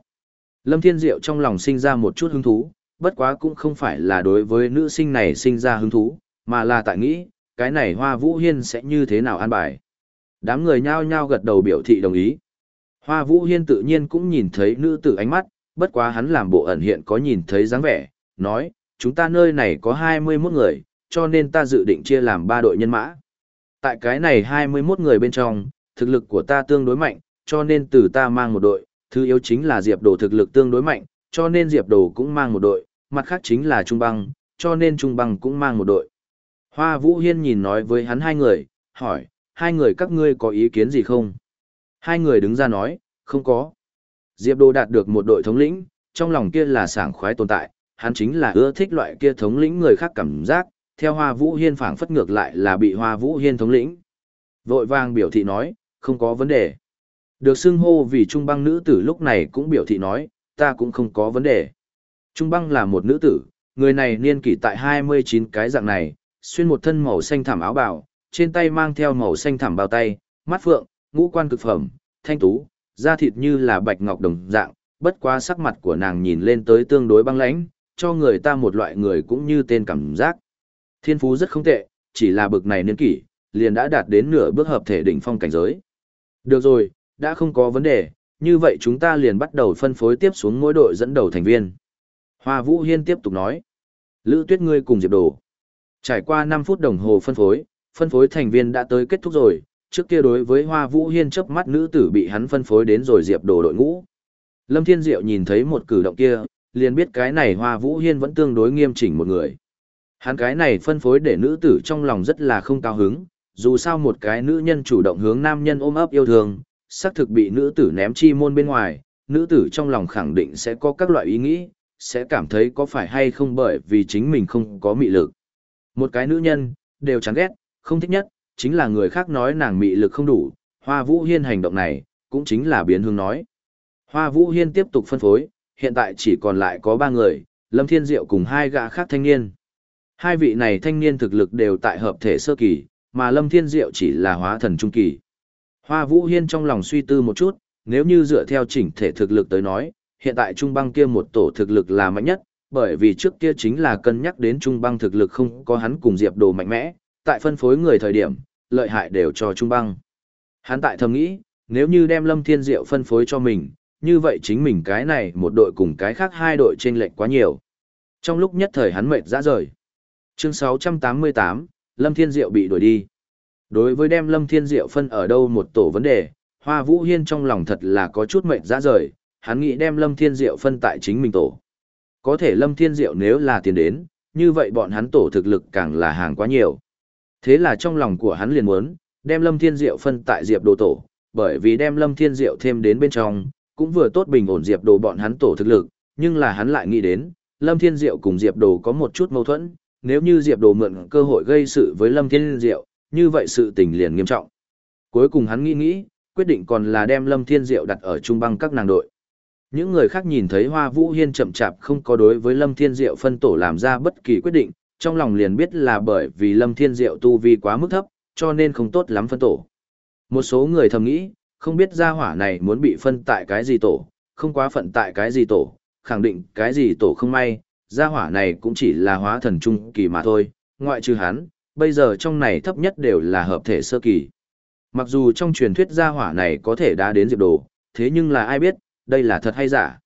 Lâm Thiên Diệu trong lòng sinh ra một chút hứng thú, bất quá cũng không phải là đối với nữ sinh này sinh ra hứng thú, mà là tại nghĩ, cái này Hoa Vũ Hiên sẽ như thế nào an bài. Đám người nhao nhao gật đầu biểu thị đồng ý. Hoa Vũ Hiên tự nhiên cũng nhìn thấy nữ tử ánh mắt, bất quá hắn làm bộ ẩn hiện có nhìn thấy dáng vẻ, nói, chúng ta nơi này có 21 người, cho nên ta dự định chia làm 3 đội nhân mã. Tại cái này 21 người bên trong, thực lực của ta tương đối mạnh, cho nên từ ta mang một đội, thứ yếu chính là Diệp Đồ thực lực tương đối mạnh, cho nên Diệp Đồ cũng mang một đội, mặt khác chính là Trung Băng, cho nên Trung Băng cũng mang một đội. Hoa Vũ Hiên nhìn nói với hắn hai người, hỏi, hai người các ngươi có ý kiến gì không? Hai người đứng ra nói, không có. Diệp Đồ đạt được một đội thống lĩnh, trong lòng kia là sảng khoái tồn tại, hắn chính là ưa thích loại kia thống lĩnh người khác cảm giác, theo Hoa Vũ Hiên phảng phất ngược lại là bị Hoa Vũ Hiên thống lĩnh. Vội vàng biểu thị nói, không có vấn đề. Được xưng hô vì Trung băng nữ tử lúc này cũng biểu thị nói, ta cũng không có vấn đề. Trung băng là một nữ tử, người này niên kỷ tại 29 cái dạng này, xuyên một thân màu xanh thảm áo bào, trên tay mang theo màu xanh thảm bao tay, mắt phượng, ngũ quan cực phẩm, thanh tú, da thịt như là bạch ngọc đồng dạng, bất quá sắc mặt của nàng nhìn lên tới tương đối băng lãnh, cho người ta một loại người cũng như tên cảm giác. Thiên phú rất không tệ, chỉ là bực này niên kỷ, liền đã đạt đến nửa bước hợp thể đỉnh phong cảnh giới. Được rồi, đã không có vấn đề, như vậy chúng ta liền bắt đầu phân phối tiếp xuống mỗi đội dẫn đầu thành viên. Hoa Vũ Hiên tiếp tục nói. Lữ Tuyết ngươi cùng Diệp Đồ. Trải qua 5 phút đồng hồ phân phối, phân phối thành viên đã tới kết thúc rồi, trước kia đối với Hoa Vũ Hiên chớp mắt nữ tử bị hắn phân phối đến rồi Diệp Đồ đội ngũ. Lâm Thiên Diệu nhìn thấy một cử động kia, liền biết cái này Hoa Vũ Hiên vẫn tương đối nghiêm chỉnh một người. Hắn cái này phân phối để nữ tử trong lòng rất là không cao hứng, dù sao một cái nữ nhân chủ động hướng nam nhân ôm ấp yêu thương, xác thực bị nữ tử ném chi môn bên ngoài, nữ tử trong lòng khẳng định sẽ có các loại ý nghĩ, sẽ cảm thấy có phải hay không bởi vì chính mình không có mị lực. Một cái nữ nhân, đều chán ghét, không thích nhất, chính là người khác nói nàng mị lực không đủ, Hoa Vũ Hiên hành động này, cũng chính là biến hướng nói. Hoa Vũ Hiên tiếp tục phân phối, hiện tại chỉ còn lại có ba người, Lâm Thiên Diệu cùng hai gã khác thanh niên. Hai vị này thanh niên thực lực đều tại hợp thể sơ kỳ, mà Lâm Thiên Diệu chỉ là hóa thần trung kỳ. Hoa Vũ Hiên trong lòng suy tư một chút, nếu như dựa theo chỉnh thể thực lực tới nói, hiện tại Trung băng kia một tổ thực lực là mạnh nhất, bởi vì trước kia chính là cân nhắc đến Trung băng thực lực không có hắn cùng Diệp Đồ mạnh mẽ, tại phân phối người thời điểm, lợi hại đều cho Trung băng. Hắn tại thầm nghĩ, nếu như đem Lâm Thiên Diệu phân phối cho mình, như vậy chính mình cái này một đội cùng cái khác hai đội chênh lệch quá nhiều. Trong lúc nhất thời hắn mệt ra rời. Chương 688, Lâm Thiên Diệu bị đuổi đi. Đối với đem Lâm Thiên Diệu phân ở đâu một tổ vấn đề, Hoa Vũ Hiên trong lòng thật là có chút mệt ra rời, hắn nghĩ đem Lâm Thiên Diệu phân tại chính mình tổ. Có thể Lâm Thiên Diệu nếu là tiền đến, như vậy bọn hắn tổ thực lực càng là hàng quá nhiều. Thế là trong lòng của hắn liền muốn, đem Lâm Thiên Diệu phân tại Diệp Đồ tổ, bởi vì đem Lâm Thiên Diệu thêm đến bên trong, cũng vừa tốt bình ổn Diệp Đồ bọn hắn tổ thực lực, nhưng là hắn lại nghĩ đến, Lâm Thiên Diệu cùng Diệp Đồ có một chút mâu thuẫn, nếu như Diệp Đồ mượn cơ hội gây sự với Lâm Thiên Diệu, như vậy sự tình liền nghiêm trọng. Cuối cùng hắn nghĩ nghĩ, quyết định còn là đem Lâm Thiên Diệu đặt ở trung băng các nàng đội. Những người khác nhìn thấy Hoa Vũ Hiên chậm chạp không có đối với Lâm Thiên Diệu phân tổ làm ra bất kỳ quyết định, trong lòng liền biết là bởi vì Lâm Thiên Diệu tu vi quá mức thấp, cho nên không tốt lắm phân tổ. Một số người thầm nghĩ, không biết gia hỏa này muốn bị phân tại cái gì tổ, không quá phận tại cái gì tổ, khẳng định cái gì tổ không may, gia hỏa này cũng chỉ là hóa thần trung kỳ mà thôi, ngoại trừ hắn, bây giờ trong này thấp nhất đều là hợp thể sơ kỳ. Mặc dù trong truyền thuyết gia hỏa này có thể đã đến diệp đồ, thế nhưng là ai biết, đây là thật hay giả?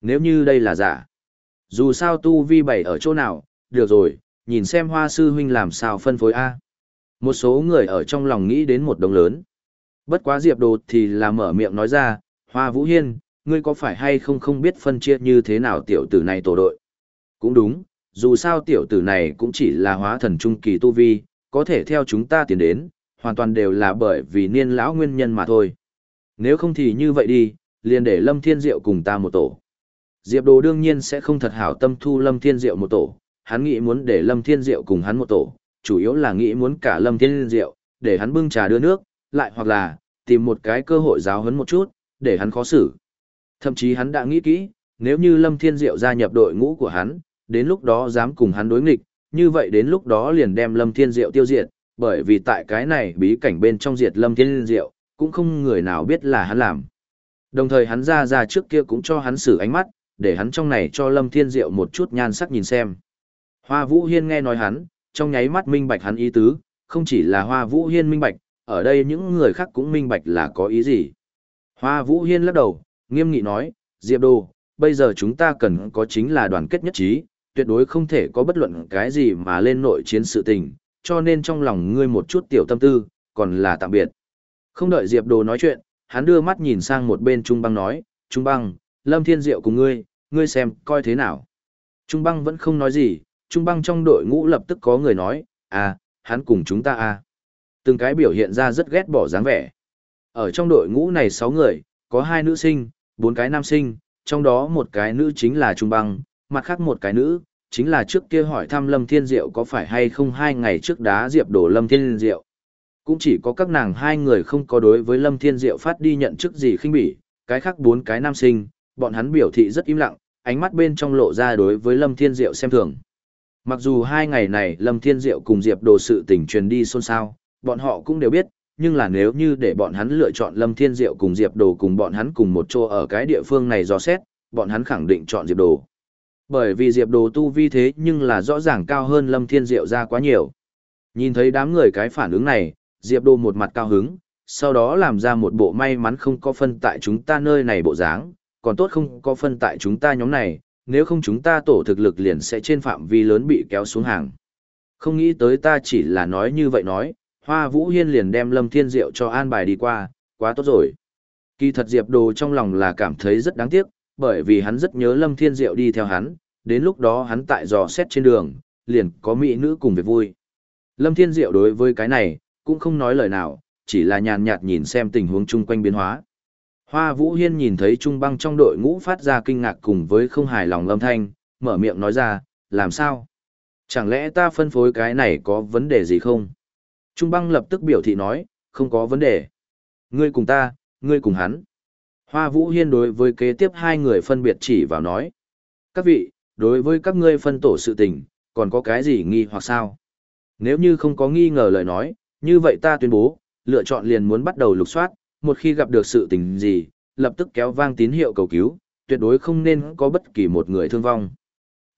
Nếu như đây là giả, dù sao tu vi bảy ở chỗ nào, được rồi, nhìn xem hoa sư huynh làm sao phân phối A. Một số người ở trong lòng nghĩ đến một đồng lớn. Bất quá diệp đồ thì là mở miệng nói ra, hoa vũ hiên, ngươi có phải hay không không biết phân chia như thế nào tiểu tử này tổ đội? Cũng đúng, dù sao tiểu tử này cũng chỉ là hóa thần trung kỳ tu vi, có thể theo chúng ta tiến đến, hoàn toàn đều là bởi vì niên lão nguyên nhân mà thôi. Nếu không thì như vậy đi, liền để Lâm Thiên Diệu cùng ta một tổ. Diệp Đồ đương nhiên sẽ không thật hảo tâm thu Lâm Thiên Diệu một tổ, hắn nghĩ muốn để Lâm Thiên Diệu cùng hắn một tổ, chủ yếu là nghĩ muốn cả Lâm Thiên Diệu, để hắn bưng trà đưa nước, lại hoặc là, tìm một cái cơ hội giáo huấn một chút, để hắn khó xử. Thậm chí hắn đã nghĩ kỹ, nếu như Lâm Thiên Diệu gia nhập đội ngũ của hắn, đến lúc đó dám cùng hắn đối nghịch, như vậy đến lúc đó liền đem Lâm Thiên Diệu tiêu diệt, bởi vì tại cái này bí cảnh bên trong diệt Lâm Thiên Diệu, cũng không người nào biết là hắn làm. Đồng thời hắn ra ra trước kia cũng cho hắn xử ánh mắt, để hắn trong này cho Lâm Thiên Diệu một chút nhan sắc nhìn xem. Hoa Vũ Hiên nghe nói hắn, trong nháy mắt minh bạch hắn ý tứ, không chỉ là Hoa Vũ Hiên minh bạch, ở đây những người khác cũng minh bạch là có ý gì. Hoa Vũ Hiên lắc đầu, nghiêm nghị nói, Diệp Đồ, bây giờ chúng ta cần có chính là đoàn kết nhất trí, tuyệt đối không thể có bất luận cái gì mà lên nội chiến sự tình, cho nên trong lòng ngươi một chút tiểu tâm tư, còn là tạm biệt. Không đợi Diệp Đồ nói chuyện, hắn đưa mắt nhìn sang một bên Trung Băng nói, Trung Băng, Lâm Thiên Diệu cùng ngươi, ngươi xem, coi thế nào. Trung Băng vẫn không nói gì, Trung Băng trong đội ngũ lập tức có người nói, à, hắn cùng chúng ta à. Từng cái biểu hiện ra rất ghét bỏ dáng vẻ. Ở trong đội ngũ này 6 người, có hai nữ sinh, bốn cái nam sinh, trong đó một cái nữ chính là Trung Băng, mặt khác một cái nữ, chính là trước kia hỏi thăm Lâm Thiên Diệu có phải hay không hai ngày trước đá diệp đổ Lâm Thiên Diệu. Cũng chỉ có các nàng hai người không có đối với Lâm Thiên Diệu phát đi nhận chức gì khinh bỉ, cái khác bốn cái nam sinh, bọn hắn biểu thị rất im lặng, ánh mắt bên trong lộ ra đối với Lâm Thiên Diệu xem thường. Mặc dù hai ngày này Lâm Thiên Diệu cùng Diệp Đồ sự tình truyền đi xôn xao, bọn họ cũng đều biết, nhưng là nếu như để bọn hắn lựa chọn Lâm Thiên Diệu cùng Diệp Đồ cùng bọn hắn cùng một chỗ ở cái địa phương này dò xét, bọn hắn khẳng định chọn Diệp Đồ. Bởi vì Diệp Đồ tu vi thế nhưng là rõ ràng cao hơn Lâm Thiên Diệu ra quá nhiều. Nhìn thấy đám người cái phản ứng này, Diệp Đồ một mặt cao hứng, sau đó làm ra một bộ may mắn không có phân tại chúng ta nơi này bộ dáng, còn tốt không có phân tại chúng ta nhóm này, nếu không chúng ta tổ thực lực liền sẽ trên phạm vi lớn bị kéo xuống hàng. Không nghĩ tới ta chỉ là nói như vậy nói, Hoa Vũ Hiên liền đem Lâm Thiên Diệu cho an bài đi qua, quá tốt rồi. Kỳ thật Diệp Đồ trong lòng là cảm thấy rất đáng tiếc, bởi vì hắn rất nhớ Lâm Thiên Diệu đi theo hắn, đến lúc đó hắn tại dò xét trên đường, liền có mỹ nữ cùng việc vui. Lâm Thiên Diệu đối với cái này, cũng không nói lời nào, chỉ là nhàn nhạt nhìn xem tình huống chung quanh biến hóa. Hoa Vũ Hiên nhìn thấy Trung băng trong đội ngũ phát ra kinh ngạc cùng với không hài lòng lâm thanh, mở miệng nói ra, làm sao? Chẳng lẽ ta phân phối cái này có vấn đề gì không? Trung băng lập tức biểu thị nói, không có vấn đề. Ngươi cùng ta, ngươi cùng hắn. Hoa Vũ Hiên đối với kế tiếp hai người phân biệt chỉ vào nói. Các vị, đối với các ngươi phân tổ sự tình, còn có cái gì nghi hoặc sao? Nếu như không có nghi ngờ lời nói, như vậy ta tuyên bố, lựa chọn liền muốn bắt đầu lục soát, một khi gặp được sự tình gì, lập tức kéo vang tín hiệu cầu cứu, tuyệt đối không nên có bất kỳ một người thương vong.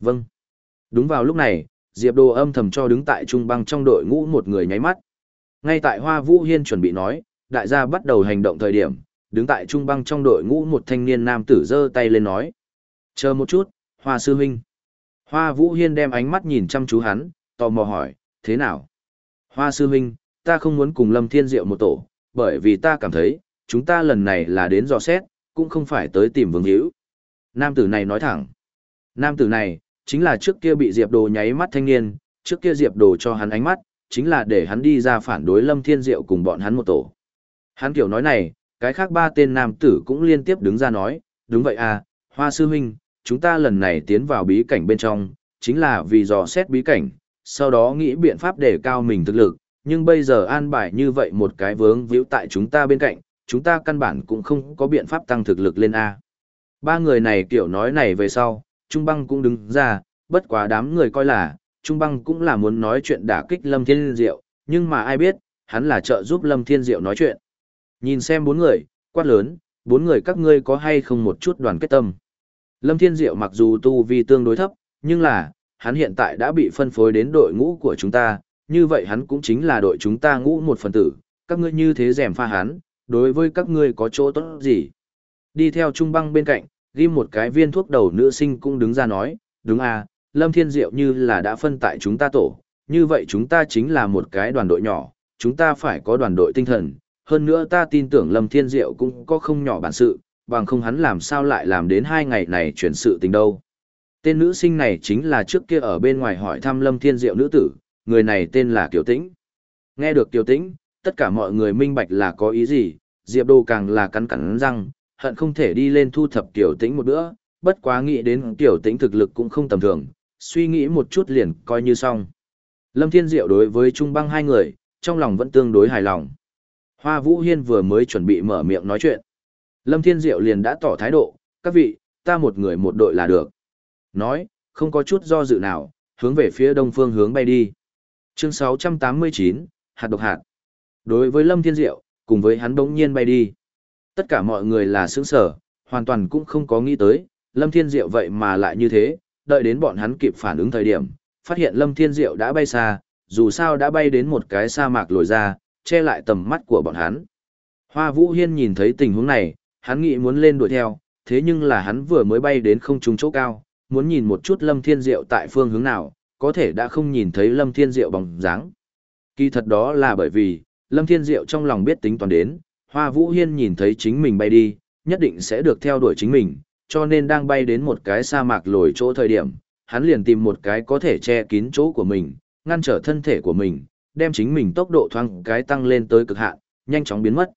Vâng. Đúng vào lúc này, Diệp Đồ âm thầm cho đứng tại trung băng trong đội ngũ một người nháy mắt. Ngay tại Hoa Vũ Hiên chuẩn bị nói, đại gia bắt đầu hành động thời điểm, đứng tại trung băng trong đội ngũ một thanh niên nam tử giơ tay lên nói. Chờ một chút, Hoa Sư Huynh. Hoa Vũ Hiên đem ánh mắt nhìn chăm chú hắn, tò mò hỏi, thế nào? Hoa Sư Huynh, ta không muốn cùng Lâm Thiên Diệu một tổ, bởi vì ta cảm thấy, chúng ta lần này là đến dò xét, cũng không phải tới tìm vương hữu. Nam tử này nói thẳng. Nam tử này, chính là trước kia bị Diệp Đồ nháy mắt thanh niên, trước kia Diệp Đồ cho hắn ánh mắt, chính là để hắn đi ra phản đối Lâm Thiên Diệu cùng bọn hắn một tổ. Hắn kiểu nói này, cái khác ba tên nam tử cũng liên tiếp đứng ra nói, đúng vậy à, Hoa Sư Minh, chúng ta lần này tiến vào bí cảnh bên trong, chính là vì dò xét bí cảnh, sau đó nghĩ biện pháp để cao mình thực lực, nhưng bây giờ an bài như vậy một cái vướng víu tại chúng ta bên cạnh, chúng ta căn bản cũng không có biện pháp tăng thực lực lên A. Ba người này kiểu nói này về sau, Trung Băng cũng đứng ra, bất quá đám người coi là, Trung Băng cũng là muốn nói chuyện đả kích Lâm Thiên Diệu, nhưng mà ai biết, hắn là trợ giúp Lâm Thiên Diệu nói chuyện. Nhìn xem bốn người, quát lớn, bốn người các ngươi có hay không một chút đoàn kết tâm. Lâm Thiên Diệu mặc dù tu vi tương đối thấp, nhưng là, hắn hiện tại đã bị phân phối đến đội ngũ của chúng ta, như vậy hắn cũng chính là đội chúng ta ngũ một phần tử, các ngươi như thế rèm pha hắn, đối với các ngươi có chỗ tốt gì. Đi theo trung băng bên cạnh, ghi một cái viên thuốc đầu nữ sinh cũng đứng ra nói, đúng à, Lâm Thiên Diệu như là đã phân tại chúng ta tổ, như vậy chúng ta chính là một cái đoàn đội nhỏ, chúng ta phải có đoàn đội tinh thần, hơn nữa ta tin tưởng Lâm Thiên Diệu cũng có không nhỏ bản sự, bằng không hắn làm sao lại làm đến hai ngày này chuyển sự tình đâu. Tên nữ sinh này chính là trước kia ở bên ngoài hỏi thăm Lâm Thiên Diệu nữ tử, người này tên là Kiều Tĩnh. Nghe được Kiều Tĩnh, tất cả mọi người minh bạch là có ý gì, Diệp Đô càng là cắn cắn răng, hận không thể đi lên thu thập Kiều Tĩnh một bữa, bất quá nghĩ đến Kiều Tĩnh thực lực cũng không tầm thường, suy nghĩ một chút liền coi như xong. Lâm Thiên Diệu đối với Trung Băng hai người, trong lòng vẫn tương đối hài lòng. Hoa Vũ Hiên vừa mới chuẩn bị mở miệng nói chuyện. Lâm Thiên Diệu liền đã tỏ thái độ, các vị, ta một người một đội là được. Nói, không có chút do dự nào, hướng về phía đông phương hướng bay đi. Chương 689, hạt độc hạt. Đối với Lâm Thiên Diệu, cùng với hắn bỗng nhiên bay đi. Tất cả mọi người là sướng sở, hoàn toàn cũng không có nghĩ tới, Lâm Thiên Diệu vậy mà lại như thế, đợi đến bọn hắn kịp phản ứng thời điểm, phát hiện Lâm Thiên Diệu đã bay xa, dù sao đã bay đến một cái sa mạc lồi ra, che lại tầm mắt của bọn hắn. Hoa Vũ Hiên nhìn thấy tình huống này, hắn nghĩ muốn lên đuổi theo, thế nhưng là hắn vừa mới bay đến không trung chỗ cao, muốn nhìn một chút Lâm Thiên Diệu tại phương hướng nào, có thể đã không nhìn thấy Lâm Thiên Diệu bóng dáng. Kỳ thật đó là bởi vì, Lâm Thiên Diệu trong lòng biết tính toán đến, Hoa Vũ Hiên nhìn thấy chính mình bay đi, nhất định sẽ được theo đuổi chính mình, cho nên đang bay đến một cái sa mạc lồi chỗ thời điểm, hắn liền tìm một cái có thể che kín chỗ của mình, ngăn trở thân thể của mình, đem chính mình tốc độ thoáng cái tăng lên tới cực hạn, nhanh chóng biến mất.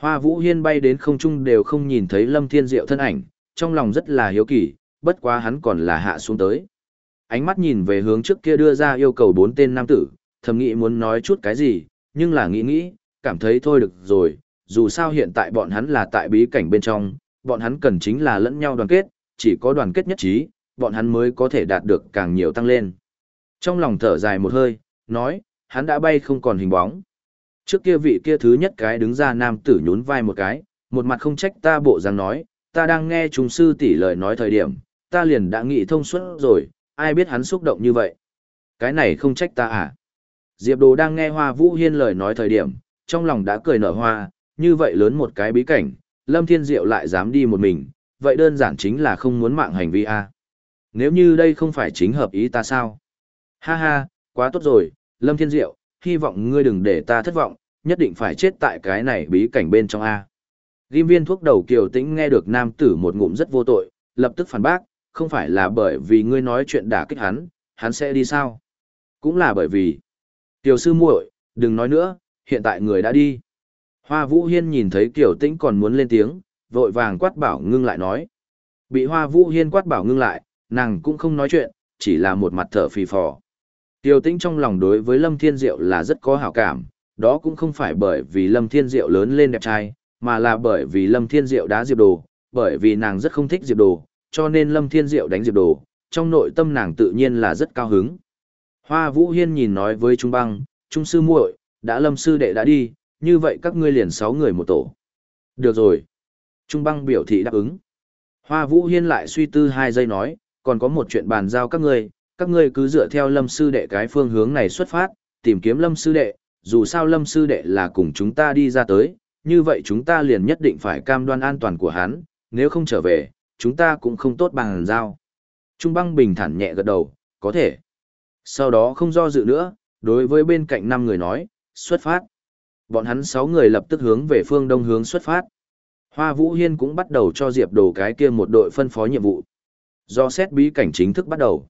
Hoa Vũ Hiên bay đến không trung đều không nhìn thấy Lâm Thiên Diệu thân ảnh, trong lòng rất là hiếu kỳ, bất quá hắn còn là hạ xuống tới. Ánh mắt nhìn về hướng trước kia đưa ra yêu cầu bốn tên nam tử, thầm nghĩ muốn nói chút cái gì, nhưng là nghĩ nghĩ, cảm thấy thôi được rồi, dù sao hiện tại bọn hắn là tại bí cảnh bên trong, bọn hắn cần chính là lẫn nhau đoàn kết, chỉ có đoàn kết nhất trí, bọn hắn mới có thể đạt được càng nhiều tăng lên. Trong lòng thở dài một hơi, nói, hắn đã bay không còn hình bóng. Trước kia vị kia thứ nhất cái đứng ra nam tử nhún vai một cái, một mặt không trách ta bộ dáng nói, ta đang nghe trùng sư tỷ lời nói thời điểm, ta liền đã nghĩ thông suốt rồi, ai biết hắn xúc động như vậy. Cái này không trách ta à? Diệp Đồ đang nghe Hoa Vũ Hiên lời nói thời điểm, trong lòng đã cười nở hoa, như vậy lớn một cái bí cảnh, Lâm Thiên Diệu lại dám đi một mình, vậy đơn giản chính là không muốn mạng hành vi a. Nếu như đây không phải chính hợp ý ta sao? Ha ha, quá tốt rồi, Lâm Thiên Diệu, hy vọng ngươi đừng để ta thất vọng, nhất định phải chết tại cái này bí cảnh bên trong a. Ghim viên thuốc đầu kiều tĩnh nghe được nam tử một ngụm rất vô tội, lập tức phản bác, không phải là bởi vì ngươi nói chuyện đả kích hắn, hắn sẽ đi sao? Cũng là bởi vì... Tiểu sư muội, đừng nói nữa, hiện tại người đã đi. Hoa Vũ Hiên nhìn thấy Kiều Tĩnh còn muốn lên tiếng, vội vàng quát bảo ngưng lại nói. Bị Hoa Vũ Hiên quát bảo ngưng lại, nàng cũng không nói chuyện, chỉ là một mặt thở phì phò. Kiều Tĩnh trong lòng đối với Lâm Thiên Diệu là rất có hảo cảm, đó cũng không phải bởi vì Lâm Thiên Diệu lớn lên đẹp trai, mà là bởi vì Lâm Thiên Diệu đá Diệp Đồ, bởi vì nàng rất không thích Diệp Đồ, cho nên Lâm Thiên Diệu đánh Diệp Đồ, trong nội tâm nàng tự nhiên là rất cao hứng. Hoa Vũ Hiên nhìn nói với Trung Băng, Trung Sư muội, đã Lâm Sư Đệ đã đi, như vậy các ngươi liền sáu người một tổ. Được rồi. Trung Băng biểu thị đáp ứng. Hoa Vũ Hiên lại suy tư hai giây nói, còn có một chuyện bàn giao các ngươi, các ngươi cứ dựa theo Lâm Sư Đệ cái phương hướng này xuất phát, tìm kiếm Lâm Sư Đệ, dù sao Lâm Sư Đệ là cùng chúng ta đi ra tới, như vậy chúng ta liền nhất định phải cam đoan an toàn của hắn, nếu không trở về, chúng ta cũng không tốt bằng giao. Trung băng bình thản nhẹ gật đầu, có thể. Sau đó không do dự nữa, đối với bên cạnh năm người nói, xuất phát. Bọn hắn sáu người lập tức hướng về phương đông hướng xuất phát. Hoa Vũ Hiên cũng bắt đầu cho Diệp Đồ cái kia một đội phân phó nhiệm vụ. Do xét bí cảnh chính thức bắt đầu.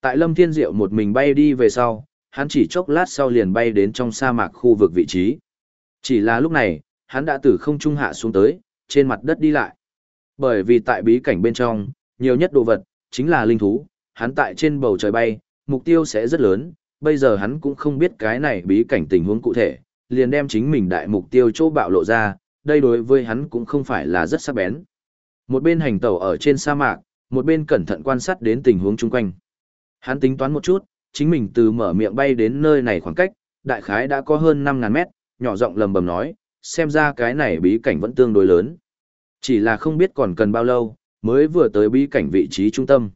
Tại Lâm Thiên Diệu một mình bay đi về sau, hắn chỉ chốc lát sau liền bay đến trong sa mạc khu vực vị trí. Chỉ là lúc này, hắn đã từ không trung hạ xuống tới, trên mặt đất đi lại. Bởi vì tại bí cảnh bên trong, nhiều nhất đồ vật, chính là linh thú, hắn tại trên bầu trời bay, mục tiêu sẽ rất lớn, bây giờ hắn cũng không biết cái này bí cảnh tình huống cụ thể, liền đem chính mình đại mục tiêu chỗ bạo lộ ra, đây đối với hắn cũng không phải là rất sắc bén. Một bên hành tẩu ở trên sa mạc, một bên cẩn thận quan sát đến tình huống chung quanh. Hắn tính toán một chút, chính mình từ mở miệng bay đến nơi này khoảng cách, đại khái đã có hơn 5.000 mét, nhỏ giọng lầm bầm nói, xem ra cái này bí cảnh vẫn tương đối lớn. Chỉ là không biết còn cần bao lâu, mới vừa tới bí cảnh vị trí trung tâm.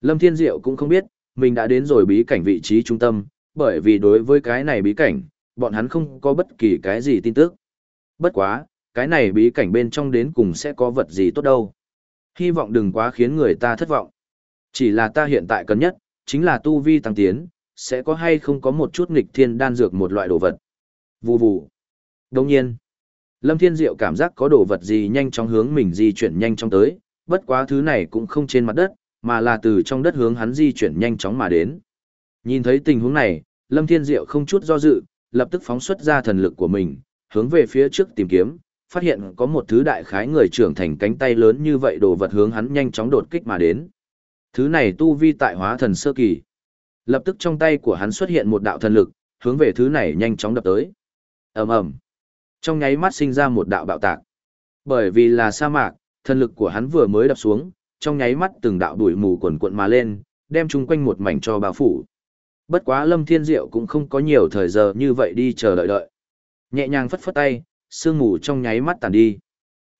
Lâm Thiên Diệu cũng không biết, mình đã đến rồi bí cảnh vị trí trung tâm, bởi vì đối với cái này bí cảnh, bọn hắn không có bất kỳ cái gì tin tức. Bất quá, cái này bí cảnh bên trong đến cùng sẽ có vật gì tốt đâu. Hy vọng đừng quá khiến người ta thất vọng. Chỉ là ta hiện tại cần nhất, chính là tu vi tăng tiến, sẽ có hay không có một chút nghịch thiên đan dược một loại đồ vật. Vù vù. Đồng nhiên, Lâm Thiên Diệu cảm giác có đồ vật gì nhanh chóng hướng mình di chuyển nhanh chóng tới, bất quá thứ này cũng không trên mặt đất, mà là từ trong đất hướng hắn di chuyển nhanh chóng mà đến. Nhìn thấy tình huống này, Lâm Thiên Diệu không chút do dự, lập tức phóng xuất ra thần lực của mình, hướng về phía trước tìm kiếm, phát hiện có một thứ đại khái người trưởng thành cánh tay lớn như vậy đồ vật hướng hắn nhanh chóng đột kích mà đến. Thứ này tu vi tại hóa thần sơ kỳ. Lập tức trong tay của hắn xuất hiện một đạo thần lực, hướng về thứ này nhanh chóng đập tới. ầm ầm, trong nháy mắt sinh ra một đạo bạo tạc. Bởi vì là sa mạc, thần lực của hắn vừa mới đập xuống, trong nháy mắt từng đạo bụi mù quần cuộn mà lên, đem chung quanh một mảnh cho bao phủ. Bất quá Lâm Thiên Diệu cũng không có nhiều thời giờ như vậy đi chờ đợi đợi. Nhẹ nhàng phất phất tay, sương mù trong nháy mắt tàn đi.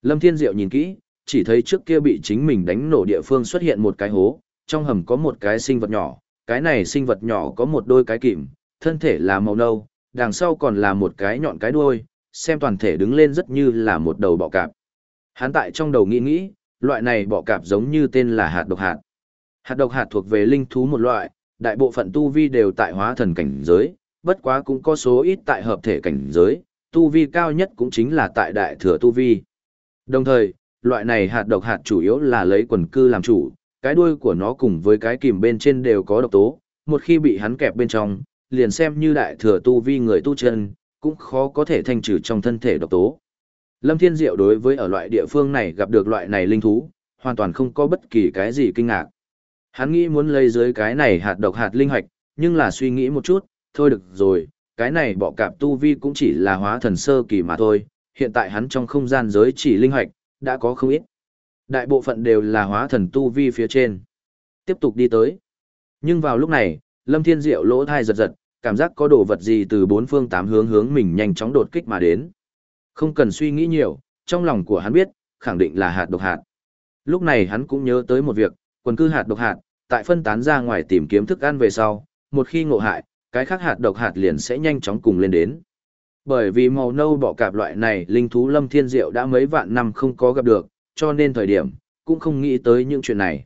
Lâm Thiên Diệu nhìn kỹ, chỉ thấy trước kia bị chính mình đánh nổ địa phương xuất hiện một cái hố, trong hầm có một cái sinh vật nhỏ, cái này sinh vật nhỏ có một đôi cái kìm, thân thể là màu nâu, đằng sau còn là một cái nhọn cái đuôi, xem toàn thể đứng lên rất như là một đầu bọ cạp. Hắn tại trong đầu nghĩ nghĩ, loại này bọ cạp giống như tên là hạt độc hạt. Hạt độc hạt thuộc về linh thú một loại, đại bộ phận tu vi đều tại hóa thần cảnh giới, bất quá cũng có số ít tại hợp thể cảnh giới, tu vi cao nhất cũng chính là tại đại thừa tu vi. Đồng thời, loại này hạt độc hạt chủ yếu là lấy quần cư làm chủ, cái đuôi của nó cùng với cái kìm bên trên đều có độc tố, một khi bị hắn kẹp bên trong, liền xem như đại thừa tu vi người tu chân, cũng khó có thể thanh trừ trong thân thể độc tố. Lâm Thiên Diệu đối với ở loại địa phương này gặp được loại này linh thú, hoàn toàn không có bất kỳ cái gì kinh ngạc. Hắn nghĩ muốn lấy dưới cái này hạt độc hạt linh hoạch, nhưng là suy nghĩ một chút, thôi được rồi, cái này bọ cạp tu vi cũng chỉ là hóa thần sơ kỳ mà thôi, hiện tại hắn trong không gian giới chỉ linh hoạch, đã có không ít. Đại bộ phận đều là hóa thần tu vi phía trên. Tiếp tục đi tới. Nhưng vào lúc này, Lâm Thiên Diệu lỗ thai giật giật, cảm giác có đồ vật gì từ bốn phương tám hướng hướng mình nhanh chóng đột kích mà đến. Không cần suy nghĩ nhiều, trong lòng của hắn biết, khẳng định là hạt độc hạt. Lúc này hắn cũng nhớ tới một việc, quần cư hạt độc hạt, tại phân tán ra ngoài tìm kiếm thức ăn về sau, một khi ngộ hại, cái khác hạt độc hạt liền sẽ nhanh chóng cùng lên đến. Bởi vì màu nâu bọ cạp loại này linh thú lâm thiên diệu đã mấy vạn năm không có gặp được, cho nên thời điểm, cũng không nghĩ tới những chuyện này.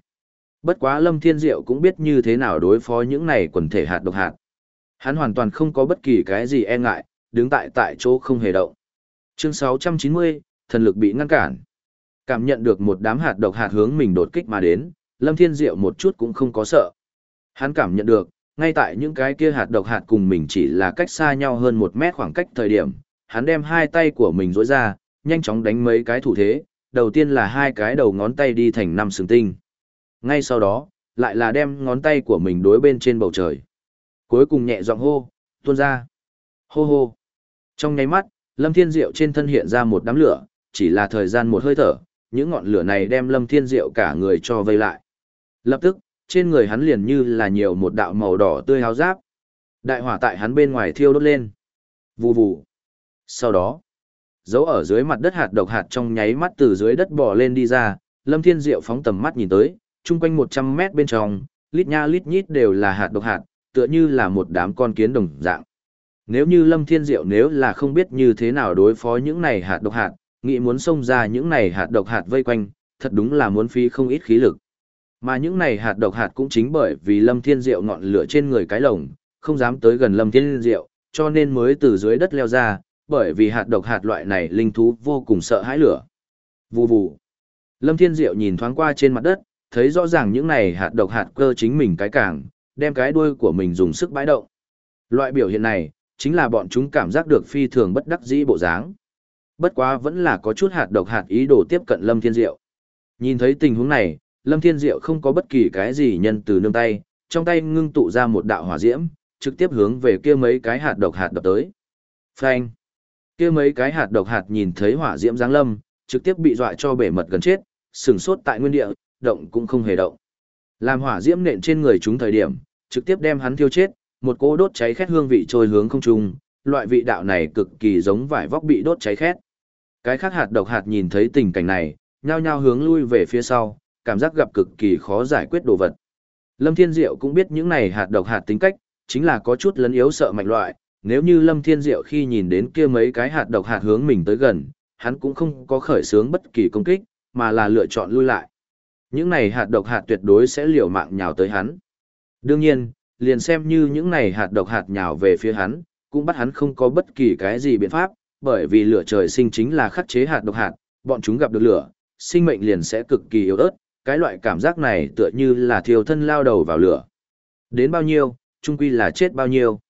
Bất quá lâm thiên diệu cũng biết như thế nào đối phó những này quần thể hạt độc hạt. Hắn hoàn toàn không có bất kỳ cái gì e ngại, đứng tại tại chỗ không hề động. Chương 690, thần lực bị ngăn cản. Cảm nhận được một đám hạt độc hạt hướng mình đột kích mà đến, Lâm Thiên Diệu một chút cũng không có sợ. Hắn cảm nhận được, ngay tại những cái kia hạt độc hạt cùng mình chỉ là cách xa nhau hơn một mét khoảng cách thời điểm, hắn đem hai tay của mình rối ra, nhanh chóng đánh mấy cái thủ thế, đầu tiên là hai cái đầu ngón tay đi thành năm sừng tinh. Ngay sau đó, lại là đem ngón tay của mình đối bên trên bầu trời. Cuối cùng nhẹ giọng hô, tuôn ra. Hô hô. Trong nháy mắt, Lâm Thiên Diệu trên thân hiện ra một đám lửa, chỉ là thời gian một hơi thở, những ngọn lửa này đem Lâm Thiên Diệu cả người cho vây lại. Lập tức, trên người hắn liền như là nhiều một đạo màu đỏ tươi háo giáp. Đại hỏa tại hắn bên ngoài thiêu đốt lên. Vù vù. Sau đó, dấu ở dưới mặt đất hạt độc hạt trong nháy mắt từ dưới đất bò lên đi ra, Lâm Thiên Diệu phóng tầm mắt nhìn tới, chung quanh 100 mét bên trong, lít nha lít nhít đều là hạt độc hạt, tựa như là một đám con kiến đồng dạng. Nếu như Lâm Thiên Diệu nếu là không biết như thế nào đối phó những này hạt độc hạt, nghĩ muốn xông ra những này hạt độc hạt vây quanh, thật đúng là muốn phí không ít khí lực. Mà những này hạt độc hạt cũng chính bởi vì Lâm Thiên Diệu ngọn lửa trên người cái lồng, không dám tới gần Lâm Thiên Diệu, cho nên mới từ dưới đất leo ra, bởi vì hạt độc hạt loại này linh thú vô cùng sợ hãi lửa. Vù vù. Lâm Thiên Diệu nhìn thoáng qua trên mặt đất, thấy rõ ràng những này hạt độc hạt cơ chính mình cái càng, đem cái đuôi của mình dùng sức bãi động. Loại biểu hiện này, chính là bọn chúng cảm giác được phi thường bất đắc dĩ bộ dáng. Bất quá vẫn là có chút hạt độc hạt ý đồ tiếp cận Lâm Thiên Diệu. Nhìn thấy tình huống này, Lâm Thiên Diệu không có bất kỳ cái gì nhân từ nương tay, trong tay ngưng tụ ra một đạo hỏa diễm, trực tiếp hướng về kia mấy cái hạt độc hạt đập tới. Phanh! Kia mấy cái hạt độc hạt nhìn thấy hỏa diễm giáng lâm, trực tiếp bị dọa cho bể mật gần chết, sừng sốt tại nguyên địa, động cũng không hề động. Làm hỏa diễm nện trên người chúng thời điểm, trực tiếp đem hắn thiêu chết, một cỗ đốt cháy khét hương vị trôi hướng không trung, loại vị đạo này cực kỳ giống vải vóc bị đốt cháy khét. Cái khác hạt độc hạt nhìn thấy tình cảnh này, nhao nhao hướng lui về phía sau, cảm giác gặp cực kỳ khó giải quyết đồ vật. Lâm Thiên Diệu cũng biết những này hạt độc hạt tính cách, chính là có chút lấn yếu sợ mạnh loại, nếu như Lâm Thiên Diệu khi nhìn đến kia mấy cái hạt độc hạt hướng mình tới gần, hắn cũng không có khởi sướng bất kỳ công kích, mà là lựa chọn lui lại. Những này hạt độc hạt tuyệt đối sẽ liều mạng nhào tới hắn. Đương nhiên, liền xem như những này hạt độc hạt nhào về phía hắn, cũng bắt hắn không có bất kỳ cái gì biện pháp, bởi vì lửa trời sinh chính là khắc chế hạt độc hạt, bọn chúng gặp được lửa, sinh mệnh liền sẽ cực kỳ yếu ớt, cái loại cảm giác này tựa như là thiêu thân lao đầu vào lửa. Đến bao nhiêu, trung quy là chết bao nhiêu.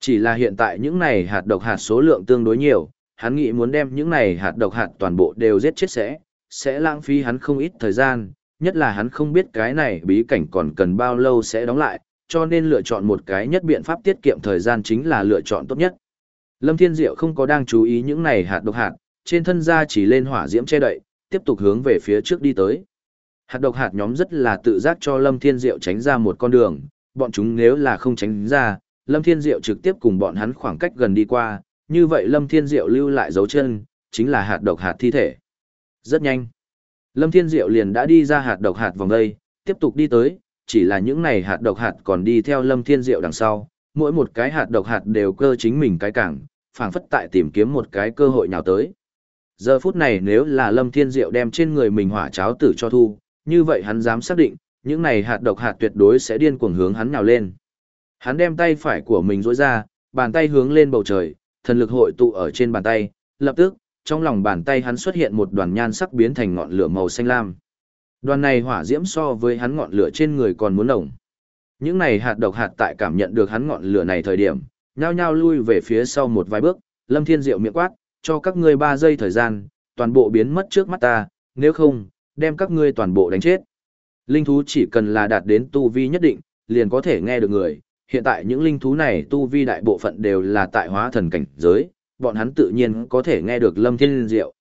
Chỉ là hiện tại những này hạt độc hạt số lượng tương đối nhiều, hắn nghĩ muốn đem những này hạt độc hạt toàn bộ đều giết chết sẽ, sẽ lãng phí hắn không ít thời gian, nhất là hắn không biết cái này bí cảnh còn cần bao lâu sẽ đóng lại, cho nên lựa chọn một cái nhất biện pháp tiết kiệm thời gian chính là lựa chọn tốt nhất. Lâm Thiên Diệu không có đang chú ý những này hạt độc hạt, trên thân da chỉ lên hỏa diễm che đậy, tiếp tục hướng về phía trước đi tới. Hạt độc hạt nhóm rất là tự giác cho Lâm Thiên Diệu tránh ra một con đường, bọn chúng nếu là không tránh ra, Lâm Thiên Diệu trực tiếp cùng bọn hắn khoảng cách gần đi qua, như vậy Lâm Thiên Diệu lưu lại dấu chân, chính là hạt độc hạt thi thể. Rất nhanh. Lâm Thiên Diệu liền đã đi ra hạt độc hạt vòng đây, tiếp tục đi tới, chỉ là những này hạt độc hạt còn đi theo Lâm Thiên Diệu đằng sau, mỗi một cái hạt độc hạt đều cơ chính mình cái cảng, phảng phất tại tìm kiếm một cái cơ hội nào tới. Giờ phút này nếu là Lâm Thiên Diệu đem trên người mình hỏa cháo tử cho thu, như vậy hắn dám xác định, những này hạt độc hạt tuyệt đối sẽ điên cuồng hướng hắn nhào lên. Hắn đem tay phải của mình duỗi ra, bàn tay hướng lên bầu trời, thần lực hội tụ ở trên bàn tay, lập tức, trong lòng bàn tay hắn xuất hiện một đoàn nhan sắc biến thành ngọn lửa màu xanh lam. Đoàn này hỏa diễm so với hắn ngọn lửa trên người còn muốn nồng. Những này hạt độc hạt tại cảm nhận được hắn ngọn lửa này thời điểm, nhao nhao lui về phía sau một vài bước, Lâm Thiên Diệu miệng quát, cho các ngươi 3 giây thời gian, toàn bộ biến mất trước mắt ta, nếu không, đem các ngươi toàn bộ đánh chết. Linh thú chỉ cần là đạt đến tu vi nhất định, liền có thể nghe được người. Hiện tại những linh thú này tu vi đại bộ phận đều là tại hóa thần cảnh giới, bọn hắn tự nhiên có thể nghe được Lâm Thiên Diệu.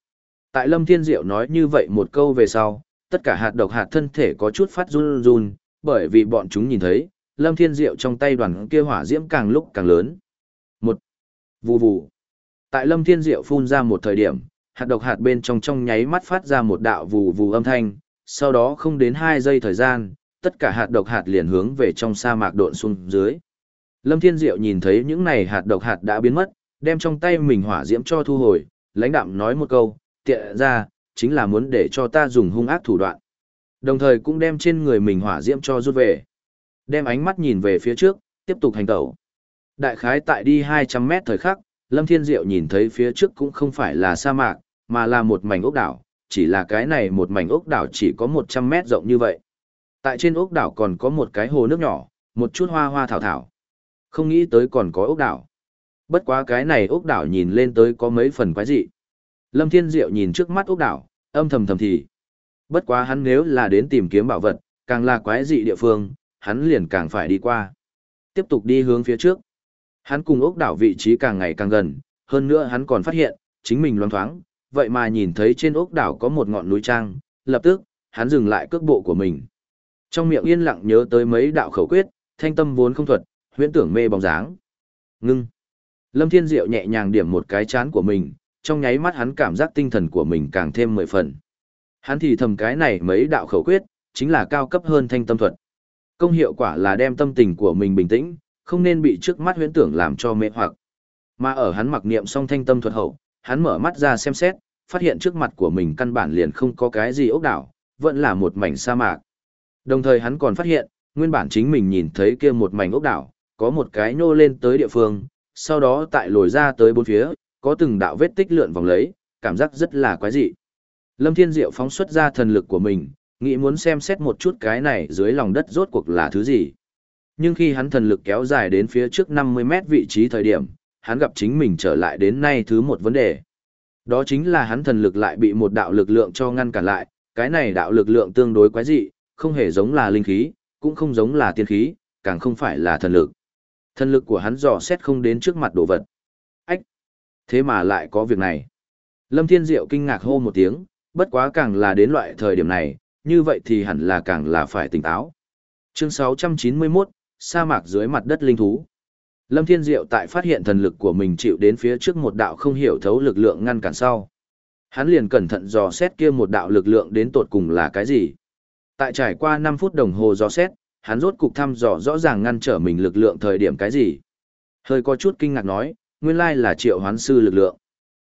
Tại Lâm Thiên Diệu nói như vậy một câu về sau, tất cả hạt độc hạt thân thể có chút phát run run, bởi vì bọn chúng nhìn thấy, Lâm Thiên Diệu trong tay đoàn kia hỏa diễm càng lúc càng lớn. Một, vù vù. Tại Lâm Thiên Diệu phun ra một thời điểm, hạt độc hạt bên trong trong nháy mắt phát ra một đạo vù vù âm thanh, sau đó không đến 2 giây thời gian, tất cả hạt độc hạt liền hướng về trong sa mạc độn xuống dưới. Lâm Thiên Diệu nhìn thấy những này hạt độc hạt đã biến mất, đem trong tay mình hỏa diễm cho thu hồi, lãnh đạm nói một câu, tiện ra, chính là muốn để cho ta dùng hung ác thủ đoạn. Đồng thời cũng đem trên người mình hỏa diễm cho rút về. Đem ánh mắt nhìn về phía trước, tiếp tục hành tẩu. Đại khái tại đi 200 mét thời khắc, Lâm Thiên Diệu nhìn thấy phía trước cũng không phải là sa mạc, mà là một mảnh ốc đảo, chỉ là cái này một mảnh ốc đảo chỉ có 100 mét rộng như vậy. Tại trên ốc đảo còn có một cái hồ nước nhỏ, một chút hoa hoa thảo thảo. Không nghĩ tới còn có ốc đảo. Bất quá cái này ốc đảo nhìn lên tới có mấy phần quái dị. Lâm Thiên Diệu nhìn trước mắt ốc đảo, âm thầm thầm thì. Bất quá hắn nếu là đến tìm kiếm bảo vật, càng là quái dị địa phương, hắn liền càng phải đi qua. Tiếp tục đi hướng phía trước. Hắn cùng ốc đảo vị trí càng ngày càng gần, hơn nữa hắn còn phát hiện, chính mình loang thoáng, vậy mà nhìn thấy trên ốc đảo có một ngọn núi trang, lập tức, hắn dừng lại cước bộ của mình. Trong miệng yên lặng nhớ tới mấy đạo khẩu quyết, thanh tâm vốn không thuật, huyễn tưởng mê bóng dáng. Ngưng. Lâm Thiên Diệu nhẹ nhàng điểm một cái chán của mình, trong nháy mắt hắn cảm giác tinh thần của mình càng thêm mười phần. Hắn thì thầm cái này mấy đạo khẩu quyết, chính là cao cấp hơn thanh tâm thuật. Công hiệu quả là đem tâm tình của mình bình tĩnh, không nên bị trước mắt huyễn tưởng làm cho mê hoặc. Mà ở hắn mặc niệm xong thanh tâm thuật hậu, hắn mở mắt ra xem xét, phát hiện trước mặt của mình căn bản liền không có cái gì ốc đảo, vẫn là một mảnh sa mạc. Đồng thời hắn còn phát hiện, nguyên bản chính mình nhìn thấy kia một mảnh ốc đảo, có một cái nô lên tới địa phương, sau đó tại lồi ra tới bốn phía, có từng đạo vết tích lượn vòng lấy, cảm giác rất là quái dị. Lâm Thiên Diệu phóng xuất ra thần lực của mình, nghĩ muốn xem xét một chút cái này dưới lòng đất rốt cuộc là thứ gì. Nhưng khi hắn thần lực kéo dài đến phía trước 50 mét vị trí thời điểm, hắn gặp chính mình trở lại đến nay thứ một vấn đề. Đó chính là hắn thần lực lại bị một đạo lực lượng cho ngăn cản lại, cái này đạo lực lượng tương đối quái dị, không hề giống là linh khí, cũng không giống là tiên khí, càng không phải là thần lực. Thần lực của hắn dò xét không đến trước mặt đồ vật. Ách! Thế mà lại có việc này. Lâm Thiên Diệu kinh ngạc hô một tiếng, bất quá càng là đến loại thời điểm này, như vậy thì hẳn là càng là phải tỉnh táo. Chương 691, sa mạc dưới mặt đất linh thú. Lâm Thiên Diệu tại phát hiện thần lực của mình chịu đến phía trước một đạo không hiểu thấu lực lượng ngăn cản sau. Hắn liền cẩn thận dò xét kia một đạo lực lượng đến tột cùng là cái gì. Tại trải qua 5 phút đồng hồ dò xét, hắn rốt cục thăm dò rõ ràng ngăn trở mình lực lượng thời điểm cái gì. Hơi có chút kinh ngạc nói, nguyên lai là triệu hoán sư lực lượng.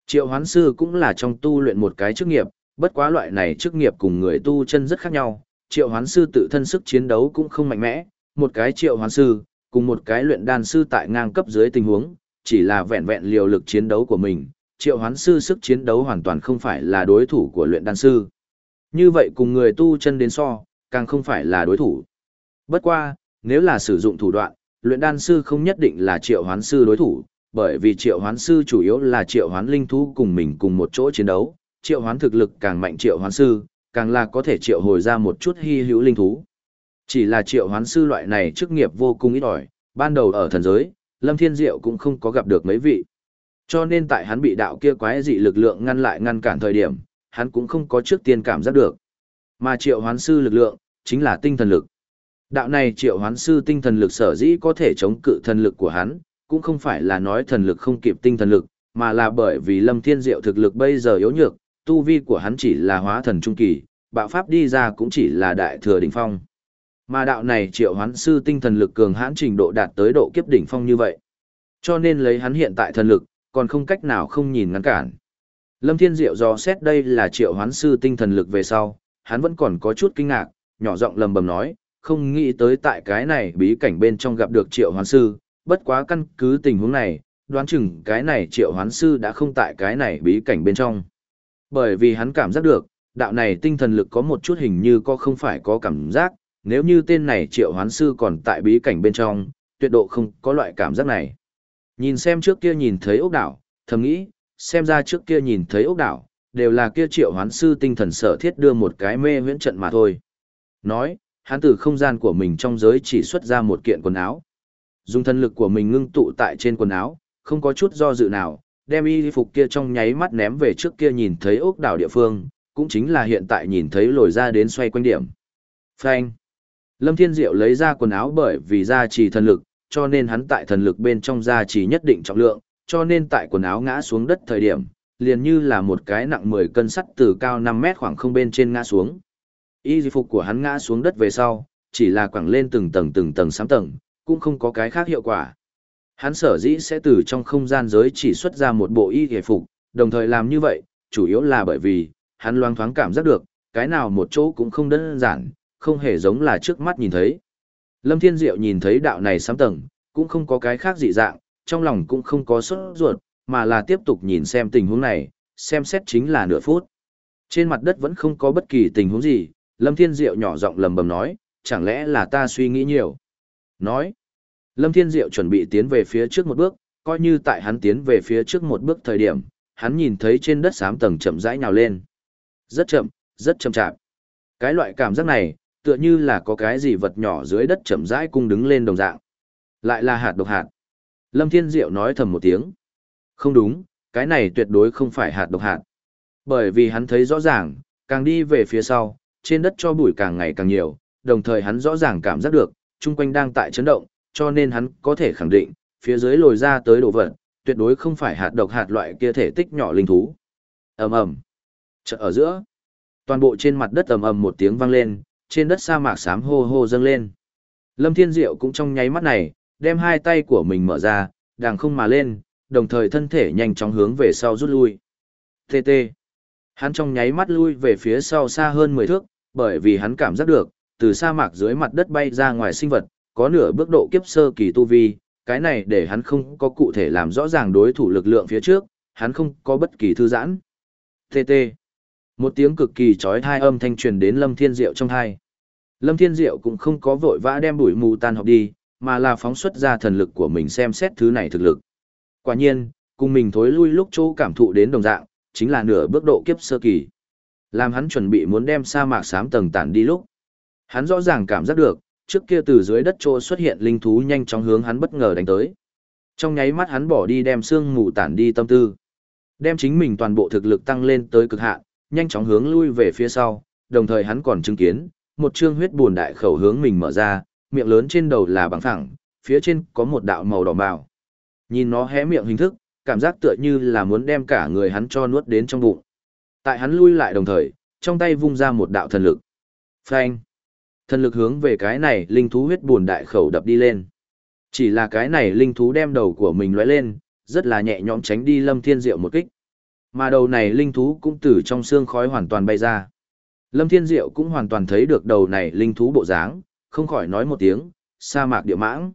Triệu hoán sư cũng là trong tu luyện một cái chức nghiệp, bất quá loại này chức nghiệp cùng người tu chân rất khác nhau. Triệu hoán sư tự thân sức chiến đấu cũng không mạnh mẽ, một cái triệu hoán sư, cùng một cái luyện đan sư tại ngang cấp dưới tình huống, chỉ là vẹn vẹn liều lực chiến đấu của mình, triệu hoán sư sức chiến đấu hoàn toàn không phải là đối thủ của luyện đan sư. Như vậy cùng người tu chân đến so, càng không phải là đối thủ. Bất qua, nếu là sử dụng thủ đoạn, luyện đan sư không nhất định là triệu hoán sư đối thủ, bởi vì triệu hoán sư chủ yếu là triệu hoán linh thú cùng mình cùng một chỗ chiến đấu, triệu hoán thực lực càng mạnh triệu hoán sư, càng là có thể triệu hồi ra một chút hy hữu linh thú. Chỉ là triệu hoán sư loại này chức nghiệp vô cùng ít ỏi, ban đầu ở thần giới, Lâm Thiên Diệu cũng không có gặp được mấy vị. Cho nên tại hắn bị đạo kia quái dị lực lượng ngăn lại ngăn cản thời điểm, hắn cũng không có trước tiên cảm giác được. Mà triệu hoán sư lực lượng, chính là tinh thần lực. Đạo này triệu hoán sư tinh thần lực sở dĩ có thể chống cự thần lực của hắn, cũng không phải là nói thần lực không kịp tinh thần lực, mà là bởi vì Lâm Thiên Diệu thực lực bây giờ yếu nhược, tu vi của hắn chỉ là hóa thần trung kỳ, bạo pháp đi ra cũng chỉ là đại thừa đỉnh phong. Mà đạo này triệu hoán sư tinh thần lực cường hãn trình độ đạt tới độ kiếp đỉnh phong như vậy. Cho nên lấy hắn hiện tại thần lực, còn không cách nào không nhìn ngăn cản. Lâm Thiên Diệu do xét đây là triệu hoán sư tinh thần lực về sau, hắn vẫn còn có chút kinh ngạc, nhỏ giọng lầm bầm nói, không nghĩ tới tại cái này bí cảnh bên trong gặp được triệu hoán sư, bất quá căn cứ tình huống này, đoán chừng cái này triệu hoán sư đã không tại cái này bí cảnh bên trong. Bởi vì hắn cảm giác được, đạo này tinh thần lực có một chút hình như có không phải có cảm giác, nếu như tên này triệu hoán sư còn tại bí cảnh bên trong, tuyệt độ không có loại cảm giác này. Nhìn xem trước kia nhìn thấy ốc đảo, thầm nghĩ, xem ra trước kia nhìn thấy ốc đảo, đều là kia triệu hoán sư tinh thần sở thiết đưa một cái mê huyễn trận mà thôi. Nói, hắn từ không gian của mình trong giới chỉ xuất ra một kiện quần áo. Dùng thân lực của mình ngưng tụ tại trên quần áo, không có chút do dự nào, đem y phục kia trong nháy mắt ném về trước kia nhìn thấy ốc đảo địa phương, cũng chính là hiện tại nhìn thấy lồi ra đến xoay quanh điểm. Phanh. Lâm Thiên Diệu lấy ra quần áo bởi vì gia trì thần lực, cho nên hắn tại thần lực bên trong gia trì nhất định trọng lượng, cho nên tại quần áo ngã xuống đất thời điểm, liền như là một cái nặng 10 cân sắt từ cao 5 mét khoảng không bên trên ngã xuống. Y phục của hắn ngã xuống đất về sau, chỉ là quẳng lên từng tầng từng tầng sám tầng, cũng không có cái khác hiệu quả. Hắn sở dĩ sẽ từ trong không gian giới chỉ xuất ra một bộ y phục, đồng thời làm như vậy, chủ yếu là bởi vì, hắn loang thoáng cảm giác được, cái nào một chỗ cũng không đơn giản, không hề giống là trước mắt nhìn thấy. Lâm Thiên Diệu nhìn thấy đạo này sám tầng, cũng không có cái khác dị dạng, trong lòng cũng không có sốt ruột, mà là tiếp tục nhìn xem tình huống này, xem xét chính là nửa phút. Trên mặt đất vẫn không có bất kỳ tình huống gì, Lâm Thiên Diệu nhỏ giọng lầm bầm nói, chẳng lẽ là ta suy nghĩ nhiều. Nói, Lâm Thiên Diệu chuẩn bị tiến về phía trước một bước, coi như tại hắn tiến về phía trước một bước thời điểm, hắn nhìn thấy trên đất sám tầng chậm rãi nhào lên. Rất chậm, rất chậm chạp. Cái loại cảm giác này, tựa như là có cái gì vật nhỏ dưới đất chậm rãi cung đứng lên đồng dạng. Lại là hạt độc hạt. Lâm Thiên Diệu nói thầm một tiếng. Không đúng, cái này tuyệt đối không phải hạt độc hạt. Bởi vì hắn thấy rõ ràng, càng đi về phía sau, trên đất cho bụi càng ngày càng nhiều, đồng thời hắn rõ ràng cảm giác được, chung quanh đang tại chấn động, cho nên hắn có thể khẳng định, phía dưới lồi ra tới đồ vật, tuyệt đối không phải hạt độc hạt loại kia thể tích nhỏ linh thú. ầm ầm, chợ ở giữa, toàn bộ trên mặt đất ầm ầm một tiếng vang lên, trên đất sa mạc xám hô hô dâng lên. Lâm Thiên Diệu cũng trong nháy mắt này, đem hai tay của mình mở ra, đàng không mà lên, đồng thời thân thể nhanh chóng hướng về sau rút lui. TT. Hắn trong nháy mắt lui về phía sau xa hơn 10 thước, bởi vì hắn cảm giác được, từ sa mạc dưới mặt đất bay ra ngoài sinh vật, có nửa bước độ kiếp sơ kỳ tu vi, cái này để hắn không có cụ thể làm rõ ràng đối thủ lực lượng phía trước, hắn không có bất kỳ thư giãn. TT. Một tiếng cực kỳ chói tai âm thanh truyền đến Lâm Thiên Diệu trong thai. Lâm Thiên Diệu cũng không có vội vã đem bụi mù tan học đi, mà là phóng xuất ra thần lực của mình xem xét thứ này thực lực. Quả nhiên, cùng mình thối lui lúc chỗ cảm thụ đến đồng dạng, chính là nửa bước độ kiếp sơ kỳ. Làm hắn chuẩn bị muốn đem sa mạc sám tầng tản đi lúc. Hắn rõ ràng cảm giác được, trước kia từ dưới đất chỗ xuất hiện linh thú nhanh chóng hướng hắn bất ngờ đánh tới. Trong nháy mắt hắn bỏ đi đem xương mù tản đi tâm tư. Đem chính mình toàn bộ thực lực tăng lên tới cực hạn, nhanh chóng hướng lui về phía sau, đồng thời hắn còn chứng kiến, một trương huyết buồn đại khẩu hướng mình mở ra, miệng lớn trên đầu là bằng phẳng, phía trên có một đạo màu đỏ bào. Nhìn nó hé miệng hình thức, cảm giác tựa như là muốn đem cả người hắn cho nuốt đến trong bụng. Tại hắn lui lại đồng thời, trong tay vung ra một đạo thần lực. Phanh! Thần lực hướng về cái này linh thú huyết buồn đại khẩu đập đi lên. Chỉ là cái này linh thú đem đầu của mình lóe lên, rất là nhẹ nhõm tránh đi Lâm Thiên Diệu một kích. Mà đầu này linh thú cũng từ trong xương khói hoàn toàn bay ra. Lâm Thiên Diệu cũng hoàn toàn thấy được đầu này linh thú bộ dáng, không khỏi nói một tiếng, sa mạc địa mãng.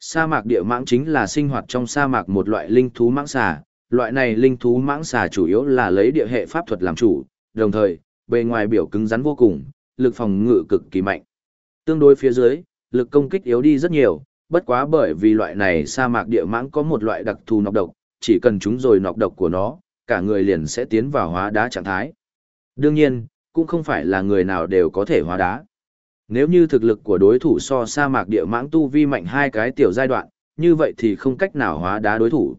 Sa mạc địa mãng chính là sinh hoạt trong sa mạc một loại linh thú mãng xà, loại này linh thú mãng xà chủ yếu là lấy địa hệ pháp thuật làm chủ, đồng thời, bề ngoài biểu cứng rắn vô cùng, lực phòng ngự cực kỳ mạnh. Tương đối phía dưới, lực công kích yếu đi rất nhiều, bất quá bởi vì loại này sa mạc địa mãng có một loại đặc thù nọc độc, chỉ cần chúng rồi nọc độc của nó, cả người liền sẽ tiến vào hóa đá trạng thái. Đương nhiên, cũng không phải là người nào đều có thể hóa đá. Nếu như thực lực của đối thủ so sa mạc địa mãng tu vi mạnh hai cái tiểu giai đoạn, như vậy thì không cách nào hóa đá đối thủ.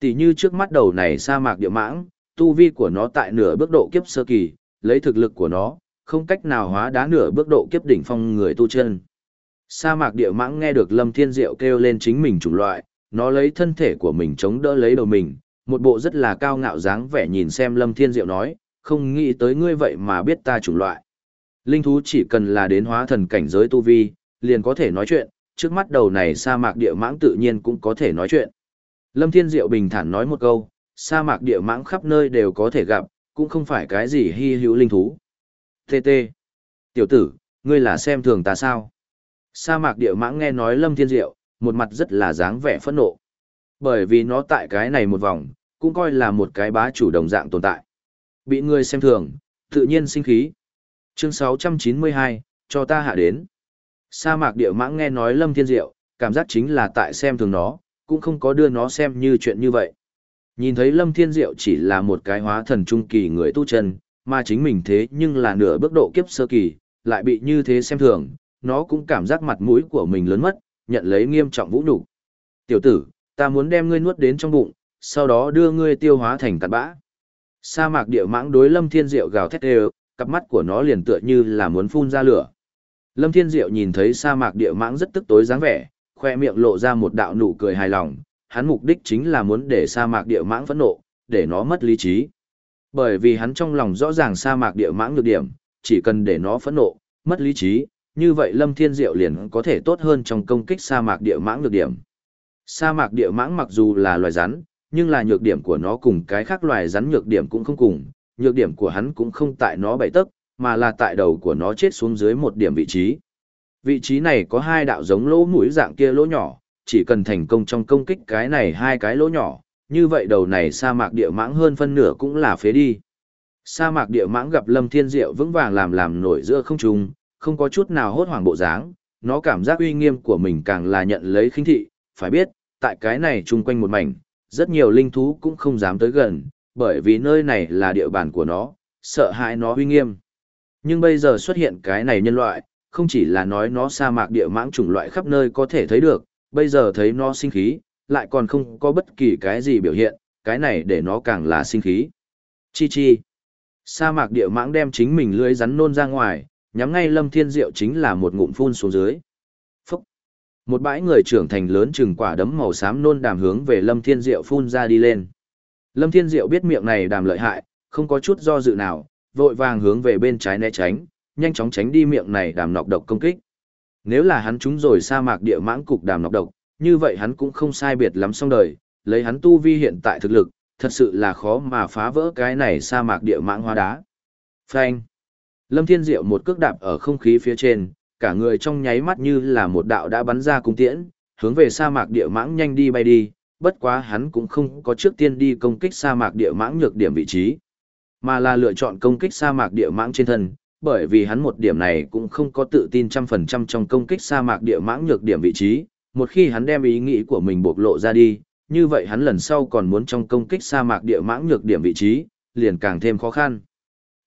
Tỷ như trước mắt đầu này sa mạc địa mãng, tu vi của nó tại nửa bước độ kiếp sơ kỳ, lấy thực lực của nó, không cách nào hóa đá nửa bước độ kiếp đỉnh phong người tu chân. Sa mạc địa mãng nghe được Lâm Thiên Diệu kêu lên chính mình chủng loại, nó lấy thân thể của mình chống đỡ lấy đầu mình, một bộ rất là cao ngạo dáng vẻ nhìn xem Lâm Thiên Diệu nói, không nghĩ tới ngươi vậy mà biết ta chủng loại. Linh thú chỉ cần là đến hóa thần cảnh giới tu vi, liền có thể nói chuyện, trước mắt đầu này sa mạc địa mãng tự nhiên cũng có thể nói chuyện. Lâm Thiên Diệu bình thản nói một câu, sa mạc địa mãng khắp nơi đều có thể gặp, cũng không phải cái gì hy hữu linh thú. TT. Tiểu tử, ngươi là xem thường ta sao? Sa mạc địa mãng nghe nói Lâm Thiên Diệu, một mặt rất là dáng vẻ phẫn nộ. Bởi vì nó tại cái này một vòng, cũng coi là một cái bá chủ đồng dạng tồn tại. Bị người xem thường, tự nhiên sinh khí. Chương 692, cho ta hạ đến. Sa mạc địa mãng nghe nói Lâm Thiên Diệu, cảm giác chính là tại xem thường nó, cũng không có đưa nó xem như chuyện như vậy. Nhìn thấy Lâm Thiên Diệu chỉ là một cái hóa thần trung kỳ người tu chân, mà chính mình thế nhưng là nửa bước độ kiếp sơ kỳ, lại bị như thế xem thường, nó cũng cảm giác mặt mũi của mình lớn mất, nhận lấy nghiêm trọng vũ nhục. Tiểu tử, ta muốn đem ngươi nuốt đến trong bụng, sau đó đưa ngươi tiêu hóa thành cặn bã. Sa mạc địa mãng đối Lâm Thiên Diệu gào thét đều, cặp mắt của nó liền tựa như là muốn phun ra lửa. Lâm Thiên Diệu nhìn thấy sa mạc địa mãng rất tức tối dáng vẻ, khoe miệng lộ ra một đạo nụ cười hài lòng, hắn mục đích chính là muốn để sa mạc địa mãng phẫn nộ, để nó mất lý trí. Bởi vì hắn trong lòng rõ ràng sa mạc địa mãng được điểm, chỉ cần để nó phẫn nộ, mất lý trí, như vậy Lâm Thiên Diệu liền có thể tốt hơn trong công kích sa mạc địa mãng được điểm. Sa mạc địa mãng mặc dù là loài rắn, nhưng là nhược điểm của nó cùng cái khác loài rắn nhược điểm cũng không cùng, nhược điểm của hắn cũng không tại nó bảy tấc, mà là tại đầu của nó chết xuống dưới một điểm vị trí. Vị trí này có hai đạo giống lỗ mũi dạng kia lỗ nhỏ, chỉ cần thành công trong công kích cái này hai cái lỗ nhỏ, như vậy đầu này sa mạc địa mãng hơn phân nửa cũng là phế đi. Sa mạc địa mãng gặp Lâm Thiên Diệu vững vàng làm làm nổi giữa không trung, không có chút nào hốt hoảng bộ dáng, nó cảm giác uy nghiêm của mình càng là nhận lấy khinh thị, phải biết, tại cái này chung quanh một mảnh, rất nhiều linh thú cũng không dám tới gần, bởi vì nơi này là địa bàn của nó, sợ hãi nó uy nghiêm. Nhưng bây giờ xuất hiện cái này nhân loại, không chỉ là nói nó sa mạc địa mãng chủng loại khắp nơi có thể thấy được, bây giờ thấy nó sinh khí, lại còn không có bất kỳ cái gì biểu hiện, cái này để nó càng là sinh khí. Chi chi. Sa mạc địa mãng đem chính mình lưới rắn nôn ra ngoài, nhắm ngay lâm thiên diệu chính là một ngụm phun xuống dưới. Một bãi người trưởng thành lớn chừng quả đấm màu xám nôn đàm hướng về lâm thiên diệu phun ra đi lên. Lâm thiên diệu biết miệng này đàm lợi hại, không có chút do dự nào, vội vàng hướng về bên trái né tránh, nhanh chóng tránh đi miệng này đàm nọc độc công kích. Nếu là hắn trúng rồi sa mạc địa mãng cục đàm nọc độc, như vậy hắn cũng không sai biệt lắm xong đời, lấy hắn tu vi hiện tại thực lực, thật sự là khó mà phá vỡ cái này sa mạc địa mãng hoa đá. Phanh. Lâm Thiên Diệu một cước đạp ở không khí phía trên, cả người trong nháy mắt như là một đạo đã bắn ra cung tiễn, hướng về sa mạc địa mãng nhanh đi bay đi, bất quá hắn cũng không có trước tiên đi công kích sa mạc địa mãng nhược điểm vị trí, mà là lựa chọn công kích sa mạc địa mãng trên thân, bởi vì hắn một điểm này cũng không có tự tin trăm phần trăm trong công kích sa mạc địa mãng nhược điểm vị trí, một khi hắn đem ý nghĩ của mình bộc lộ ra đi, như vậy hắn lần sau còn muốn trong công kích sa mạc địa mãng nhược điểm vị trí, liền càng thêm khó khăn.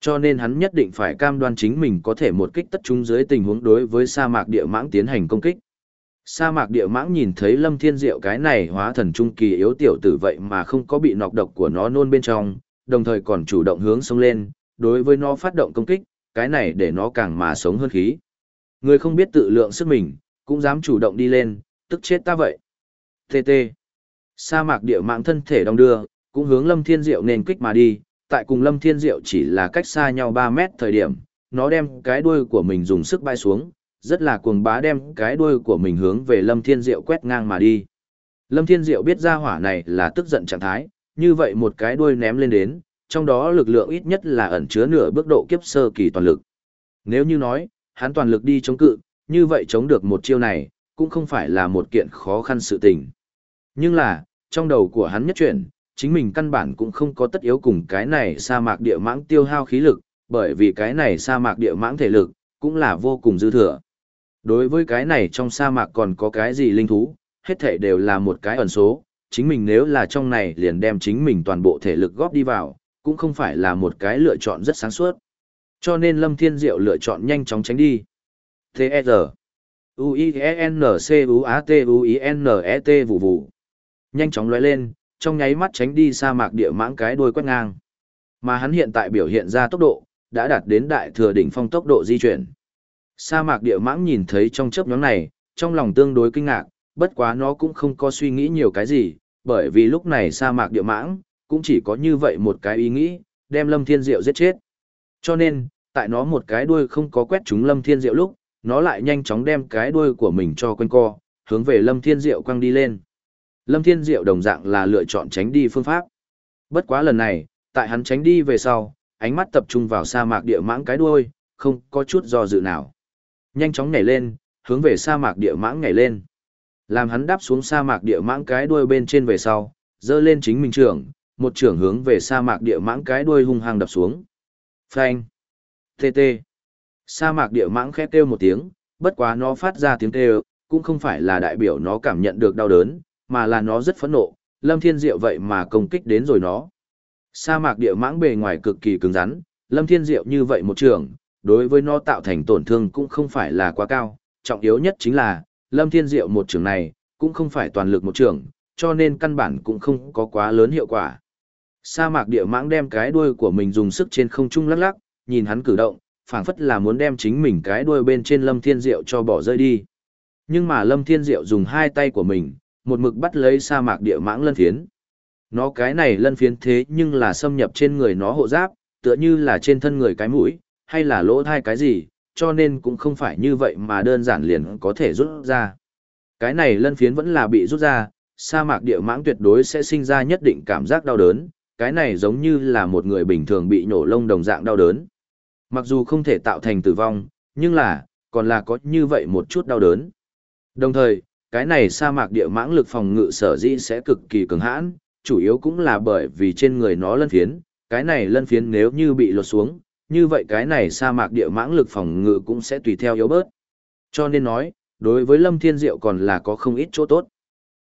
Cho nên hắn nhất định phải cam đoan chính mình có thể một kích tất chúng dưới tình huống đối với sa mạc địa mãng tiến hành công kích. Sa mạc địa mãng nhìn thấy lâm thiên diệu cái này hóa thần trung kỳ yếu tiểu tử vậy mà không có bị nọc độc của nó nôn bên trong, đồng thời còn chủ động hướng sông lên, đối với nó phát động công kích, cái này để nó càng mà sống hơn khí. Người không biết tự lượng sức mình, cũng dám chủ động đi lên, tức chết ta vậy. TT. Sa mạc địa mạng thân thể đong đưa, cũng hướng Lâm Thiên Diệu nền kích mà đi, tại cùng Lâm Thiên Diệu chỉ là cách xa nhau 3 mét thời điểm, nó đem cái đuôi của mình dùng sức bay xuống, rất là cuồng bá đem cái đuôi của mình hướng về Lâm Thiên Diệu quét ngang mà đi. Lâm Thiên Diệu biết ra hỏa này là tức giận trạng thái, như vậy một cái đuôi ném lên đến, trong đó lực lượng ít nhất là ẩn chứa nửa bước độ kiếp sơ kỳ toàn lực. Nếu như nói, hắn toàn lực đi chống cự, như vậy chống được một chiêu này, cũng không phải là một kiện khó khăn sự tình. Nhưng là, trong đầu của hắn nhất chuyển, chính mình căn bản cũng không có tất yếu cùng cái này sa mạc địa mãng tiêu hao khí lực, bởi vì cái này sa mạc địa mãng thể lực, cũng là vô cùng dư thừa. Đối với cái này trong sa mạc còn có cái gì linh thú, hết thể đều là một cái ẩn số, chính mình nếu là trong này liền đem chính mình toàn bộ thể lực góp đi vào, cũng không phải là một cái lựa chọn rất sáng suốt. Cho nên Lâm Thiên Diệu lựa chọn nhanh chóng tránh đi. T.E.R. U-I-N-C-U-A-T-U-I-N-E-T vụ vụ. Nhanh chóng lóe lên, trong nháy mắt tránh đi sa mạc địa mãng cái đuôi quét ngang. Mà hắn hiện tại biểu hiện ra tốc độ, đã đạt đến đại thừa đỉnh phong tốc độ di chuyển. Sa mạc địa mãng nhìn thấy trong chớp nhóm này, trong lòng tương đối kinh ngạc, bất quá nó cũng không có suy nghĩ nhiều cái gì, bởi vì lúc này sa mạc địa mãng, cũng chỉ có như vậy một cái ý nghĩ, đem Lâm Thiên Diệu giết chết. Cho nên, tại nó một cái đuôi không có quét trúng Lâm Thiên Diệu lúc, nó lại nhanh chóng đem cái đuôi của mình cho quanh co, hướng về Lâm Thiên Diệu quăng đi lên. Lâm Thiên Diệu đồng dạng là lựa chọn tránh đi phương pháp. Bất quá lần này, tại hắn tránh đi về sau, ánh mắt tập trung vào sa mạc địa mãng cái đuôi, không có chút do dự nào. Nhanh chóng nhảy lên, hướng về sa mạc địa mãng nhảy lên. Làm hắn đáp xuống sa mạc địa mãng cái đuôi bên trên về sau, dơ lên chính mình trưởng, một trưởng hướng về sa mạc địa mãng cái đuôi hung hăng đập xuống. Phanh. TT. Sa mạc địa mãng khẽ kêu một tiếng, bất quá nó phát ra tiếng kêu, cũng không phải là đại biểu nó cảm nhận được đau đớn, mà là nó rất phẫn nộ, Lâm Thiên Diệu vậy mà công kích đến rồi nó. Sa mạc địa mãng bề ngoài cực kỳ cứng rắn, Lâm Thiên Diệu như vậy một trường, đối với nó tạo thành tổn thương cũng không phải là quá cao, trọng yếu nhất chính là, Lâm Thiên Diệu một trường này, cũng không phải toàn lực một trường, cho nên căn bản cũng không có quá lớn hiệu quả. Sa mạc địa mãng đem cái đuôi của mình dùng sức trên không trung lắc lắc, nhìn hắn cử động, phảng phất là muốn đem chính mình cái đuôi bên trên Lâm Thiên Diệu cho bỏ rơi đi. Nhưng mà Lâm Thiên Diệu dùng hai tay của mình, một mực bắt lấy sa mạc địa mãng lân phiến. Nó cái này lân phiến thế nhưng là xâm nhập trên người nó hộ giáp, tựa như là trên thân người cái mũi, hay là lỗ thai cái gì, cho nên cũng không phải như vậy mà đơn giản liền có thể rút ra. Cái này lân phiến vẫn là bị rút ra, sa mạc địa mãng tuyệt đối sẽ sinh ra nhất định cảm giác đau đớn, cái này giống như là một người bình thường bị nhổ lông đồng dạng đau đớn. Mặc dù không thể tạo thành tử vong, nhưng là, còn là có như vậy một chút đau đớn. Đồng thời, cái này sa mạc địa mãng lực phòng ngự sở dĩ sẽ cực kỳ cứng hãn, chủ yếu cũng là bởi vì trên người nó lân phiến, cái này lân phiến nếu như bị lột xuống, như vậy cái này sa mạc địa mãng lực phòng ngự cũng sẽ tùy theo yếu bớt. Cho nên nói, đối với Lâm Thiên Diệu còn là có không ít chỗ tốt.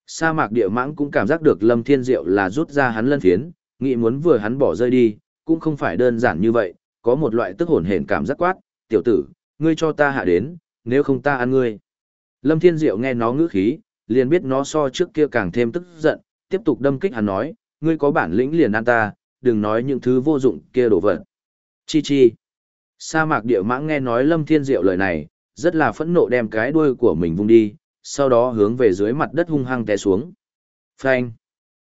Sa mạc địa mãng cũng cảm giác được Lâm Thiên Diệu là rút ra hắn lân phiến, nghĩ muốn vừa hắn bỏ rơi đi, cũng không phải đơn giản như vậy, có một loại tức hồn hển cảm giác quát, tiểu tử, ngươi cho ta hạ đến, nếu không ta ăn ngươi. Lâm Thiên Diệu nghe nó ngữ khí, liền biết nó so trước kia càng thêm tức giận, tiếp tục đâm kích hắn nói, ngươi có bản lĩnh liền ăn ta, đừng nói những thứ vô dụng kia đổ vật. Chi chi. Sa mạc địa mãng nghe nói Lâm Thiên Diệu lời này, rất là phẫn nộ đem cái đuôi của mình vung đi, sau đó hướng về dưới mặt đất hung hăng té xuống. Phanh.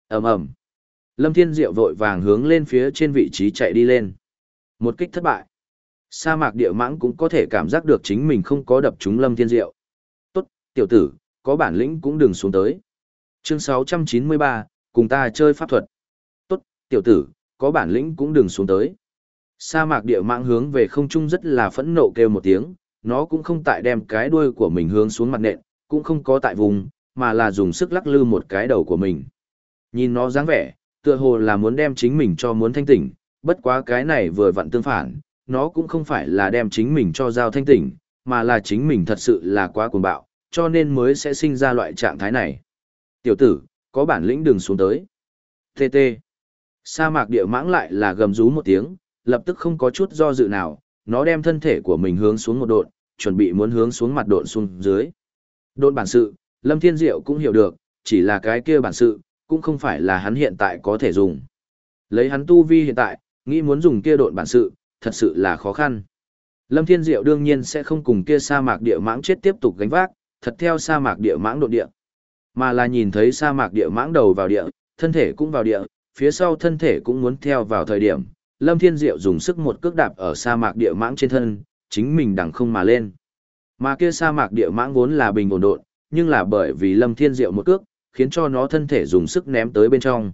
ầm ầm. Lâm Thiên Diệu vội vàng hướng lên phía trên vị trí chạy đi lên. Một kích thất bại. Sa mạc địa mãng cũng có thể cảm giác được chính mình không có đập trúng Lâm Thiên Diệu. Tiểu tử, có bản lĩnh cũng đừng xuống tới. Chương 693, cùng ta chơi pháp thuật. Tốt, tiểu tử, có bản lĩnh cũng đừng xuống tới. Sa mạc địa mạng hướng về không trung rất là phẫn nộ kêu một tiếng, nó cũng không tại đem cái đuôi của mình hướng xuống mặt nện, cũng không có tại vùng, mà là dùng sức lắc lư một cái đầu của mình. Nhìn nó dáng vẻ, tựa hồ là muốn đem chính mình cho muốn thanh tỉnh, bất quá cái này vừa vặn tương phản, nó cũng không phải là đem chính mình cho giao thanh tỉnh, mà là chính mình thật sự là quá cuồng bạo, cho nên mới sẽ sinh ra loại trạng thái này. Tiểu tử, có bản lĩnh đừng xuống tới. TT. Sa mạc địa mãng lại là gầm rú một tiếng, lập tức không có chút do dự nào, nó đem thân thể của mình hướng xuống một độn, chuẩn bị muốn hướng xuống mặt độn xuống dưới. Độn bản sự, Lâm Thiên Diệu cũng hiểu được, chỉ là cái kia bản sự, cũng không phải là hắn hiện tại có thể dùng. Lấy hắn tu vi hiện tại, nghĩ muốn dùng kia độn bản sự, thật sự là khó khăn. Lâm Thiên Diệu đương nhiên sẽ không cùng kia sa mạc địa mãng chết tiếp tục gánh vác, thật theo sa mạc địa mãng độn địa. Mà là nhìn thấy sa mạc địa mãng đầu vào địa, thân thể cũng vào địa, phía sau thân thể cũng muốn theo vào thời điểm, Lâm Thiên Diệu dùng sức một cước đạp ở sa mạc địa mãng trên thân, chính mình đằng không mà lên. Mà kia sa mạc địa mãng vốn là bình ổn độn, nhưng là bởi vì Lâm Thiên Diệu một cước, khiến cho nó thân thể dùng sức ném tới bên trong.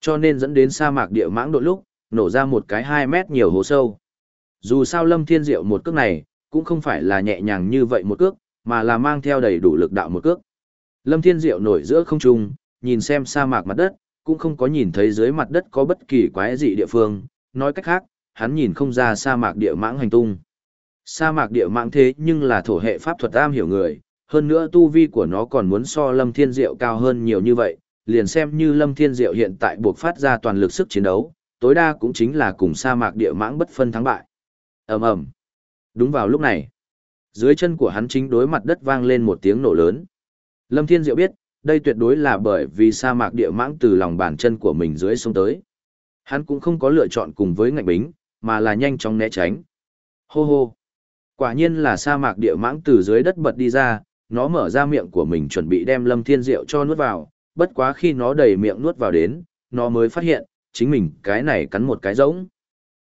Cho nên dẫn đến sa mạc địa mãng độn lúc, nổ ra một cái 2 mét nhiều hố sâu. Dù sao Lâm Thiên Diệu một cước này, cũng không phải là nhẹ nhàng như vậy một cước, mà là mang theo đầy đủ lực đạo một cước. Lâm Thiên Diệu nổi giữa không trung, nhìn xem sa mạc mặt đất, cũng không có nhìn thấy dưới mặt đất có bất kỳ quái dị địa phương, nói cách khác, hắn nhìn không ra sa mạc địa mãng hành tung. Sa mạc địa mãng thế nhưng là thổ hệ pháp thuật am hiểu người, hơn nữa tu vi của nó còn muốn so Lâm Thiên Diệu cao hơn nhiều như vậy, liền xem như Lâm Thiên Diệu hiện tại buộc phát ra toàn lực sức chiến đấu, tối đa cũng chính là cùng sa mạc địa mãng bất phân thắng bại. ầm ầm. Đúng vào lúc này, dưới chân của hắn chính đối mặt đất vang lên một tiếng nổ lớn. Lâm Thiên Diệu biết, đây tuyệt đối là bởi vì sa mạc địa mãng từ lòng bàn chân của mình dưới xuống tới. Hắn cũng không có lựa chọn cùng với ngạnh bính, mà là nhanh chóng né tránh. Hô hô. Quả nhiên là sa mạc địa mãng từ dưới đất bật đi ra, nó mở ra miệng của mình chuẩn bị đem Lâm Thiên Diệu cho nuốt vào, bất quá khi nó đầy miệng nuốt vào đến, nó mới phát hiện, chính mình cái này cắn một cái rỗng.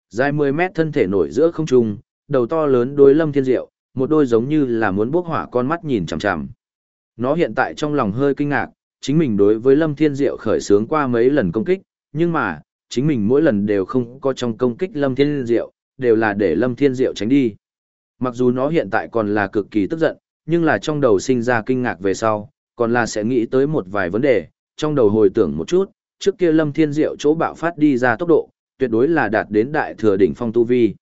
Dài 10 mét thân thể nổi giữa không trung, đầu to lớn đối Lâm Thiên Diệu, một đôi giống như là muốn bốc hỏa con mắt nhìn chằm chằm. Nó hiện tại trong lòng hơi kinh ngạc, chính mình đối với Lâm Thiên Diệu khởi sướng qua mấy lần công kích, nhưng mà, chính mình mỗi lần đều không có trong công kích Lâm Thiên Diệu, đều là để Lâm Thiên Diệu tránh đi. Mặc dù nó hiện tại còn là cực kỳ tức giận, nhưng là trong đầu sinh ra kinh ngạc về sau, còn là sẽ nghĩ tới một vài vấn đề, trong đầu hồi tưởng một chút, trước kia Lâm Thiên Diệu chỗ bạo phát đi ra tốc độ, tuyệt đối là đạt đến đại thừa đỉnh phong tu vi.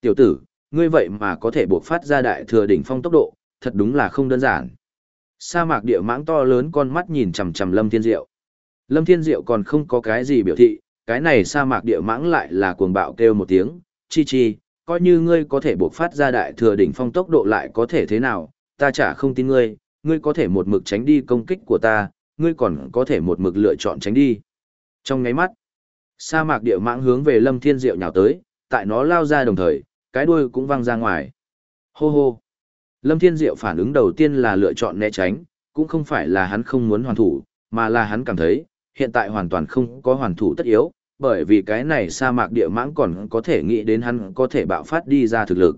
Tiểu tử, ngươi vậy mà có thể buộc phát ra đại thừa đỉnh phong tốc độ, thật đúng là không đơn giản. Sa mạc địa mãng to lớn con mắt nhìn chằm chằm Lâm Thiên Diệu. Lâm Thiên Diệu còn không có cái gì biểu thị, cái này sa mạc địa mãng lại là cuồng bạo kêu một tiếng, chi chi, coi như ngươi có thể buộc phát ra đại thừa đỉnh phong tốc độ lại có thể thế nào, ta chả không tin ngươi, ngươi có thể một mực tránh đi công kích của ta, ngươi còn có thể một mực lựa chọn tránh đi. Trong ngáy mắt, sa mạc địa mãng hướng về Lâm Thiên Diệu nhào tới, tại nó lao ra đồng thời, cái đuôi cũng văng ra ngoài. Hô hô. Lâm Thiên Diệu phản ứng đầu tiên là lựa chọn né tránh, cũng không phải là hắn không muốn hoàn thủ, mà là hắn cảm thấy, hiện tại hoàn toàn không có hoàn thủ tất yếu, bởi vì cái này sa mạc địa mãng còn có thể nghĩ đến hắn có thể bạo phát đi ra thực lực.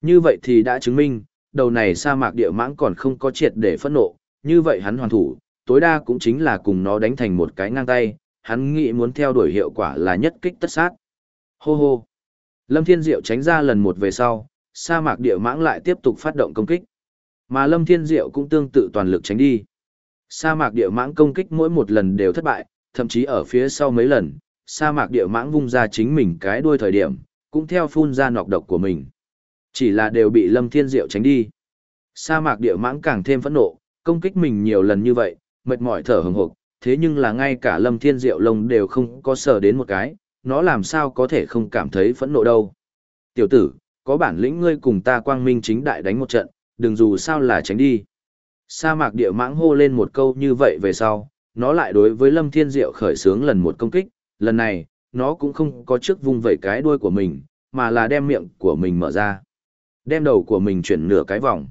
Như vậy thì đã chứng minh, đầu này sa mạc địa mãng còn không có triệt để phẫn nộ, như vậy hắn hoàn thủ, tối đa cũng chính là cùng nó đánh thành một cái ngang tay, hắn nghĩ muốn theo đuổi hiệu quả là nhất kích tất sát. Hô hô. Lâm Thiên Diệu tránh ra lần một về sau, sa mạc địa mãng lại tiếp tục phát động công kích. Mà Lâm Thiên Diệu cũng tương tự toàn lực tránh đi. Sa mạc địa mãng công kích mỗi một lần đều thất bại, thậm chí ở phía sau mấy lần, sa mạc địa mãng vung ra chính mình cái đuôi thời điểm, cũng theo phun ra nọc độc của mình. Chỉ là đều bị Lâm Thiên Diệu tránh đi. Sa mạc địa mãng càng thêm phẫn nộ, công kích mình nhiều lần như vậy, mệt mỏi thở hừng hực, thế nhưng là ngay cả Lâm Thiên Diệu lông đều không có sờ đến một cái, nó làm sao có thể không cảm thấy phẫn nộ đâu. Tiểu tử, có bản lĩnh ngươi cùng ta quang minh chính đại đánh một trận, đừng dù sao là tránh đi. Sa mạc địa mãng hô lên một câu như vậy về sau, nó lại đối với Lâm Thiên Diệu khởi sướng lần một công kích, lần này, nó cũng không có trước vung vẩy cái đuôi của mình, mà là đem miệng của mình mở ra. Đem đầu của mình chuyển nửa cái vòng.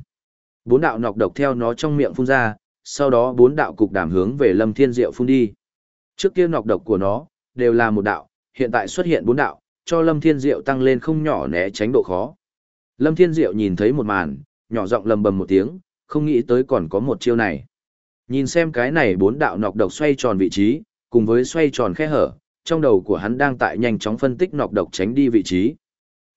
Bốn đạo nọc độc theo nó trong miệng phun ra, sau đó bốn đạo cục đảm hướng về Lâm Thiên Diệu phun đi. Trước kia nọc độc của nó, đều là một đạo, hiện tại xuất hiện bốn đạo, cho Lâm Thiên Diệu tăng lên không nhỏ né tránh độ khó. Lâm Thiên Diệu nhìn thấy một màn, nhỏ giọng lầm bầm một tiếng, không nghĩ tới còn có một chiêu này. Nhìn xem cái này bốn đạo nọc độc xoay tròn vị trí, cùng với xoay tròn khe hở, trong đầu của hắn đang tại nhanh chóng phân tích nọc độc tránh đi vị trí.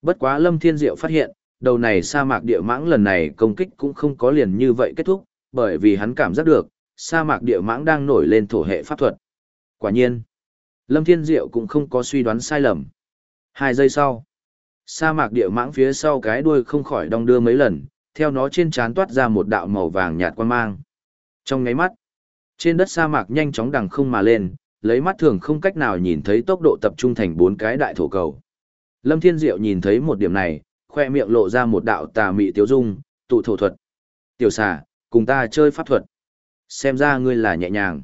Bất quá Lâm Thiên Diệu phát hiện, đầu này sa mạc địa mãng lần này công kích cũng không có liền như vậy kết thúc, bởi vì hắn cảm giác được, sa mạc địa mãng đang nổi lên thổ hệ pháp thuật. Quả nhiên, Lâm Thiên Diệu cũng không có suy đoán sai lầm. Hai giây sau, sa mạc địa mãng phía sau cái đuôi không khỏi đong đưa mấy lần, theo nó trên trán toát ra một đạo màu vàng nhạt quan mang. Trong ngáy mắt, trên đất sa mạc nhanh chóng đằng không mà lên, lấy mắt thường không cách nào nhìn thấy tốc độ tập trung thành bốn cái đại thổ cầu. Lâm Thiên Diệu nhìn thấy một điểm này, khoe miệng lộ ra một đạo tà mị tiêu dung, tụ thổ thuật. Tiểu xà, cùng ta chơi pháp thuật. Xem ra ngươi là nhẹ nhàng.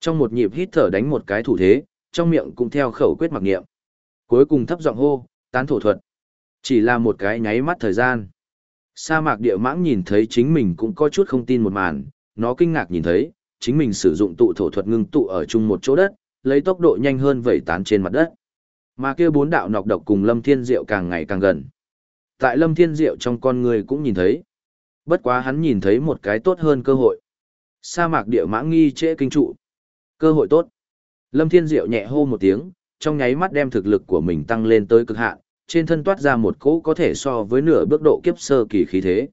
Trong một nhịp hít thở đánh một cái thủ thế, trong miệng cũng theo khẩu quyết mặc niệm. Cuối cùng thấp giọng hô, tán thổ thuật. Chỉ là một cái nháy mắt thời gian. Sa mạc địa mãng nhìn thấy chính mình cũng có chút không tin một màn, nó kinh ngạc nhìn thấy, chính mình sử dụng tụ thổ thuật ngưng tụ ở chung một chỗ đất, lấy tốc độ nhanh hơn vẩy tán trên mặt đất. Mà kia bốn đạo nọc độc cùng Lâm Thiên Diệu càng ngày càng gần. Tại Lâm Thiên Diệu trong con người cũng nhìn thấy. Bất quá hắn nhìn thấy một cái tốt hơn cơ hội. Sa mạc địa mãng nghi trễ kinh trụ. Cơ hội tốt. Lâm Thiên Diệu nhẹ hô một tiếng, trong nháy mắt đem thực lực của mình tăng lên tới cực hạn, trên thân toát ra một cỗ có thể so với nửa bước độ kiếp sơ kỳ khí thế.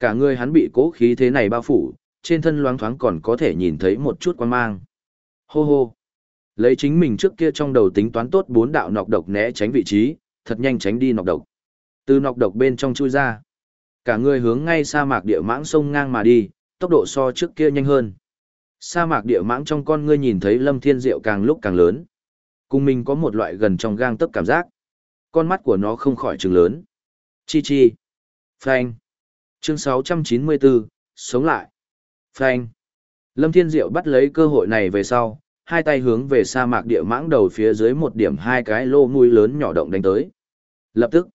Cả người hắn bị cỗ khí thế này bao phủ, trên thân loáng thoáng còn có thể nhìn thấy một chút quan mang. Hô hô. Lấy chính mình trước kia trong đầu tính toán tốt bốn đạo nọc độc né tránh vị trí, thật nhanh tránh đi nọc độc. Từ nọc độc bên trong chui ra. Cả người hướng ngay sa mạc địa mãng sông ngang mà đi, tốc độ so trước kia nhanh hơn. Sa mạc địa mãng trong con ngươi nhìn thấy Lâm Thiên Diệu càng lúc càng lớn. Cùng mình có một loại gần trong gang tấc cảm giác. Con mắt của nó không khỏi trừng lớn. Chi chi. Phanh. Chương 694, sống lại. Phanh. Lâm Thiên Diệu bắt lấy cơ hội này về sau, hai tay hướng về sa mạc địa mãng đầu phía dưới một điểm hai cái lô mũi lớn nhỏ động đánh tới. Lập tức,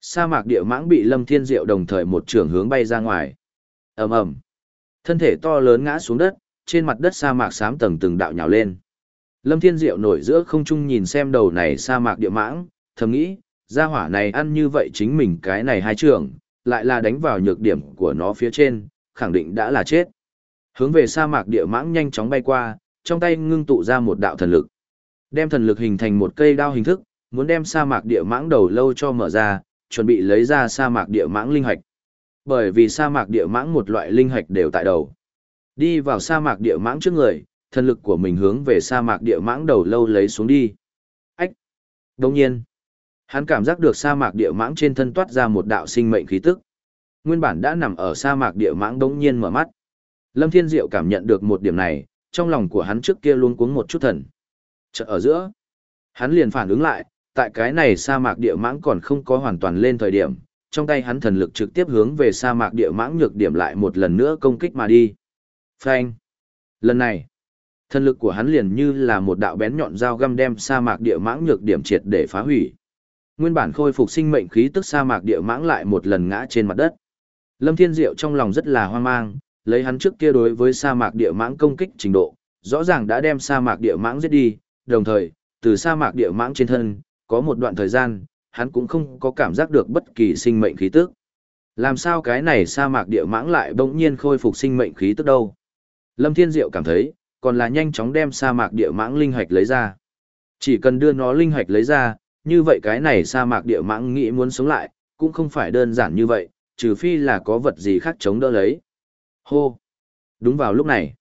sa mạc địa mãng bị Lâm Thiên Diệu đồng thời một trường hướng bay ra ngoài. ầm ầm, thân thể to lớn ngã xuống đất, trên mặt đất sa mạc xám tầng từng đạo nhào lên. Lâm Thiên Diệu nổi giữa không trung nhìn xem đầu này sa mạc địa mãng, thầm nghĩ, gia hỏa này ăn như vậy chính mình cái này hai trường, lại là đánh vào nhược điểm của nó phía trên, khẳng định đã là chết. Hướng về sa mạc địa mãng nhanh chóng bay qua, trong tay ngưng tụ ra một đạo thần lực. Đem thần lực hình thành một cây đao hình thức, muốn đem sa mạc địa mãng đầu lâu cho mở ra, chuẩn bị lấy ra sa mạc địa mãng linh hạch. Bởi vì sa mạc địa mãng một loại linh hạch đều tại đầu. Đi vào sa mạc địa mãng trước người, thần lực của mình hướng về sa mạc địa mãng đầu lâu lấy xuống đi. Ách! Đồng nhiên, hắn cảm giác được sa mạc địa mãng trên thân toát ra một đạo sinh mệnh khí tức. Nguyên bản đã nằm ở sa mạc địa mãng đống nhiên mở mắt. Lâm Thiên Diệu cảm nhận được một điểm này, trong lòng của hắn trước kia luôn cuống một chút thần. Chợt ở giữa, hắn liền phản ứng lại, tại cái này sa mạc địa mãng còn không có hoàn toàn lên thời điểm, trong tay hắn thần lực trực tiếp hướng về sa mạc địa mãng nhược điểm lại một lần nữa công kích mà đi. Phanh! Lần này, thần lực của hắn liền như là một đạo bén nhọn dao găm đem sa mạc địa mãng nhược điểm triệt để phá hủy. Nguyên bản khôi phục sinh mệnh khí tức sa mạc địa mãng lại một lần ngã trên mặt đất. Lâm Thiên Diệu trong lòng rất là hoang mang, lấy hắn trước kia đối với sa mạc địa mãng công kích trình độ, rõ ràng đã đem sa mạc địa mãng giết đi, đồng thời, từ sa mạc địa mãng trên thân, có một đoạn thời gian, hắn cũng không có cảm giác được bất kỳ sinh mệnh khí tức. Làm sao cái này sa mạc địa mãng lại bỗng nhiên khôi phục sinh mệnh khí tức đâu? Lâm Thiên Diệu cảm thấy, còn là nhanh chóng đem sa mạc địa mãng linh hạch lấy ra. Chỉ cần đưa nó linh hạch lấy ra, như vậy cái này sa mạc địa mãng nghĩ muốn sống lại, cũng không phải đơn giản như vậy, trừ phi là có vật gì khác chống đỡ lấy. Hô! Đúng vào lúc này,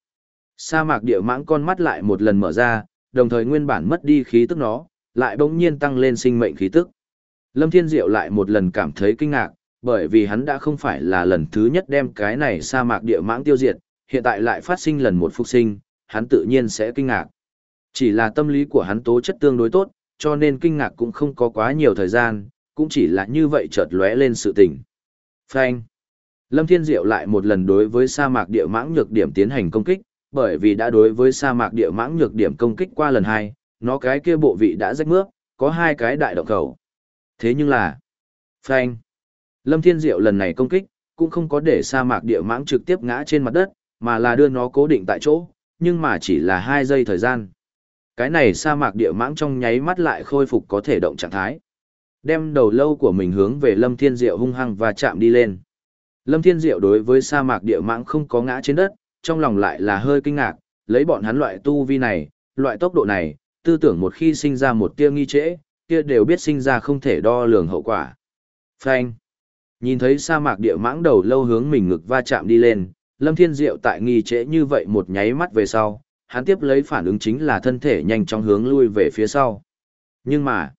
sa mạc địa mãng con mắt lại một lần mở ra, đồng thời nguyên bản mất đi khí tức nó, lại bỗng nhiên tăng lên sinh mệnh khí tức. Lâm Thiên Diệu lại một lần cảm thấy kinh ngạc, bởi vì hắn đã không phải là lần thứ nhất đem cái này sa mạc địa mãng tiêu diệt, hiện tại lại phát sinh lần một phục sinh, hắn tự nhiên sẽ kinh ngạc. Chỉ là tâm lý của hắn tố chất tương đối tốt, cho nên kinh ngạc cũng không có quá nhiều thời gian, cũng chỉ là như vậy chợt lóe lên sự tỉnh. Frank. Lâm Thiên Diệu lại một lần đối với sa mạc địa mãng nhược điểm tiến hành công kích, bởi vì đã đối với sa mạc địa mãng nhược điểm công kích qua lần hai, nó cái kia bộ vị đã rách mướp, có hai cái đại động khẩu. Thế nhưng là, Frank, Lâm Thiên Diệu lần này công kích, cũng không có để sa mạc địa mãng trực tiếp ngã trên mặt đất, mà là đưa nó cố định tại chỗ, nhưng mà chỉ là hai giây thời gian. Cái này sa mạc địa mãng trong nháy mắt lại khôi phục có thể động trạng thái. Đem đầu lâu của mình hướng về Lâm Thiên Diệu hung hăng và chạm đi lên. Lâm Thiên Diệu đối với sa mạc địa mãng không có ngã trên đất, trong lòng lại là hơi kinh ngạc, lấy bọn hắn loại tu vi này, loại tốc độ này, tư tưởng một khi sinh ra một tia nghi trễ, kia đều biết sinh ra không thể đo lường hậu quả. Phanh. Nhìn thấy sa mạc địa mãng đầu lâu hướng mình ngực va chạm đi lên, Lâm Thiên Diệu tại nghi trễ như vậy một nháy mắt về sau, hắn tiếp lấy phản ứng chính là thân thể nhanh chóng hướng lui về phía sau. Nhưng mà,